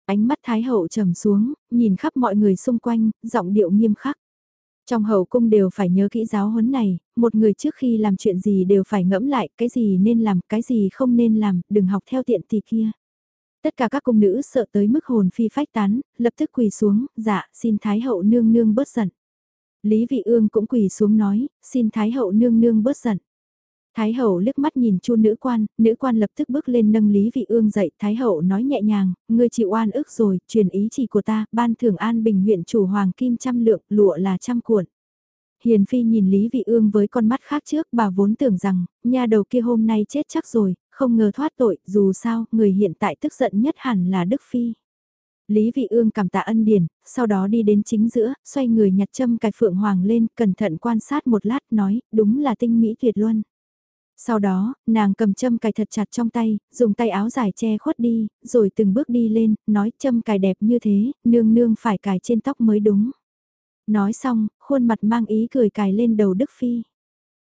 Ánh mắt Thái hậu trầm xuống, nhìn khắp mọi người xung quanh, giọng điệu nghiêm khắc. Trong hậu cung đều phải nhớ kỹ giáo huấn này, một người trước khi làm chuyện gì đều phải ngẫm lại cái gì nên làm, cái gì không nên làm, đừng học theo tiện tỳ kia. Tất cả các cung nữ sợ tới mức hồn phi phách tán, lập tức quỳ xuống, dạ, xin Thái hậu nương nương bớt giận. Lý Vị Ương cũng quỳ xuống nói, xin Thái hậu nương nương bớt giận. Thái hậu liếc mắt nhìn chu nữ quan, nữ quan lập tức bước lên nâng Lý Vị Ương dậy, Thái hậu nói nhẹ nhàng, ngươi chịu oan ức rồi, truyền ý chỉ của ta, ban thưởng an bình huyện chủ hoàng kim trăm lượng, lụa là trăm cuộn. Hiền Phi nhìn Lý Vị Ương với con mắt khác trước, bà vốn tưởng rằng, nhà đầu kia hôm nay chết chắc rồi, không ngờ thoát tội, dù sao, người hiện tại tức giận nhất hẳn là Đức Phi. Lý Vị Ương cảm tạ ân điển, sau đó đi đến chính giữa, xoay người nhặt châm cài phượng hoàng lên, cẩn thận quan sát một lát, nói, đúng là tinh mỹ tuyệt luân. Sau đó, nàng cầm châm cài thật chặt trong tay, dùng tay áo dài che khuất đi, rồi từng bước đi lên, nói châm cài đẹp như thế, nương nương phải cài trên tóc mới đúng. Nói xong, khuôn mặt mang ý cười cài lên đầu Đức Phi.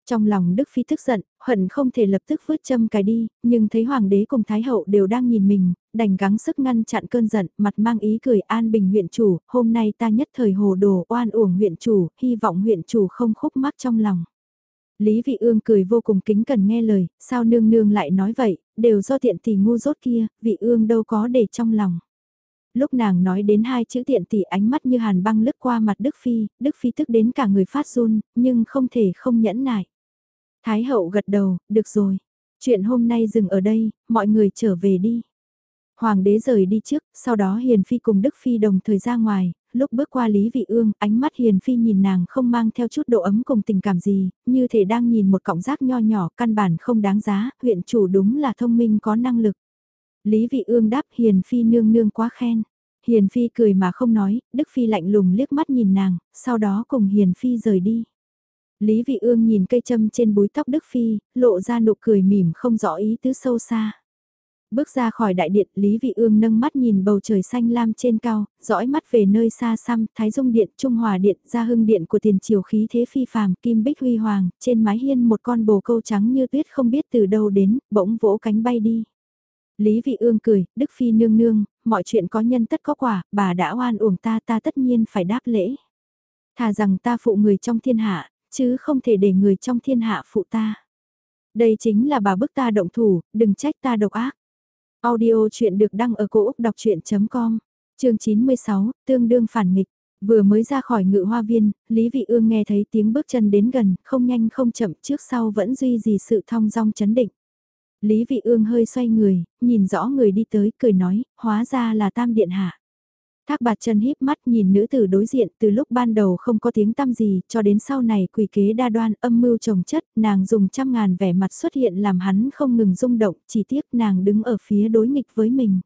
Trong lòng Đức Phi tức giận, hận không thể lập tức vứt châm cài đi, nhưng thấy Hoàng đế cùng Thái hậu đều đang nhìn mình, đành gắng sức ngăn chặn cơn giận, mặt mang ý cười an bình huyện chủ, hôm nay ta nhất thời hồ đồ oan uổng huyện chủ, hy vọng huyện chủ không khúc mắc trong lòng. Lý Vị Ương cười vô cùng kính cần nghe lời, sao nương nương lại nói vậy, đều do tiện tỷ ngu dốt kia, Vị Ương đâu có để trong lòng. Lúc nàng nói đến hai chữ tiện tỷ ánh mắt như hàn băng lướt qua mặt Đức Phi, Đức Phi tức đến cả người phát run, nhưng không thể không nhẫn nại. Thái hậu gật đầu, được rồi. Chuyện hôm nay dừng ở đây, mọi người trở về đi. Hoàng đế rời đi trước, sau đó Hiền Phi cùng Đức Phi đồng thời ra ngoài, lúc bước qua Lý Vị Ương, ánh mắt Hiền Phi nhìn nàng không mang theo chút độ ấm cùng tình cảm gì, như thể đang nhìn một cọng rác nho nhỏ, căn bản không đáng giá, huyện chủ đúng là thông minh có năng lực. Lý Vị Ương đáp Hiền Phi nương nương quá khen. Hiền Phi cười mà không nói, Đức Phi lạnh lùng liếc mắt nhìn nàng, sau đó cùng Hiền Phi rời đi. Lý Vị Ương nhìn cây châm trên búi tóc Đức Phi, lộ ra nụ cười mỉm không rõ ý tứ sâu xa. Bước ra khỏi đại điện, Lý Vị Ương nâng mắt nhìn bầu trời xanh lam trên cao, dõi mắt về nơi xa xăm, Thái Dung Điện, Trung Hòa Điện, Gia Hưng Điện của tiền triều khí thế phi phàm, kim bích huy hoàng, trên mái hiên một con bồ câu trắng như tuyết không biết từ đâu đến, bỗng vỗ cánh bay đi. Lý Vị Ương cười, Đức Phi nương nương, mọi chuyện có nhân tất có quả, bà đã oan uổng ta ta tất nhiên phải đáp lễ. Thà rằng ta phụ người trong thiên hạ, chứ không thể để người trong thiên hạ phụ ta. Đây chính là bà bức ta động thủ, đừng trách ta độc ác. Audio chuyện được đăng ở cổ Úc đọc chuyện.com, chương 96, tương đương phản nghịch. Vừa mới ra khỏi ngự hoa viên, Lý Vị Ương nghe thấy tiếng bước chân đến gần, không nhanh không chậm trước sau vẫn duy trì sự thong dong chấn định. Lý Vị Ương hơi xoay người, nhìn rõ người đi tới, cười nói, hóa ra là Tam Điện Hạ. Thác bạt chân híp mắt nhìn nữ tử đối diện từ lúc ban đầu không có tiếng tăm gì cho đến sau này quỷ kế đa đoan âm mưu trồng chất nàng dùng trăm ngàn vẻ mặt xuất hiện làm hắn không ngừng rung động chỉ tiếc nàng đứng ở phía đối nghịch với mình.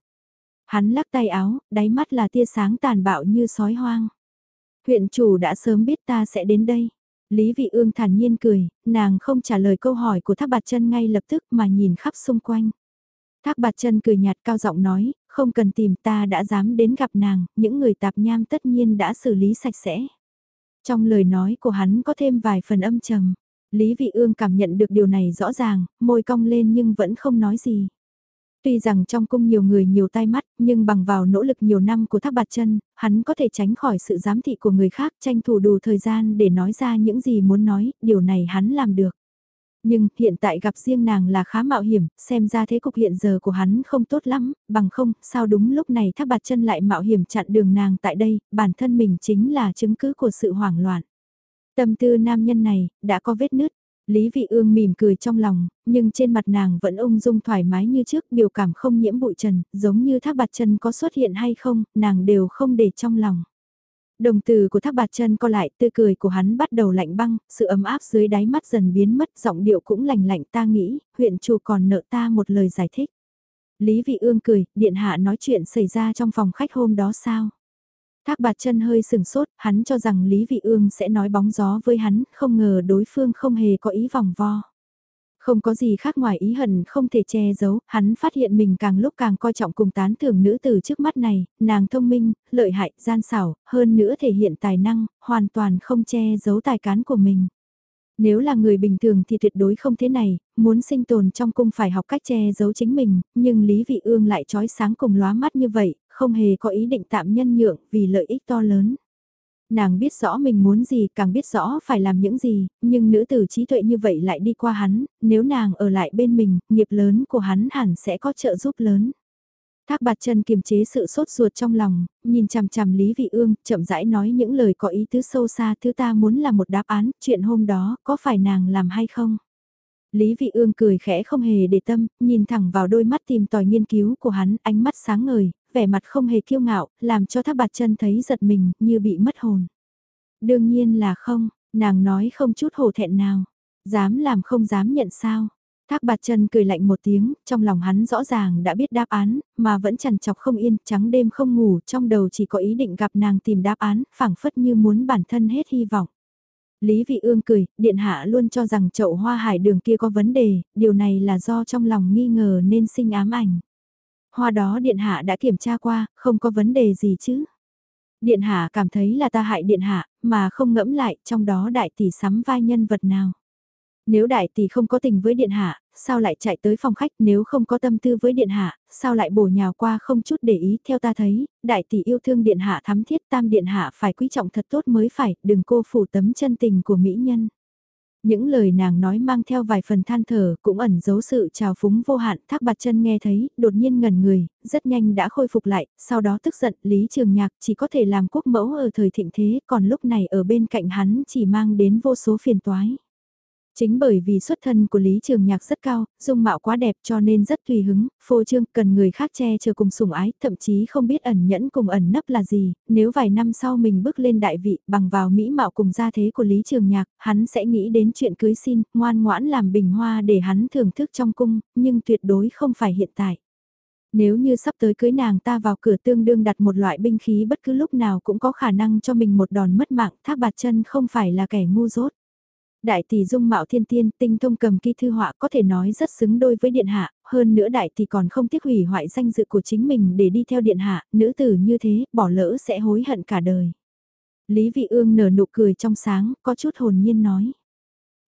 Hắn lắc tay áo, đáy mắt là tia sáng tàn bạo như sói hoang. Huyện chủ đã sớm biết ta sẽ đến đây. Lý Vị Ương thản nhiên cười, nàng không trả lời câu hỏi của Thác Bạt Chân ngay lập tức mà nhìn khắp xung quanh. Thác Bạt Chân cười nhạt cao giọng nói, không cần tìm ta đã dám đến gặp nàng, những người tạp nham tất nhiên đã xử lý sạch sẽ. Trong lời nói của hắn có thêm vài phần âm trầm. Lý Vị Ương cảm nhận được điều này rõ ràng, môi cong lên nhưng vẫn không nói gì. Tuy rằng trong cung nhiều người nhiều tai mắt, nhưng bằng vào nỗ lực nhiều năm của Thác Bạt Chân, hắn có thể tránh khỏi sự giám thị của người khác, tranh thủ đủ thời gian để nói ra những gì muốn nói, điều này hắn làm được. Nhưng hiện tại gặp riêng nàng là khá mạo hiểm, xem ra thế cục hiện giờ của hắn không tốt lắm, bằng không, sao đúng lúc này Thác Bạt Chân lại mạo hiểm chặn đường nàng tại đây, bản thân mình chính là chứng cứ của sự hoảng loạn. Tâm tư nam nhân này, đã có vết nứt, Lý Vị Ương mỉm cười trong lòng, nhưng trên mặt nàng vẫn ung dung thoải mái như trước, biểu cảm không nhiễm bụi trần, giống như thác bạt chân có xuất hiện hay không, nàng đều không để trong lòng. Đồng từ của thác bạt chân co lại, tươi cười của hắn bắt đầu lạnh băng, sự ấm áp dưới đáy mắt dần biến mất, giọng điệu cũng lạnh lạnh ta nghĩ, huyện chủ còn nợ ta một lời giải thích. Lý Vị Ương cười, điện hạ nói chuyện xảy ra trong phòng khách hôm đó sao? Thác bạt chân hơi sừng sốt, hắn cho rằng Lý Vị Ương sẽ nói bóng gió với hắn, không ngờ đối phương không hề có ý vòng vo. Không có gì khác ngoài ý hận không thể che giấu, hắn phát hiện mình càng lúc càng coi trọng cùng tán thưởng nữ tử trước mắt này, nàng thông minh, lợi hại, gian xảo, hơn nữa thể hiện tài năng, hoàn toàn không che giấu tài cán của mình. Nếu là người bình thường thì tuyệt đối không thế này, muốn sinh tồn trong cung phải học cách che giấu chính mình, nhưng Lý Vị Ương lại trói sáng cùng lóa mắt như vậy, không hề có ý định tạm nhân nhượng vì lợi ích to lớn. Nàng biết rõ mình muốn gì, càng biết rõ phải làm những gì, nhưng nữ tử trí tuệ như vậy lại đi qua hắn, nếu nàng ở lại bên mình, nghiệp lớn của hắn hẳn sẽ có trợ giúp lớn. Thác bạt chân kiềm chế sự sốt ruột trong lòng, nhìn chằm chằm Lý Vị Ương, chậm rãi nói những lời có ý tứ sâu xa thứ ta muốn là một đáp án, chuyện hôm đó, có phải nàng làm hay không? Lý Vị Ương cười khẽ không hề để tâm, nhìn thẳng vào đôi mắt tìm tòi nghiên cứu của hắn, ánh mắt sáng ngời, vẻ mặt không hề kiêu ngạo, làm cho thác bạt chân thấy giật mình, như bị mất hồn. Đương nhiên là không, nàng nói không chút hổ thẹn nào. Dám làm không dám nhận sao. Thác bạt chân cười lạnh một tiếng, trong lòng hắn rõ ràng đã biết đáp án, mà vẫn chằn chọc không yên, trắng đêm không ngủ, trong đầu chỉ có ý định gặp nàng tìm đáp án, phảng phất như muốn bản thân hết hy vọng. Lý Vị Ương cười, Điện Hạ luôn cho rằng chậu hoa hải đường kia có vấn đề, điều này là do trong lòng nghi ngờ nên sinh ám ảnh. Hoa đó Điện Hạ đã kiểm tra qua, không có vấn đề gì chứ. Điện Hạ cảm thấy là ta hại Điện Hạ, mà không ngẫm lại trong đó đại tỷ sắm vai nhân vật nào. Nếu đại tỷ không có tình với điện hạ, sao lại chạy tới phòng khách nếu không có tâm tư với điện hạ, sao lại bổ nhào qua không chút để ý theo ta thấy, đại tỷ yêu thương điện hạ thắm thiết tam điện hạ phải quý trọng thật tốt mới phải, đừng cô phủ tấm chân tình của mỹ nhân. Những lời nàng nói mang theo vài phần than thở cũng ẩn giấu sự trào phúng vô hạn thác bạt chân nghe thấy, đột nhiên ngẩn người, rất nhanh đã khôi phục lại, sau đó tức giận Lý Trường Nhạc chỉ có thể làm quốc mẫu ở thời thịnh thế còn lúc này ở bên cạnh hắn chỉ mang đến vô số phiền toái. Chính bởi vì xuất thân của Lý Trường Nhạc rất cao, dung mạo quá đẹp cho nên rất tùy hứng, phô trương cần người khác che chở cùng sủng ái, thậm chí không biết ẩn nhẫn cùng ẩn nấp là gì, nếu vài năm sau mình bước lên đại vị bằng vào mỹ mạo cùng gia thế của Lý Trường Nhạc, hắn sẽ nghĩ đến chuyện cưới xin, ngoan ngoãn làm bình hoa để hắn thưởng thức trong cung, nhưng tuyệt đối không phải hiện tại. Nếu như sắp tới cưới nàng ta vào cửa tương đương đặt một loại binh khí bất cứ lúc nào cũng có khả năng cho mình một đòn mất mạng, thác bạt chân không phải là kẻ ngu dốt. Đại tỷ dung mạo thiên tiên, tinh thông cầm kỳ thư họa có thể nói rất xứng đôi với điện hạ, hơn nữa đại tỷ còn không tiếc hủy hoại danh dự của chính mình để đi theo điện hạ, nữ tử như thế, bỏ lỡ sẽ hối hận cả đời. Lý Vị Ương nở nụ cười trong sáng, có chút hồn nhiên nói.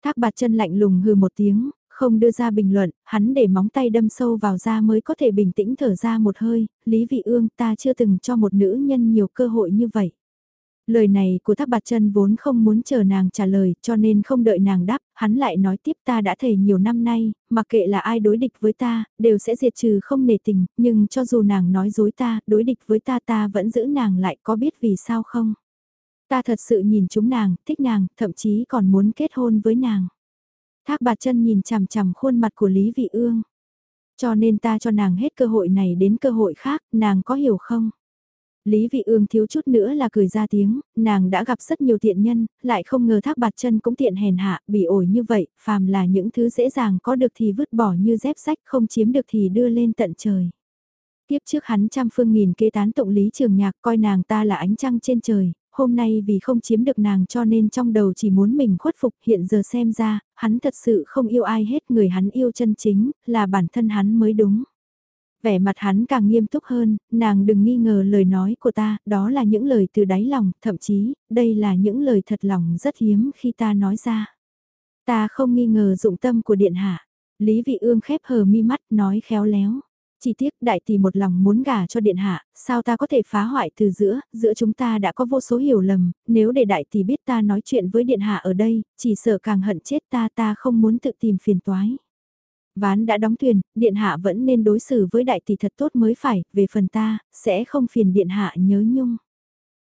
Thác bạt chân lạnh lùng hừ một tiếng, không đưa ra bình luận, hắn để móng tay đâm sâu vào da mới có thể bình tĩnh thở ra một hơi, Lý Vị Ương ta chưa từng cho một nữ nhân nhiều cơ hội như vậy. Lời này của Thác Bạt Chân vốn không muốn chờ nàng trả lời, cho nên không đợi nàng đáp, hắn lại nói tiếp ta đã thề nhiều năm nay, mặc kệ là ai đối địch với ta, đều sẽ diệt trừ không nề tình, nhưng cho dù nàng nói dối ta, đối địch với ta ta vẫn giữ nàng lại có biết vì sao không? Ta thật sự nhìn chúng nàng, thích nàng, thậm chí còn muốn kết hôn với nàng. Thác Bạt Chân nhìn chằm chằm khuôn mặt của Lý Vị Ương. Cho nên ta cho nàng hết cơ hội này đến cơ hội khác, nàng có hiểu không? Lý Vị Ương thiếu chút nữa là cười ra tiếng, nàng đã gặp rất nhiều tiện nhân, lại không ngờ thác bạt chân cũng tiện hèn hạ, bị ổi như vậy, phàm là những thứ dễ dàng có được thì vứt bỏ như dép sách không chiếm được thì đưa lên tận trời. Tiếp trước hắn trăm phương nghìn kế tán tụng Lý Trường Nhạc coi nàng ta là ánh trăng trên trời, hôm nay vì không chiếm được nàng cho nên trong đầu chỉ muốn mình khuất phục hiện giờ xem ra, hắn thật sự không yêu ai hết người hắn yêu chân chính, là bản thân hắn mới đúng. Vẻ mặt hắn càng nghiêm túc hơn, nàng đừng nghi ngờ lời nói của ta, đó là những lời từ đáy lòng, thậm chí, đây là những lời thật lòng rất hiếm khi ta nói ra. Ta không nghi ngờ dụng tâm của điện hạ. Lý vị ương khép hờ mi mắt nói khéo léo. Chỉ tiếc đại tỷ một lòng muốn gả cho điện hạ, sao ta có thể phá hoại từ giữa, giữa chúng ta đã có vô số hiểu lầm, nếu để đại tỷ biết ta nói chuyện với điện hạ ở đây, chỉ sợ càng hận chết ta ta không muốn tự tìm phiền toái. Ván đã đóng thuyền, điện hạ vẫn nên đối xử với đại tỷ thật tốt mới phải, về phần ta, sẽ không phiền điện hạ nhớ nhung.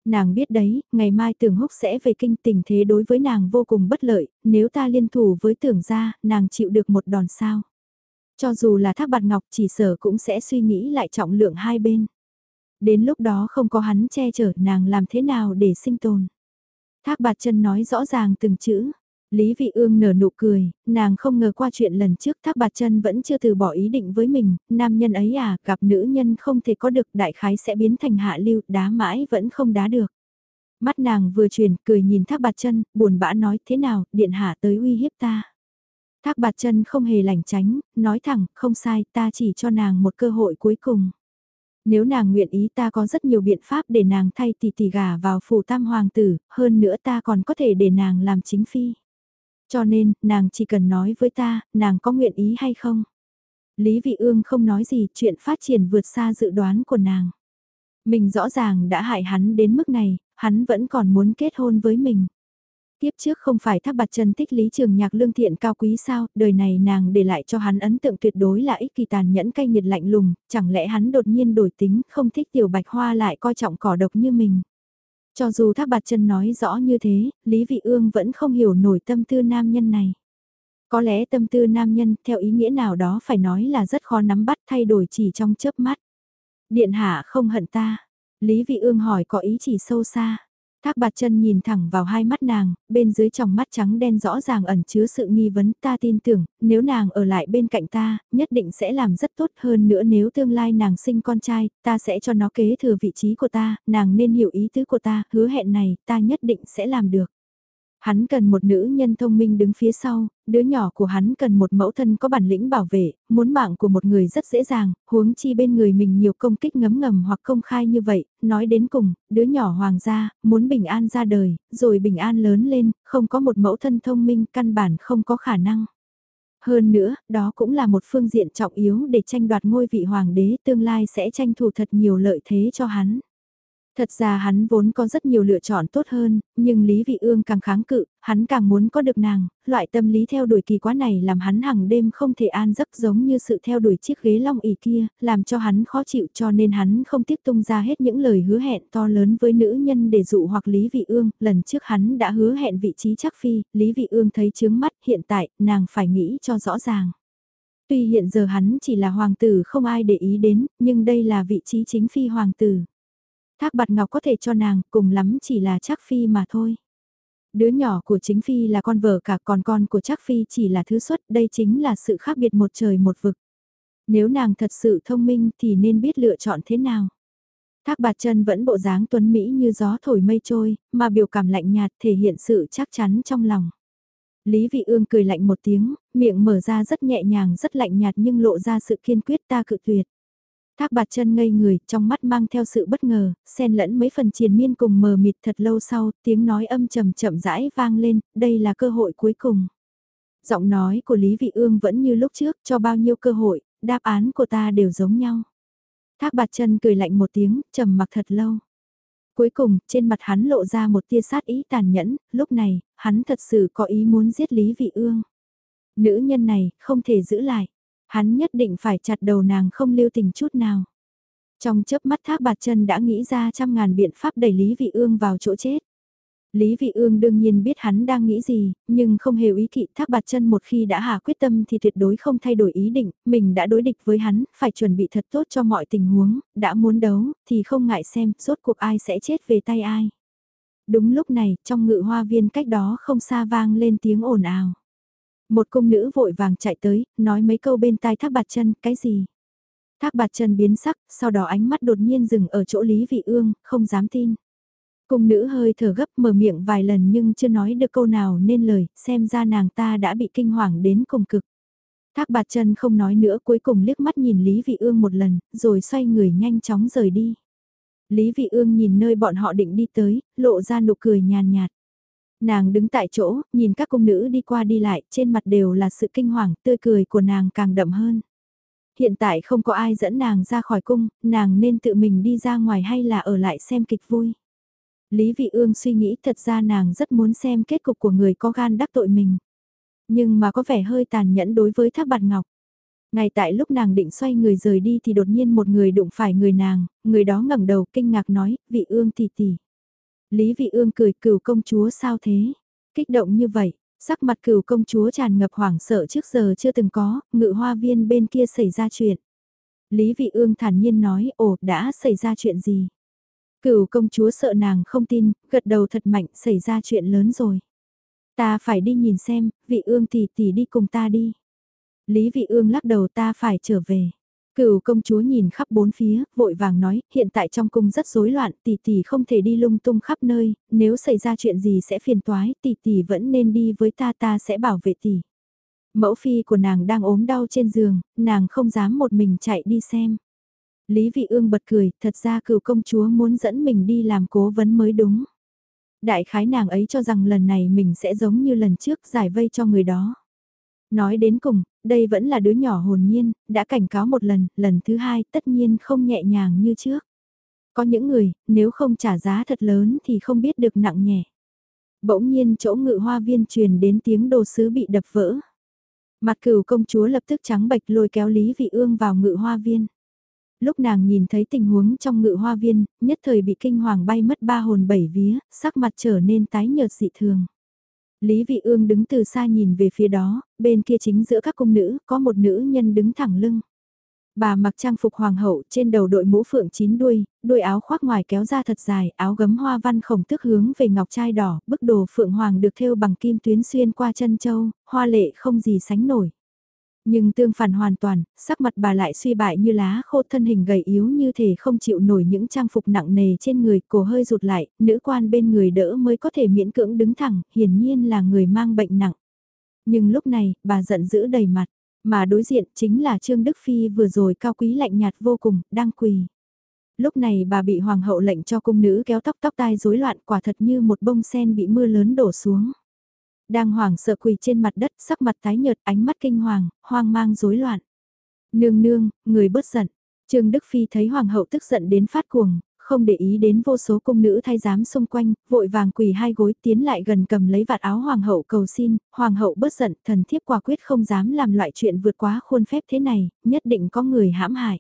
Nàng biết đấy, ngày mai tưởng húc sẽ về kinh tình thế đối với nàng vô cùng bất lợi, nếu ta liên thủ với tưởng gia, nàng chịu được một đòn sao. Cho dù là thác bạt ngọc chỉ sở cũng sẽ suy nghĩ lại trọng lượng hai bên. Đến lúc đó không có hắn che chở nàng làm thế nào để sinh tồn. Thác bạt chân nói rõ ràng từng chữ, Lý Vị Ương nở nụ cười, nàng không ngờ qua chuyện lần trước Thác Bạt Chân vẫn chưa từ bỏ ý định với mình, nam nhân ấy à, gặp nữ nhân không thể có được đại khái sẽ biến thành hạ lưu, đá mãi vẫn không đá được. Mắt nàng vừa chuyển, cười nhìn Thác Bạt Chân, buồn bã nói thế nào, điện hạ tới uy hiếp ta. Thác Bạt Chân không hề lảnh tránh, nói thẳng, không sai, ta chỉ cho nàng một cơ hội cuối cùng. Nếu nàng nguyện ý ta có rất nhiều biện pháp để nàng thay tỷ tỷ gà vào phủ tam hoàng tử, hơn nữa ta còn có thể để nàng làm chính phi. Cho nên, nàng chỉ cần nói với ta, nàng có nguyện ý hay không? Lý Vị Ương không nói gì, chuyện phát triển vượt xa dự đoán của nàng. Mình rõ ràng đã hại hắn đến mức này, hắn vẫn còn muốn kết hôn với mình. Tiếp trước không phải thác bạt chân tích lý trường nhạc lương thiện cao quý sao, đời này nàng để lại cho hắn ấn tượng tuyệt đối là ích kỳ tàn nhẫn cay nghiệt lạnh lùng, chẳng lẽ hắn đột nhiên đổi tính, không thích tiểu bạch hoa lại coi trọng cỏ độc như mình. Cho dù Thác Bạt Chân nói rõ như thế, Lý Vị Ương vẫn không hiểu nổi tâm tư nam nhân này. Có lẽ tâm tư nam nhân theo ý nghĩa nào đó phải nói là rất khó nắm bắt thay đổi chỉ trong chớp mắt. Điện hạ không hận ta. Lý Vị Ương hỏi có ý chỉ sâu xa. Thác bạt chân nhìn thẳng vào hai mắt nàng, bên dưới tròng mắt trắng đen rõ ràng ẩn chứa sự nghi vấn ta tin tưởng, nếu nàng ở lại bên cạnh ta, nhất định sẽ làm rất tốt hơn nữa nếu tương lai nàng sinh con trai, ta sẽ cho nó kế thừa vị trí của ta, nàng nên hiểu ý tứ của ta, hứa hẹn này, ta nhất định sẽ làm được. Hắn cần một nữ nhân thông minh đứng phía sau, đứa nhỏ của hắn cần một mẫu thân có bản lĩnh bảo vệ, muốn mạng của một người rất dễ dàng, huống chi bên người mình nhiều công kích ngấm ngầm hoặc công khai như vậy, nói đến cùng, đứa nhỏ hoàng gia, muốn bình an ra đời, rồi bình an lớn lên, không có một mẫu thân thông minh căn bản không có khả năng. Hơn nữa, đó cũng là một phương diện trọng yếu để tranh đoạt ngôi vị hoàng đế tương lai sẽ tranh thủ thật nhiều lợi thế cho hắn. Thật ra hắn vốn có rất nhiều lựa chọn tốt hơn, nhưng Lý Vị Ương càng kháng cự, hắn càng muốn có được nàng, loại tâm lý theo đuổi kỳ quá này làm hắn hàng đêm không thể an giấc giống như sự theo đuổi chiếc ghế long ỉ kia, làm cho hắn khó chịu cho nên hắn không tiếp tung ra hết những lời hứa hẹn to lớn với nữ nhân để dụ hoặc Lý Vị Ương, lần trước hắn đã hứa hẹn vị trí chắc phi, Lý Vị Ương thấy chướng mắt hiện tại, nàng phải nghĩ cho rõ ràng. Tuy hiện giờ hắn chỉ là hoàng tử không ai để ý đến, nhưng đây là vị trí chính phi hoàng tử. Thác bạt ngọc có thể cho nàng, cùng lắm chỉ là Trác phi mà thôi. Đứa nhỏ của chính phi là con vợ cả còn con của Trác phi chỉ là thứ xuất, đây chính là sự khác biệt một trời một vực. Nếu nàng thật sự thông minh thì nên biết lựa chọn thế nào. Thác bạt chân vẫn bộ dáng tuấn Mỹ như gió thổi mây trôi, mà biểu cảm lạnh nhạt thể hiện sự chắc chắn trong lòng. Lý Vị Ương cười lạnh một tiếng, miệng mở ra rất nhẹ nhàng rất lạnh nhạt nhưng lộ ra sự kiên quyết ta cự tuyệt. Thác bạt chân ngây người, trong mắt mang theo sự bất ngờ, xen lẫn mấy phần triền miên cùng mờ mịt thật lâu sau, tiếng nói âm trầm chậm rãi vang lên, đây là cơ hội cuối cùng. Giọng nói của Lý Vị Ương vẫn như lúc trước, cho bao nhiêu cơ hội, đáp án của ta đều giống nhau. Thác bạt chân cười lạnh một tiếng, trầm mặc thật lâu. Cuối cùng, trên mặt hắn lộ ra một tia sát ý tàn nhẫn, lúc này, hắn thật sự có ý muốn giết Lý Vị Ương. Nữ nhân này, không thể giữ lại. Hắn nhất định phải chặt đầu nàng không lưu tình chút nào. Trong chớp mắt thác bạt chân đã nghĩ ra trăm ngàn biện pháp đẩy Lý Vị Ương vào chỗ chết. Lý Vị Ương đương nhiên biết hắn đang nghĩ gì, nhưng không hề ý kỵ thác bạt chân một khi đã hạ quyết tâm thì tuyệt đối không thay đổi ý định, mình đã đối địch với hắn, phải chuẩn bị thật tốt cho mọi tình huống, đã muốn đấu, thì không ngại xem, rốt cuộc ai sẽ chết về tay ai. Đúng lúc này, trong ngự hoa viên cách đó không xa vang lên tiếng ồn ào. Một cung nữ vội vàng chạy tới, nói mấy câu bên tai thác bạt chân, cái gì? Thác bạt chân biến sắc, sau đó ánh mắt đột nhiên dừng ở chỗ Lý Vị Ương, không dám tin. Cung nữ hơi thở gấp mở miệng vài lần nhưng chưa nói được câu nào nên lời, xem ra nàng ta đã bị kinh hoàng đến cùng cực. Thác bạt chân không nói nữa cuối cùng liếc mắt nhìn Lý Vị Ương một lần, rồi xoay người nhanh chóng rời đi. Lý Vị Ương nhìn nơi bọn họ định đi tới, lộ ra nụ cười nhàn nhạt. Nàng đứng tại chỗ, nhìn các cung nữ đi qua đi lại, trên mặt đều là sự kinh hoàng, tươi cười của nàng càng đậm hơn. Hiện tại không có ai dẫn nàng ra khỏi cung, nàng nên tự mình đi ra ngoài hay là ở lại xem kịch vui. Lý Vị Ương suy nghĩ thật ra nàng rất muốn xem kết cục của người có gan đắc tội mình. Nhưng mà có vẻ hơi tàn nhẫn đối với Thác Bạt Ngọc. Ngay tại lúc nàng định xoay người rời đi thì đột nhiên một người đụng phải người nàng, người đó ngẩng đầu kinh ngạc nói, vị ương tỷ tỷ. Lý vị ương cười cửu công chúa sao thế? Kích động như vậy, sắc mặt cửu công chúa tràn ngập hoảng sợ trước giờ chưa từng có, ngự hoa viên bên kia xảy ra chuyện. Lý vị ương thản nhiên nói, ồ, đã xảy ra chuyện gì? Cửu công chúa sợ nàng không tin, gật đầu thật mạnh, xảy ra chuyện lớn rồi. Ta phải đi nhìn xem, vị ương tỷ tỷ đi cùng ta đi. Lý vị ương lắc đầu ta phải trở về. Cửu công chúa nhìn khắp bốn phía, vội vàng nói, hiện tại trong cung rất rối loạn, tỷ tỷ không thể đi lung tung khắp nơi, nếu xảy ra chuyện gì sẽ phiền toái, tỷ tỷ vẫn nên đi với ta ta sẽ bảo vệ tỷ. Mẫu phi của nàng đang ốm đau trên giường, nàng không dám một mình chạy đi xem. Lý vị ương bật cười, thật ra cửu công chúa muốn dẫn mình đi làm cố vấn mới đúng. Đại khái nàng ấy cho rằng lần này mình sẽ giống như lần trước giải vây cho người đó. Nói đến cùng, đây vẫn là đứa nhỏ hồn nhiên, đã cảnh cáo một lần, lần thứ hai tất nhiên không nhẹ nhàng như trước. Có những người, nếu không trả giá thật lớn thì không biết được nặng nhẹ. Bỗng nhiên chỗ ngự hoa viên truyền đến tiếng đồ sứ bị đập vỡ. Mặt cửu công chúa lập tức trắng bệch lôi kéo Lý Vị Ương vào ngự hoa viên. Lúc nàng nhìn thấy tình huống trong ngự hoa viên, nhất thời bị kinh hoàng bay mất ba hồn bảy vía, sắc mặt trở nên tái nhợt dị thường. Lý Vị Ương đứng từ xa nhìn về phía đó, bên kia chính giữa các cung nữ, có một nữ nhân đứng thẳng lưng. Bà mặc trang phục hoàng hậu, trên đầu đội mũ phượng chín đuôi, đuôi áo khoác ngoài kéo ra thật dài, áo gấm hoa văn khổng tức hướng về ngọc trai đỏ, bức đồ phượng hoàng được thêu bằng kim tuyến xuyên qua chân châu, hoa lệ không gì sánh nổi. Nhưng tương phản hoàn toàn, sắc mặt bà lại suy bại như lá khô thân hình gầy yếu như thể không chịu nổi những trang phục nặng nề trên người, cổ hơi rụt lại, nữ quan bên người đỡ mới có thể miễn cưỡng đứng thẳng, hiển nhiên là người mang bệnh nặng. Nhưng lúc này, bà giận dữ đầy mặt, mà đối diện chính là Trương Đức Phi vừa rồi cao quý lạnh nhạt vô cùng, đang quỳ. Lúc này bà bị hoàng hậu lệnh cho cung nữ kéo tóc tóc tai rối loạn quả thật như một bông sen bị mưa lớn đổ xuống đang hoảng sợ quỳ trên mặt đất, sắc mặt tái nhợt, ánh mắt kinh hoàng, hoang mang rối loạn. Nương nương, người bớt giận. Trương Đức Phi thấy hoàng hậu tức giận đến phát cuồng, không để ý đến vô số cung nữ thay giám xung quanh, vội vàng quỳ hai gối tiến lại gần cầm lấy vạt áo hoàng hậu cầu xin, hoàng hậu bớt giận, thần thiếp quả quyết không dám làm loại chuyện vượt quá khuôn phép thế này, nhất định có người hãm hại.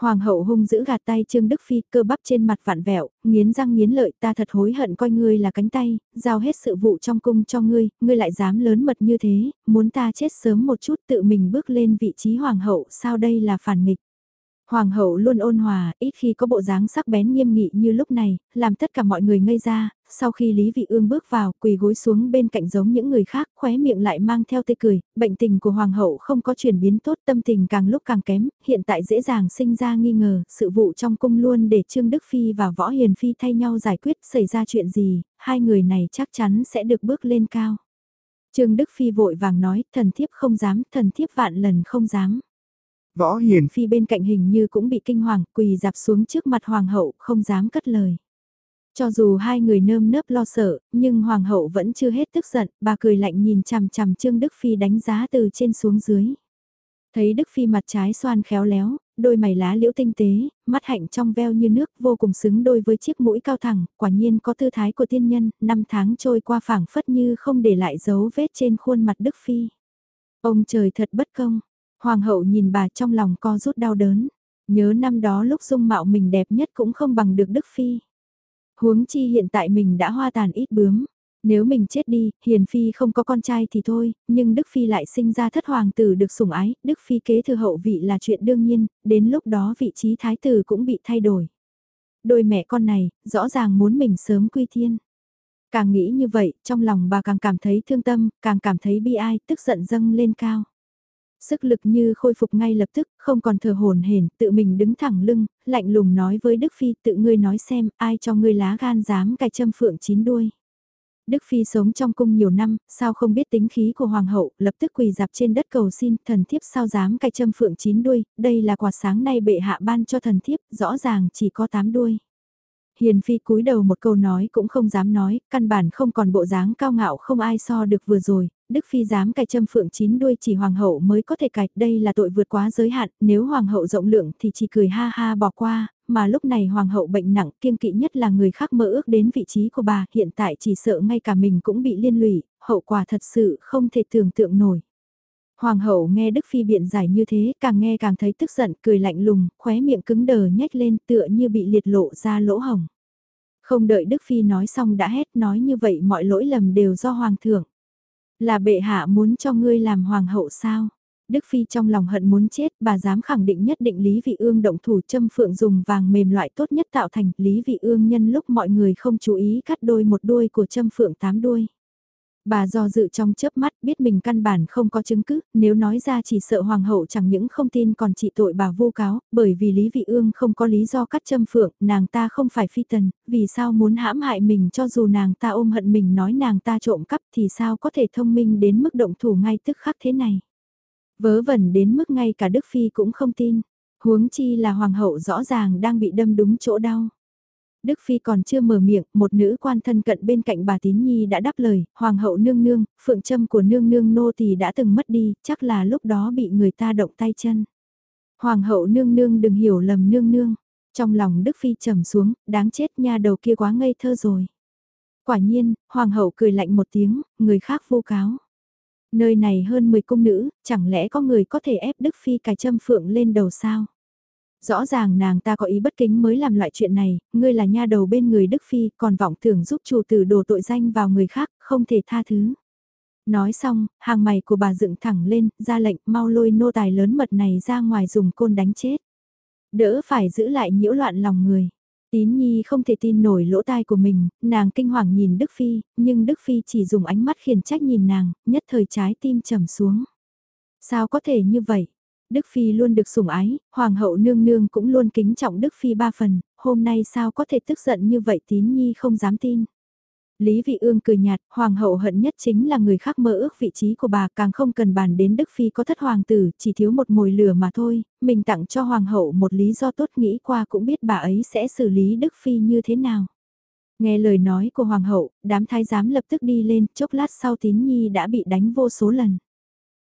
Hoàng hậu hung giữ gạt tay Trương Đức Phi cơ bắp trên mặt vạn vẹo, nghiến răng nghiến lợi ta thật hối hận coi ngươi là cánh tay, giao hết sự vụ trong cung cho ngươi, ngươi lại dám lớn mật như thế, muốn ta chết sớm một chút tự mình bước lên vị trí hoàng hậu sao đây là phản nghịch. Hoàng hậu luôn ôn hòa, ít khi có bộ dáng sắc bén nghiêm nghị như lúc này, làm tất cả mọi người ngây ra, sau khi Lý Vị Ương bước vào, quỳ gối xuống bên cạnh giống những người khác, khóe miệng lại mang theo tê cười, bệnh tình của Hoàng hậu không có chuyển biến tốt, tâm tình càng lúc càng kém, hiện tại dễ dàng sinh ra nghi ngờ, sự vụ trong cung luôn để Trương Đức Phi và Võ Hiền Phi thay nhau giải quyết xảy ra chuyện gì, hai người này chắc chắn sẽ được bước lên cao. Trương Đức Phi vội vàng nói, thần thiếp không dám, thần thiếp vạn lần không dám. Võ Hiền Phi bên cạnh hình như cũng bị kinh hoàng, quỳ dạp xuống trước mặt Hoàng hậu, không dám cất lời. Cho dù hai người nơm nớp lo sợ, nhưng Hoàng hậu vẫn chưa hết tức giận, bà cười lạnh nhìn chằm chằm Trương Đức Phi đánh giá từ trên xuống dưới. Thấy Đức Phi mặt trái xoan khéo léo, đôi mày lá liễu tinh tế, mắt hạnh trong veo như nước vô cùng xứng đôi với chiếc mũi cao thẳng, quả nhiên có tư thái của tiên nhân, năm tháng trôi qua phảng phất như không để lại dấu vết trên khuôn mặt Đức Phi. Ông trời thật bất công, Hoàng hậu nhìn bà trong lòng co rút đau đớn. Nhớ năm đó lúc dung mạo mình đẹp nhất cũng không bằng được Đức Phi. Huống chi hiện tại mình đã hoa tàn ít bướm. Nếu mình chết đi, Hiền Phi không có con trai thì thôi, nhưng Đức Phi lại sinh ra thất hoàng tử được sủng ái, Đức Phi kế thừa hậu vị là chuyện đương nhiên, đến lúc đó vị trí thái tử cũng bị thay đổi. Đôi mẹ con này, rõ ràng muốn mình sớm quy thiên. Càng nghĩ như vậy, trong lòng bà càng cảm thấy thương tâm, càng cảm thấy bi ai, tức giận dâng lên cao. Sức lực như khôi phục ngay lập tức, không còn thở hồn hển, tự mình đứng thẳng lưng, lạnh lùng nói với Đức Phi tự ngươi nói xem ai cho ngươi lá gan dám cài châm phượng chín đuôi. Đức Phi sống trong cung nhiều năm, sao không biết tính khí của Hoàng hậu, lập tức quỳ dạp trên đất cầu xin, thần thiếp sao dám cài châm phượng chín đuôi, đây là quà sáng nay bệ hạ ban cho thần thiếp, rõ ràng chỉ có tám đuôi. Hiền Phi cúi đầu một câu nói cũng không dám nói, căn bản không còn bộ dáng cao ngạo không ai so được vừa rồi, Đức Phi dám cài châm phượng chín đuôi chỉ Hoàng hậu mới có thể cài, đây là tội vượt quá giới hạn, nếu Hoàng hậu rộng lượng thì chỉ cười ha ha bỏ qua, mà lúc này Hoàng hậu bệnh nặng kiêng kỵ nhất là người khác mơ ước đến vị trí của bà, hiện tại chỉ sợ ngay cả mình cũng bị liên lụy, hậu quả thật sự không thể tưởng tượng nổi. Hoàng hậu nghe Đức Phi biện giải như thế, càng nghe càng thấy tức giận, cười lạnh lùng, khóe miệng cứng đờ nhếch lên tựa như bị liệt lộ ra lỗ hồng. Không đợi Đức Phi nói xong đã hét nói như vậy mọi lỗi lầm đều do Hoàng thượng. Là bệ hạ muốn cho ngươi làm Hoàng hậu sao? Đức Phi trong lòng hận muốn chết, bà dám khẳng định nhất định Lý Vị Ương động thủ châm phượng dùng vàng mềm loại tốt nhất tạo thành Lý Vị Ương nhân lúc mọi người không chú ý cắt đôi một đuôi của châm phượng tám đuôi. Bà do dự trong chớp mắt biết mình căn bản không có chứng cứ, nếu nói ra chỉ sợ hoàng hậu chẳng những không tin còn trị tội bà vô cáo, bởi vì Lý Vị Ương không có lý do cắt châm phượng, nàng ta không phải phi tần, vì sao muốn hãm hại mình cho dù nàng ta ôm hận mình nói nàng ta trộm cắp thì sao có thể thông minh đến mức động thủ ngay tức khắc thế này. Vớ vẩn đến mức ngay cả Đức Phi cũng không tin, huống chi là hoàng hậu rõ ràng đang bị đâm đúng chỗ đau. Đức Phi còn chưa mở miệng, một nữ quan thân cận bên cạnh bà Tín Nhi đã đáp lời, Hoàng hậu nương nương, phượng châm của nương nương nô tỳ đã từng mất đi, chắc là lúc đó bị người ta động tay chân. Hoàng hậu nương nương đừng hiểu lầm nương nương. Trong lòng Đức Phi trầm xuống, đáng chết nha đầu kia quá ngây thơ rồi. Quả nhiên, Hoàng hậu cười lạnh một tiếng, người khác vô cáo. Nơi này hơn 10 cung nữ, chẳng lẽ có người có thể ép Đức Phi cài châm phượng lên đầu sao? Rõ ràng nàng ta có ý bất kính mới làm loại chuyện này, ngươi là nha đầu bên người Đức Phi, còn vọng tưởng giúp chủ tử đổ tội danh vào người khác, không thể tha thứ. Nói xong, hàng mày của bà dựng thẳng lên, ra lệnh mau lôi nô tài lớn mật này ra ngoài dùng côn đánh chết. Đỡ phải giữ lại nhiễu loạn lòng người. Tín Nhi không thể tin nổi lỗ tai của mình, nàng kinh hoàng nhìn Đức Phi, nhưng Đức Phi chỉ dùng ánh mắt khiển trách nhìn nàng, nhất thời trái tim trầm xuống. Sao có thể như vậy? Đức Phi luôn được sủng ái, Hoàng hậu nương nương cũng luôn kính trọng Đức Phi ba phần, hôm nay sao có thể tức giận như vậy tín nhi không dám tin. Lý Vị Ương cười nhạt, Hoàng hậu hận nhất chính là người khác mơ ước vị trí của bà càng không cần bàn đến Đức Phi có thất hoàng tử, chỉ thiếu một mồi lửa mà thôi, mình tặng cho Hoàng hậu một lý do tốt nghĩ qua cũng biết bà ấy sẽ xử lý Đức Phi như thế nào. Nghe lời nói của Hoàng hậu, đám thái giám lập tức đi lên, chốc lát sau tín nhi đã bị đánh vô số lần.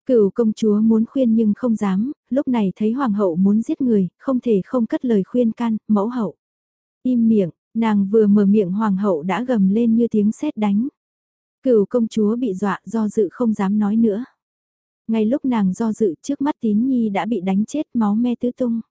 Cựu công chúa muốn khuyên nhưng không dám, lúc này thấy hoàng hậu muốn giết người, không thể không cất lời khuyên can, mẫu hậu. Im miệng, nàng vừa mở miệng hoàng hậu đã gầm lên như tiếng sét đánh. Cựu công chúa bị dọa do dự không dám nói nữa. Ngay lúc nàng do dự trước mắt tín nhi đã bị đánh chết máu me tứ tung.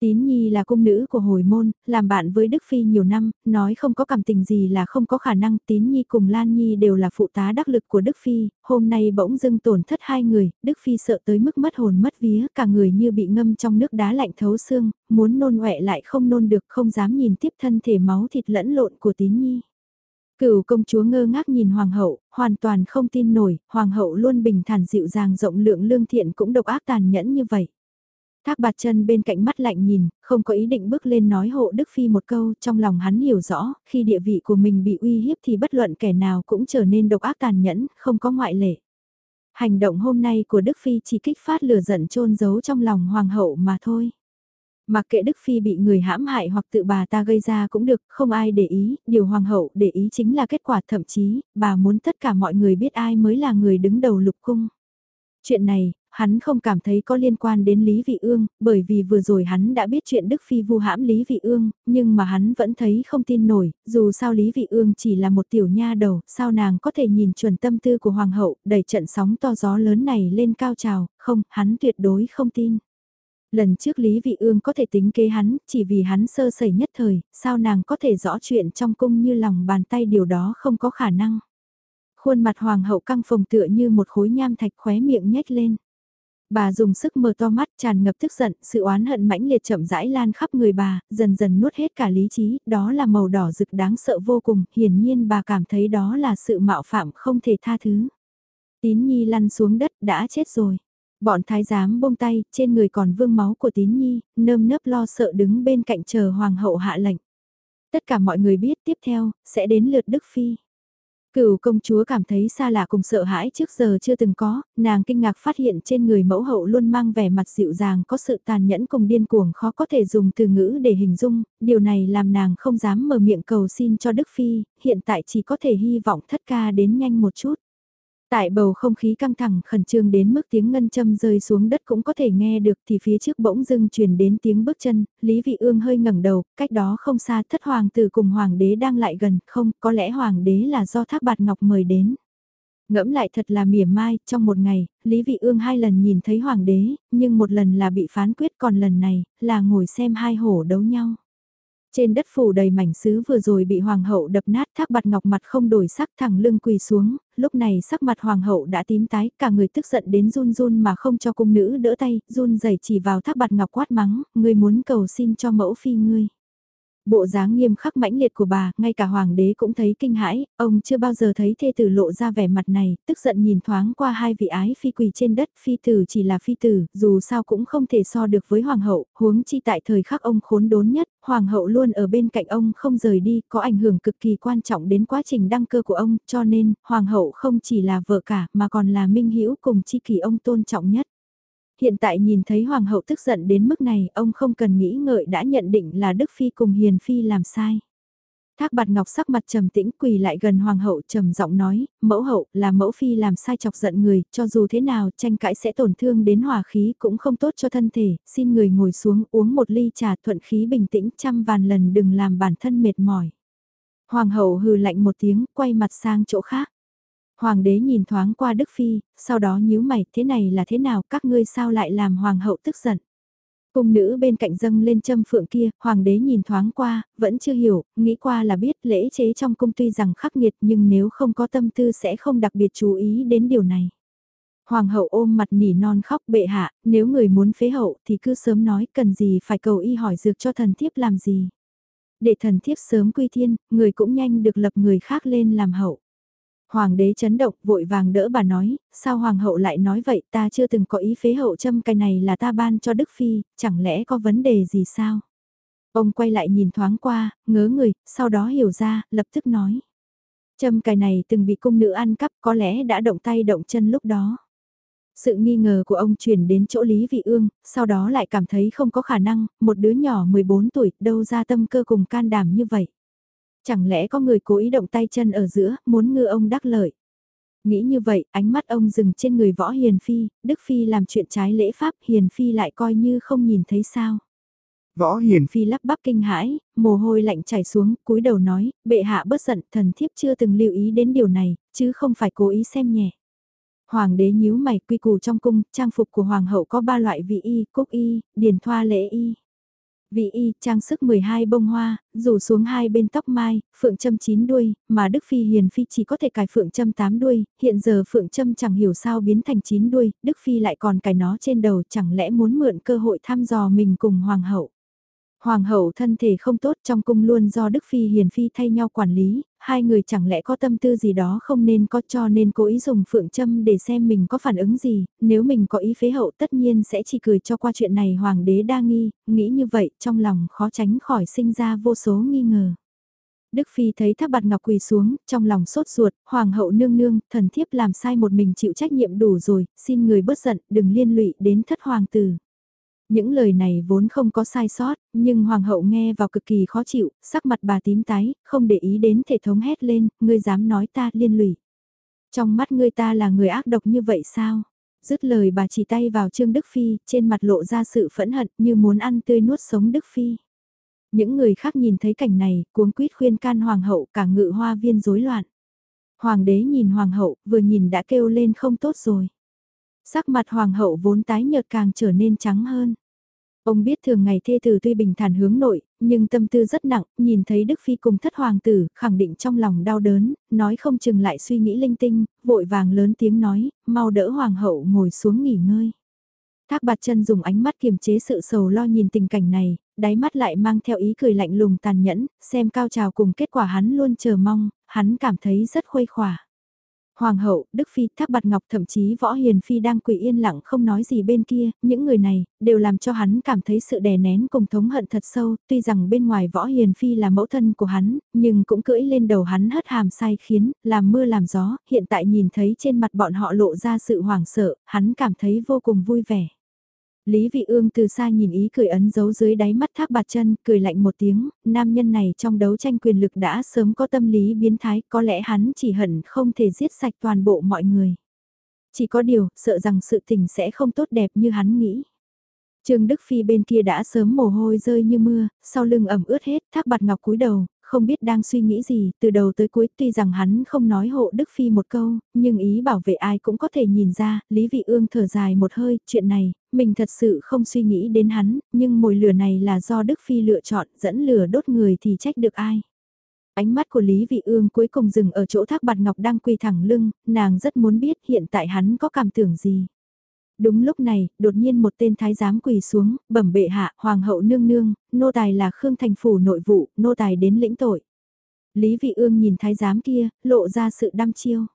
Tín Nhi là cung nữ của hồi môn, làm bạn với Đức Phi nhiều năm, nói không có cảm tình gì là không có khả năng. Tín Nhi cùng Lan Nhi đều là phụ tá đắc lực của Đức Phi, hôm nay bỗng dưng tổn thất hai người, Đức Phi sợ tới mức mất hồn mất vía, cả người như bị ngâm trong nước đá lạnh thấu xương, muốn nôn ọe lại không nôn được, không dám nhìn tiếp thân thể máu thịt lẫn lộn của Tín Nhi. Cửu công chúa ngơ ngác nhìn hoàng hậu, hoàn toàn không tin nổi, hoàng hậu luôn bình thản dịu dàng rộng lượng lương thiện cũng độc ác tàn nhẫn như vậy. Thác bạt chân bên cạnh mắt lạnh nhìn, không có ý định bước lên nói hộ Đức Phi một câu, trong lòng hắn hiểu rõ, khi địa vị của mình bị uy hiếp thì bất luận kẻ nào cũng trở nên độc ác tàn nhẫn, không có ngoại lệ. Hành động hôm nay của Đức Phi chỉ kích phát lửa giận trôn giấu trong lòng hoàng hậu mà thôi. Mặc kệ Đức Phi bị người hãm hại hoặc tự bà ta gây ra cũng được, không ai để ý, điều hoàng hậu để ý chính là kết quả thậm chí, bà muốn tất cả mọi người biết ai mới là người đứng đầu lục cung. Chuyện này, hắn không cảm thấy có liên quan đến Lý Vị Ương, bởi vì vừa rồi hắn đã biết chuyện Đức Phi vu hãm Lý Vị Ương, nhưng mà hắn vẫn thấy không tin nổi, dù sao Lý Vị Ương chỉ là một tiểu nha đầu, sao nàng có thể nhìn chuẩn tâm tư của Hoàng hậu, đẩy trận sóng to gió lớn này lên cao trào, không, hắn tuyệt đối không tin. Lần trước Lý Vị Ương có thể tính kế hắn, chỉ vì hắn sơ sẩy nhất thời, sao nàng có thể rõ chuyện trong cung như lòng bàn tay điều đó không có khả năng. Khuôn mặt hoàng hậu căng phồng tựa như một khối nham thạch khóe miệng nhếch lên. Bà dùng sức mở to mắt tràn ngập tức giận, sự oán hận mãnh liệt chậm rãi lan khắp người bà, dần dần nuốt hết cả lý trí, đó là màu đỏ rực đáng sợ vô cùng, hiển nhiên bà cảm thấy đó là sự mạo phạm không thể tha thứ. Tín Nhi lăn xuống đất đã chết rồi. Bọn thái giám buông tay, trên người còn vương máu của tín nhi, nơm nớp lo sợ đứng bên cạnh chờ hoàng hậu hạ lệnh. Tất cả mọi người biết tiếp theo, sẽ đến lượt Đức Phi. Cửu công chúa cảm thấy xa lạ cùng sợ hãi trước giờ chưa từng có, nàng kinh ngạc phát hiện trên người mẫu hậu luôn mang vẻ mặt dịu dàng có sự tàn nhẫn cùng điên cuồng khó có thể dùng từ ngữ để hình dung, điều này làm nàng không dám mở miệng cầu xin cho Đức Phi, hiện tại chỉ có thể hy vọng thất ca đến nhanh một chút. Tại bầu không khí căng thẳng khẩn trương đến mức tiếng ngân châm rơi xuống đất cũng có thể nghe được thì phía trước bỗng dưng truyền đến tiếng bước chân, Lý Vị Ương hơi ngẩng đầu, cách đó không xa thất hoàng tử cùng hoàng đế đang lại gần, không, có lẽ hoàng đế là do thác bạt ngọc mời đến. Ngẫm lại thật là mỉa mai, trong một ngày, Lý Vị Ương hai lần nhìn thấy hoàng đế, nhưng một lần là bị phán quyết còn lần này, là ngồi xem hai hổ đấu nhau. Trên đất phủ đầy mảnh sứ vừa rồi bị hoàng hậu đập nát thác bạt ngọc mặt không đổi sắc thẳng lưng quỳ xuống, lúc này sắc mặt hoàng hậu đã tím tái, cả người tức giận đến run run mà không cho cung nữ đỡ tay, run rẩy chỉ vào thác bạt ngọc quát mắng, ngươi muốn cầu xin cho mẫu phi ngươi. Bộ dáng nghiêm khắc mãnh liệt của bà, ngay cả hoàng đế cũng thấy kinh hãi, ông chưa bao giờ thấy thê tử lộ ra vẻ mặt này, tức giận nhìn thoáng qua hai vị ái phi quỳ trên đất, phi tử chỉ là phi tử, dù sao cũng không thể so được với hoàng hậu, huống chi tại thời khắc ông khốn đốn nhất, hoàng hậu luôn ở bên cạnh ông không rời đi, có ảnh hưởng cực kỳ quan trọng đến quá trình đăng cơ của ông, cho nên, hoàng hậu không chỉ là vợ cả, mà còn là minh hữu cùng chi kỷ ông tôn trọng nhất. Hiện tại nhìn thấy hoàng hậu tức giận đến mức này, ông không cần nghĩ ngợi đã nhận định là Đức Phi cùng Hiền Phi làm sai. Thác bạt ngọc sắc mặt trầm tĩnh quỳ lại gần hoàng hậu trầm giọng nói, mẫu hậu là mẫu phi làm sai chọc giận người, cho dù thế nào tranh cãi sẽ tổn thương đến hòa khí cũng không tốt cho thân thể, xin người ngồi xuống uống một ly trà thuận khí bình tĩnh trăm vàn lần đừng làm bản thân mệt mỏi. Hoàng hậu hừ lạnh một tiếng, quay mặt sang chỗ khác. Hoàng đế nhìn thoáng qua Đức Phi, sau đó nhíu mày, thế này là thế nào, các ngươi sao lại làm hoàng hậu tức giận. Cung nữ bên cạnh dâng lên châm phượng kia, hoàng đế nhìn thoáng qua, vẫn chưa hiểu, nghĩ qua là biết lễ chế trong cung tuy rằng khắc nghiệt nhưng nếu không có tâm tư sẽ không đặc biệt chú ý đến điều này. Hoàng hậu ôm mặt nỉ non khóc bệ hạ, nếu người muốn phế hậu thì cứ sớm nói cần gì phải cầu y hỏi dược cho thần thiếp làm gì. Để thần thiếp sớm quy thiên, người cũng nhanh được lập người khác lên làm hậu. Hoàng đế chấn động vội vàng đỡ bà nói, sao hoàng hậu lại nói vậy ta chưa từng có ý phế hậu châm cái này là ta ban cho Đức Phi, chẳng lẽ có vấn đề gì sao? Ông quay lại nhìn thoáng qua, ngớ người, sau đó hiểu ra, lập tức nói. Châm cài này từng bị cung nữ ăn cắp có lẽ đã động tay động chân lúc đó. Sự nghi ngờ của ông chuyển đến chỗ Lý Vị Ương, sau đó lại cảm thấy không có khả năng, một đứa nhỏ 14 tuổi đâu ra tâm cơ cùng can đảm như vậy. Chẳng lẽ có người cố ý động tay chân ở giữa, muốn ngư ông đắc lợi. Nghĩ như vậy, ánh mắt ông dừng trên người võ Hiền Phi, Đức Phi làm chuyện trái lễ pháp, Hiền Phi lại coi như không nhìn thấy sao. Võ Hiền Phi lắp bắp kinh hãi, mồ hôi lạnh chảy xuống, cúi đầu nói, bệ hạ bất giận, thần thiếp chưa từng lưu ý đến điều này, chứ không phải cố ý xem nhẹ. Hoàng đế nhíu mày quy củ trong cung, trang phục của hoàng hậu có ba loại vị y, cúc y, điền thoa lễ y. Vị y, trang sức 12 bông hoa, rủ xuống hai bên tóc mai, phượng châm 9 đuôi, mà Đức Phi Hiền Phi chỉ có thể cài phượng châm 8 đuôi, hiện giờ phượng châm chẳng hiểu sao biến thành 9 đuôi, Đức Phi lại còn cài nó trên đầu chẳng lẽ muốn mượn cơ hội thăm dò mình cùng Hoàng hậu. Hoàng hậu thân thể không tốt trong cung luôn do Đức Phi Hiền Phi thay nhau quản lý, hai người chẳng lẽ có tâm tư gì đó không nên có cho nên cố ý dùng phượng châm để xem mình có phản ứng gì, nếu mình có ý phế hậu tất nhiên sẽ chỉ cười cho qua chuyện này hoàng đế đa nghi, nghĩ như vậy trong lòng khó tránh khỏi sinh ra vô số nghi ngờ. Đức Phi thấy thác bạt ngọc quỳ xuống, trong lòng sốt ruột, hoàng hậu nương nương, thần thiếp làm sai một mình chịu trách nhiệm đủ rồi, xin người bớt giận, đừng liên lụy đến thất hoàng tử. Những lời này vốn không có sai sót, nhưng hoàng hậu nghe vào cực kỳ khó chịu, sắc mặt bà tím tái, không để ý đến thể thống hét lên, ngươi dám nói ta liên lụy. Trong mắt ngươi ta là người ác độc như vậy sao? Dứt lời bà chỉ tay vào Trương Đức Phi, trên mặt lộ ra sự phẫn hận như muốn ăn tươi nuốt sống Đức Phi. Những người khác nhìn thấy cảnh này, cuống quýt khuyên can hoàng hậu cả ngự hoa viên rối loạn. Hoàng đế nhìn hoàng hậu, vừa nhìn đã kêu lên không tốt rồi. Sắc mặt hoàng hậu vốn tái nhợt càng trở nên trắng hơn. Ông biết thường ngày thê tử tuy bình thản hướng nội, nhưng tâm tư rất nặng, nhìn thấy Đức Phi cùng thất hoàng tử, khẳng định trong lòng đau đớn, nói không chừng lại suy nghĩ linh tinh, vội vàng lớn tiếng nói, mau đỡ hoàng hậu ngồi xuống nghỉ ngơi. Thác bạt chân dùng ánh mắt kiềm chế sự sầu lo nhìn tình cảnh này, đáy mắt lại mang theo ý cười lạnh lùng tàn nhẫn, xem cao trào cùng kết quả hắn luôn chờ mong, hắn cảm thấy rất khuây khỏa. Hoàng hậu, Đức Phi, Thác Bạt Ngọc thậm chí Võ Hiền Phi đang quỳ yên lặng không nói gì bên kia, những người này, đều làm cho hắn cảm thấy sự đè nén cùng thống hận thật sâu, tuy rằng bên ngoài Võ Hiền Phi là mẫu thân của hắn, nhưng cũng cưỡi lên đầu hắn hất hàm sai khiến, làm mưa làm gió, hiện tại nhìn thấy trên mặt bọn họ lộ ra sự hoảng sợ, hắn cảm thấy vô cùng vui vẻ. Lý Vị Ương từ xa nhìn ý cười ấn giấu dưới đáy mắt thác bạt chân, cười lạnh một tiếng, nam nhân này trong đấu tranh quyền lực đã sớm có tâm lý biến thái, có lẽ hắn chỉ hận không thể giết sạch toàn bộ mọi người. Chỉ có điều, sợ rằng sự tình sẽ không tốt đẹp như hắn nghĩ. Trương Đức Phi bên kia đã sớm mồ hôi rơi như mưa, sau lưng ẩm ướt hết, thác bạt ngọc cúi đầu, không biết đang suy nghĩ gì, từ đầu tới cuối tuy rằng hắn không nói hộ Đức Phi một câu, nhưng ý bảo vệ ai cũng có thể nhìn ra, Lý Vị Ương thở dài một hơi, chuyện này, mình thật sự không suy nghĩ đến hắn, nhưng mồi lửa này là do Đức Phi lựa chọn, dẫn lửa đốt người thì trách được ai. Ánh mắt của Lý Vị Ương cuối cùng dừng ở chỗ thác bạt ngọc đang quỳ thẳng lưng, nàng rất muốn biết hiện tại hắn có cảm tưởng gì. Đúng lúc này, đột nhiên một tên thái giám quỳ xuống, bẩm bệ hạ, hoàng hậu nương nương, nô tài là Khương Thành Phủ nội vụ, nô tài đến lĩnh tội. Lý Vị Ương nhìn thái giám kia, lộ ra sự đăm chiêu.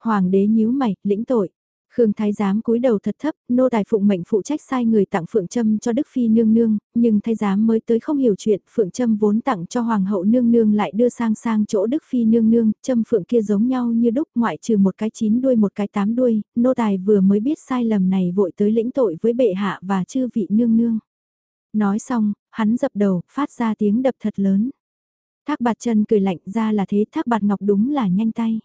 Hoàng đế nhíu mày, lĩnh tội. Khương Thái Giám cúi đầu thật thấp, nô tài phụng mệnh phụ trách sai người tặng Phượng Trâm cho Đức Phi nương nương, nhưng Thái Giám mới tới không hiểu chuyện, Phượng Trâm vốn tặng cho Hoàng hậu nương nương lại đưa sang sang chỗ Đức Phi nương nương, Trâm Phượng kia giống nhau như đúc ngoại trừ một cái chín đuôi một cái tám đuôi, nô tài vừa mới biết sai lầm này vội tới lĩnh tội với bệ hạ và chư vị nương nương. Nói xong, hắn dập đầu, phát ra tiếng đập thật lớn. Thác bạt chân cười lạnh ra là thế thác bạt ngọc đúng là nhanh tay.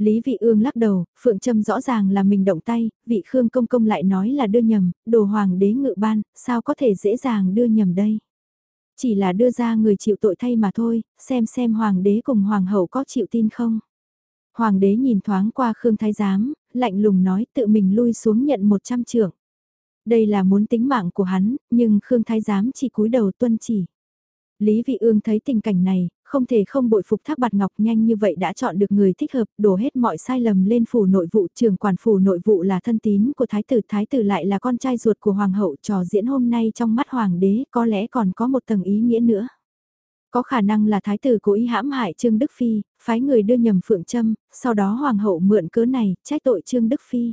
Lý Vị Ương lắc đầu, Phượng Trâm rõ ràng là mình động tay, vị Khương Công Công lại nói là đưa nhầm, đồ hoàng đế ngự ban, sao có thể dễ dàng đưa nhầm đây. Chỉ là đưa ra người chịu tội thay mà thôi, xem xem hoàng đế cùng hoàng hậu có chịu tin không. Hoàng đế nhìn thoáng qua Khương Thái Giám, lạnh lùng nói tự mình lui xuống nhận 100 trưởng. Đây là muốn tính mạng của hắn, nhưng Khương Thái Giám chỉ cúi đầu tuân chỉ. Lý Vị Ương thấy tình cảnh này, không thể không bội phục Thác Bạt Ngọc nhanh như vậy đã chọn được người thích hợp, đổ hết mọi sai lầm lên phủ nội vụ, trưởng quản phủ nội vụ là thân tín của thái tử, thái tử lại là con trai ruột của hoàng hậu, trò diễn hôm nay trong mắt hoàng đế có lẽ còn có một tầng ý nghĩa nữa. Có khả năng là thái tử cố ý hãm hại Trương Đức Phi, phái người đưa nhầm Phượng Trâm, sau đó hoàng hậu mượn cớ này, trách tội Trương Đức Phi.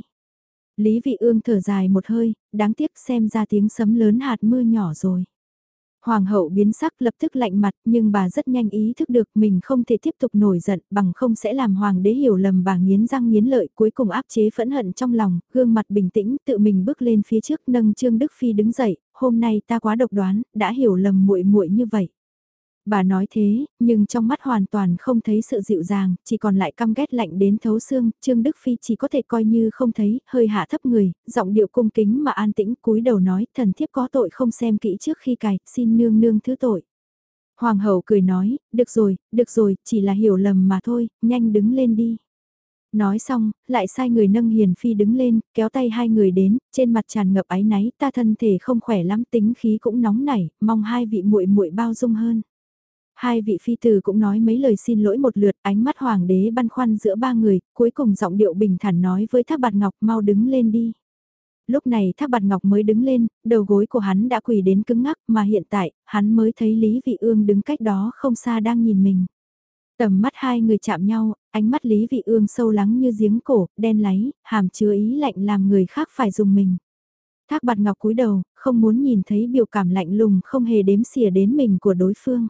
Lý Vị Ương thở dài một hơi, đáng tiếc xem ra tiếng sấm lớn hạt mưa nhỏ rồi. Hoàng hậu biến sắc lập tức lạnh mặt nhưng bà rất nhanh ý thức được mình không thể tiếp tục nổi giận bằng không sẽ làm hoàng đế hiểu lầm bà nghiến răng nghiến lợi cuối cùng áp chế phẫn hận trong lòng, gương mặt bình tĩnh tự mình bước lên phía trước nâng Trương Đức Phi đứng dậy, hôm nay ta quá độc đoán, đã hiểu lầm muội muội như vậy. Bà nói thế, nhưng trong mắt hoàn toàn không thấy sự dịu dàng, chỉ còn lại căm ghét lạnh đến thấu xương, Trương Đức Phi chỉ có thể coi như không thấy, hơi hạ thấp người, giọng điệu cung kính mà an tĩnh cúi đầu nói, thần thiếp có tội không xem kỹ trước khi cài, xin nương nương thứ tội. Hoàng hậu cười nói, được rồi, được rồi, chỉ là hiểu lầm mà thôi, nhanh đứng lên đi. Nói xong, lại sai người nâng hiền phi đứng lên, kéo tay hai người đến, trên mặt tràn ngập áy náy, ta thân thể không khỏe lắm, tính khí cũng nóng nảy, mong hai vị muội muội bao dung hơn. Hai vị phi tử cũng nói mấy lời xin lỗi một lượt, ánh mắt hoàng đế băn khoăn giữa ba người, cuối cùng giọng điệu bình thản nói với Thác Bạt Ngọc mau đứng lên đi. Lúc này Thác Bạt Ngọc mới đứng lên, đầu gối của hắn đã quỳ đến cứng ngắc mà hiện tại, hắn mới thấy Lý Vị Ương đứng cách đó không xa đang nhìn mình. Tầm mắt hai người chạm nhau, ánh mắt Lý Vị Ương sâu lắng như giếng cổ, đen láy, hàm chứa ý lạnh làm người khác phải dùng mình. Thác Bạt Ngọc cúi đầu, không muốn nhìn thấy biểu cảm lạnh lùng không hề đếm xỉa đến mình của đối phương.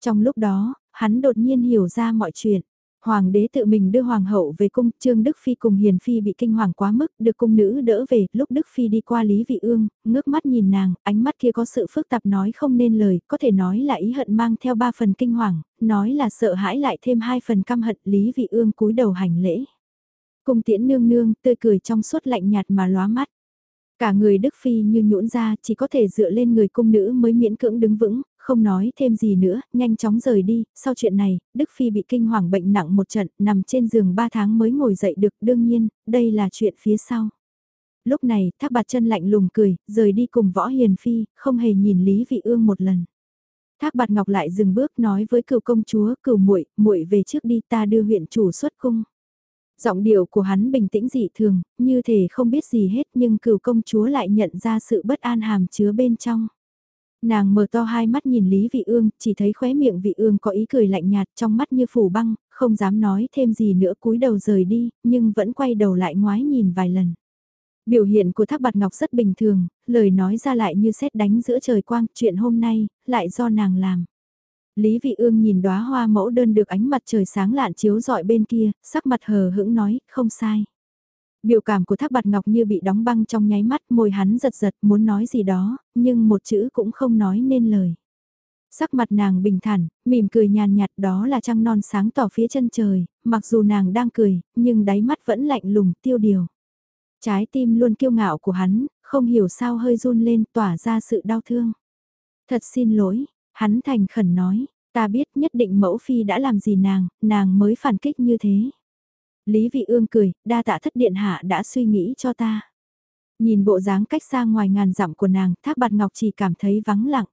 Trong lúc đó, hắn đột nhiên hiểu ra mọi chuyện. Hoàng đế tự mình đưa hoàng hậu về cung, Trương Đức Phi cùng Hiền Phi bị kinh hoàng quá mức, được cung nữ đỡ về, lúc Đức Phi đi qua Lý Vị Ương, ngước mắt nhìn nàng, ánh mắt kia có sự phức tạp nói không nên lời, có thể nói là ý hận mang theo ba phần kinh hoàng, nói là sợ hãi lại thêm hai phần căm hận Lý Vị Ương cúi đầu hành lễ. Cung tiễn nương nương, tươi cười trong suốt lạnh nhạt mà lóa mắt. Cả người Đức Phi như nhũn ra, chỉ có thể dựa lên người cung nữ mới miễn cưỡng đứng vững, không nói thêm gì nữa, nhanh chóng rời đi, sau chuyện này, Đức Phi bị kinh hoàng bệnh nặng một trận, nằm trên giường 3 tháng mới ngồi dậy được, đương nhiên, đây là chuyện phía sau. lúc này thác bạt chân lạnh lùng cười, rời đi cùng võ hiền phi, không hề nhìn Lý Vị Ương một lần. Thác bạt ngọc lại dừng bước nói với cựu công chúa cựu muội muội về trước đi ta đưa huyện chủ xuất cung. Giọng điệu của hắn bình tĩnh dị thường, như thể không biết gì hết nhưng cựu công chúa lại nhận ra sự bất an hàm chứa bên trong. Nàng mở to hai mắt nhìn Lý Vị Ương, chỉ thấy khóe miệng Vị Ương có ý cười lạnh nhạt trong mắt như phủ băng, không dám nói thêm gì nữa cúi đầu rời đi, nhưng vẫn quay đầu lại ngoái nhìn vài lần. Biểu hiện của Thác Bạt Ngọc rất bình thường, lời nói ra lại như xét đánh giữa trời quang, chuyện hôm nay, lại do nàng làm. Lý Vị Ương nhìn đóa hoa mẫu đơn được ánh mặt trời sáng lạn chiếu rọi bên kia, sắc mặt hờ hững nói, không sai. Biểu cảm của Thác Bạt Ngọc như bị đóng băng trong nháy mắt, môi hắn giật giật muốn nói gì đó, nhưng một chữ cũng không nói nên lời. Sắc mặt nàng bình thản, mỉm cười nhàn nhạt đó là trăng non sáng tỏ phía chân trời, mặc dù nàng đang cười, nhưng đáy mắt vẫn lạnh lùng tiêu điều. Trái tim luôn kiêu ngạo của hắn, không hiểu sao hơi run lên tỏa ra sự đau thương. Thật xin lỗi, hắn thành khẩn nói, ta biết nhất định mẫu phi đã làm gì nàng, nàng mới phản kích như thế. Lý Vị Ương cười, đa tạ thất điện hạ đã suy nghĩ cho ta. Nhìn bộ dáng cách xa ngoài ngàn dặm của nàng, Thác Bạt Ngọc chỉ cảm thấy vắng lặng.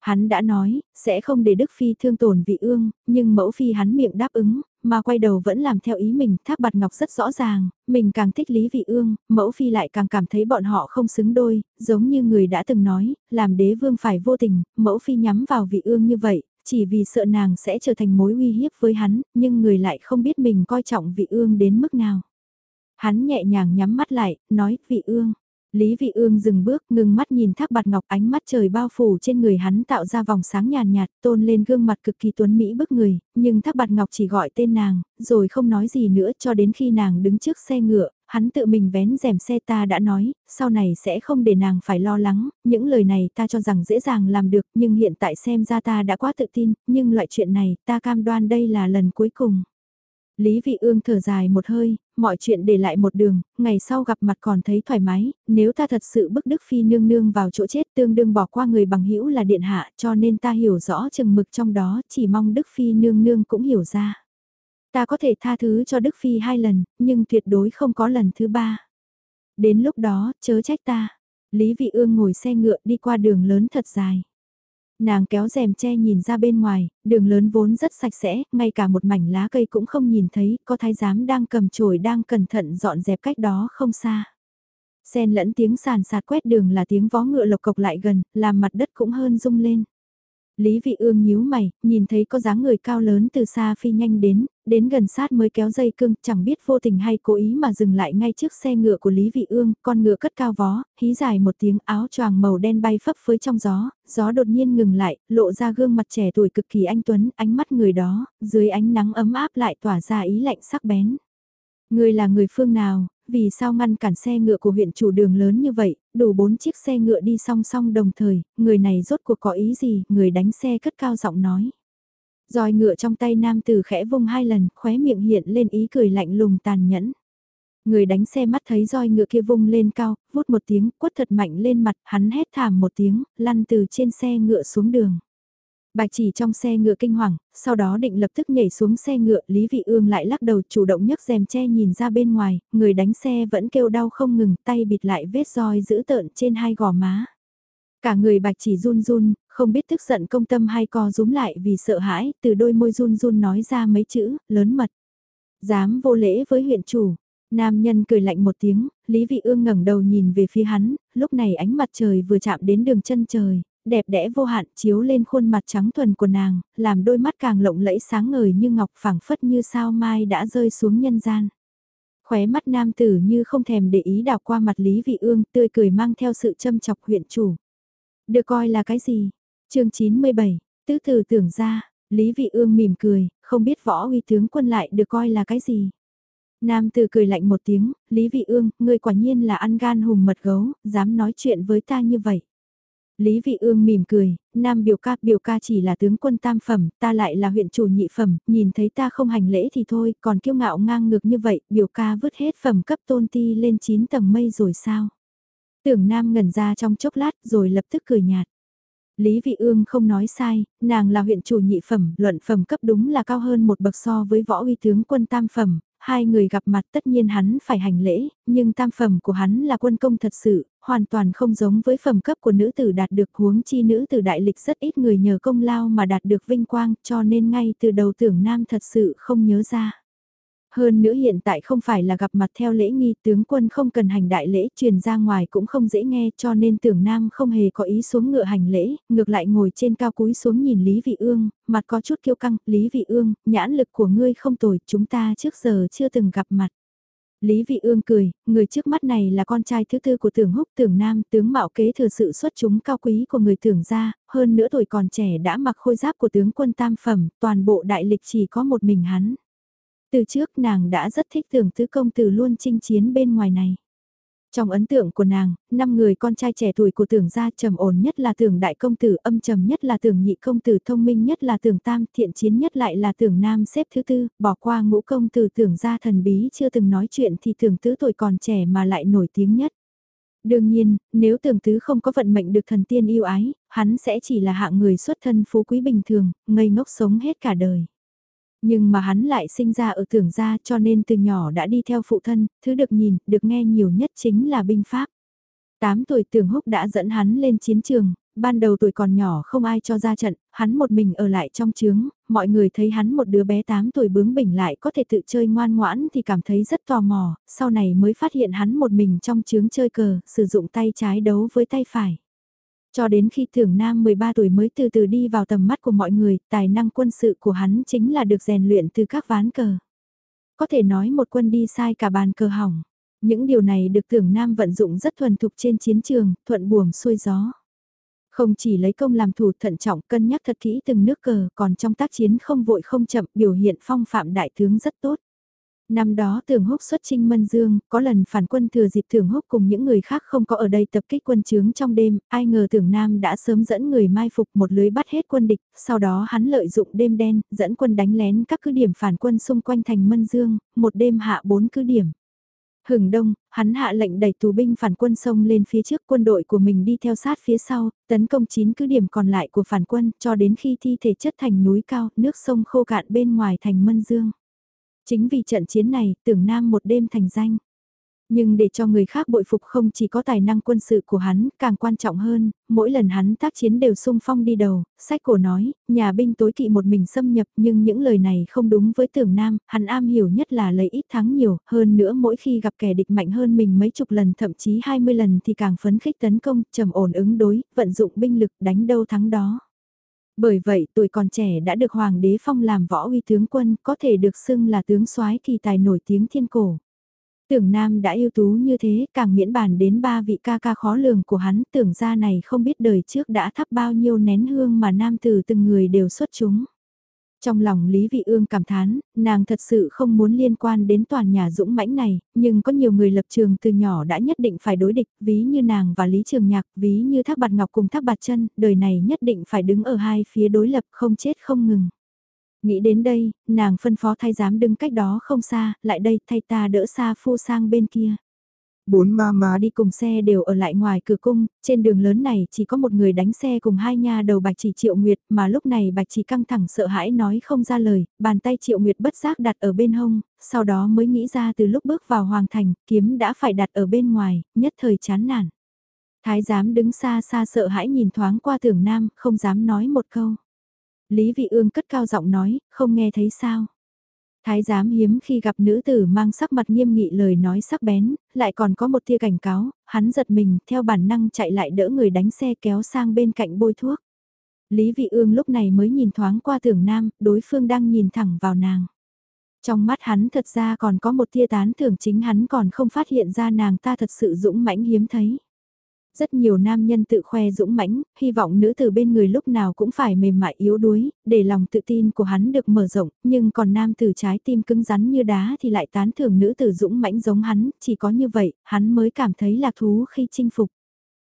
Hắn đã nói, sẽ không để Đức Phi thương tổn vị ương, nhưng mẫu phi hắn miệng đáp ứng, mà quay đầu vẫn làm theo ý mình, Thác Bạt Ngọc rất rõ ràng, mình càng thích Lý Vị Ương, mẫu phi lại càng cảm thấy bọn họ không xứng đôi, giống như người đã từng nói, làm đế vương phải vô tình, mẫu phi nhắm vào Vị Ương như vậy, chỉ vì sợ nàng sẽ trở thành mối uy hiếp với hắn, nhưng người lại không biết mình coi trọng Vị Ương đến mức nào. Hắn nhẹ nhàng nhắm mắt lại, nói, Vị Ương. Lý Vị Ương dừng bước, ngừng mắt nhìn thác bạt ngọc ánh mắt trời bao phủ trên người hắn tạo ra vòng sáng nhàn nhạt, tôn lên gương mặt cực kỳ tuấn mỹ bức người, nhưng thác bạt ngọc chỉ gọi tên nàng, rồi không nói gì nữa cho đến khi nàng đứng trước xe ngựa, hắn tự mình vén rèm xe ta đã nói, sau này sẽ không để nàng phải lo lắng, những lời này ta cho rằng dễ dàng làm được, nhưng hiện tại xem ra ta đã quá tự tin, nhưng loại chuyện này ta cam đoan đây là lần cuối cùng. Lý Vị Ương thở dài một hơi, mọi chuyện để lại một đường, ngày sau gặp mặt còn thấy thoải mái, nếu ta thật sự bức Đức Phi nương nương vào chỗ chết tương đương bỏ qua người bằng hữu là điện hạ cho nên ta hiểu rõ chừng mực trong đó, chỉ mong Đức Phi nương nương cũng hiểu ra. Ta có thể tha thứ cho Đức Phi hai lần, nhưng tuyệt đối không có lần thứ ba. Đến lúc đó, chớ trách ta. Lý Vị Ương ngồi xe ngựa đi qua đường lớn thật dài. Nàng kéo rèm che nhìn ra bên ngoài, đường lớn vốn rất sạch sẽ, ngay cả một mảnh lá cây cũng không nhìn thấy, có thái giám đang cầm chổi đang cẩn thận dọn dẹp cách đó không xa. Xen lẫn tiếng sàn sạt quét đường là tiếng vó ngựa lộc cộc lại gần, làm mặt đất cũng hơn rung lên. Lý Vị Ương nhíu mày, nhìn thấy có dáng người cao lớn từ xa phi nhanh đến, đến gần sát mới kéo dây cương, chẳng biết vô tình hay cố ý mà dừng lại ngay trước xe ngựa của Lý Vị Ương, con ngựa cất cao vó, hí dài một tiếng áo choàng màu đen bay phấp phới trong gió, gió đột nhiên ngừng lại, lộ ra gương mặt trẻ tuổi cực kỳ anh tuấn, ánh mắt người đó, dưới ánh nắng ấm áp lại tỏa ra ý lạnh sắc bén. Người là người phương nào, vì sao ngăn cản xe ngựa của huyện chủ đường lớn như vậy, đủ bốn chiếc xe ngựa đi song song đồng thời, người này rốt cuộc có ý gì, người đánh xe cất cao giọng nói. Roi ngựa trong tay nam tử khẽ vung hai lần, khóe miệng hiện lên ý cười lạnh lùng tàn nhẫn. Người đánh xe mắt thấy roi ngựa kia vung lên cao, vút một tiếng, quất thật mạnh lên mặt, hắn hét thảm một tiếng, lăn từ trên xe ngựa xuống đường. Bạch chỉ trong xe ngựa kinh hoàng, sau đó định lập tức nhảy xuống xe ngựa, Lý Vị Ương lại lắc đầu chủ động nhấc rèm che nhìn ra bên ngoài, người đánh xe vẫn kêu đau không ngừng, tay bịt lại vết roi giữ tợn trên hai gò má. Cả người bạch chỉ run run, không biết tức giận công tâm hay co rúm lại vì sợ hãi, từ đôi môi run run nói ra mấy chữ, lớn mật. Dám vô lễ với huyện chủ. Nam nhân cười lạnh một tiếng, Lý Vị Ương ngẩng đầu nhìn về phía hắn, lúc này ánh mặt trời vừa chạm đến đường chân trời, đẹp đẽ vô hạn chiếu lên khuôn mặt trắng thuần của nàng, làm đôi mắt càng lộng lẫy sáng ngời như ngọc phẳng phất như sao mai đã rơi xuống nhân gian. Khóe mắt nam tử như không thèm để ý đảo qua mặt Lý Vị Ương tươi cười mang theo sự châm chọc huyện chủ. Được coi là cái gì? chương 97, tứ tử tưởng ra, Lý Vị Ương mỉm cười, không biết võ uy tướng quân lại được coi là cái gì. Nam tử cười lạnh một tiếng, Lý Vị Ương, ngươi quả nhiên là ăn gan hùm mật gấu, dám nói chuyện với ta như vậy. Lý Vị Ương mỉm cười, Nam biểu ca, biểu ca chỉ là tướng quân tam phẩm, ta lại là huyện chủ nhị phẩm, nhìn thấy ta không hành lễ thì thôi, còn kiêu ngạo ngang ngược như vậy, biểu ca vứt hết phẩm cấp tôn ti lên 9 tầng mây rồi sao? Tưởng Nam ngẩn ra trong chốc lát rồi lập tức cười nhạt. Lý Vị Ương không nói sai, nàng là huyện chủ nhị phẩm, luận phẩm cấp đúng là cao hơn một bậc so với võ uy tướng quân tam phẩm, hai người gặp mặt tất nhiên hắn phải hành lễ, nhưng tam phẩm của hắn là quân công thật sự, hoàn toàn không giống với phẩm cấp của nữ tử đạt được huống chi nữ tử đại lịch rất ít người nhờ công lao mà đạt được vinh quang cho nên ngay từ đầu tưởng nam thật sự không nhớ ra. Hơn nữa hiện tại không phải là gặp mặt theo lễ nghi tướng quân không cần hành đại lễ truyền ra ngoài cũng không dễ nghe cho nên tưởng nam không hề có ý xuống ngựa hành lễ, ngược lại ngồi trên cao cúi xuống nhìn Lý Vị Ương, mặt có chút kiêu căng, Lý Vị Ương, nhãn lực của ngươi không tồi, chúng ta trước giờ chưa từng gặp mặt. Lý Vị Ương cười, người trước mắt này là con trai thứ tư của tưởng húc tưởng nam tướng mạo kế thừa sự xuất chúng cao quý của người tưởng gia, hơn nữa tuổi còn trẻ đã mặc khôi giáp của tướng quân tam phẩm, toàn bộ đại lịch chỉ có một mình hắn. Từ trước nàng đã rất thích tưởng tứ công tử luôn chinh chiến bên ngoài này. Trong ấn tượng của nàng, năm người con trai trẻ tuổi của tưởng gia trầm ổn nhất là tưởng đại công tử, âm trầm nhất là tưởng nhị công tử, thông minh nhất là tưởng tam, thiện chiến nhất lại là tưởng nam xếp thứ tư, bỏ qua ngũ công tử tưởng gia thần bí chưa từng nói chuyện thì tưởng tứ tuổi còn trẻ mà lại nổi tiếng nhất. Đương nhiên, nếu tưởng tứ không có vận mệnh được thần tiên yêu ái, hắn sẽ chỉ là hạng người xuất thân phú quý bình thường, ngây ngốc sống hết cả đời. Nhưng mà hắn lại sinh ra ở tưởng gia cho nên từ nhỏ đã đi theo phụ thân, thứ được nhìn, được nghe nhiều nhất chính là binh pháp. 8 tuổi tưởng húc đã dẫn hắn lên chiến trường, ban đầu tuổi còn nhỏ không ai cho ra trận, hắn một mình ở lại trong trướng, mọi người thấy hắn một đứa bé 8 tuổi bướng bỉnh lại có thể tự chơi ngoan ngoãn thì cảm thấy rất tò mò, sau này mới phát hiện hắn một mình trong trướng chơi cờ, sử dụng tay trái đấu với tay phải. Cho đến khi Thưởng nam 13 tuổi mới từ từ đi vào tầm mắt của mọi người, tài năng quân sự của hắn chính là được rèn luyện từ các ván cờ. Có thể nói một quân đi sai cả bàn cờ hỏng. Những điều này được Thưởng nam vận dụng rất thuần thục trên chiến trường, thuận buồm xuôi gió. Không chỉ lấy công làm thủ thận trọng cân nhắc thật kỹ từng nước cờ, còn trong tác chiến không vội không chậm biểu hiện phong phạm đại tướng rất tốt. Năm đó thường Húc xuất chinh Mân Dương, có lần phản quân thừa dịp thường Húc cùng những người khác không có ở đây tập kích quân chướng trong đêm, ai ngờ thường Nam đã sớm dẫn người mai phục một lưới bắt hết quân địch, sau đó hắn lợi dụng đêm đen, dẫn quân đánh lén các cứ điểm phản quân xung quanh thành Mân Dương, một đêm hạ bốn cứ điểm. Hừng đông, hắn hạ lệnh đẩy tù binh phản quân sông lên phía trước quân đội của mình đi theo sát phía sau, tấn công chín cứ điểm còn lại của phản quân cho đến khi thi thể chất thành núi cao, nước sông khô cạn bên ngoài thành Mân Dương. Chính vì trận chiến này, tưởng Nam một đêm thành danh. Nhưng để cho người khác bội phục không chỉ có tài năng quân sự của hắn, càng quan trọng hơn, mỗi lần hắn tác chiến đều sung phong đi đầu, sách cổ nói, nhà binh tối kỵ một mình xâm nhập nhưng những lời này không đúng với tưởng nam, hắn am hiểu nhất là lấy ít thắng nhiều, hơn nữa mỗi khi gặp kẻ địch mạnh hơn mình mấy chục lần thậm chí 20 lần thì càng phấn khích tấn công, trầm ổn ứng đối, vận dụng binh lực đánh đâu thắng đó. Bởi vậy tuổi còn trẻ đã được Hoàng đế phong làm võ uy tướng quân, có thể được xưng là tướng soái kỳ tài nổi tiếng thiên cổ. Tưởng Nam đã ưu tú như thế, càng miễn bàn đến ba vị ca ca khó lường của hắn, tưởng ra này không biết đời trước đã thắp bao nhiêu nén hương mà Nam từ từng người đều xuất chúng. Trong lòng Lý Vị Ương cảm thán, nàng thật sự không muốn liên quan đến toàn nhà dũng mãnh này, nhưng có nhiều người lập trường từ nhỏ đã nhất định phải đối địch, ví như nàng và Lý Trường Nhạc, ví như Thác Bạt Ngọc cùng Thác Bạt Chân, đời này nhất định phải đứng ở hai phía đối lập không chết không ngừng. Nghĩ đến đây, nàng phân phó thay giám đứng cách đó không xa, lại đây thay ta đỡ xa phu sang bên kia. Bốn ma ma đi cùng xe đều ở lại ngoài cửa cung, trên đường lớn này chỉ có một người đánh xe cùng hai nha đầu bạch chỉ triệu nguyệt mà lúc này bạch chỉ căng thẳng sợ hãi nói không ra lời, bàn tay triệu nguyệt bất giác đặt ở bên hông, sau đó mới nghĩ ra từ lúc bước vào hoàng thành, kiếm đã phải đặt ở bên ngoài, nhất thời chán nản. Thái giám đứng xa xa sợ hãi nhìn thoáng qua tưởng nam, không dám nói một câu. Lý vị ương cất cao giọng nói, không nghe thấy sao. Thái giám hiếm khi gặp nữ tử mang sắc mặt nghiêm nghị lời nói sắc bén, lại còn có một tia cảnh cáo, hắn giật mình theo bản năng chạy lại đỡ người đánh xe kéo sang bên cạnh bôi thuốc. Lý vị ương lúc này mới nhìn thoáng qua tưởng nam, đối phương đang nhìn thẳng vào nàng. Trong mắt hắn thật ra còn có một tia tán thưởng chính hắn còn không phát hiện ra nàng ta thật sự dũng mãnh hiếm thấy. Rất nhiều nam nhân tự khoe dũng mãnh, hy vọng nữ từ bên người lúc nào cũng phải mềm mại yếu đuối, để lòng tự tin của hắn được mở rộng, nhưng còn nam tử trái tim cứng rắn như đá thì lại tán thưởng nữ tử dũng mãnh giống hắn, chỉ có như vậy, hắn mới cảm thấy lạc thú khi chinh phục.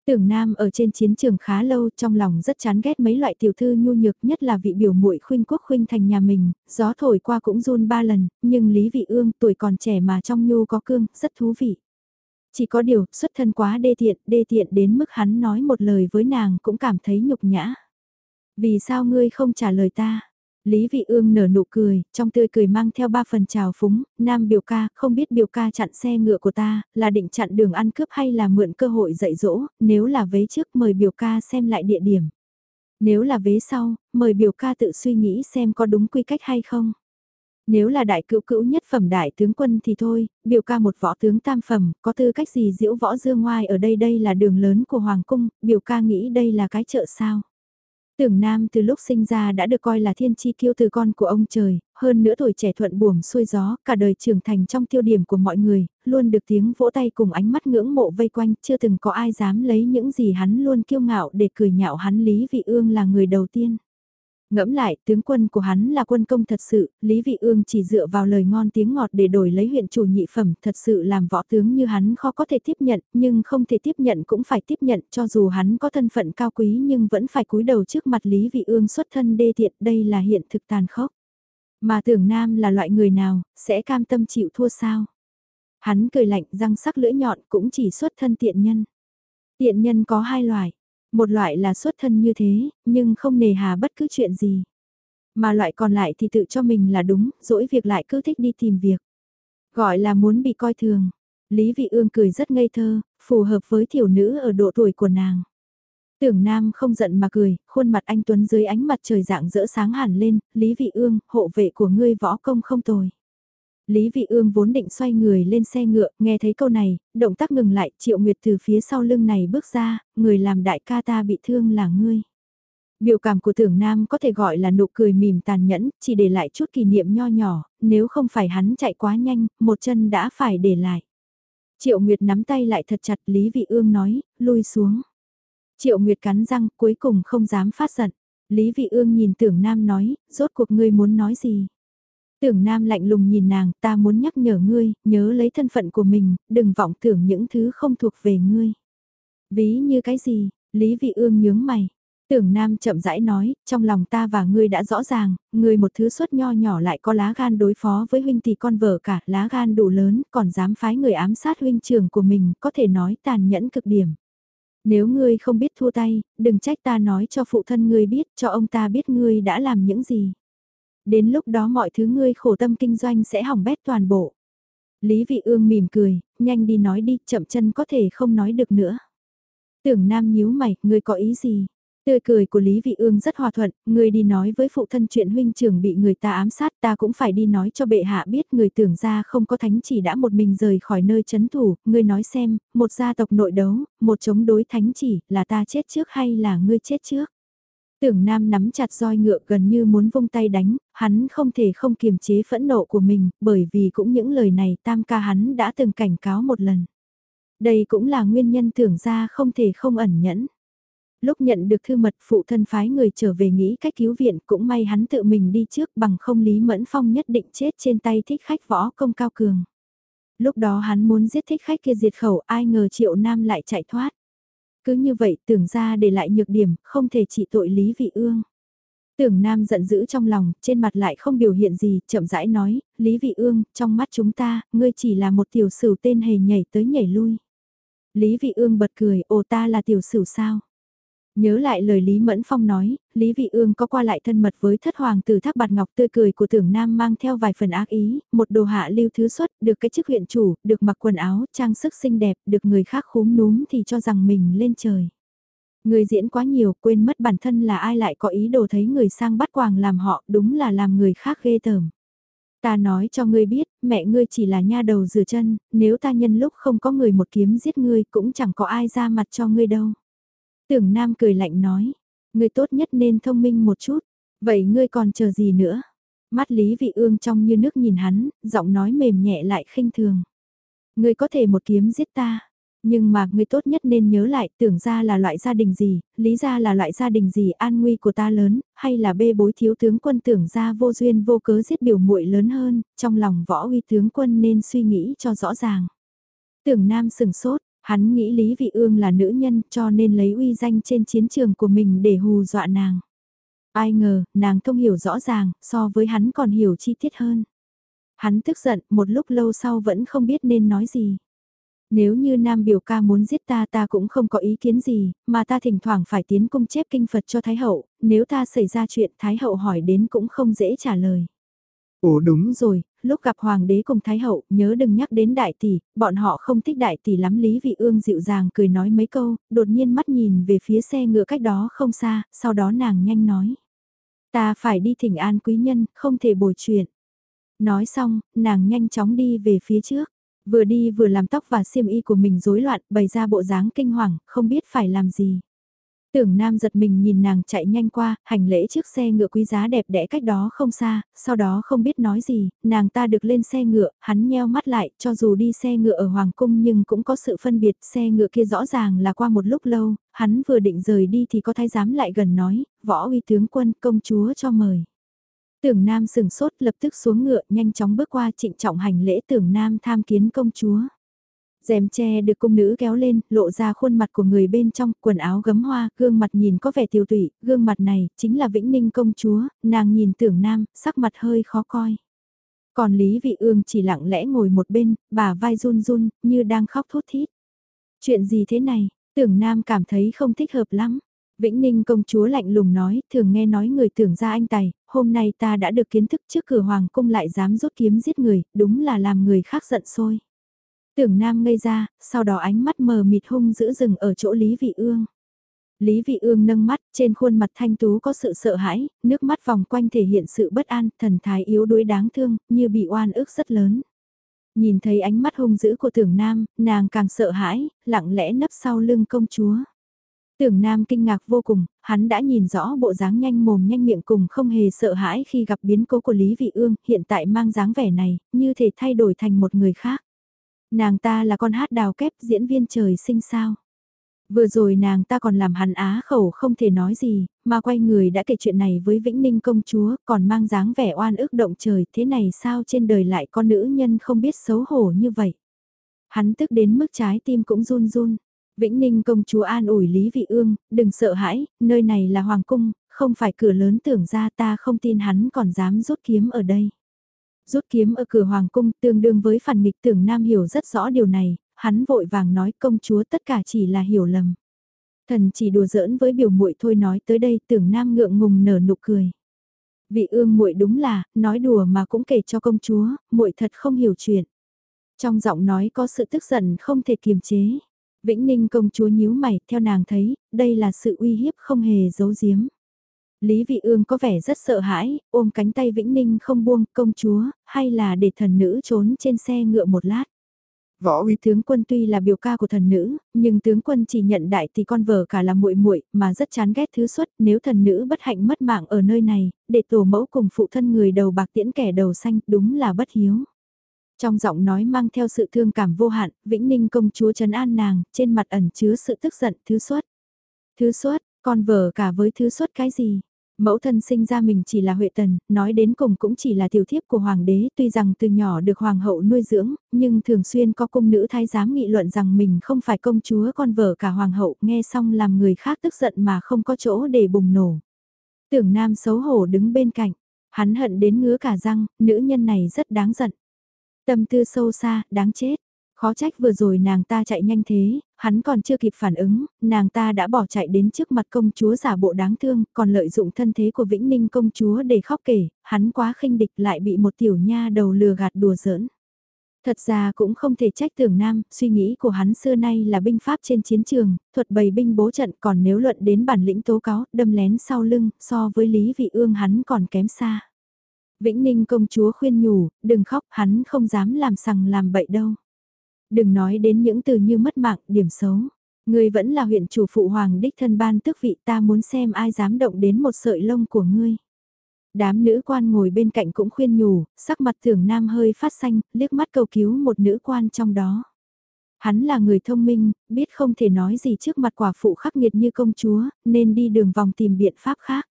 Tưởng Nam ở trên chiến trường khá lâu trong lòng rất chán ghét mấy loại tiểu thư nhu nhược nhất là vị biểu muội khuynh quốc khuynh thành nhà mình, gió thổi qua cũng run ba lần, nhưng Lý Vị Ương tuổi còn trẻ mà trong nhu có cương, rất thú vị. Chỉ có điều, xuất thân quá đê tiện, đê tiện đến mức hắn nói một lời với nàng cũng cảm thấy nhục nhã. Vì sao ngươi không trả lời ta? Lý Vị Ương nở nụ cười, trong tươi cười mang theo ba phần trào phúng, nam biểu ca, không biết biểu ca chặn xe ngựa của ta, là định chặn đường ăn cướp hay là mượn cơ hội dạy dỗ, nếu là vế trước mời biểu ca xem lại địa điểm. Nếu là vế sau, mời biểu ca tự suy nghĩ xem có đúng quy cách hay không. Nếu là đại cữu cữu nhất phẩm đại tướng quân thì thôi, biểu ca một võ tướng tam phẩm, có tư cách gì diễu võ dương ngoai ở đây đây là đường lớn của Hoàng cung, biểu ca nghĩ đây là cái chợ sao. Tưởng Nam từ lúc sinh ra đã được coi là thiên chi kiêu từ con của ông trời, hơn nữa tuổi trẻ thuận buồm xuôi gió, cả đời trưởng thành trong tiêu điểm của mọi người, luôn được tiếng vỗ tay cùng ánh mắt ngưỡng mộ vây quanh, chưa từng có ai dám lấy những gì hắn luôn kiêu ngạo để cười nhạo hắn Lý Vị Ương là người đầu tiên. Ngẫm lại, tướng quân của hắn là quân công thật sự, Lý Vị Ương chỉ dựa vào lời ngon tiếng ngọt để đổi lấy huyện chủ nhị phẩm, thật sự làm võ tướng như hắn khó có thể tiếp nhận, nhưng không thể tiếp nhận cũng phải tiếp nhận, cho dù hắn có thân phận cao quý nhưng vẫn phải cúi đầu trước mặt Lý Vị Ương xuất thân đê thiện, đây là hiện thực tàn khốc. Mà tưởng nam là loại người nào, sẽ cam tâm chịu thua sao? Hắn cười lạnh răng sắc lưỡi nhọn cũng chỉ xuất thân tiện nhân. Tiện nhân có hai loại một loại là xuất thân như thế, nhưng không nề hà bất cứ chuyện gì. Mà loại còn lại thì tự cho mình là đúng, dỗi việc lại cứ thích đi tìm việc. Gọi là muốn bị coi thường. Lý Vị Ương cười rất ngây thơ, phù hợp với thiểu nữ ở độ tuổi của nàng. Tưởng Nam không giận mà cười, khuôn mặt anh Tuấn dưới ánh mặt trời dạng rỡ sáng hẳn lên, Lý Vị Ương, hộ vệ của ngươi võ công không tồi. Lý Vị Ương vốn định xoay người lên xe ngựa, nghe thấy câu này, động tác ngừng lại, Triệu Nguyệt từ phía sau lưng này bước ra, người làm đại ca ta bị thương là ngươi. Biểu cảm của tưởng nam có thể gọi là nụ cười mỉm tàn nhẫn, chỉ để lại chút kỷ niệm nho nhỏ, nếu không phải hắn chạy quá nhanh, một chân đã phải để lại. Triệu Nguyệt nắm tay lại thật chặt Lý Vị Ương nói, lui xuống. Triệu Nguyệt cắn răng cuối cùng không dám phát giận. Lý Vị Ương nhìn tưởng nam nói, rốt cuộc ngươi muốn nói gì? Tưởng Nam lạnh lùng nhìn nàng, ta muốn nhắc nhở ngươi, nhớ lấy thân phận của mình, đừng vọng tưởng những thứ không thuộc về ngươi. Ví như cái gì, Lý Vị Ương nhướng mày. Tưởng Nam chậm rãi nói, trong lòng ta và ngươi đã rõ ràng, ngươi một thứ suất nho nhỏ lại có lá gan đối phó với huynh tỷ con vợ cả, lá gan đủ lớn, còn dám phái người ám sát huynh trưởng của mình, có thể nói tàn nhẫn cực điểm. Nếu ngươi không biết thua tay, đừng trách ta nói cho phụ thân ngươi biết, cho ông ta biết ngươi đã làm những gì. Đến lúc đó mọi thứ ngươi khổ tâm kinh doanh sẽ hỏng bét toàn bộ. Lý Vị Ương mỉm cười, nhanh đi nói đi, chậm chân có thể không nói được nữa. Tưởng Nam nhíu mày, ngươi có ý gì? Tươi cười của Lý Vị Ương rất hòa thuận, ngươi đi nói với phụ thân chuyện huynh trưởng bị người ta ám sát ta cũng phải đi nói cho bệ hạ biết người tưởng ra không có thánh chỉ đã một mình rời khỏi nơi chấn thủ, ngươi nói xem, một gia tộc nội đấu, một chống đối thánh chỉ, là ta chết trước hay là ngươi chết trước? Tưởng Nam nắm chặt roi ngựa gần như muốn vung tay đánh, hắn không thể không kiềm chế phẫn nộ của mình, bởi vì cũng những lời này tam ca hắn đã từng cảnh cáo một lần. Đây cũng là nguyên nhân tưởng ra không thể không ẩn nhẫn. Lúc nhận được thư mật phụ thân phái người trở về nghĩ cách cứu viện cũng may hắn tự mình đi trước bằng không Lý Mẫn Phong nhất định chết trên tay thích khách võ công cao cường. Lúc đó hắn muốn giết thích khách kia diệt khẩu ai ngờ triệu nam lại chạy thoát. Cứ như vậy tưởng ra để lại nhược điểm, không thể trị tội Lý Vị Ương. Tưởng Nam giận dữ trong lòng, trên mặt lại không biểu hiện gì, chậm rãi nói, Lý Vị Ương, trong mắt chúng ta, ngươi chỉ là một tiểu sử tên hề nhảy tới nhảy lui. Lý Vị Ương bật cười, ồ ta là tiểu sử sao? Nhớ lại lời Lý Mẫn Phong nói, Lý Vị Ương có qua lại thân mật với thất hoàng tử thác bạt ngọc tươi cười của tưởng nam mang theo vài phần ác ý, một đồ hạ lưu thứ xuất, được cái chức huyện chủ, được mặc quần áo, trang sức xinh đẹp, được người khác khúm núm thì cho rằng mình lên trời. Người diễn quá nhiều, quên mất bản thân là ai lại có ý đồ thấy người sang bắt quàng làm họ, đúng là làm người khác ghê tởm. Ta nói cho ngươi biết, mẹ ngươi chỉ là nha đầu rửa chân, nếu ta nhân lúc không có người một kiếm giết ngươi cũng chẳng có ai ra mặt cho ngươi đâu. Tưởng Nam cười lạnh nói, ngươi tốt nhất nên thông minh một chút, vậy ngươi còn chờ gì nữa? Mắt Lý Vị Ương trong như nước nhìn hắn, giọng nói mềm nhẹ lại khinh thường. Ngươi có thể một kiếm giết ta, nhưng mà ngươi tốt nhất nên nhớ lại tưởng ra là loại gia đình gì, lý ra là loại gia đình gì an nguy của ta lớn, hay là bê bối thiếu tướng quân tưởng ra vô duyên vô cớ giết biểu muội lớn hơn, trong lòng võ uy tướng quân nên suy nghĩ cho rõ ràng. Tưởng Nam sừng sốt, Hắn nghĩ Lý Vị Ương là nữ nhân cho nên lấy uy danh trên chiến trường của mình để hù dọa nàng. Ai ngờ, nàng thông hiểu rõ ràng, so với hắn còn hiểu chi tiết hơn. Hắn tức giận, một lúc lâu sau vẫn không biết nên nói gì. Nếu như nam biểu ca muốn giết ta ta cũng không có ý kiến gì, mà ta thỉnh thoảng phải tiến cung chép kinh Phật cho Thái Hậu, nếu ta xảy ra chuyện Thái Hậu hỏi đến cũng không dễ trả lời. Ồ đúng rồi, lúc gặp Hoàng đế cùng Thái Hậu, nhớ đừng nhắc đến đại tỷ, bọn họ không thích đại tỷ lắm Lý Vị Ương dịu dàng cười nói mấy câu, đột nhiên mắt nhìn về phía xe ngựa cách đó không xa, sau đó nàng nhanh nói. Ta phải đi thỉnh an quý nhân, không thể bồi chuyện. Nói xong, nàng nhanh chóng đi về phía trước. Vừa đi vừa làm tóc và xiêm y của mình rối loạn, bày ra bộ dáng kinh hoàng, không biết phải làm gì. Tưởng Nam giật mình nhìn nàng chạy nhanh qua, hành lễ trước xe ngựa quý giá đẹp đẽ cách đó không xa, sau đó không biết nói gì, nàng ta được lên xe ngựa, hắn nheo mắt lại, cho dù đi xe ngựa ở Hoàng Cung nhưng cũng có sự phân biệt, xe ngựa kia rõ ràng là qua một lúc lâu, hắn vừa định rời đi thì có thái giám lại gần nói, võ uy tướng quân công chúa cho mời. Tưởng Nam sừng sốt lập tức xuống ngựa nhanh chóng bước qua trịnh trọng hành lễ tưởng Nam tham kiến công chúa rèm che được cung nữ kéo lên, lộ ra khuôn mặt của người bên trong, quần áo gấm hoa, gương mặt nhìn có vẻ tiêu tụy, gương mặt này, chính là Vĩnh Ninh công chúa, nàng nhìn tưởng Nam, sắc mặt hơi khó coi. Còn Lý Vị Ương chỉ lặng lẽ ngồi một bên, bà vai run run, như đang khóc thút thít. Chuyện gì thế này, tưởng Nam cảm thấy không thích hợp lắm. Vĩnh Ninh công chúa lạnh lùng nói, thường nghe nói người tưởng ra anh tài, hôm nay ta đã được kiến thức trước cửa hoàng cung lại dám rút kiếm giết người, đúng là làm người khác giận sôi. Tưởng Nam ngây ra, sau đó ánh mắt mờ mịt hung giữ rừng ở chỗ Lý Vị Ương. Lý Vị Ương nâng mắt, trên khuôn mặt thanh tú có sự sợ hãi, nước mắt vòng quanh thể hiện sự bất an, thần thái yếu đuối đáng thương, như bị oan ức rất lớn. Nhìn thấy ánh mắt hung dữ của tưởng nam, nàng càng sợ hãi, lặng lẽ nấp sau lưng công chúa. Tưởng Nam kinh ngạc vô cùng, hắn đã nhìn rõ bộ dáng nhanh mồm nhanh miệng cùng không hề sợ hãi khi gặp biến cố của Lý Vị Ương, hiện tại mang dáng vẻ này, như thể thay đổi thành một người khác. Nàng ta là con hát đào kép diễn viên trời sinh sao. Vừa rồi nàng ta còn làm hắn á khẩu không thể nói gì, mà quay người đã kể chuyện này với Vĩnh Ninh công chúa, còn mang dáng vẻ oan ức động trời, thế này sao trên đời lại con nữ nhân không biết xấu hổ như vậy. Hắn tức đến mức trái tim cũng run run. Vĩnh Ninh công chúa an ủi Lý Vị Ương, đừng sợ hãi, nơi này là Hoàng Cung, không phải cửa lớn tưởng ra ta không tin hắn còn dám rút kiếm ở đây. Rút kiếm ở cửa Hoàng Cung tương đương với phản nghịch tưởng Nam hiểu rất rõ điều này, hắn vội vàng nói công chúa tất cả chỉ là hiểu lầm. Thần chỉ đùa giỡn với biểu muội thôi nói tới đây tưởng Nam ngượng ngùng nở nụ cười. Vị ương muội đúng là, nói đùa mà cũng kể cho công chúa, muội thật không hiểu chuyện. Trong giọng nói có sự tức giận không thể kiềm chế. Vĩnh Ninh công chúa nhíu mày, theo nàng thấy, đây là sự uy hiếp không hề giấu giếm. Lý Vị Ương có vẻ rất sợ hãi, ôm cánh tay Vĩnh Ninh không buông, công chúa, hay là để thần nữ trốn trên xe ngựa một lát. Võ uy tướng quân tuy là biểu ca của thần nữ, nhưng tướng quân chỉ nhận đại thì con vợ cả là muội muội mà rất chán ghét thứ xuất nếu thần nữ bất hạnh mất mạng ở nơi này, để tổ mẫu cùng phụ thân người đầu bạc tiễn kẻ đầu xanh đúng là bất hiếu. Trong giọng nói mang theo sự thương cảm vô hạn, Vĩnh Ninh công chúa trấn an nàng, trên mặt ẩn chứa sự tức giận, thứ xuất. Thứ xuất, con vợ cả với thứ xuất cái gì? Mẫu thân sinh ra mình chỉ là Huệ Tần, nói đến cùng cũng chỉ là tiểu thiếp của Hoàng đế, tuy rằng từ nhỏ được Hoàng hậu nuôi dưỡng, nhưng thường xuyên có cung nữ thái giám nghị luận rằng mình không phải công chúa con vợ cả Hoàng hậu, nghe xong làm người khác tức giận mà không có chỗ để bùng nổ. Tưởng Nam xấu hổ đứng bên cạnh, hắn hận đến ngứa cả răng, nữ nhân này rất đáng giận. Tâm tư sâu xa, đáng chết. Khó trách vừa rồi nàng ta chạy nhanh thế, hắn còn chưa kịp phản ứng, nàng ta đã bỏ chạy đến trước mặt công chúa giả bộ đáng thương, còn lợi dụng thân thế của Vĩnh Ninh công chúa để khóc kể, hắn quá khinh địch lại bị một tiểu nha đầu lừa gạt đùa giỡn. Thật ra cũng không thể trách tưởng nam, suy nghĩ của hắn xưa nay là binh pháp trên chiến trường, thuật bày binh bố trận còn nếu luận đến bản lĩnh tố cáo, đâm lén sau lưng, so với Lý Vị Ương hắn còn kém xa. Vĩnh Ninh công chúa khuyên nhủ, đừng khóc, hắn không dám làm sằng làm bậy đâu. Đừng nói đến những từ như mất mạng, điểm xấu. Ngươi vẫn là huyện chủ phụ hoàng đích thân ban tước vị ta muốn xem ai dám động đến một sợi lông của ngươi. Đám nữ quan ngồi bên cạnh cũng khuyên nhủ, sắc mặt tưởng nam hơi phát xanh, liếc mắt cầu cứu một nữ quan trong đó. Hắn là người thông minh, biết không thể nói gì trước mặt quả phụ khắc nghiệt như công chúa, nên đi đường vòng tìm biện pháp khác.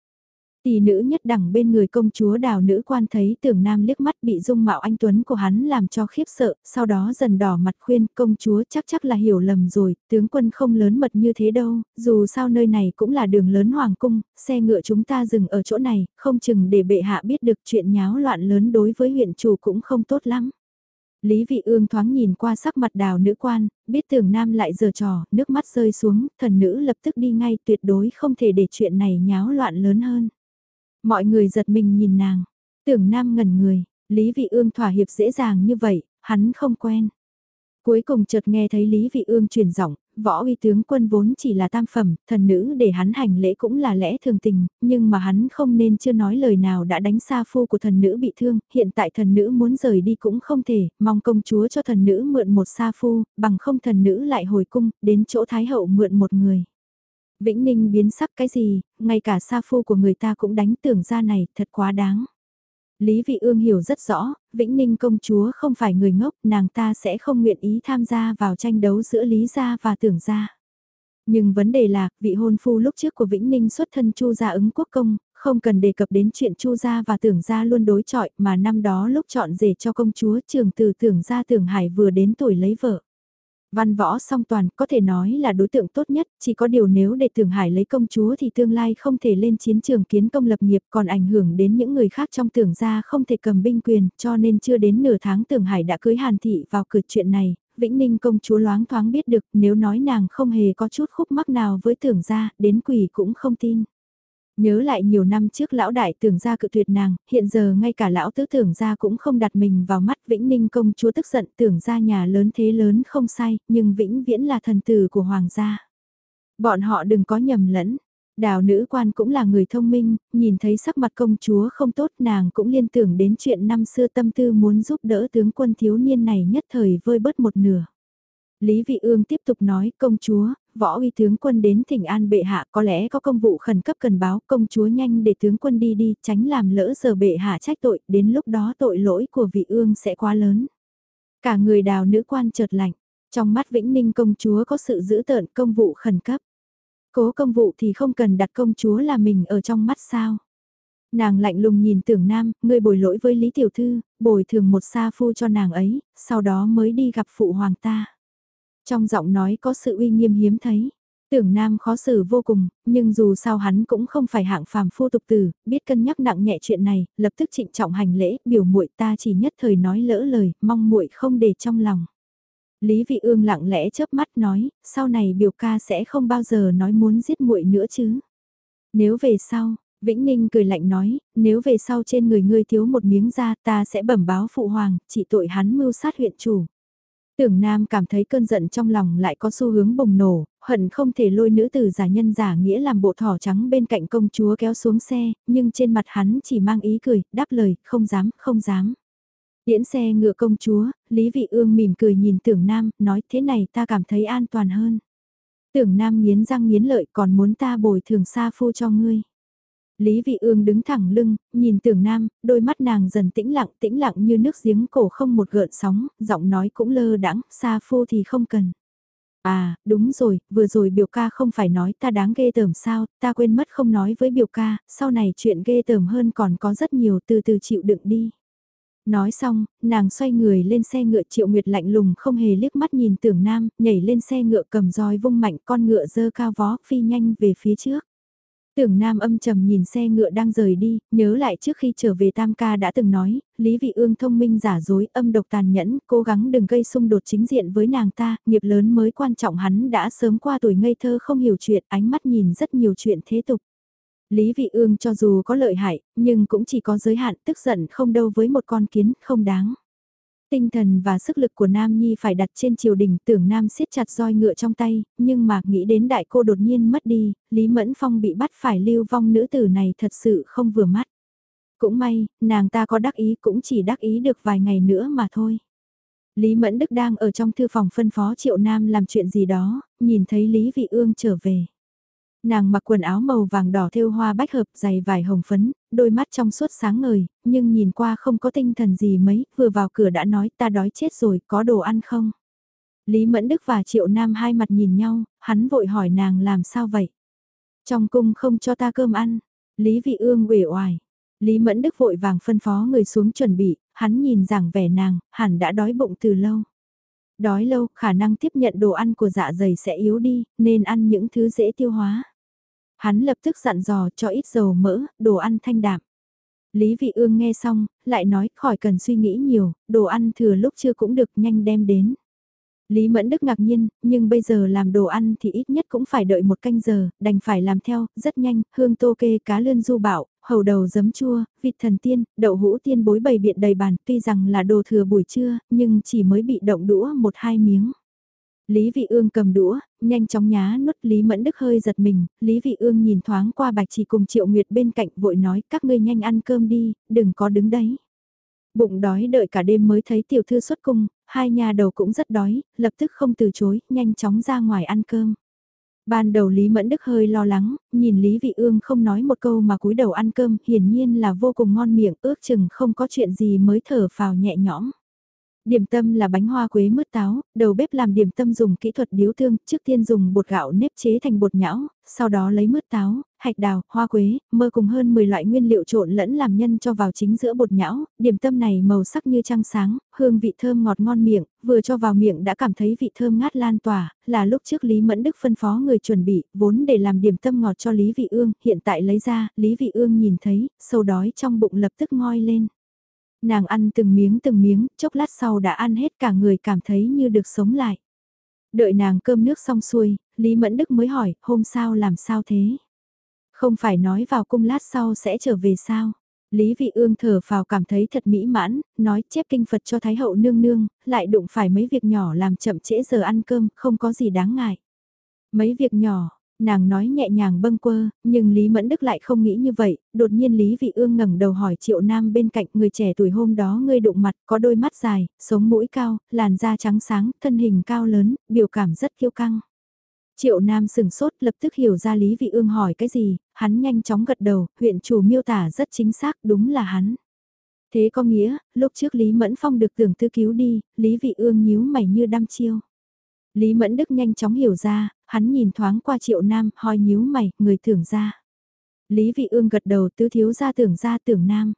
Tỷ nữ nhất đẳng bên người công chúa đào nữ quan thấy tưởng nam liếc mắt bị dung mạo anh Tuấn của hắn làm cho khiếp sợ, sau đó dần đỏ mặt khuyên công chúa chắc chắc là hiểu lầm rồi, tướng quân không lớn mật như thế đâu, dù sao nơi này cũng là đường lớn hoàng cung, xe ngựa chúng ta dừng ở chỗ này, không chừng để bệ hạ biết được chuyện nháo loạn lớn đối với huyện chủ cũng không tốt lắm. Lý Vị Ương thoáng nhìn qua sắc mặt đào nữ quan, biết tưởng nam lại giở trò, nước mắt rơi xuống, thần nữ lập tức đi ngay tuyệt đối không thể để chuyện này nháo loạn lớn hơn. Mọi người giật mình nhìn nàng, tưởng nam ngẩn người, Lý Vị Ương thỏa hiệp dễ dàng như vậy, hắn không quen. Cuối cùng chợt nghe thấy Lý Vị Ương truyền giọng, võ uy tướng quân vốn chỉ là tam phẩm, thần nữ để hắn hành lễ cũng là lẽ thường tình, nhưng mà hắn không nên chưa nói lời nào đã đánh xa phu của thần nữ bị thương, hiện tại thần nữ muốn rời đi cũng không thể, mong công chúa cho thần nữ mượn một sa phu, bằng không thần nữ lại hồi cung, đến chỗ thái hậu mượn một người. Vĩnh Ninh biến sắc cái gì, ngay cả sa phu của người ta cũng đánh tưởng ra này, thật quá đáng. Lý Vị Ương hiểu rất rõ, Vĩnh Ninh công chúa không phải người ngốc, nàng ta sẽ không nguyện ý tham gia vào tranh đấu giữa Lý gia và Tưởng gia. Nhưng vấn đề là, vị hôn phu lúc trước của Vĩnh Ninh xuất thân Chu gia ứng quốc công, không cần đề cập đến chuyện Chu gia và Tưởng gia luôn đối chọi, mà năm đó lúc chọn rể cho công chúa, trường từ Tưởng gia Tưởng Hải vừa đến tuổi lấy vợ. Văn võ song toàn có thể nói là đối tượng tốt nhất, chỉ có điều nếu để Tưởng Hải lấy công chúa thì tương lai không thể lên chiến trường kiến công lập nghiệp còn ảnh hưởng đến những người khác trong tưởng gia không thể cầm binh quyền, cho nên chưa đến nửa tháng Tưởng Hải đã cưới Hàn Thị vào cửa chuyện này, Vĩnh Ninh công chúa loáng thoáng biết được nếu nói nàng không hề có chút khúc mắc nào với tưởng gia, đến quỷ cũng không tin. Nhớ lại nhiều năm trước lão đại tưởng ra cự tuyệt nàng, hiện giờ ngay cả lão tứ tưởng ra cũng không đặt mình vào mắt Vĩnh Ninh công chúa tức giận tưởng ra nhà lớn thế lớn không sai, nhưng Vĩnh Viễn là thần tử của hoàng gia. Bọn họ đừng có nhầm lẫn. Đào nữ quan cũng là người thông minh, nhìn thấy sắc mặt công chúa không tốt nàng cũng liên tưởng đến chuyện năm xưa tâm tư muốn giúp đỡ tướng quân thiếu niên này nhất thời vơi bớt một nửa. Lý Vị Ương tiếp tục nói, công chúa, võ uy tướng quân đến thỉnh an bệ hạ có lẽ có công vụ khẩn cấp cần báo, công chúa nhanh để tướng quân đi đi, tránh làm lỡ giờ bệ hạ trách tội, đến lúc đó tội lỗi của vị ương sẽ quá lớn. Cả người đào nữ quan chợt lạnh, trong mắt Vĩnh Ninh công chúa có sự giữ tợn công vụ khẩn cấp. Cố công vụ thì không cần đặt công chúa là mình ở trong mắt sao. Nàng lạnh lùng nhìn tưởng nam, ngươi bồi lỗi với Lý Tiểu Thư, bồi thường một sa phu cho nàng ấy, sau đó mới đi gặp phụ hoàng ta. Trong giọng nói có sự uy nghiêm hiếm thấy. Tưởng Nam khó xử vô cùng, nhưng dù sao hắn cũng không phải hạng phàm phu tục tử, biết cân nhắc nặng nhẹ chuyện này, lập tức trịnh trọng hành lễ, biểu muội ta chỉ nhất thời nói lỡ lời, mong muội không để trong lòng. Lý Vị Ương lặng lẽ chớp mắt nói, sau này biểu ca sẽ không bao giờ nói muốn giết muội nữa chứ. Nếu về sau, Vĩnh Ninh cười lạnh nói, nếu về sau trên người ngươi thiếu một miếng da ta sẽ bẩm báo phụ hoàng, chỉ tội hắn mưu sát huyện chủ. Tưởng Nam cảm thấy cơn giận trong lòng lại có xu hướng bùng nổ, hận không thể lôi nữ tử giả nhân giả nghĩa làm bộ thỏ trắng bên cạnh công chúa kéo xuống xe, nhưng trên mặt hắn chỉ mang ý cười, đáp lời, không dám, không dám. Điễn xe ngựa công chúa, Lý Vị Ương mỉm cười nhìn tưởng Nam, nói thế này ta cảm thấy an toàn hơn. Tưởng Nam nghiến răng nghiến lợi còn muốn ta bồi thường xa phu cho ngươi. Lý Vị Ương đứng thẳng lưng, nhìn tưởng nam, đôi mắt nàng dần tĩnh lặng tĩnh lặng như nước giếng cổ không một gợn sóng, giọng nói cũng lơ đãng, xa phu thì không cần. À, đúng rồi, vừa rồi biểu ca không phải nói ta đáng ghê tởm sao, ta quên mất không nói với biểu ca, sau này chuyện ghê tởm hơn còn có rất nhiều từ từ chịu đựng đi. Nói xong, nàng xoay người lên xe ngựa triệu nguyệt lạnh lùng không hề liếc mắt nhìn tưởng nam, nhảy lên xe ngựa cầm roi vung mạnh con ngựa dơ cao vó phi nhanh về phía trước. Tưởng Nam âm trầm nhìn xe ngựa đang rời đi, nhớ lại trước khi trở về Tam Ca đã từng nói, Lý Vị Ương thông minh giả dối, âm độc tàn nhẫn, cố gắng đừng gây xung đột chính diện với nàng ta, nghiệp lớn mới quan trọng hắn đã sớm qua tuổi ngây thơ không hiểu chuyện, ánh mắt nhìn rất nhiều chuyện thế tục. Lý Vị Ương cho dù có lợi hại, nhưng cũng chỉ có giới hạn tức giận không đâu với một con kiến, không đáng. Tinh thần và sức lực của Nam Nhi phải đặt trên triều đình tưởng Nam siết chặt roi ngựa trong tay, nhưng mà nghĩ đến đại cô đột nhiên mất đi, Lý Mẫn Phong bị bắt phải lưu vong nữ tử này thật sự không vừa mắt. Cũng may, nàng ta có đắc ý cũng chỉ đắc ý được vài ngày nữa mà thôi. Lý Mẫn Đức đang ở trong thư phòng phân phó Triệu Nam làm chuyện gì đó, nhìn thấy Lý Vị Ương trở về. Nàng mặc quần áo màu vàng đỏ thêu hoa bách hợp dày vải hồng phấn, đôi mắt trong suốt sáng ngời, nhưng nhìn qua không có tinh thần gì mấy, vừa vào cửa đã nói ta đói chết rồi, có đồ ăn không? Lý Mẫn Đức và Triệu Nam hai mặt nhìn nhau, hắn vội hỏi nàng làm sao vậy? Trong cung không cho ta cơm ăn, Lý Vị Ương uể oải. Lý Mẫn Đức vội vàng phân phó người xuống chuẩn bị, hắn nhìn rằng vẻ nàng, hẳn đã đói bụng từ lâu. Đói lâu, khả năng tiếp nhận đồ ăn của dạ dày sẽ yếu đi, nên ăn những thứ dễ tiêu hóa. Hắn lập tức dặn dò cho ít dầu mỡ, đồ ăn thanh đạm. Lý Vị Ương nghe xong, lại nói khỏi cần suy nghĩ nhiều, đồ ăn thừa lúc chưa cũng được nhanh đem đến. Lý Mẫn Đức ngạc nhiên, nhưng bây giờ làm đồ ăn thì ít nhất cũng phải đợi một canh giờ, đành phải làm theo, rất nhanh, hương tô kê cá lươn du bảo, hầu đầu giấm chua, vịt thần tiên, đậu hũ tiên bối bày biện đầy bàn, tuy rằng là đồ thừa buổi trưa, nhưng chỉ mới bị động đũa một hai miếng. Lý Vị Ương cầm đũa, nhanh chóng nhá nuốt Lý Mẫn Đức hơi giật mình, Lý Vị Ương nhìn thoáng qua bạch chỉ cùng Triệu Nguyệt bên cạnh vội nói các ngươi nhanh ăn cơm đi, đừng có đứng đấy. Bụng đói đợi cả đêm mới thấy tiểu thư xuất cung, hai nhà đầu cũng rất đói, lập tức không từ chối, nhanh chóng ra ngoài ăn cơm. Ban đầu Lý Mẫn Đức hơi lo lắng, nhìn Lý Vị Ương không nói một câu mà cúi đầu ăn cơm, hiển nhiên là vô cùng ngon miệng, ước chừng không có chuyện gì mới thở phào nhẹ nhõm. Điểm tâm là bánh hoa quế mứt táo, đầu bếp làm điểm tâm dùng kỹ thuật điếu thương, trước tiên dùng bột gạo nếp chế thành bột nhão, sau đó lấy mứt táo, hạch đào, hoa quế, mơ cùng hơn 10 loại nguyên liệu trộn lẫn làm nhân cho vào chính giữa bột nhão, điểm tâm này màu sắc như trăng sáng, hương vị thơm ngọt ngon miệng, vừa cho vào miệng đã cảm thấy vị thơm ngát lan tỏa, là lúc trước Lý Mẫn Đức phân phó người chuẩn bị, vốn để làm điểm tâm ngọt cho Lý Vị Ương, hiện tại lấy ra, Lý Vị Ương nhìn thấy, sâu đói trong bụng lập tức ngoi lên. Nàng ăn từng miếng từng miếng, chốc lát sau đã ăn hết cả người cảm thấy như được sống lại. Đợi nàng cơm nước xong xuôi, Lý Mẫn Đức mới hỏi, hôm sau làm sao thế? Không phải nói vào cung lát sau sẽ trở về sao? Lý Vị Ương thở vào cảm thấy thật mỹ mãn, nói chép kinh Phật cho Thái Hậu nương nương, lại đụng phải mấy việc nhỏ làm chậm trễ giờ ăn cơm, không có gì đáng ngại. Mấy việc nhỏ, Nàng nói nhẹ nhàng bâng quơ, nhưng Lý Mẫn Đức lại không nghĩ như vậy, đột nhiên Lý Vị Ương ngẩng đầu hỏi Triệu Nam bên cạnh người trẻ tuổi hôm đó ngươi đụng mặt, có đôi mắt dài, sống mũi cao, làn da trắng sáng, thân hình cao lớn, biểu cảm rất kiêu căng. Triệu Nam sừng sốt lập tức hiểu ra Lý Vị Ương hỏi cái gì, hắn nhanh chóng gật đầu, huyện chủ miêu tả rất chính xác đúng là hắn. Thế có nghĩa, lúc trước Lý Mẫn Phong được tưởng tư cứu đi, Lý Vị Ương nhíu mày như đăm chiêu. Lý Mẫn Đức nhanh chóng hiểu ra, hắn nhìn thoáng qua triệu nam, hỏi nhíu mày, người tưởng ra. Lý Vị Ương gật đầu tứ thiếu ra tưởng ra tưởng nam.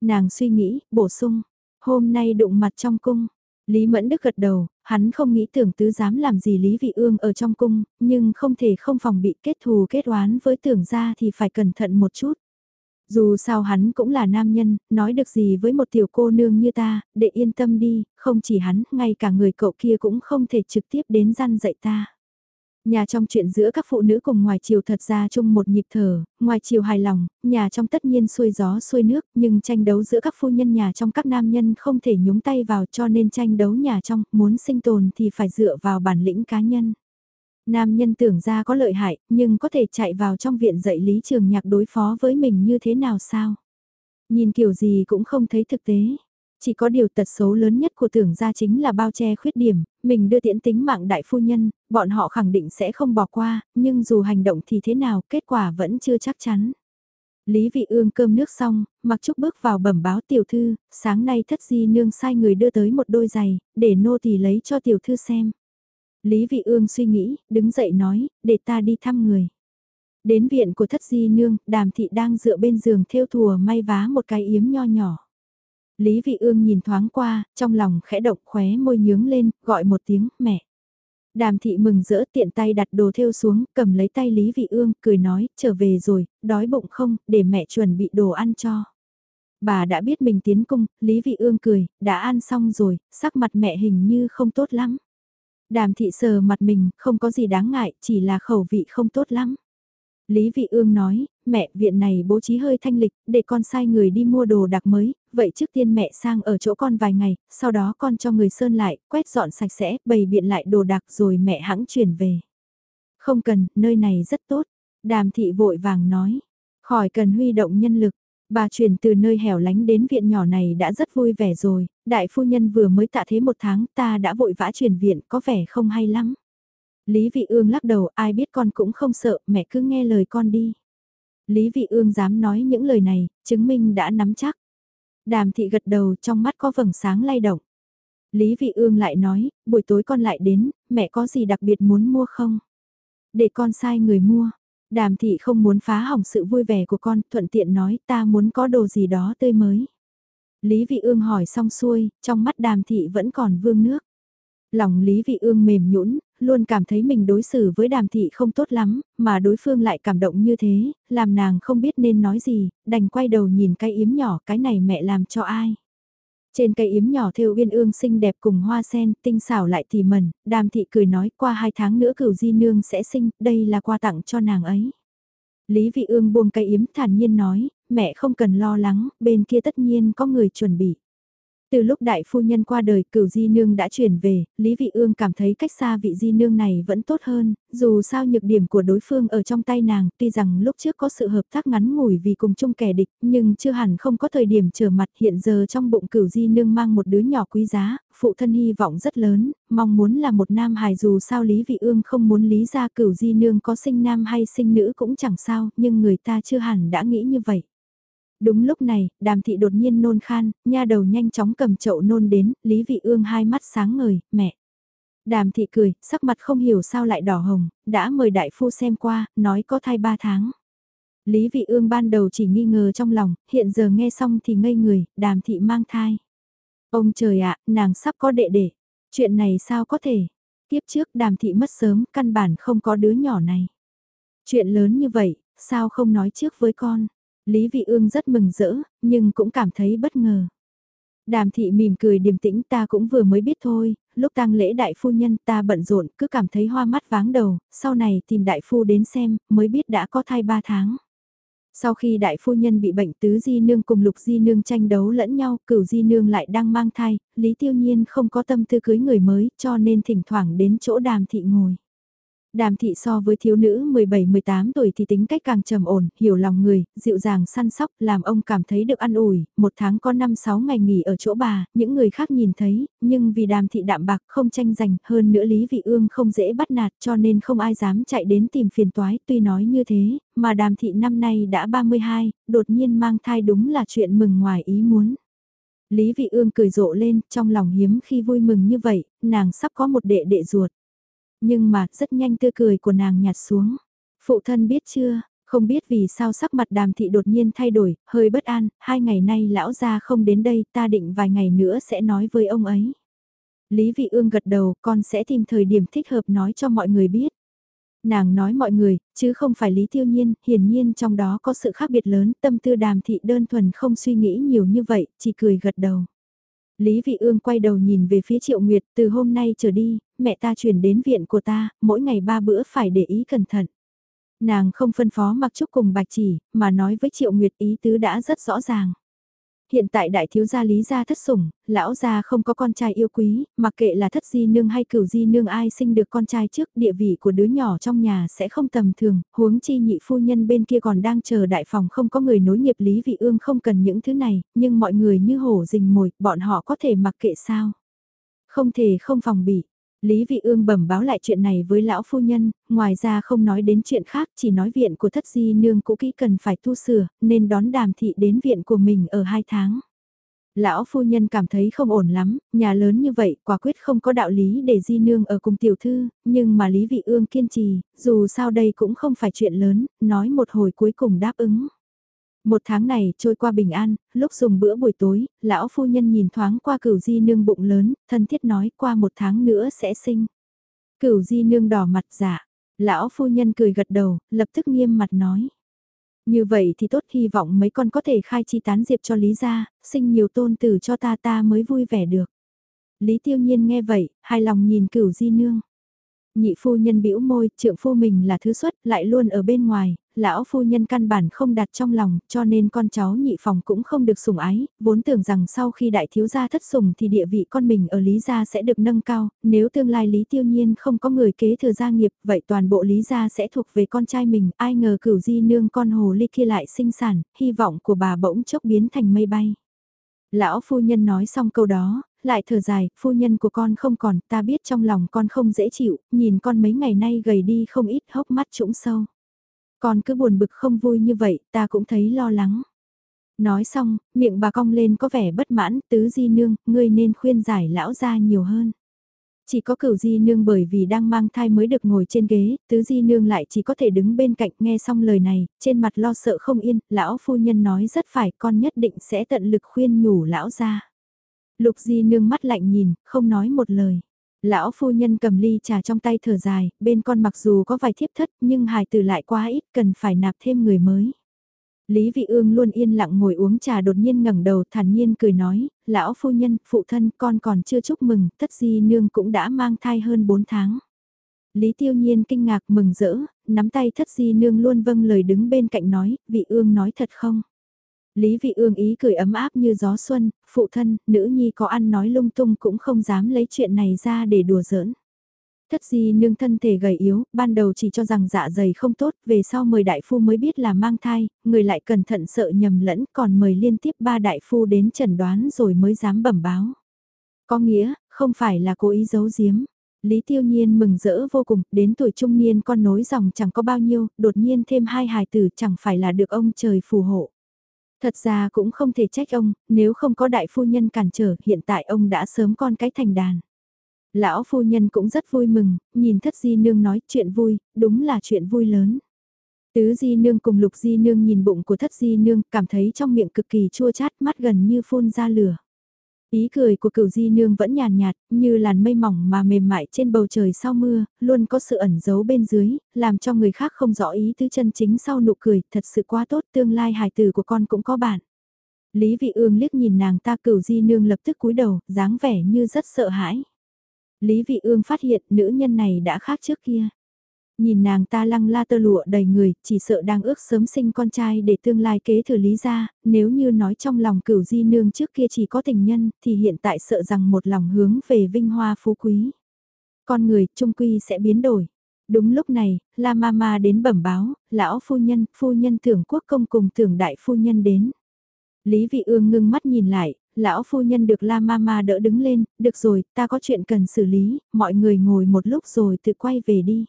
Nàng suy nghĩ, bổ sung, hôm nay đụng mặt trong cung. Lý Mẫn Đức gật đầu, hắn không nghĩ tưởng tứ dám làm gì Lý Vị Ương ở trong cung, nhưng không thể không phòng bị kết thù kết oán với tưởng gia thì phải cẩn thận một chút. Dù sao hắn cũng là nam nhân, nói được gì với một tiểu cô nương như ta, để yên tâm đi, không chỉ hắn, ngay cả người cậu kia cũng không thể trực tiếp đến gian dạy ta. Nhà trong chuyện giữa các phụ nữ cùng ngoài chiều thật ra chung một nhịp thở, ngoài chiều hài lòng, nhà trong tất nhiên xuôi gió xuôi nước, nhưng tranh đấu giữa các phu nhân nhà trong các nam nhân không thể nhúng tay vào cho nên tranh đấu nhà trong, muốn sinh tồn thì phải dựa vào bản lĩnh cá nhân. Nam nhân tưởng ra có lợi hại, nhưng có thể chạy vào trong viện dạy lý trường nhạc đối phó với mình như thế nào sao? Nhìn kiểu gì cũng không thấy thực tế. Chỉ có điều tật xấu lớn nhất của tưởng gia chính là bao che khuyết điểm, mình đưa tiễn tính mạng đại phu nhân, bọn họ khẳng định sẽ không bỏ qua, nhưng dù hành động thì thế nào, kết quả vẫn chưa chắc chắn. Lý vị ương cơm nước xong, mặc trúc bước vào bẩm báo tiểu thư, sáng nay thất di nương sai người đưa tới một đôi giày, để nô tỳ lấy cho tiểu thư xem. Lý vị ương suy nghĩ, đứng dậy nói, để ta đi thăm người. Đến viện của thất di nương, đàm thị đang dựa bên giường thêu thùa may vá một cái yếm nho nhỏ. Lý Vị Ương nhìn thoáng qua, trong lòng khẽ động khóe môi nhướng lên, gọi một tiếng, mẹ. Đàm thị mừng rỡ tiện tay đặt đồ theo xuống, cầm lấy tay Lý Vị Ương, cười nói, trở về rồi, đói bụng không, để mẹ chuẩn bị đồ ăn cho. Bà đã biết mình tiến cung, Lý Vị Ương cười, đã ăn xong rồi, sắc mặt mẹ hình như không tốt lắm. Đàm thị sờ mặt mình, không có gì đáng ngại, chỉ là khẩu vị không tốt lắm. Lý Vị Ương nói, mẹ viện này bố trí hơi thanh lịch, để con sai người đi mua đồ đặc mới, vậy trước tiên mẹ sang ở chỗ con vài ngày, sau đó con cho người sơn lại, quét dọn sạch sẽ, bày biện lại đồ đặc rồi mẹ hãng chuyển về. Không cần, nơi này rất tốt, đàm thị vội vàng nói, khỏi cần huy động nhân lực. Bà chuyển từ nơi hẻo lánh đến viện nhỏ này đã rất vui vẻ rồi, đại phu nhân vừa mới tạ thế một tháng ta đã vội vã chuyển viện có vẻ không hay lắm. Lý Vị Ương lắc đầu ai biết con cũng không sợ mẹ cứ nghe lời con đi. Lý Vị Ương dám nói những lời này, chứng minh đã nắm chắc. Đàm thị gật đầu trong mắt có vầng sáng lay động. Lý Vị Ương lại nói, buổi tối con lại đến, mẹ có gì đặc biệt muốn mua không? Để con sai người mua. Đàm thị không muốn phá hỏng sự vui vẻ của con, thuận tiện nói ta muốn có đồ gì đó tươi mới. Lý Vị Ương hỏi xong xuôi, trong mắt đàm thị vẫn còn vương nước. Lòng Lý Vị Ương mềm nhũn, luôn cảm thấy mình đối xử với đàm thị không tốt lắm, mà đối phương lại cảm động như thế, làm nàng không biết nên nói gì, đành quay đầu nhìn cái yếm nhỏ cái này mẹ làm cho ai. Trên cây yếm nhỏ thêu uyên ương xinh đẹp cùng hoa sen, tinh xảo lại tỉ mẩn, đàm thị cười nói qua hai tháng nữa cửu di nương sẽ sinh, đây là quà tặng cho nàng ấy. Lý vị ương buông cây yếm thản nhiên nói, mẹ không cần lo lắng, bên kia tất nhiên có người chuẩn bị. Từ lúc đại phu nhân qua đời cửu di nương đã chuyển về, Lý Vị Ương cảm thấy cách xa vị di nương này vẫn tốt hơn, dù sao nhược điểm của đối phương ở trong tay nàng, tuy rằng lúc trước có sự hợp tác ngắn ngủi vì cùng chung kẻ địch, nhưng chưa hẳn không có thời điểm trở mặt hiện giờ trong bụng cửu di nương mang một đứa nhỏ quý giá, phụ thân hy vọng rất lớn, mong muốn là một nam hài dù sao Lý Vị Ương không muốn lý ra cửu di nương có sinh nam hay sinh nữ cũng chẳng sao, nhưng người ta chưa hẳn đã nghĩ như vậy. Đúng lúc này, đàm thị đột nhiên nôn khan, nha đầu nhanh chóng cầm chậu nôn đến, Lý Vị Ương hai mắt sáng ngời, mẹ. Đàm thị cười, sắc mặt không hiểu sao lại đỏ hồng, đã mời đại phu xem qua, nói có thai ba tháng. Lý Vị Ương ban đầu chỉ nghi ngờ trong lòng, hiện giờ nghe xong thì ngây người, đàm thị mang thai. Ông trời ạ, nàng sắp có đệ đệ. Chuyện này sao có thể? Tiếp trước đàm thị mất sớm, căn bản không có đứa nhỏ này. Chuyện lớn như vậy, sao không nói trước với con? Lý Vị Ương rất mừng rỡ, nhưng cũng cảm thấy bất ngờ. Đàm thị mỉm cười điềm tĩnh ta cũng vừa mới biết thôi, lúc tang lễ đại phu nhân ta bận rộn cứ cảm thấy hoa mắt váng đầu, sau này tìm đại phu đến xem, mới biết đã có thai 3 tháng. Sau khi đại phu nhân bị bệnh tứ di nương cùng lục di nương tranh đấu lẫn nhau, cửu di nương lại đang mang thai, Lý Tiêu Nhiên không có tâm tư cưới người mới cho nên thỉnh thoảng đến chỗ đàm thị ngồi. Đàm thị so với thiếu nữ 17-18 tuổi thì tính cách càng trầm ổn, hiểu lòng người, dịu dàng săn sóc, làm ông cảm thấy được ăn ủi, một tháng có 5-6 ngày nghỉ ở chỗ bà, những người khác nhìn thấy, nhưng vì đàm thị đạm bạc không tranh giành, hơn nữa Lý Vị Ương không dễ bắt nạt cho nên không ai dám chạy đến tìm phiền toái, tuy nói như thế, mà đàm thị năm nay đã 32, đột nhiên mang thai đúng là chuyện mừng ngoài ý muốn. Lý Vị Ương cười rộ lên, trong lòng hiếm khi vui mừng như vậy, nàng sắp có một đệ đệ ruột. Nhưng mà rất nhanh tươi cười của nàng nhạt xuống. Phụ thân biết chưa, không biết vì sao sắc mặt đàm thị đột nhiên thay đổi, hơi bất an, hai ngày nay lão gia không đến đây ta định vài ngày nữa sẽ nói với ông ấy. Lý Vị Ương gật đầu, con sẽ tìm thời điểm thích hợp nói cho mọi người biết. Nàng nói mọi người, chứ không phải Lý Tiêu Nhiên, hiển nhiên trong đó có sự khác biệt lớn, tâm tư đàm thị đơn thuần không suy nghĩ nhiều như vậy, chỉ cười gật đầu. Lý Vị Ương quay đầu nhìn về phía Triệu Nguyệt, từ hôm nay trở đi, mẹ ta chuyển đến viện của ta, mỗi ngày ba bữa phải để ý cẩn thận. Nàng không phân phó mặc trúc cùng bạch chỉ, mà nói với Triệu Nguyệt ý tứ đã rất rõ ràng. Hiện tại đại thiếu gia lý gia thất sủng, lão gia không có con trai yêu quý, mặc kệ là thất di nương hay cửu di nương ai sinh được con trai trước địa vị của đứa nhỏ trong nhà sẽ không tầm thường, huống chi nhị phu nhân bên kia còn đang chờ đại phòng không có người nối nghiệp lý vị ương không cần những thứ này, nhưng mọi người như hổ rình mồi, bọn họ có thể mặc kệ sao? Không thể không phòng bị. Lý Vị Ương bẩm báo lại chuyện này với lão phu nhân, ngoài ra không nói đến chuyện khác, chỉ nói viện của thất di nương cũ kỹ cần phải tu sửa, nên đón đàm thị đến viện của mình ở hai tháng. Lão phu nhân cảm thấy không ổn lắm, nhà lớn như vậy quả quyết không có đạo lý để di nương ở cùng tiểu thư, nhưng mà Lý Vị Ương kiên trì, dù sao đây cũng không phải chuyện lớn, nói một hồi cuối cùng đáp ứng. Một tháng này trôi qua bình an, lúc dùng bữa buổi tối, lão phu nhân nhìn thoáng qua cửu di nương bụng lớn, thân thiết nói qua một tháng nữa sẽ sinh. Cửu di nương đỏ mặt giả, lão phu nhân cười gật đầu, lập tức nghiêm mặt nói. Như vậy thì tốt hy vọng mấy con có thể khai chi tán diệp cho Lý gia, sinh nhiều tôn tử cho ta ta mới vui vẻ được. Lý tiêu nhiên nghe vậy, hài lòng nhìn cửu di nương nhị phu nhân bĩu môi, trượng phu mình là thứ xuất, lại luôn ở bên ngoài, lão phu nhân căn bản không đặt trong lòng, cho nên con cháu nhị phòng cũng không được sủng ái, vốn tưởng rằng sau khi đại thiếu gia thất sủng thì địa vị con mình ở Lý gia sẽ được nâng cao, nếu tương lai Lý Tiêu Nhiên không có người kế thừa gia nghiệp, vậy toàn bộ Lý gia sẽ thuộc về con trai mình, ai ngờ cửu di nương con hồ ly kia lại sinh sản, hy vọng của bà bỗng chốc biến thành mây bay. Lão phu nhân nói xong câu đó, lại thở dài, phu nhân của con không còn, ta biết trong lòng con không dễ chịu, nhìn con mấy ngày nay gầy đi không ít hốc mắt trũng sâu. Con cứ buồn bực không vui như vậy, ta cũng thấy lo lắng. Nói xong, miệng bà cong lên có vẻ bất mãn, tứ di nương, ngươi nên khuyên giải lão ra nhiều hơn. Chỉ có cửu di nương bởi vì đang mang thai mới được ngồi trên ghế, tứ di nương lại chỉ có thể đứng bên cạnh nghe xong lời này, trên mặt lo sợ không yên, lão phu nhân nói rất phải con nhất định sẽ tận lực khuyên nhủ lão ra. Lục di nương mắt lạnh nhìn, không nói một lời. Lão phu nhân cầm ly trà trong tay thở dài, bên con mặc dù có vài thiếp thất nhưng hài tử lại quá ít cần phải nạp thêm người mới. Lý Vị Ương luôn yên lặng ngồi uống trà đột nhiên ngẩng đầu thản nhiên cười nói, lão phu nhân, phụ thân con còn chưa chúc mừng, tất di nương cũng đã mang thai hơn 4 tháng. Lý Tiêu Nhiên kinh ngạc mừng rỡ, nắm tay thất di nương luôn vâng lời đứng bên cạnh nói, vị ương nói thật không? Lý vị ương ý cười ấm áp như gió xuân, phụ thân, nữ nhi có ăn nói lung tung cũng không dám lấy chuyện này ra để đùa giỡn. Thất di nương thân thể gầy yếu, ban đầu chỉ cho rằng dạ dày không tốt, về sau mời đại phu mới biết là mang thai, người lại cẩn thận sợ nhầm lẫn còn mời liên tiếp ba đại phu đến chẩn đoán rồi mới dám bẩm báo. Có nghĩa, không phải là cố ý giấu giếm. Lý Tiêu Nhiên mừng rỡ vô cùng, đến tuổi trung niên con nối dòng chẳng có bao nhiêu, đột nhiên thêm hai hài tử chẳng phải là được ông trời phù hộ. Thật ra cũng không thể trách ông, nếu không có đại phu nhân cản trở, hiện tại ông đã sớm con cái thành đàn. Lão phu nhân cũng rất vui mừng, nhìn thất di nương nói chuyện vui, đúng là chuyện vui lớn. Tứ di nương cùng lục di nương nhìn bụng của thất di nương, cảm thấy trong miệng cực kỳ chua chát mắt gần như phun ra lửa. Ý cười của cửu di nương vẫn nhàn nhạt, như làn mây mỏng mà mềm mại trên bầu trời sau mưa, luôn có sự ẩn giấu bên dưới, làm cho người khác không rõ ý tứ chân chính sau nụ cười, thật sự quá tốt, tương lai hài tử của con cũng có bạn. Lý vị ương liếc nhìn nàng ta cửu di nương lập tức cúi đầu, dáng vẻ như rất sợ hãi. Lý vị ương phát hiện nữ nhân này đã khác trước kia. Nhìn nàng ta lăng la tơ lụa đầy người, chỉ sợ đang ước sớm sinh con trai để tương lai kế thừa lý ra, nếu như nói trong lòng cửu di nương trước kia chỉ có tình nhân, thì hiện tại sợ rằng một lòng hướng về vinh hoa phú quý. Con người, trung quy sẽ biến đổi. Đúng lúc này, La Mama đến bẩm báo, lão phu nhân, phu nhân thưởng quốc công cùng thưởng đại phu nhân đến. Lý Vị Ương ngưng mắt nhìn lại, lão phu nhân được La Mama đỡ đứng lên, được rồi, ta có chuyện cần xử lý, mọi người ngồi một lúc rồi tự quay về đi.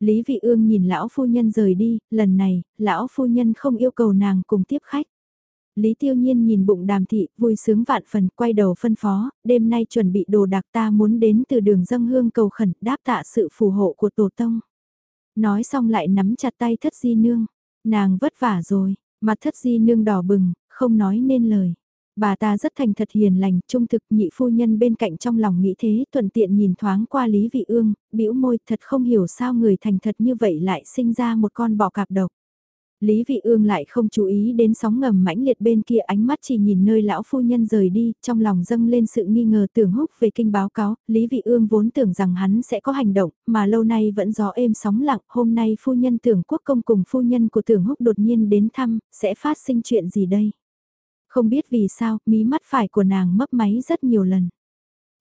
Lý Vị Ương nhìn lão phu nhân rời đi, lần này, lão phu nhân không yêu cầu nàng cùng tiếp khách. Lý Tiêu Nhiên nhìn bụng đàm thị, vui sướng vạn phần, quay đầu phân phó, đêm nay chuẩn bị đồ đạc ta muốn đến từ đường dâng hương cầu khẩn, đáp tạ sự phù hộ của tổ tông. Nói xong lại nắm chặt tay thất di nương, nàng vất vả rồi, mặt thất di nương đỏ bừng, không nói nên lời. Bà ta rất thành thật hiền lành, trung thực nhị phu nhân bên cạnh trong lòng nghĩ thế, thuận tiện nhìn thoáng qua Lý Vị Ương, bĩu môi thật không hiểu sao người thành thật như vậy lại sinh ra một con bọ cạp độc. Lý Vị Ương lại không chú ý đến sóng ngầm mãnh liệt bên kia ánh mắt chỉ nhìn nơi lão phu nhân rời đi, trong lòng dâng lên sự nghi ngờ tưởng húc về kinh báo cáo, Lý Vị Ương vốn tưởng rằng hắn sẽ có hành động, mà lâu nay vẫn gió êm sóng lặng, hôm nay phu nhân tưởng quốc công cùng phu nhân của tưởng húc đột nhiên đến thăm, sẽ phát sinh chuyện gì đây? Không biết vì sao, mí mắt phải của nàng mấp máy rất nhiều lần.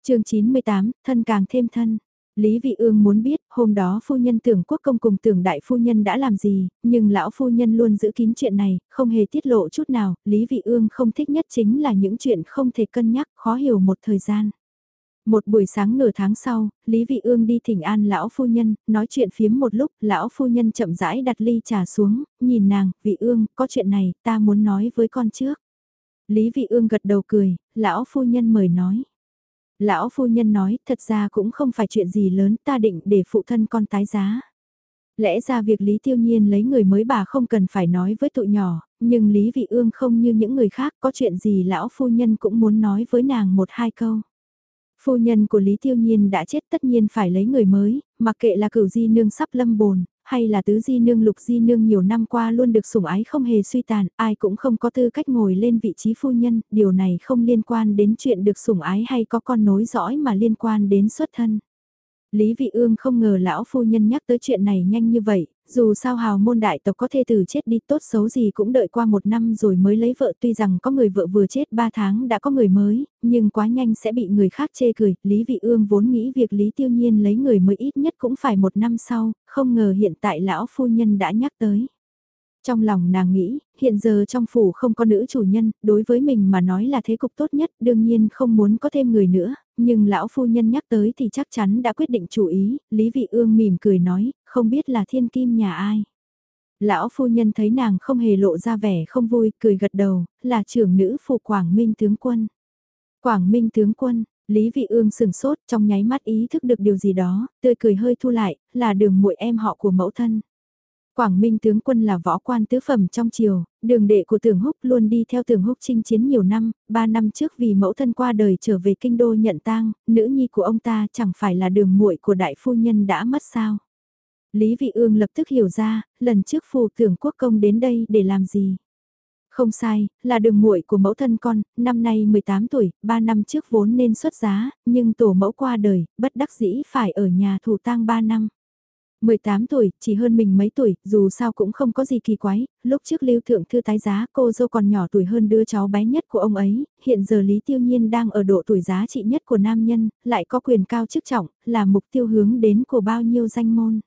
chương 98, thân càng thêm thân. Lý Vị Ương muốn biết, hôm đó phu nhân tưởng quốc công cùng tưởng đại phu nhân đã làm gì, nhưng lão phu nhân luôn giữ kín chuyện này, không hề tiết lộ chút nào, Lý Vị Ương không thích nhất chính là những chuyện không thể cân nhắc, khó hiểu một thời gian. Một buổi sáng nửa tháng sau, Lý Vị Ương đi thỉnh an lão phu nhân, nói chuyện phiếm một lúc, lão phu nhân chậm rãi đặt ly trà xuống, nhìn nàng, Vị Ương, có chuyện này, ta muốn nói với con trước. Lý Vị Ương gật đầu cười, lão phu nhân mời nói. Lão phu nhân nói, thật ra cũng không phải chuyện gì lớn, ta định để phụ thân con tái giá. Lẽ ra việc Lý Tiêu Nhiên lấy người mới bà không cần phải nói với tụi nhỏ, nhưng Lý Vị Ương không như những người khác có chuyện gì lão phu nhân cũng muốn nói với nàng một hai câu. Phu nhân của Lý Tiêu Nhiên đã chết tất nhiên phải lấy người mới, mặc kệ là cửu di nương sắp lâm bồn, hay là tứ di nương lục di nương nhiều năm qua luôn được sủng ái không hề suy tàn, ai cũng không có tư cách ngồi lên vị trí phu nhân, điều này không liên quan đến chuyện được sủng ái hay có con nối dõi mà liên quan đến xuất thân. Lý Vị Ương không ngờ lão phu nhân nhắc tới chuyện này nhanh như vậy, dù sao hào môn đại tộc có thê từ chết đi tốt xấu gì cũng đợi qua một năm rồi mới lấy vợ. Tuy rằng có người vợ vừa chết ba tháng đã có người mới, nhưng quá nhanh sẽ bị người khác chê cười, Lý Vị Ương vốn nghĩ việc Lý Tiêu Nhiên lấy người mới ít nhất cũng phải một năm sau, không ngờ hiện tại lão phu nhân đã nhắc tới. Trong lòng nàng nghĩ, hiện giờ trong phủ không có nữ chủ nhân, đối với mình mà nói là thế cục tốt nhất, đương nhiên không muốn có thêm người nữa, nhưng lão phu nhân nhắc tới thì chắc chắn đã quyết định chủ ý, Lý Vị Ương mỉm cười nói, không biết là thiên kim nhà ai. Lão phu nhân thấy nàng không hề lộ ra vẻ không vui, cười gật đầu, là trưởng nữ phụ Quảng Minh tướng quân. Quảng Minh tướng quân, Lý Vị Ương sừng sốt trong nháy mắt ý thức được điều gì đó, tươi cười hơi thu lại, là đường muội em họ của mẫu thân. Quảng Minh tướng quân là võ quan tứ phẩm trong triều, đường đệ của tưởng húc luôn đi theo tưởng húc chinh chiến nhiều năm, ba năm trước vì mẫu thân qua đời trở về kinh đô nhận tang, nữ nhi của ông ta chẳng phải là đường muội của đại phu nhân đã mất sao. Lý Vị Ương lập tức hiểu ra, lần trước phù tưởng quốc công đến đây để làm gì. Không sai, là đường muội của mẫu thân con, năm nay 18 tuổi, 3 năm trước vốn nên xuất giá, nhưng tổ mẫu qua đời, bất đắc dĩ phải ở nhà thủ tang 3 năm. 18 tuổi, chỉ hơn mình mấy tuổi, dù sao cũng không có gì kỳ quái, lúc trước lưu thượng thư tái giá cô dâu còn nhỏ tuổi hơn đứa cháu bé nhất của ông ấy, hiện giờ Lý Tiêu Nhiên đang ở độ tuổi giá trị nhất của nam nhân, lại có quyền cao chức trọng, là mục tiêu hướng đến của bao nhiêu danh môn.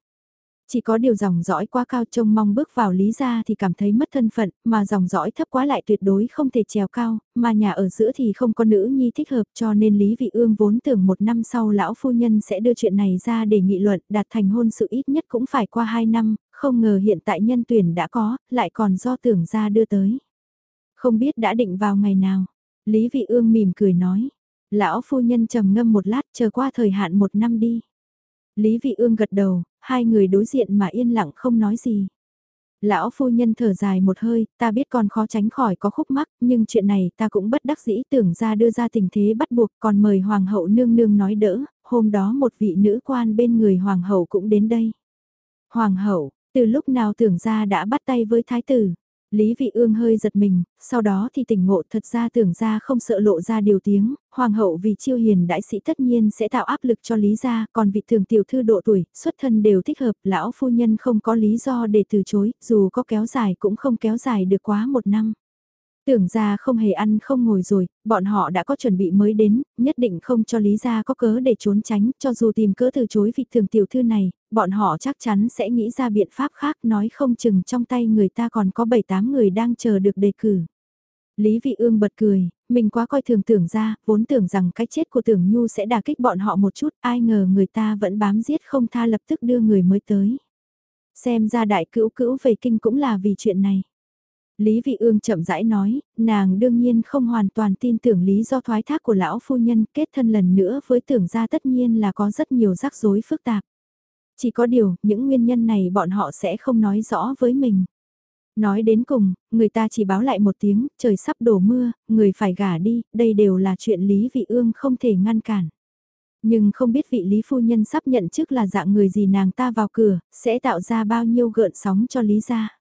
Chỉ có điều dòng dõi quá cao trông mong bước vào lý gia thì cảm thấy mất thân phận, mà dòng dõi thấp quá lại tuyệt đối không thể trèo cao, mà nhà ở giữa thì không có nữ nhi thích hợp cho nên Lý Vị Ương vốn tưởng một năm sau lão phu nhân sẽ đưa chuyện này ra để nghị luận đạt thành hôn sự ít nhất cũng phải qua hai năm, không ngờ hiện tại nhân tuyển đã có, lại còn do tưởng ra đưa tới. Không biết đã định vào ngày nào, Lý Vị Ương mỉm cười nói, lão phu nhân trầm ngâm một lát chờ qua thời hạn một năm đi. Lý Vị Ương gật đầu, hai người đối diện mà yên lặng không nói gì. Lão phu nhân thở dài một hơi, ta biết con khó tránh khỏi có khúc mắc, nhưng chuyện này ta cũng bất đắc dĩ tưởng ra đưa ra tình thế bắt buộc còn mời hoàng hậu nương nương nói đỡ, hôm đó một vị nữ quan bên người hoàng hậu cũng đến đây. Hoàng hậu, từ lúc nào tưởng ra đã bắt tay với thái tử, Lý Vị Ương hơi giật mình, sau đó thì tỉnh ngộ thật ra tưởng ra không sợ lộ ra điều tiếng, hoàng hậu vì chiêu hiền đại sĩ tất nhiên sẽ tạo áp lực cho Lý gia, còn vị thường tiểu thư độ tuổi, xuất thân đều thích hợp, lão phu nhân không có lý do để từ chối, dù có kéo dài cũng không kéo dài được quá một năm. Tưởng ra không hề ăn không ngồi rồi, bọn họ đã có chuẩn bị mới đến, nhất định không cho Lý gia có cớ để trốn tránh, cho dù tìm cớ từ chối vị thường tiểu thư này, bọn họ chắc chắn sẽ nghĩ ra biện pháp khác nói không chừng trong tay người ta còn có 7-8 người đang chờ được đề cử. Lý Vị Ương bật cười, mình quá coi thường tưởng ra, vốn tưởng rằng cái chết của tưởng nhu sẽ đả kích bọn họ một chút, ai ngờ người ta vẫn bám giết không tha lập tức đưa người mới tới. Xem ra đại cữu cữu về kinh cũng là vì chuyện này. Lý Vị Ương chậm rãi nói, nàng đương nhiên không hoàn toàn tin tưởng lý do thoái thác của lão phu nhân kết thân lần nữa với tưởng gia tất nhiên là có rất nhiều rắc rối phức tạp. Chỉ có điều, những nguyên nhân này bọn họ sẽ không nói rõ với mình. Nói đến cùng, người ta chỉ báo lại một tiếng, trời sắp đổ mưa, người phải gả đi, đây đều là chuyện Lý Vị Ương không thể ngăn cản. Nhưng không biết vị Lý Phu Nhân sắp nhận chức là dạng người gì nàng ta vào cửa, sẽ tạo ra bao nhiêu gợn sóng cho Lý gia.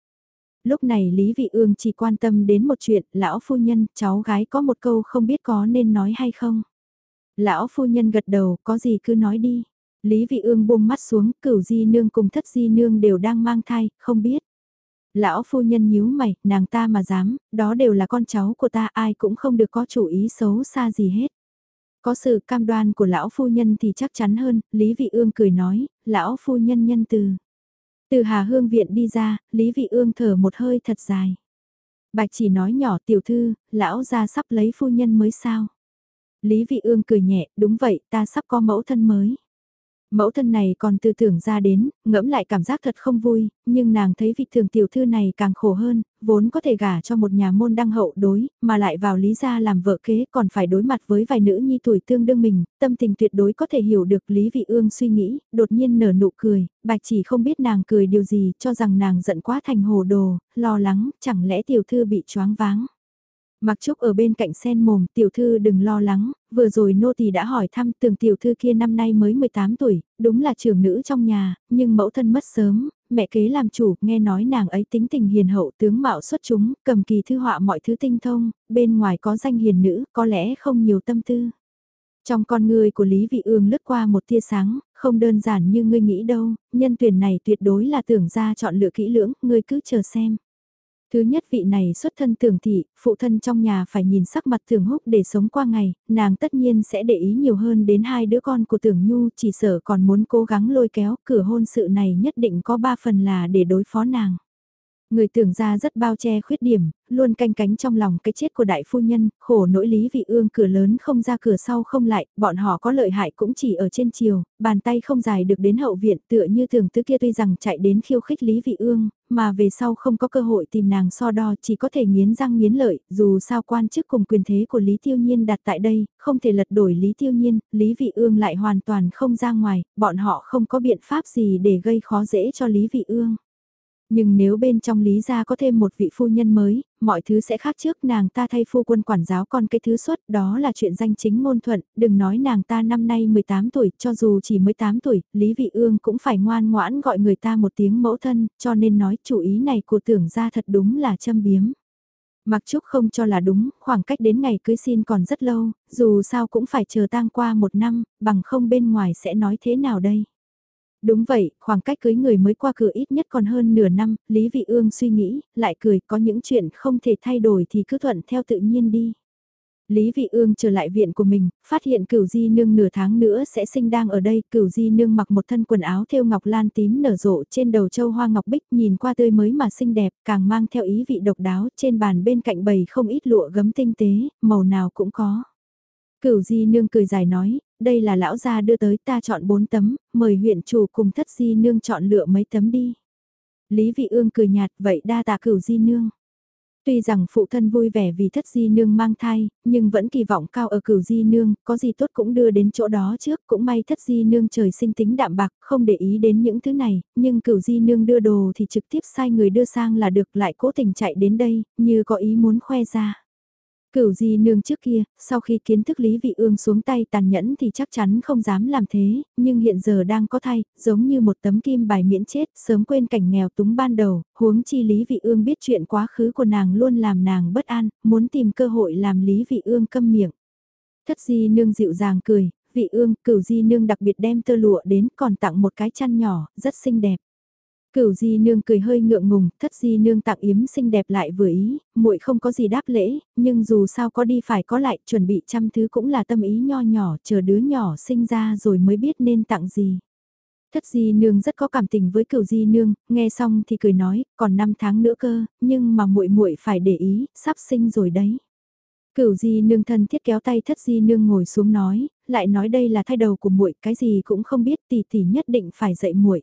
Lúc này Lý Vị Ương chỉ quan tâm đến một chuyện, lão phu nhân, cháu gái có một câu không biết có nên nói hay không. Lão phu nhân gật đầu, có gì cứ nói đi. Lý Vị Ương buông mắt xuống, cửu di nương cùng thất di nương đều đang mang thai, không biết. Lão phu nhân nhíu mày, nàng ta mà dám, đó đều là con cháu của ta ai cũng không được có chủ ý xấu xa gì hết. Có sự cam đoan của lão phu nhân thì chắc chắn hơn, Lý Vị Ương cười nói, lão phu nhân nhân từ. Từ Hà Hương Viện đi ra, Lý Vị Ương thở một hơi thật dài. Bạch chỉ nói nhỏ tiểu thư, lão gia sắp lấy phu nhân mới sao. Lý Vị Ương cười nhẹ, đúng vậy, ta sắp có mẫu thân mới. Mẫu thân này còn tư tưởng ra đến, ngẫm lại cảm giác thật không vui, nhưng nàng thấy vị thường tiểu thư này càng khổ hơn, vốn có thể gả cho một nhà môn đăng hậu đối, mà lại vào lý gia làm vợ kế còn phải đối mặt với vài nữ nhi tuổi tương đương mình, tâm tình tuyệt đối có thể hiểu được Lý Vị Ương suy nghĩ, đột nhiên nở nụ cười, bạch chỉ không biết nàng cười điều gì, cho rằng nàng giận quá thành hồ đồ, lo lắng, chẳng lẽ tiểu thư bị choáng váng. Mặc Trúc ở bên cạnh sen mồm, tiểu thư đừng lo lắng, vừa rồi nô tỳ đã hỏi thăm tường tiểu thư kia năm nay mới 18 tuổi, đúng là trưởng nữ trong nhà, nhưng mẫu thân mất sớm, mẹ kế làm chủ, nghe nói nàng ấy tính tình hiền hậu tướng mạo xuất chúng, cầm kỳ thư họa mọi thứ tinh thông, bên ngoài có danh hiền nữ, có lẽ không nhiều tâm tư. Trong con người của Lý Vị Ương lướt qua một tia sáng, không đơn giản như ngươi nghĩ đâu, nhân tuyển này tuyệt đối là tưởng ra chọn lựa kỹ lưỡng, ngươi cứ chờ xem. Thứ nhất vị này xuất thân tưởng thị, phụ thân trong nhà phải nhìn sắc mặt tưởng húc để sống qua ngày, nàng tất nhiên sẽ để ý nhiều hơn đến hai đứa con của tưởng nhu chỉ sợ còn muốn cố gắng lôi kéo cửa hôn sự này nhất định có ba phần là để đối phó nàng. Người tưởng ra rất bao che khuyết điểm, luôn canh cánh trong lòng cái chết của đại phu nhân, khổ nỗi lý vị ương cửa lớn không ra cửa sau không lại, bọn họ có lợi hại cũng chỉ ở trên chiều, bàn tay không dài được đến hậu viện tựa như thường tứ kia tuy rằng chạy đến khiêu khích lý vị ương, mà về sau không có cơ hội tìm nàng so đo chỉ có thể nghiến răng nghiến lợi, dù sao quan chức cùng quyền thế của Lý Tiêu Nhiên đặt tại đây, không thể lật đổi Lý Tiêu Nhiên, Lý Vị Ương lại hoàn toàn không ra ngoài, bọn họ không có biện pháp gì để gây khó dễ cho Lý Vị Ương. Nhưng nếu bên trong Lý gia có thêm một vị phu nhân mới, mọi thứ sẽ khác trước nàng ta thay phu quân quản giáo con cái thứ xuất, đó là chuyện danh chính ngôn thuận, đừng nói nàng ta năm nay 18 tuổi, cho dù chỉ mới 8 tuổi, Lý Vị Ương cũng phải ngoan ngoãn gọi người ta một tiếng mẫu thân, cho nên nói chủ ý này của tưởng gia thật đúng là châm biếm. Mặc Trúc không cho là đúng, khoảng cách đến ngày cưới xin còn rất lâu, dù sao cũng phải chờ tang qua một năm, bằng không bên ngoài sẽ nói thế nào đây. Đúng vậy, khoảng cách cưới người mới qua cửa ít nhất còn hơn nửa năm, Lý Vị Ương suy nghĩ, lại cười có những chuyện không thể thay đổi thì cứ thuận theo tự nhiên đi. Lý Vị Ương trở lại viện của mình, phát hiện cửu di nương nửa tháng nữa sẽ sinh đang ở đây, cửu di nương mặc một thân quần áo thêu ngọc lan tím nở rộ trên đầu châu hoa ngọc bích nhìn qua tươi mới mà xinh đẹp, càng mang theo ý vị độc đáo, trên bàn bên cạnh bầy không ít lụa gấm tinh tế, màu nào cũng có. Cửu di nương cười dài nói, đây là lão gia đưa tới ta chọn bốn tấm, mời huyện chủ cùng thất di nương chọn lựa mấy tấm đi. Lý vị ương cười nhạt vậy đa tạ cửu di nương. Tuy rằng phụ thân vui vẻ vì thất di nương mang thai, nhưng vẫn kỳ vọng cao ở cửu di nương, có gì tốt cũng đưa đến chỗ đó trước, cũng may thất di nương trời sinh tính đạm bạc, không để ý đến những thứ này, nhưng cửu di nương đưa đồ thì trực tiếp sai người đưa sang là được lại cố tình chạy đến đây, như có ý muốn khoe ra. Cửu di nương trước kia, sau khi kiến thức Lý Vị Ương xuống tay tàn nhẫn thì chắc chắn không dám làm thế, nhưng hiện giờ đang có thai, giống như một tấm kim bài miễn chết, sớm quên cảnh nghèo túng ban đầu, huống chi Lý Vị Ương biết chuyện quá khứ của nàng luôn làm nàng bất an, muốn tìm cơ hội làm Lý Vị Ương câm miệng. Thất di nương dịu dàng cười, vị ương, cửu di nương đặc biệt đem tơ lụa đến còn tặng một cái chăn nhỏ, rất xinh đẹp. Cửu di nương cười hơi ngượng ngùng, thất di nương tặng yếm xinh đẹp lại vừa ý, muội không có gì đáp lễ, nhưng dù sao có đi phải có lại, chuẩn bị trăm thứ cũng là tâm ý nho nhỏ, chờ đứa nhỏ sinh ra rồi mới biết nên tặng gì. Thất di nương rất có cảm tình với cửu di nương, nghe xong thì cười nói, còn 5 tháng nữa cơ, nhưng mà muội muội phải để ý, sắp sinh rồi đấy. Cửu di nương thân thiết kéo tay thất di nương ngồi xuống nói, lại nói đây là thai đầu của muội, cái gì cũng không biết tỷ tỷ nhất định phải dạy muội.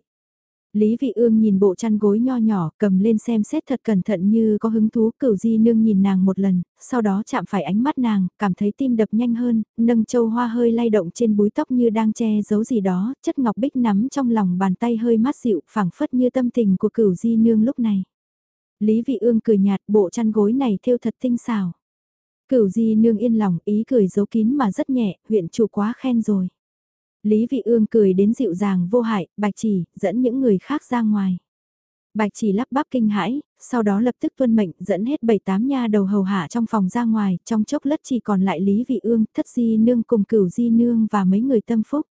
Lý Vị Ương nhìn bộ chăn gối nho nhỏ, cầm lên xem xét thật cẩn thận như có hứng thú, cửu di nương nhìn nàng một lần, sau đó chạm phải ánh mắt nàng, cảm thấy tim đập nhanh hơn, nâng châu hoa hơi lay động trên búi tóc như đang che giấu gì đó, chất ngọc bích nắm trong lòng bàn tay hơi mát dịu, phảng phất như tâm tình của cửu di nương lúc này. Lý Vị Ương cười nhạt, bộ chăn gối này thêu thật tinh xảo. Cửu di nương yên lòng, ý cười giấu kín mà rất nhẹ, huyện chủ quá khen rồi. Lý Vị Ương cười đến dịu dàng vô hại, bạch chỉ, dẫn những người khác ra ngoài. Bạch chỉ lắp bắp kinh hãi, sau đó lập tức tuân mệnh dẫn hết bảy tám nha đầu hầu hạ trong phòng ra ngoài, trong chốc lát chỉ còn lại Lý Vị Ương, thất di nương cùng cửu di nương và mấy người tâm phúc.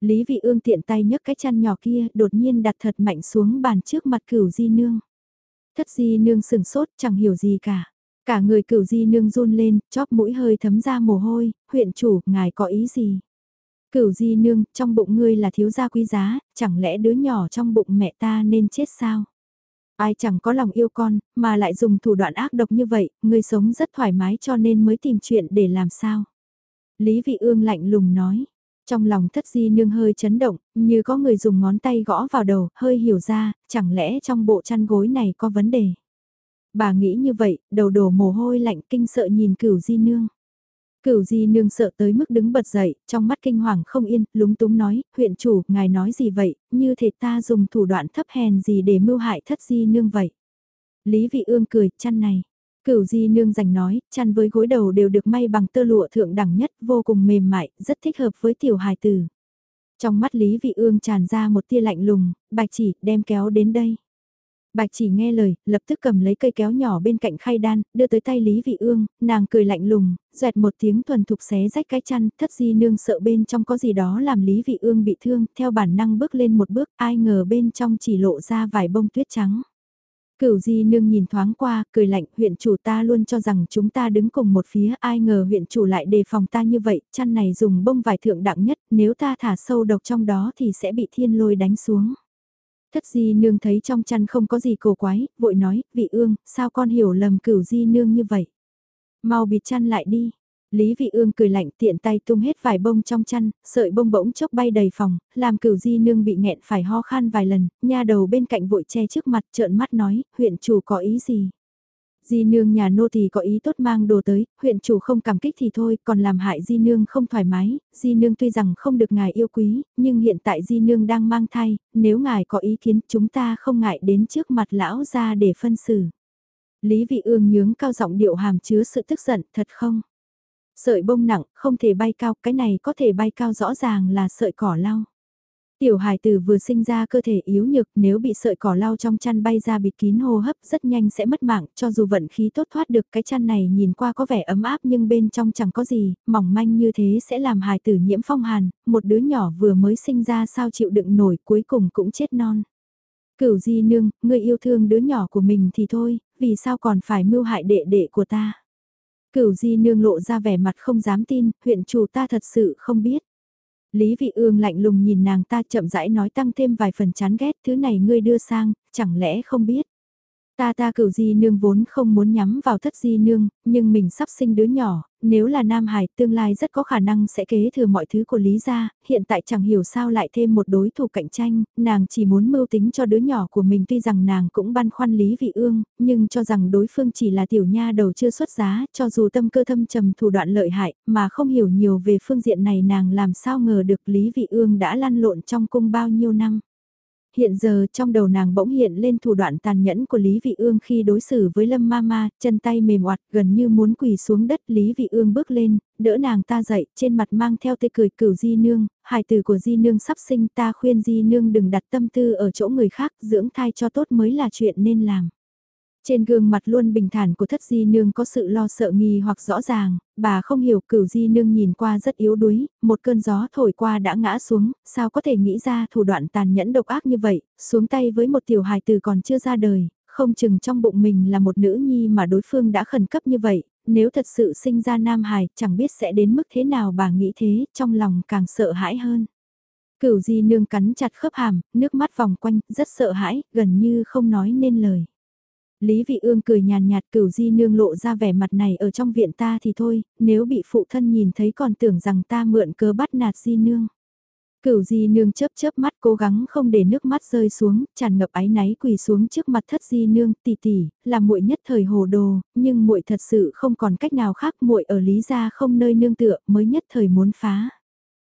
Lý Vị Ương tiện tay nhấc cái chăn nhỏ kia đột nhiên đặt thật mạnh xuống bàn trước mặt cửu di nương. Thất di nương sừng sốt chẳng hiểu gì cả. Cả người cửu di nương run lên, chóp mũi hơi thấm ra mồ hôi, huyện chủ, ngài có ý gì? Cửu di nương, trong bụng ngươi là thiếu gia quý giá, chẳng lẽ đứa nhỏ trong bụng mẹ ta nên chết sao? Ai chẳng có lòng yêu con, mà lại dùng thủ đoạn ác độc như vậy, ngươi sống rất thoải mái cho nên mới tìm chuyện để làm sao? Lý vị ương lạnh lùng nói. Trong lòng thất di nương hơi chấn động, như có người dùng ngón tay gõ vào đầu, hơi hiểu ra, chẳng lẽ trong bộ chăn gối này có vấn đề. Bà nghĩ như vậy, đầu đổ mồ hôi lạnh kinh sợ nhìn cửu di nương. Cửu di nương sợ tới mức đứng bật dậy, trong mắt kinh hoàng không yên, lúng túng nói, huyện chủ, ngài nói gì vậy, như thể ta dùng thủ đoạn thấp hèn gì để mưu hại thất di nương vậy. Lý vị ương cười, chăn này. Cửu di nương giành nói, chăn với gối đầu đều được may bằng tơ lụa thượng đẳng nhất, vô cùng mềm mại, rất thích hợp với tiểu hài tử. Trong mắt Lý vị ương tràn ra một tia lạnh lùng, bạch chỉ, đem kéo đến đây. Bạch chỉ nghe lời, lập tức cầm lấy cây kéo nhỏ bên cạnh khay đan, đưa tới tay Lý Vị Ương, nàng cười lạnh lùng, dẹt một tiếng thuần thục xé rách cái chăn, thất di nương sợ bên trong có gì đó làm Lý Vị Ương bị thương, theo bản năng bước lên một bước, ai ngờ bên trong chỉ lộ ra vài bông tuyết trắng. Cửu di nương nhìn thoáng qua, cười lạnh, huyện chủ ta luôn cho rằng chúng ta đứng cùng một phía, ai ngờ huyện chủ lại đề phòng ta như vậy, chăn này dùng bông vải thượng đẳng nhất, nếu ta thả sâu độc trong đó thì sẽ bị thiên lôi đánh xuống. Thất di nương thấy trong chăn không có gì cổ quái, vội nói, vị ương, sao con hiểu lầm cửu di nương như vậy? Mau bịt chăn lại đi. Lý vị ương cười lạnh tiện tay tung hết vài bông trong chăn, sợi bông bỗng chốc bay đầy phòng, làm cửu di nương bị nghẹn phải ho khan vài lần, nha đầu bên cạnh vội che trước mặt trợn mắt nói, huyện chủ có ý gì? Di nương nhà nô thì có ý tốt mang đồ tới, huyện chủ không cảm kích thì thôi, còn làm hại di nương không thoải mái, di nương tuy rằng không được ngài yêu quý, nhưng hiện tại di nương đang mang thai, nếu ngài có ý kiến chúng ta không ngại đến trước mặt lão ra để phân xử. Lý vị ương nhướng cao giọng điệu hàm chứa sự tức giận, thật không? Sợi bông nặng, không thể bay cao, cái này có thể bay cao rõ ràng là sợi cỏ lau. Tiểu hài tử vừa sinh ra cơ thể yếu nhược nếu bị sợi cỏ lau trong chăn bay ra bịt kín hô hấp rất nhanh sẽ mất mạng cho dù vận khí tốt thoát được cái chăn này nhìn qua có vẻ ấm áp nhưng bên trong chẳng có gì, mỏng manh như thế sẽ làm hài tử nhiễm phong hàn, một đứa nhỏ vừa mới sinh ra sao chịu đựng nổi cuối cùng cũng chết non. Cửu di nương, người yêu thương đứa nhỏ của mình thì thôi, vì sao còn phải mưu hại đệ đệ của ta. Cửu di nương lộ ra vẻ mặt không dám tin, huyện chủ ta thật sự không biết. Lý vị ương lạnh lùng nhìn nàng ta chậm rãi nói tăng thêm vài phần chán ghét thứ này ngươi đưa sang, chẳng lẽ không biết. Ta ta cửu di nương vốn không muốn nhắm vào thất di nương, nhưng mình sắp sinh đứa nhỏ, nếu là Nam Hải tương lai rất có khả năng sẽ kế thừa mọi thứ của Lý gia, hiện tại chẳng hiểu sao lại thêm một đối thủ cạnh tranh, nàng chỉ muốn mưu tính cho đứa nhỏ của mình tuy rằng nàng cũng băn khoăn Lý Vị Ương, nhưng cho rằng đối phương chỉ là tiểu nha đầu chưa xuất giá, cho dù tâm cơ thâm trầm thủ đoạn lợi hại, mà không hiểu nhiều về phương diện này nàng làm sao ngờ được Lý Vị Ương đã lăn lộn trong cung bao nhiêu năm. Hiện giờ trong đầu nàng bỗng hiện lên thủ đoạn tàn nhẫn của Lý Vị Ương khi đối xử với Lâm Mama, chân tay mềm oặt gần như muốn quỳ xuống đất Lý Vị Ương bước lên, đỡ nàng ta dậy, trên mặt mang theo tê cười cửu Di Nương, hài tử của Di Nương sắp sinh ta khuyên Di Nương đừng đặt tâm tư ở chỗ người khác, dưỡng thai cho tốt mới là chuyện nên làm. Trên gương mặt luôn bình thản của thất di nương có sự lo sợ nghi hoặc rõ ràng, bà không hiểu cửu di nương nhìn qua rất yếu đuối, một cơn gió thổi qua đã ngã xuống, sao có thể nghĩ ra thủ đoạn tàn nhẫn độc ác như vậy, xuống tay với một tiểu hài tử còn chưa ra đời, không chừng trong bụng mình là một nữ nhi mà đối phương đã khẩn cấp như vậy, nếu thật sự sinh ra nam hài chẳng biết sẽ đến mức thế nào bà nghĩ thế, trong lòng càng sợ hãi hơn. Cửu di nương cắn chặt khớp hàm, nước mắt vòng quanh, rất sợ hãi, gần như không nói nên lời. Lý Vị Ương cười nhàn nhạt cửu di nương lộ ra vẻ mặt này ở trong viện ta thì thôi, nếu bị phụ thân nhìn thấy còn tưởng rằng ta mượn cớ bắt nạt di nương. Cửu di nương chớp chớp mắt cố gắng không để nước mắt rơi xuống, tràn ngập áy náy quỳ xuống trước mặt thất di nương, tỷ tỷ, là muội nhất thời hồ đồ, nhưng muội thật sự không còn cách nào khác, muội ở lý gia không nơi nương tựa, mới nhất thời muốn phá.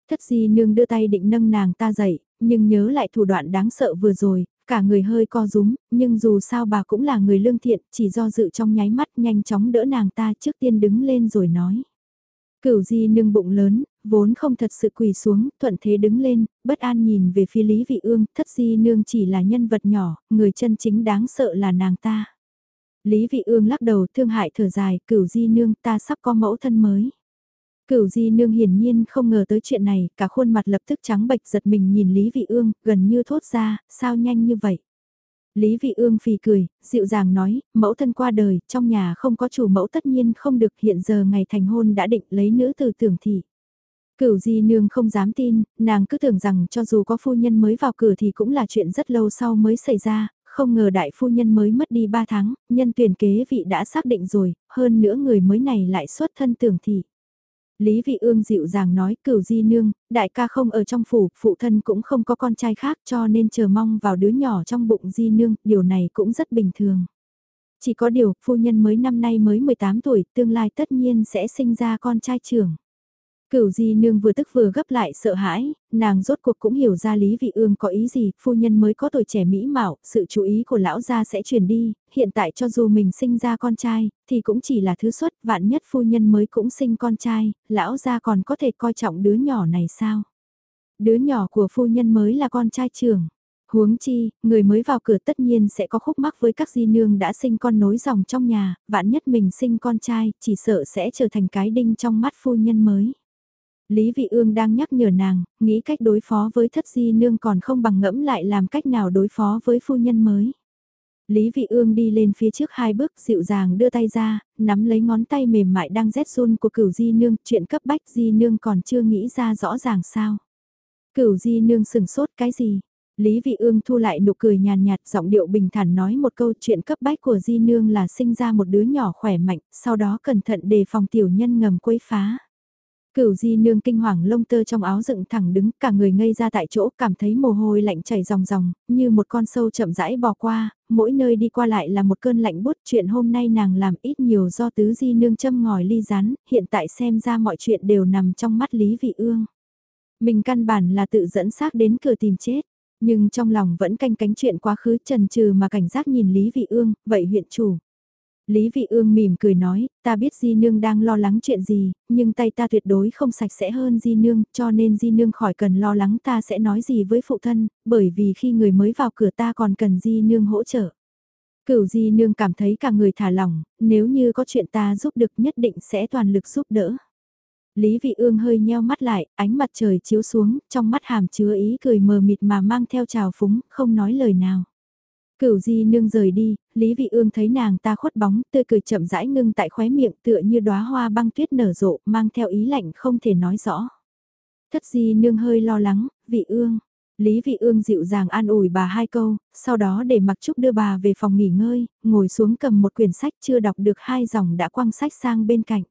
Thất di nương đưa tay định nâng nàng ta dậy, nhưng nhớ lại thủ đoạn đáng sợ vừa rồi, cả người hơi co rúm, nhưng dù sao bà cũng là người lương thiện, chỉ do dự trong nháy mắt nhanh chóng đỡ nàng ta trước tiên đứng lên rồi nói. Cửu di nương bụng lớn, vốn không thật sự quỳ xuống, thuận thế đứng lên, bất an nhìn về phía Lý Vị Ương, thất di nương chỉ là nhân vật nhỏ, người chân chính đáng sợ là nàng ta. Lý Vị Ương lắc đầu thương hại thở dài, cửu di nương ta sắp có mẫu thân mới. Cửu di nương hiển nhiên không ngờ tới chuyện này, cả khuôn mặt lập tức trắng bệch giật mình nhìn Lý Vị Ương, gần như thốt ra, sao nhanh như vậy. Lý Vị Ương phì cười, dịu dàng nói, mẫu thân qua đời, trong nhà không có chủ mẫu tất nhiên không được hiện giờ ngày thành hôn đã định lấy nữ từ tưởng thị. Cửu di nương không dám tin, nàng cứ tưởng rằng cho dù có phu nhân mới vào cửa thì cũng là chuyện rất lâu sau mới xảy ra, không ngờ đại phu nhân mới mất đi 3 tháng, nhân tuyển kế vị đã xác định rồi, hơn nữa người mới này lại xuất thân tưởng thị. Lý Vị Ương dịu dàng nói cửu di nương, đại ca không ở trong phủ, phụ thân cũng không có con trai khác cho nên chờ mong vào đứa nhỏ trong bụng di nương, điều này cũng rất bình thường. Chỉ có điều, phu nhân mới năm nay mới 18 tuổi, tương lai tất nhiên sẽ sinh ra con trai trưởng. Cửu di nương vừa tức vừa gấp lại sợ hãi, nàng rốt cuộc cũng hiểu ra Lý Vị Ương có ý gì, phu nhân mới có tuổi trẻ mỹ mạo, sự chú ý của lão gia sẽ chuyển đi, hiện tại cho dù mình sinh ra con trai, thì cũng chỉ là thứ xuất, vạn nhất phu nhân mới cũng sinh con trai, lão gia còn có thể coi trọng đứa nhỏ này sao? Đứa nhỏ của phu nhân mới là con trai trưởng. Huống chi, người mới vào cửa tất nhiên sẽ có khúc mắc với các di nương đã sinh con nối dòng trong nhà, vạn nhất mình sinh con trai, chỉ sợ sẽ trở thành cái đinh trong mắt phu nhân mới. Lý Vị Ương đang nhắc nhở nàng, nghĩ cách đối phó với thất di nương còn không bằng ngẫm lại làm cách nào đối phó với phu nhân mới. Lý Vị Ương đi lên phía trước hai bước dịu dàng đưa tay ra, nắm lấy ngón tay mềm mại đang rét run của cửu di nương, chuyện cấp bách di nương còn chưa nghĩ ra rõ ràng sao. Cửu di nương sừng sốt cái gì? Lý Vị Ương thu lại nụ cười nhàn nhạt giọng điệu bình thản nói một câu chuyện cấp bách của di nương là sinh ra một đứa nhỏ khỏe mạnh, sau đó cẩn thận đề phòng tiểu nhân ngầm quấy phá. Cửu di nương kinh hoàng lông tơ trong áo dựng thẳng đứng cả người ngây ra tại chỗ cảm thấy mồ hôi lạnh chảy ròng ròng, như một con sâu chậm rãi bò qua, mỗi nơi đi qua lại là một cơn lạnh bút chuyện hôm nay nàng làm ít nhiều do tứ di nương châm ngòi ly rán, hiện tại xem ra mọi chuyện đều nằm trong mắt Lý Vị Ương. Mình căn bản là tự dẫn xác đến cửa tìm chết, nhưng trong lòng vẫn canh cánh chuyện quá khứ trần trừ mà cảnh giác nhìn Lý Vị Ương, vậy huyện chủ. Lý Vị Ương mỉm cười nói, ta biết Di Nương đang lo lắng chuyện gì, nhưng tay ta tuyệt đối không sạch sẽ hơn Di Nương, cho nên Di Nương khỏi cần lo lắng ta sẽ nói gì với phụ thân, bởi vì khi người mới vào cửa ta còn cần Di Nương hỗ trợ. Cửu Di Nương cảm thấy cả người thả lỏng, nếu như có chuyện ta giúp được nhất định sẽ toàn lực giúp đỡ. Lý Vị Ương hơi nheo mắt lại, ánh mặt trời chiếu xuống, trong mắt hàm chứa ý cười mờ mịt mà mang theo trào phúng, không nói lời nào. Cửu di nương rời đi, Lý Vị Ương thấy nàng ta khuất bóng, tươi cười chậm rãi ngưng tại khóe miệng tựa như đóa hoa băng tuyết nở rộ, mang theo ý lạnh không thể nói rõ. Thất di nương hơi lo lắng, Vị Ương. Lý Vị Ương dịu dàng an ủi bà hai câu, sau đó để Mặc Trúc đưa bà về phòng nghỉ ngơi, ngồi xuống cầm một quyển sách chưa đọc được hai dòng đã quăng sách sang bên cạnh.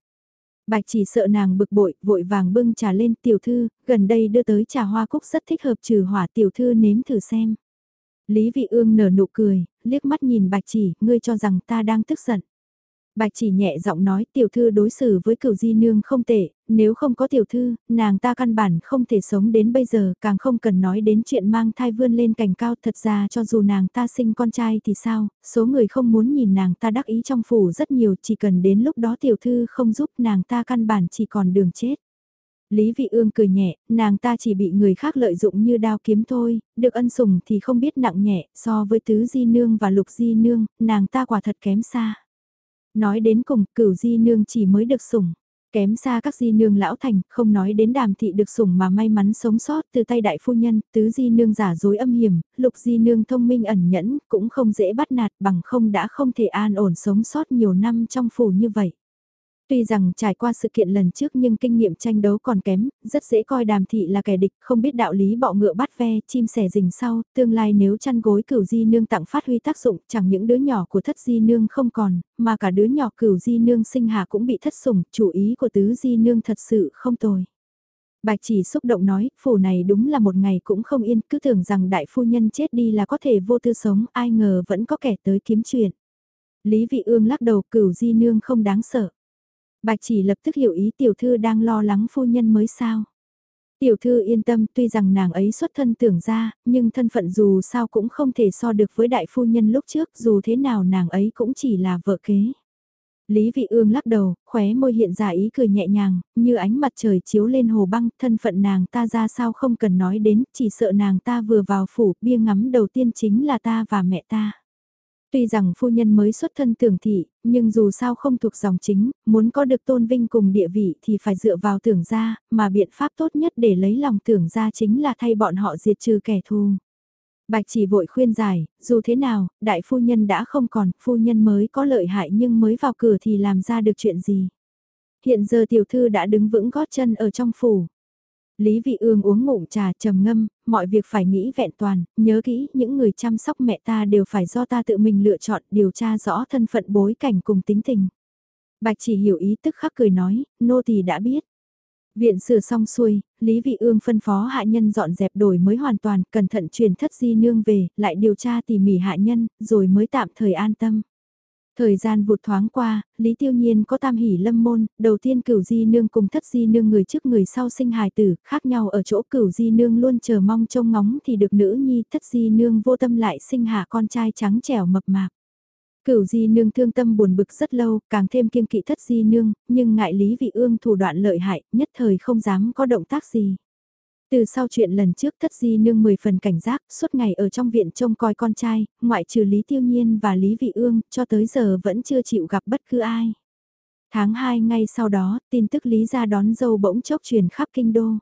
Bạch chỉ sợ nàng bực bội, vội vàng bưng trà lên tiểu thư, gần đây đưa tới trà hoa cúc rất thích hợp trừ hỏa tiểu thư nếm thử xem. Lý Vị Ương nở nụ cười, liếc mắt nhìn Bạch Chỉ, ngươi cho rằng ta đang tức giận. Bạch Chỉ nhẹ giọng nói tiểu thư đối xử với cửu di nương không tệ, nếu không có tiểu thư, nàng ta căn bản không thể sống đến bây giờ, càng không cần nói đến chuyện mang thai vươn lên cành cao. Thật ra cho dù nàng ta sinh con trai thì sao, số người không muốn nhìn nàng ta đắc ý trong phủ rất nhiều, chỉ cần đến lúc đó tiểu thư không giúp nàng ta căn bản chỉ còn đường chết. Lý Vị Ương cười nhẹ, nàng ta chỉ bị người khác lợi dụng như đao kiếm thôi, được ân sủng thì không biết nặng nhẹ, so với tứ di nương và lục di nương, nàng ta quả thật kém xa. Nói đến cùng, cửu di nương chỉ mới được sủng. Kém xa các di nương lão thành, không nói đến đàm thị được sủng mà may mắn sống sót từ tay đại phu nhân, tứ di nương giả dối âm hiểm, lục di nương thông minh ẩn nhẫn, cũng không dễ bắt nạt bằng không đã không thể an ổn sống sót nhiều năm trong phủ như vậy. Tuy rằng trải qua sự kiện lần trước nhưng kinh nghiệm tranh đấu còn kém, rất dễ coi đàm thị là kẻ địch, không biết đạo lý bọ ngựa bắt ve, chim sẻ rình sau, tương lai nếu chăn gối cửu di nương tặng phát huy tác dụng, chẳng những đứa nhỏ của thất di nương không còn, mà cả đứa nhỏ cửu di nương sinh hạ cũng bị thất sủng, chủ ý của tứ di nương thật sự không tồi. Bạch chỉ xúc động nói, phủ này đúng là một ngày cũng không yên, cứ tưởng rằng đại phu nhân chết đi là có thể vô tư sống, ai ngờ vẫn có kẻ tới kiếm chuyện. Lý vị ương lắc đầu cửu di nương không đáng sợ. Bạch chỉ lập tức hiểu ý tiểu thư đang lo lắng phu nhân mới sao. Tiểu thư yên tâm tuy rằng nàng ấy xuất thân tưởng ra, nhưng thân phận dù sao cũng không thể so được với đại phu nhân lúc trước dù thế nào nàng ấy cũng chỉ là vợ kế. Lý Vị Ương lắc đầu, khóe môi hiện ra ý cười nhẹ nhàng, như ánh mặt trời chiếu lên hồ băng, thân phận nàng ta ra sao không cần nói đến, chỉ sợ nàng ta vừa vào phủ, bia ngắm đầu tiên chính là ta và mẹ ta. Tuy rằng phu nhân mới xuất thân tưởng thị, nhưng dù sao không thuộc dòng chính, muốn có được tôn vinh cùng địa vị thì phải dựa vào tưởng gia, mà biện pháp tốt nhất để lấy lòng tưởng gia chính là thay bọn họ diệt trừ kẻ thù. Bạch chỉ vội khuyên giải, dù thế nào, đại phu nhân đã không còn, phu nhân mới có lợi hại nhưng mới vào cửa thì làm ra được chuyện gì. Hiện giờ tiểu thư đã đứng vững gót chân ở trong phủ, Lý Vị Ương uống ngụm trà trầm ngâm, mọi việc phải nghĩ vẹn toàn, nhớ kỹ những người chăm sóc mẹ ta đều phải do ta tự mình lựa chọn điều tra rõ thân phận bối cảnh cùng tính tình. Bạch chỉ hiểu ý tức khắc cười nói, nô tỳ đã biết. Viện sửa xong xuôi, Lý Vị Ương phân phó hạ nhân dọn dẹp đổi mới hoàn toàn, cẩn thận truyền thất di nương về, lại điều tra tỉ mỉ hạ nhân, rồi mới tạm thời an tâm. Thời gian vụt thoáng qua, Lý Tiêu Nhiên có tam hỷ lâm môn, đầu tiên cửu di nương cùng thất di nương người trước người sau sinh hài tử, khác nhau ở chỗ cửu di nương luôn chờ mong trông ngóng thì được nữ nhi thất di nương vô tâm lại sinh hạ con trai trắng trẻo mập mạp. Cửu di nương thương tâm buồn bực rất lâu, càng thêm kiêng kỵ thất di nương, nhưng ngại Lý Vị Ương thủ đoạn lợi hại, nhất thời không dám có động tác gì. Từ sau chuyện lần trước thất di nương 10 phần cảnh giác, suốt ngày ở trong viện trông coi con trai, ngoại trừ Lý Tiêu Nhiên và Lý Vị Ương, cho tới giờ vẫn chưa chịu gặp bất cứ ai. Tháng 2 ngay sau đó, tin tức Lý gia đón dâu bỗng chốc truyền khắp kinh đô.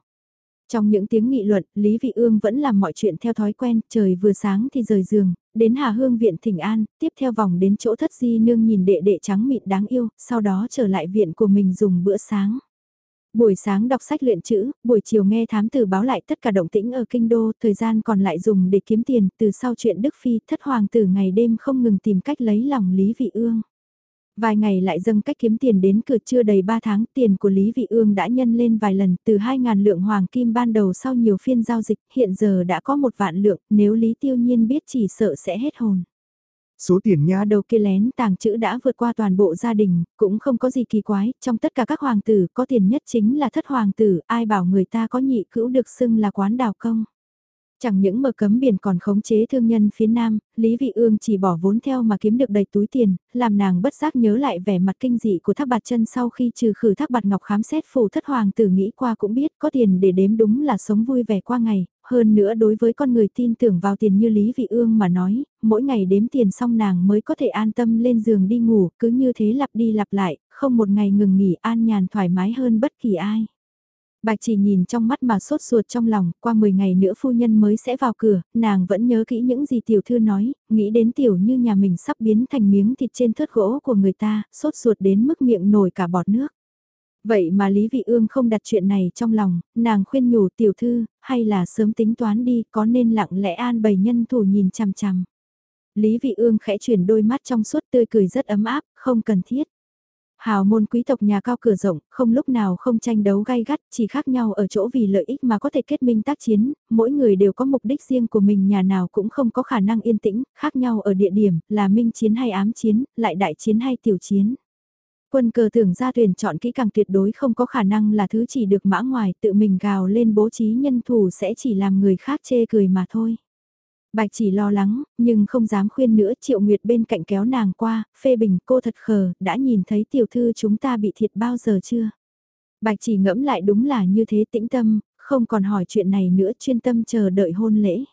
Trong những tiếng nghị luận, Lý Vị Ương vẫn làm mọi chuyện theo thói quen, trời vừa sáng thì rời giường, đến Hà Hương viện Thỉnh An, tiếp theo vòng đến chỗ thất di nương nhìn đệ đệ trắng mịn đáng yêu, sau đó trở lại viện của mình dùng bữa sáng. Buổi sáng đọc sách luyện chữ, buổi chiều nghe thám tử báo lại tất cả động tĩnh ở kinh đô, thời gian còn lại dùng để kiếm tiền, từ sau chuyện Đức Phi, thất hoàng tử ngày đêm không ngừng tìm cách lấy lòng Lý Vị Ương. Vài ngày lại dâng cách kiếm tiền đến cửa chưa đầy 3 tháng tiền của Lý Vị Ương đã nhân lên vài lần từ 2.000 lượng hoàng kim ban đầu sau nhiều phiên giao dịch hiện giờ đã có một vạn lượng nếu Lý Tiêu Nhiên biết chỉ sợ sẽ hết hồn. Số tiền nha đầu kia lén tàng chữ đã vượt qua toàn bộ gia đình, cũng không có gì kỳ quái, trong tất cả các hoàng tử có tiền nhất chính là thất hoàng tử, ai bảo người ta có nhị cữu được xưng là quán đào công. Chẳng những mở cấm biển còn khống chế thương nhân phía Nam, Lý Vị Ương chỉ bỏ vốn theo mà kiếm được đầy túi tiền, làm nàng bất giác nhớ lại vẻ mặt kinh dị của thác bạt chân sau khi trừ khử thác bạt ngọc khám xét phủ thất hoàng tử nghĩ qua cũng biết có tiền để đếm đúng là sống vui vẻ qua ngày, hơn nữa đối với con người tin tưởng vào tiền như Lý Vị Ương mà nói, mỗi ngày đếm tiền xong nàng mới có thể an tâm lên giường đi ngủ, cứ như thế lặp đi lặp lại, không một ngày ngừng nghỉ an nhàn thoải mái hơn bất kỳ ai. Bạch chỉ nhìn trong mắt mà sốt ruột trong lòng, qua 10 ngày nữa phu nhân mới sẽ vào cửa, nàng vẫn nhớ kỹ những gì tiểu thư nói, nghĩ đến tiểu như nhà mình sắp biến thành miếng thịt trên thớt gỗ của người ta, sốt ruột đến mức miệng nổi cả bọt nước. Vậy mà Lý Vị Ương không đặt chuyện này trong lòng, nàng khuyên nhủ tiểu thư, hay là sớm tính toán đi, có nên lặng lẽ an bày nhân thủ nhìn chằm chằm. Lý Vị Ương khẽ chuyển đôi mắt trong suốt tươi cười rất ấm áp, không cần thiết. Hào môn quý tộc nhà cao cửa rộng, không lúc nào không tranh đấu gay gắt, chỉ khác nhau ở chỗ vì lợi ích mà có thể kết minh tác chiến, mỗi người đều có mục đích riêng của mình nhà nào cũng không có khả năng yên tĩnh, khác nhau ở địa điểm, là minh chiến hay ám chiến, lại đại chiến hay tiểu chiến. Quân cờ tưởng ra tuyển chọn kỹ càng tuyệt đối không có khả năng là thứ chỉ được mã ngoài tự mình gào lên bố trí nhân thủ sẽ chỉ làm người khác chê cười mà thôi. Bạch chỉ lo lắng, nhưng không dám khuyên nữa Triệu Nguyệt bên cạnh kéo nàng qua, phê bình cô thật khờ, đã nhìn thấy tiểu thư chúng ta bị thiệt bao giờ chưa? Bạch chỉ ngẫm lại đúng là như thế tĩnh tâm, không còn hỏi chuyện này nữa chuyên tâm chờ đợi hôn lễ.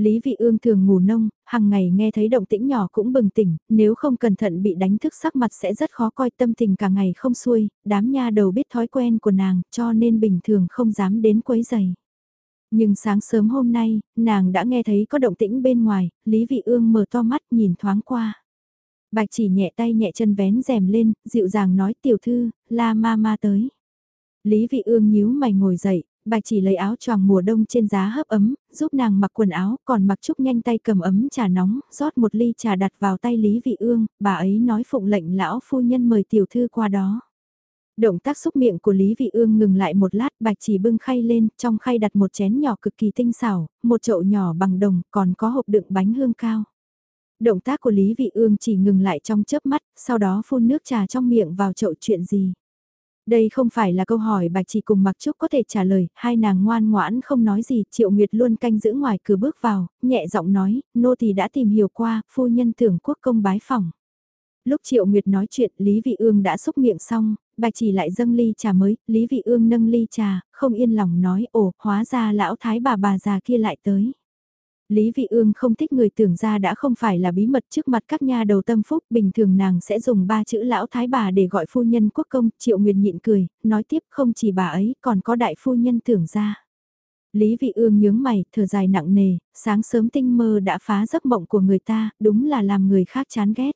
Lý Vị Ương thường ngủ nông, hàng ngày nghe thấy động tĩnh nhỏ cũng bừng tỉnh, nếu không cẩn thận bị đánh thức sắc mặt sẽ rất khó coi tâm tình cả ngày không xuôi, đám nha đầu biết thói quen của nàng cho nên bình thường không dám đến quấy giày. Nhưng sáng sớm hôm nay, nàng đã nghe thấy có động tĩnh bên ngoài, Lý Vị Ương mở to mắt nhìn thoáng qua. Bạch chỉ nhẹ tay nhẹ chân vén rèm lên, dịu dàng nói tiểu thư, la ma ma tới. Lý Vị Ương nhíu mày ngồi dậy, bạch chỉ lấy áo choàng mùa đông trên giá hấp ấm, giúp nàng mặc quần áo, còn mặc trúc nhanh tay cầm ấm trà nóng, rót một ly trà đặt vào tay Lý Vị Ương, bà ấy nói phụng lệnh lão phu nhân mời tiểu thư qua đó. Động tác xúc miệng của Lý Vị Ương ngừng lại một lát, bạch chỉ bưng khay lên, trong khay đặt một chén nhỏ cực kỳ tinh xảo, một chậu nhỏ bằng đồng, còn có hộp đựng bánh hương cao. Động tác của Lý Vị Ương chỉ ngừng lại trong chớp mắt, sau đó phun nước trà trong miệng vào chậu chuyện gì. Đây không phải là câu hỏi bạch chỉ cùng Mặc Trúc có thể trả lời, hai nàng ngoan ngoãn không nói gì, Triệu Nguyệt luôn canh giữ ngoài cửa bước vào, nhẹ giọng nói, nô thì đã tìm hiểu qua, phu nhân tưởng quốc công bái phòng. Lúc Triệu Nguyệt nói chuyện, Lý Vị Ương đã xúc miệng xong, bạch chỉ lại dâng ly trà mới, Lý Vị Ương nâng ly trà, không yên lòng nói, ồ, hóa ra lão thái bà bà già kia lại tới. Lý Vị Ương không thích người tưởng ra đã không phải là bí mật trước mặt các nhà đầu tâm phúc, bình thường nàng sẽ dùng ba chữ lão thái bà để gọi phu nhân quốc công, Triệu Nguyệt nhịn cười, nói tiếp không chỉ bà ấy, còn có đại phu nhân tưởng ra. Lý Vị Ương nhướng mày, thở dài nặng nề, sáng sớm tinh mơ đã phá giấc mộng của người ta, đúng là làm người khác chán ghét.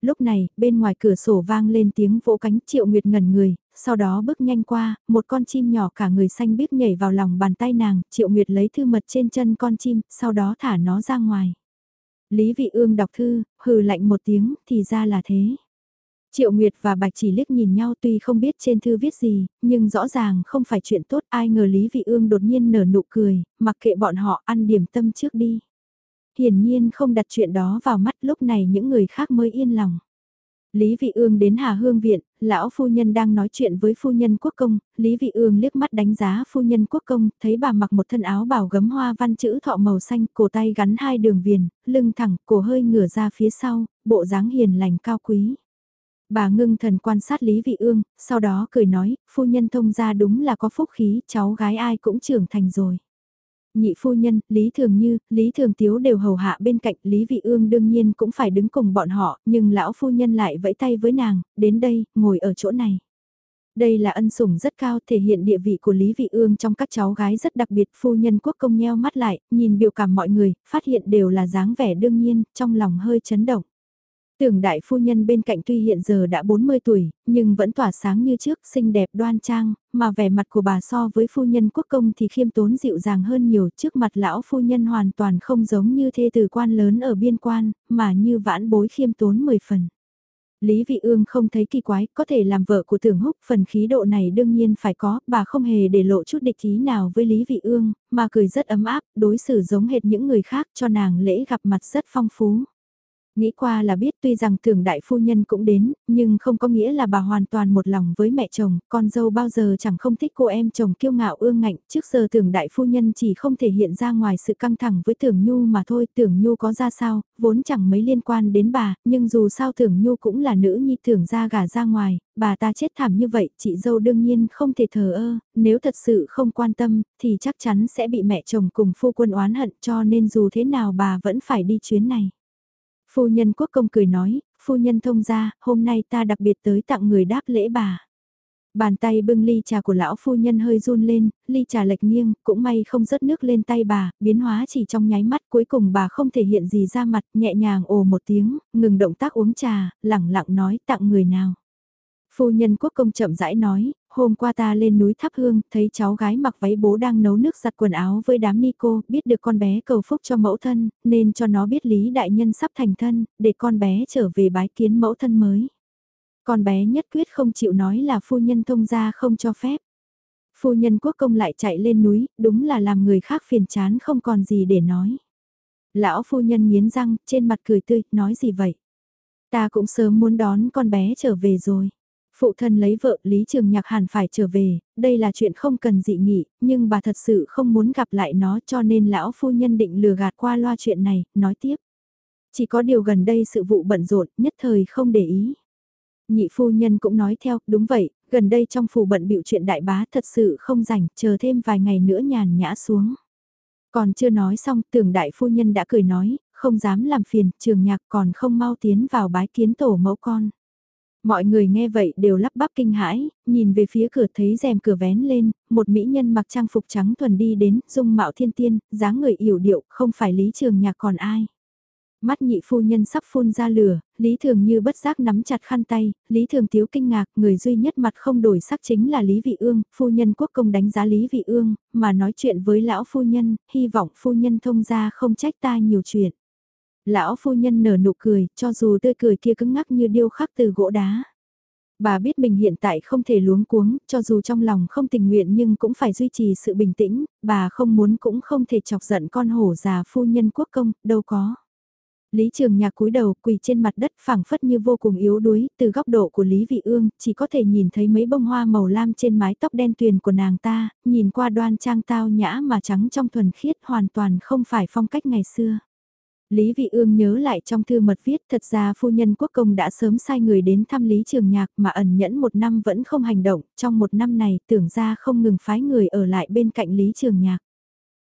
Lúc này, bên ngoài cửa sổ vang lên tiếng vỗ cánh Triệu Nguyệt ngẩn người, sau đó bước nhanh qua, một con chim nhỏ cả người xanh biếc nhảy vào lòng bàn tay nàng, Triệu Nguyệt lấy thư mật trên chân con chim, sau đó thả nó ra ngoài. Lý Vị Ương đọc thư, hừ lạnh một tiếng, thì ra là thế. Triệu Nguyệt và Bạch chỉ liếc nhìn nhau tuy không biết trên thư viết gì, nhưng rõ ràng không phải chuyện tốt ai ngờ Lý Vị Ương đột nhiên nở nụ cười, mặc kệ bọn họ ăn điểm tâm trước đi. Hiển nhiên không đặt chuyện đó vào mắt lúc này những người khác mới yên lòng. Lý Vị Ương đến Hà Hương Viện, lão phu nhân đang nói chuyện với phu nhân quốc công, Lý Vị Ương liếc mắt đánh giá phu nhân quốc công, thấy bà mặc một thân áo bảo gấm hoa văn chữ thọ màu xanh, cổ tay gắn hai đường viền, lưng thẳng, cổ hơi ngửa ra phía sau, bộ dáng hiền lành cao quý. Bà ngưng thần quan sát Lý Vị Ương, sau đó cười nói, phu nhân thông gia đúng là có phúc khí, cháu gái ai cũng trưởng thành rồi nhị phu nhân, Lý Thường Như, Lý Thường Tiếu đều hầu hạ bên cạnh, Lý Vị Ương đương nhiên cũng phải đứng cùng bọn họ, nhưng lão phu nhân lại vẫy tay với nàng, đến đây, ngồi ở chỗ này. Đây là ân sủng rất cao thể hiện địa vị của Lý Vị Ương trong các cháu gái rất đặc biệt phu nhân quốc công nheo mắt lại, nhìn biểu cảm mọi người, phát hiện đều là dáng vẻ đương nhiên, trong lòng hơi chấn động. Tưởng đại phu nhân bên cạnh tuy hiện giờ đã 40 tuổi, nhưng vẫn tỏa sáng như trước, xinh đẹp đoan trang, mà vẻ mặt của bà so với phu nhân quốc công thì khiêm tốn dịu dàng hơn nhiều trước mặt lão phu nhân hoàn toàn không giống như thê tử quan lớn ở biên quan, mà như vãn bối khiêm tốn 10 phần. Lý Vị Ương không thấy kỳ quái, có thể làm vợ của Tưởng Húc, phần khí độ này đương nhiên phải có, bà không hề để lộ chút địch ý nào với Lý Vị Ương, mà cười rất ấm áp, đối xử giống hệt những người khác cho nàng lễ gặp mặt rất phong phú. Nghĩ qua là biết tuy rằng tưởng đại phu nhân cũng đến, nhưng không có nghĩa là bà hoàn toàn một lòng với mẹ chồng, con dâu bao giờ chẳng không thích cô em chồng kiêu ngạo ương ngạnh, trước giờ tưởng đại phu nhân chỉ không thể hiện ra ngoài sự căng thẳng với tưởng nhu mà thôi, tưởng nhu có ra sao, vốn chẳng mấy liên quan đến bà, nhưng dù sao tưởng nhu cũng là nữ nhi tưởng ra gả ra ngoài, bà ta chết thảm như vậy, chị dâu đương nhiên không thể thờ ơ, nếu thật sự không quan tâm, thì chắc chắn sẽ bị mẹ chồng cùng phu quân oán hận cho nên dù thế nào bà vẫn phải đi chuyến này. Phu nhân quốc công cười nói, phu nhân thông ra, hôm nay ta đặc biệt tới tặng người đáp lễ bà. Bàn tay bưng ly trà của lão phu nhân hơi run lên, ly trà lệch nghiêng, cũng may không rớt nước lên tay bà, biến hóa chỉ trong nháy mắt cuối cùng bà không thể hiện gì ra mặt, nhẹ nhàng ồ một tiếng, ngừng động tác uống trà, lẳng lặng nói tặng người nào. Phu nhân quốc công chậm rãi nói, hôm qua ta lên núi thắp hương, thấy cháu gái mặc váy bố đang nấu nước giặt quần áo với đám ni cô, biết được con bé cầu phúc cho mẫu thân, nên cho nó biết Lý Đại Nhân sắp thành thân, để con bé trở về bái kiến mẫu thân mới. Con bé nhất quyết không chịu nói là phu nhân thông gia không cho phép. Phu nhân quốc công lại chạy lên núi, đúng là làm người khác phiền chán không còn gì để nói. Lão phu nhân nghiến răng, trên mặt cười tươi, nói gì vậy? Ta cũng sớm muốn đón con bé trở về rồi. Phụ thân lấy vợ Lý Trường Nhạc hẳn phải trở về, đây là chuyện không cần dị nghị, nhưng bà thật sự không muốn gặp lại nó cho nên lão phu nhân định lừa gạt qua loa chuyện này, nói tiếp. Chỉ có điều gần đây sự vụ bận rộn, nhất thời không để ý. Nhị phu nhân cũng nói theo, đúng vậy, gần đây trong phủ bận bịu chuyện đại bá thật sự không rảnh, chờ thêm vài ngày nữa nhàn nhã xuống. Còn chưa nói xong, tưởng đại phu nhân đã cười nói, không dám làm phiền, trường nhạc còn không mau tiến vào bái kiến tổ mẫu con. Mọi người nghe vậy đều lắp bắp kinh hãi, nhìn về phía cửa thấy rèm cửa vén lên, một mỹ nhân mặc trang phục trắng thuần đi đến, dung mạo thiên tiên, dáng người yểu điệu, không phải Lý Trường Nhạc còn ai. Mắt nhị phu nhân sắp phun ra lửa, Lý Thường như bất giác nắm chặt khăn tay, Lý Thường thiếu kinh ngạc, người duy nhất mặt không đổi sắc chính là Lý Vị Ương, phu nhân quốc công đánh giá Lý Vị Ương, mà nói chuyện với lão phu nhân, hy vọng phu nhân thông gia không trách ta nhiều chuyện. Lão phu nhân nở nụ cười, cho dù tươi cười kia cứng ngắc như điêu khắc từ gỗ đá. Bà biết mình hiện tại không thể luống cuống, cho dù trong lòng không tình nguyện nhưng cũng phải duy trì sự bình tĩnh, bà không muốn cũng không thể chọc giận con hổ già phu nhân quốc công, đâu có. Lý Trường Nhạc cúi đầu quỳ trên mặt đất phẳng phất như vô cùng yếu đuối, từ góc độ của Lý Vị Ương, chỉ có thể nhìn thấy mấy bông hoa màu lam trên mái tóc đen tuyền của nàng ta, nhìn qua đoan trang tao nhã mà trắng trong thuần khiết hoàn toàn không phải phong cách ngày xưa. Lý Vị Ương nhớ lại trong thư mật viết thật ra phu nhân quốc công đã sớm sai người đến thăm Lý Trường Nhạc mà ẩn nhẫn một năm vẫn không hành động, trong một năm này tưởng ra không ngừng phái người ở lại bên cạnh Lý Trường Nhạc.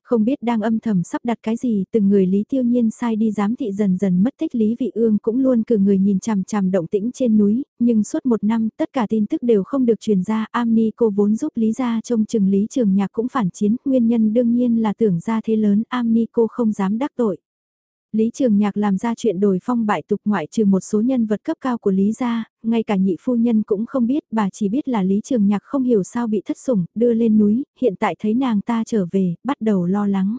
Không biết đang âm thầm sắp đặt cái gì, từng người Lý Tiêu Nhiên sai đi giám thị dần dần mất tích Lý Vị Ương cũng luôn cử người nhìn chằm chằm động tĩnh trên núi, nhưng suốt một năm tất cả tin tức đều không được truyền ra, Amni cô vốn giúp Lý gia trông chừng Lý Trường Nhạc cũng phản chiến, nguyên nhân đương nhiên là tưởng ra thế lớn, Amni cô không dám đắc tội. Lý Trường Nhạc làm ra chuyện đổi phong bại tục ngoại trừ một số nhân vật cấp cao của Lý gia, ngay cả nhị phu nhân cũng không biết, bà chỉ biết là Lý Trường Nhạc không hiểu sao bị thất sủng, đưa lên núi, hiện tại thấy nàng ta trở về, bắt đầu lo lắng.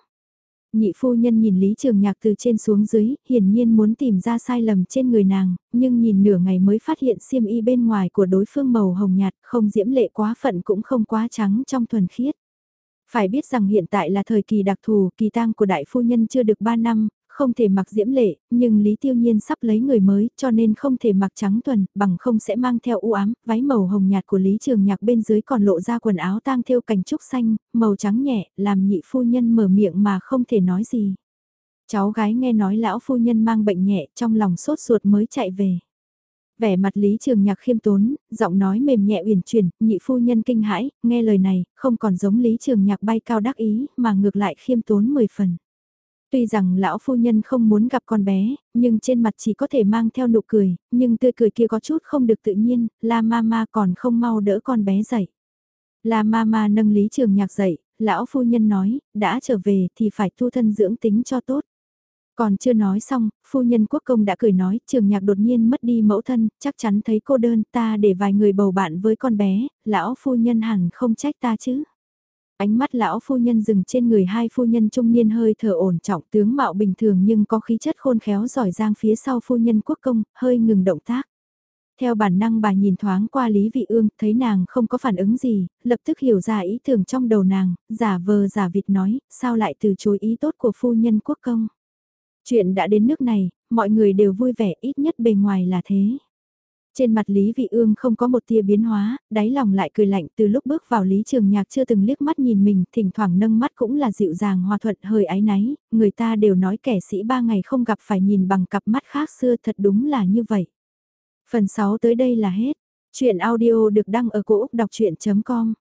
Nhị phu nhân nhìn Lý Trường Nhạc từ trên xuống dưới, hiển nhiên muốn tìm ra sai lầm trên người nàng, nhưng nhìn nửa ngày mới phát hiện xiêm y bên ngoài của đối phương màu hồng nhạt, không diễm lệ quá phận cũng không quá trắng trong thuần khiết. Phải biết rằng hiện tại là thời kỳ đặc thù, kỳ tang của đại phu nhân chưa được 3 năm, không thể mặc diễm lệ, nhưng Lý Tiêu Nhiên sắp lấy người mới cho nên không thể mặc trắng tuần, bằng không sẽ mang theo u ám, váy màu hồng nhạt của Lý Trường Nhạc bên dưới còn lộ ra quần áo tang theo cành trúc xanh, màu trắng nhẹ, làm nhị phu nhân mở miệng mà không thể nói gì. Cháu gái nghe nói lão phu nhân mang bệnh nhẹ trong lòng sốt ruột mới chạy về. Vẻ mặt Lý Trường Nhạc khiêm tốn, giọng nói mềm nhẹ uyển chuyển, nhị phu nhân kinh hãi, nghe lời này, không còn giống Lý Trường Nhạc bay cao đắc ý, mà ngược lại khiêm tốn mười phần. Tuy rằng lão phu nhân không muốn gặp con bé, nhưng trên mặt chỉ có thể mang theo nụ cười, nhưng tươi cười kia có chút không được tự nhiên, la mama còn không mau đỡ con bé dậy. La mama nâng lý trường nhạc dậy, lão phu nhân nói, đã trở về thì phải thu thân dưỡng tính cho tốt. Còn chưa nói xong, phu nhân quốc công đã cười nói, trường nhạc đột nhiên mất đi mẫu thân, chắc chắn thấy cô đơn ta để vài người bầu bạn với con bé, lão phu nhân hẳn không trách ta chứ. Ánh mắt lão phu nhân dừng trên người hai phu nhân trung niên hơi thở ổn trọng tướng mạo bình thường nhưng có khí chất khôn khéo giỏi giang phía sau phu nhân quốc công, hơi ngừng động tác. Theo bản năng bà nhìn thoáng qua Lý Vị Ương, thấy nàng không có phản ứng gì, lập tức hiểu ra ý tưởng trong đầu nàng, giả vờ giả vịt nói, sao lại từ chối ý tốt của phu nhân quốc công. Chuyện đã đến nước này, mọi người đều vui vẻ ít nhất bề ngoài là thế. Trên mặt Lý Vị Ương không có một tia biến hóa, đáy lòng lại cười lạnh từ lúc bước vào Lý Trường Nhạc chưa từng liếc mắt nhìn mình, thỉnh thoảng nâng mắt cũng là dịu dàng hòa thuận hơi ái náy, người ta đều nói kẻ sĩ ba ngày không gặp phải nhìn bằng cặp mắt khác xưa thật đúng là như vậy. Phần 6 tới đây là hết. Chuyện audio được đăng ở cổ Úc đọc chuyện.com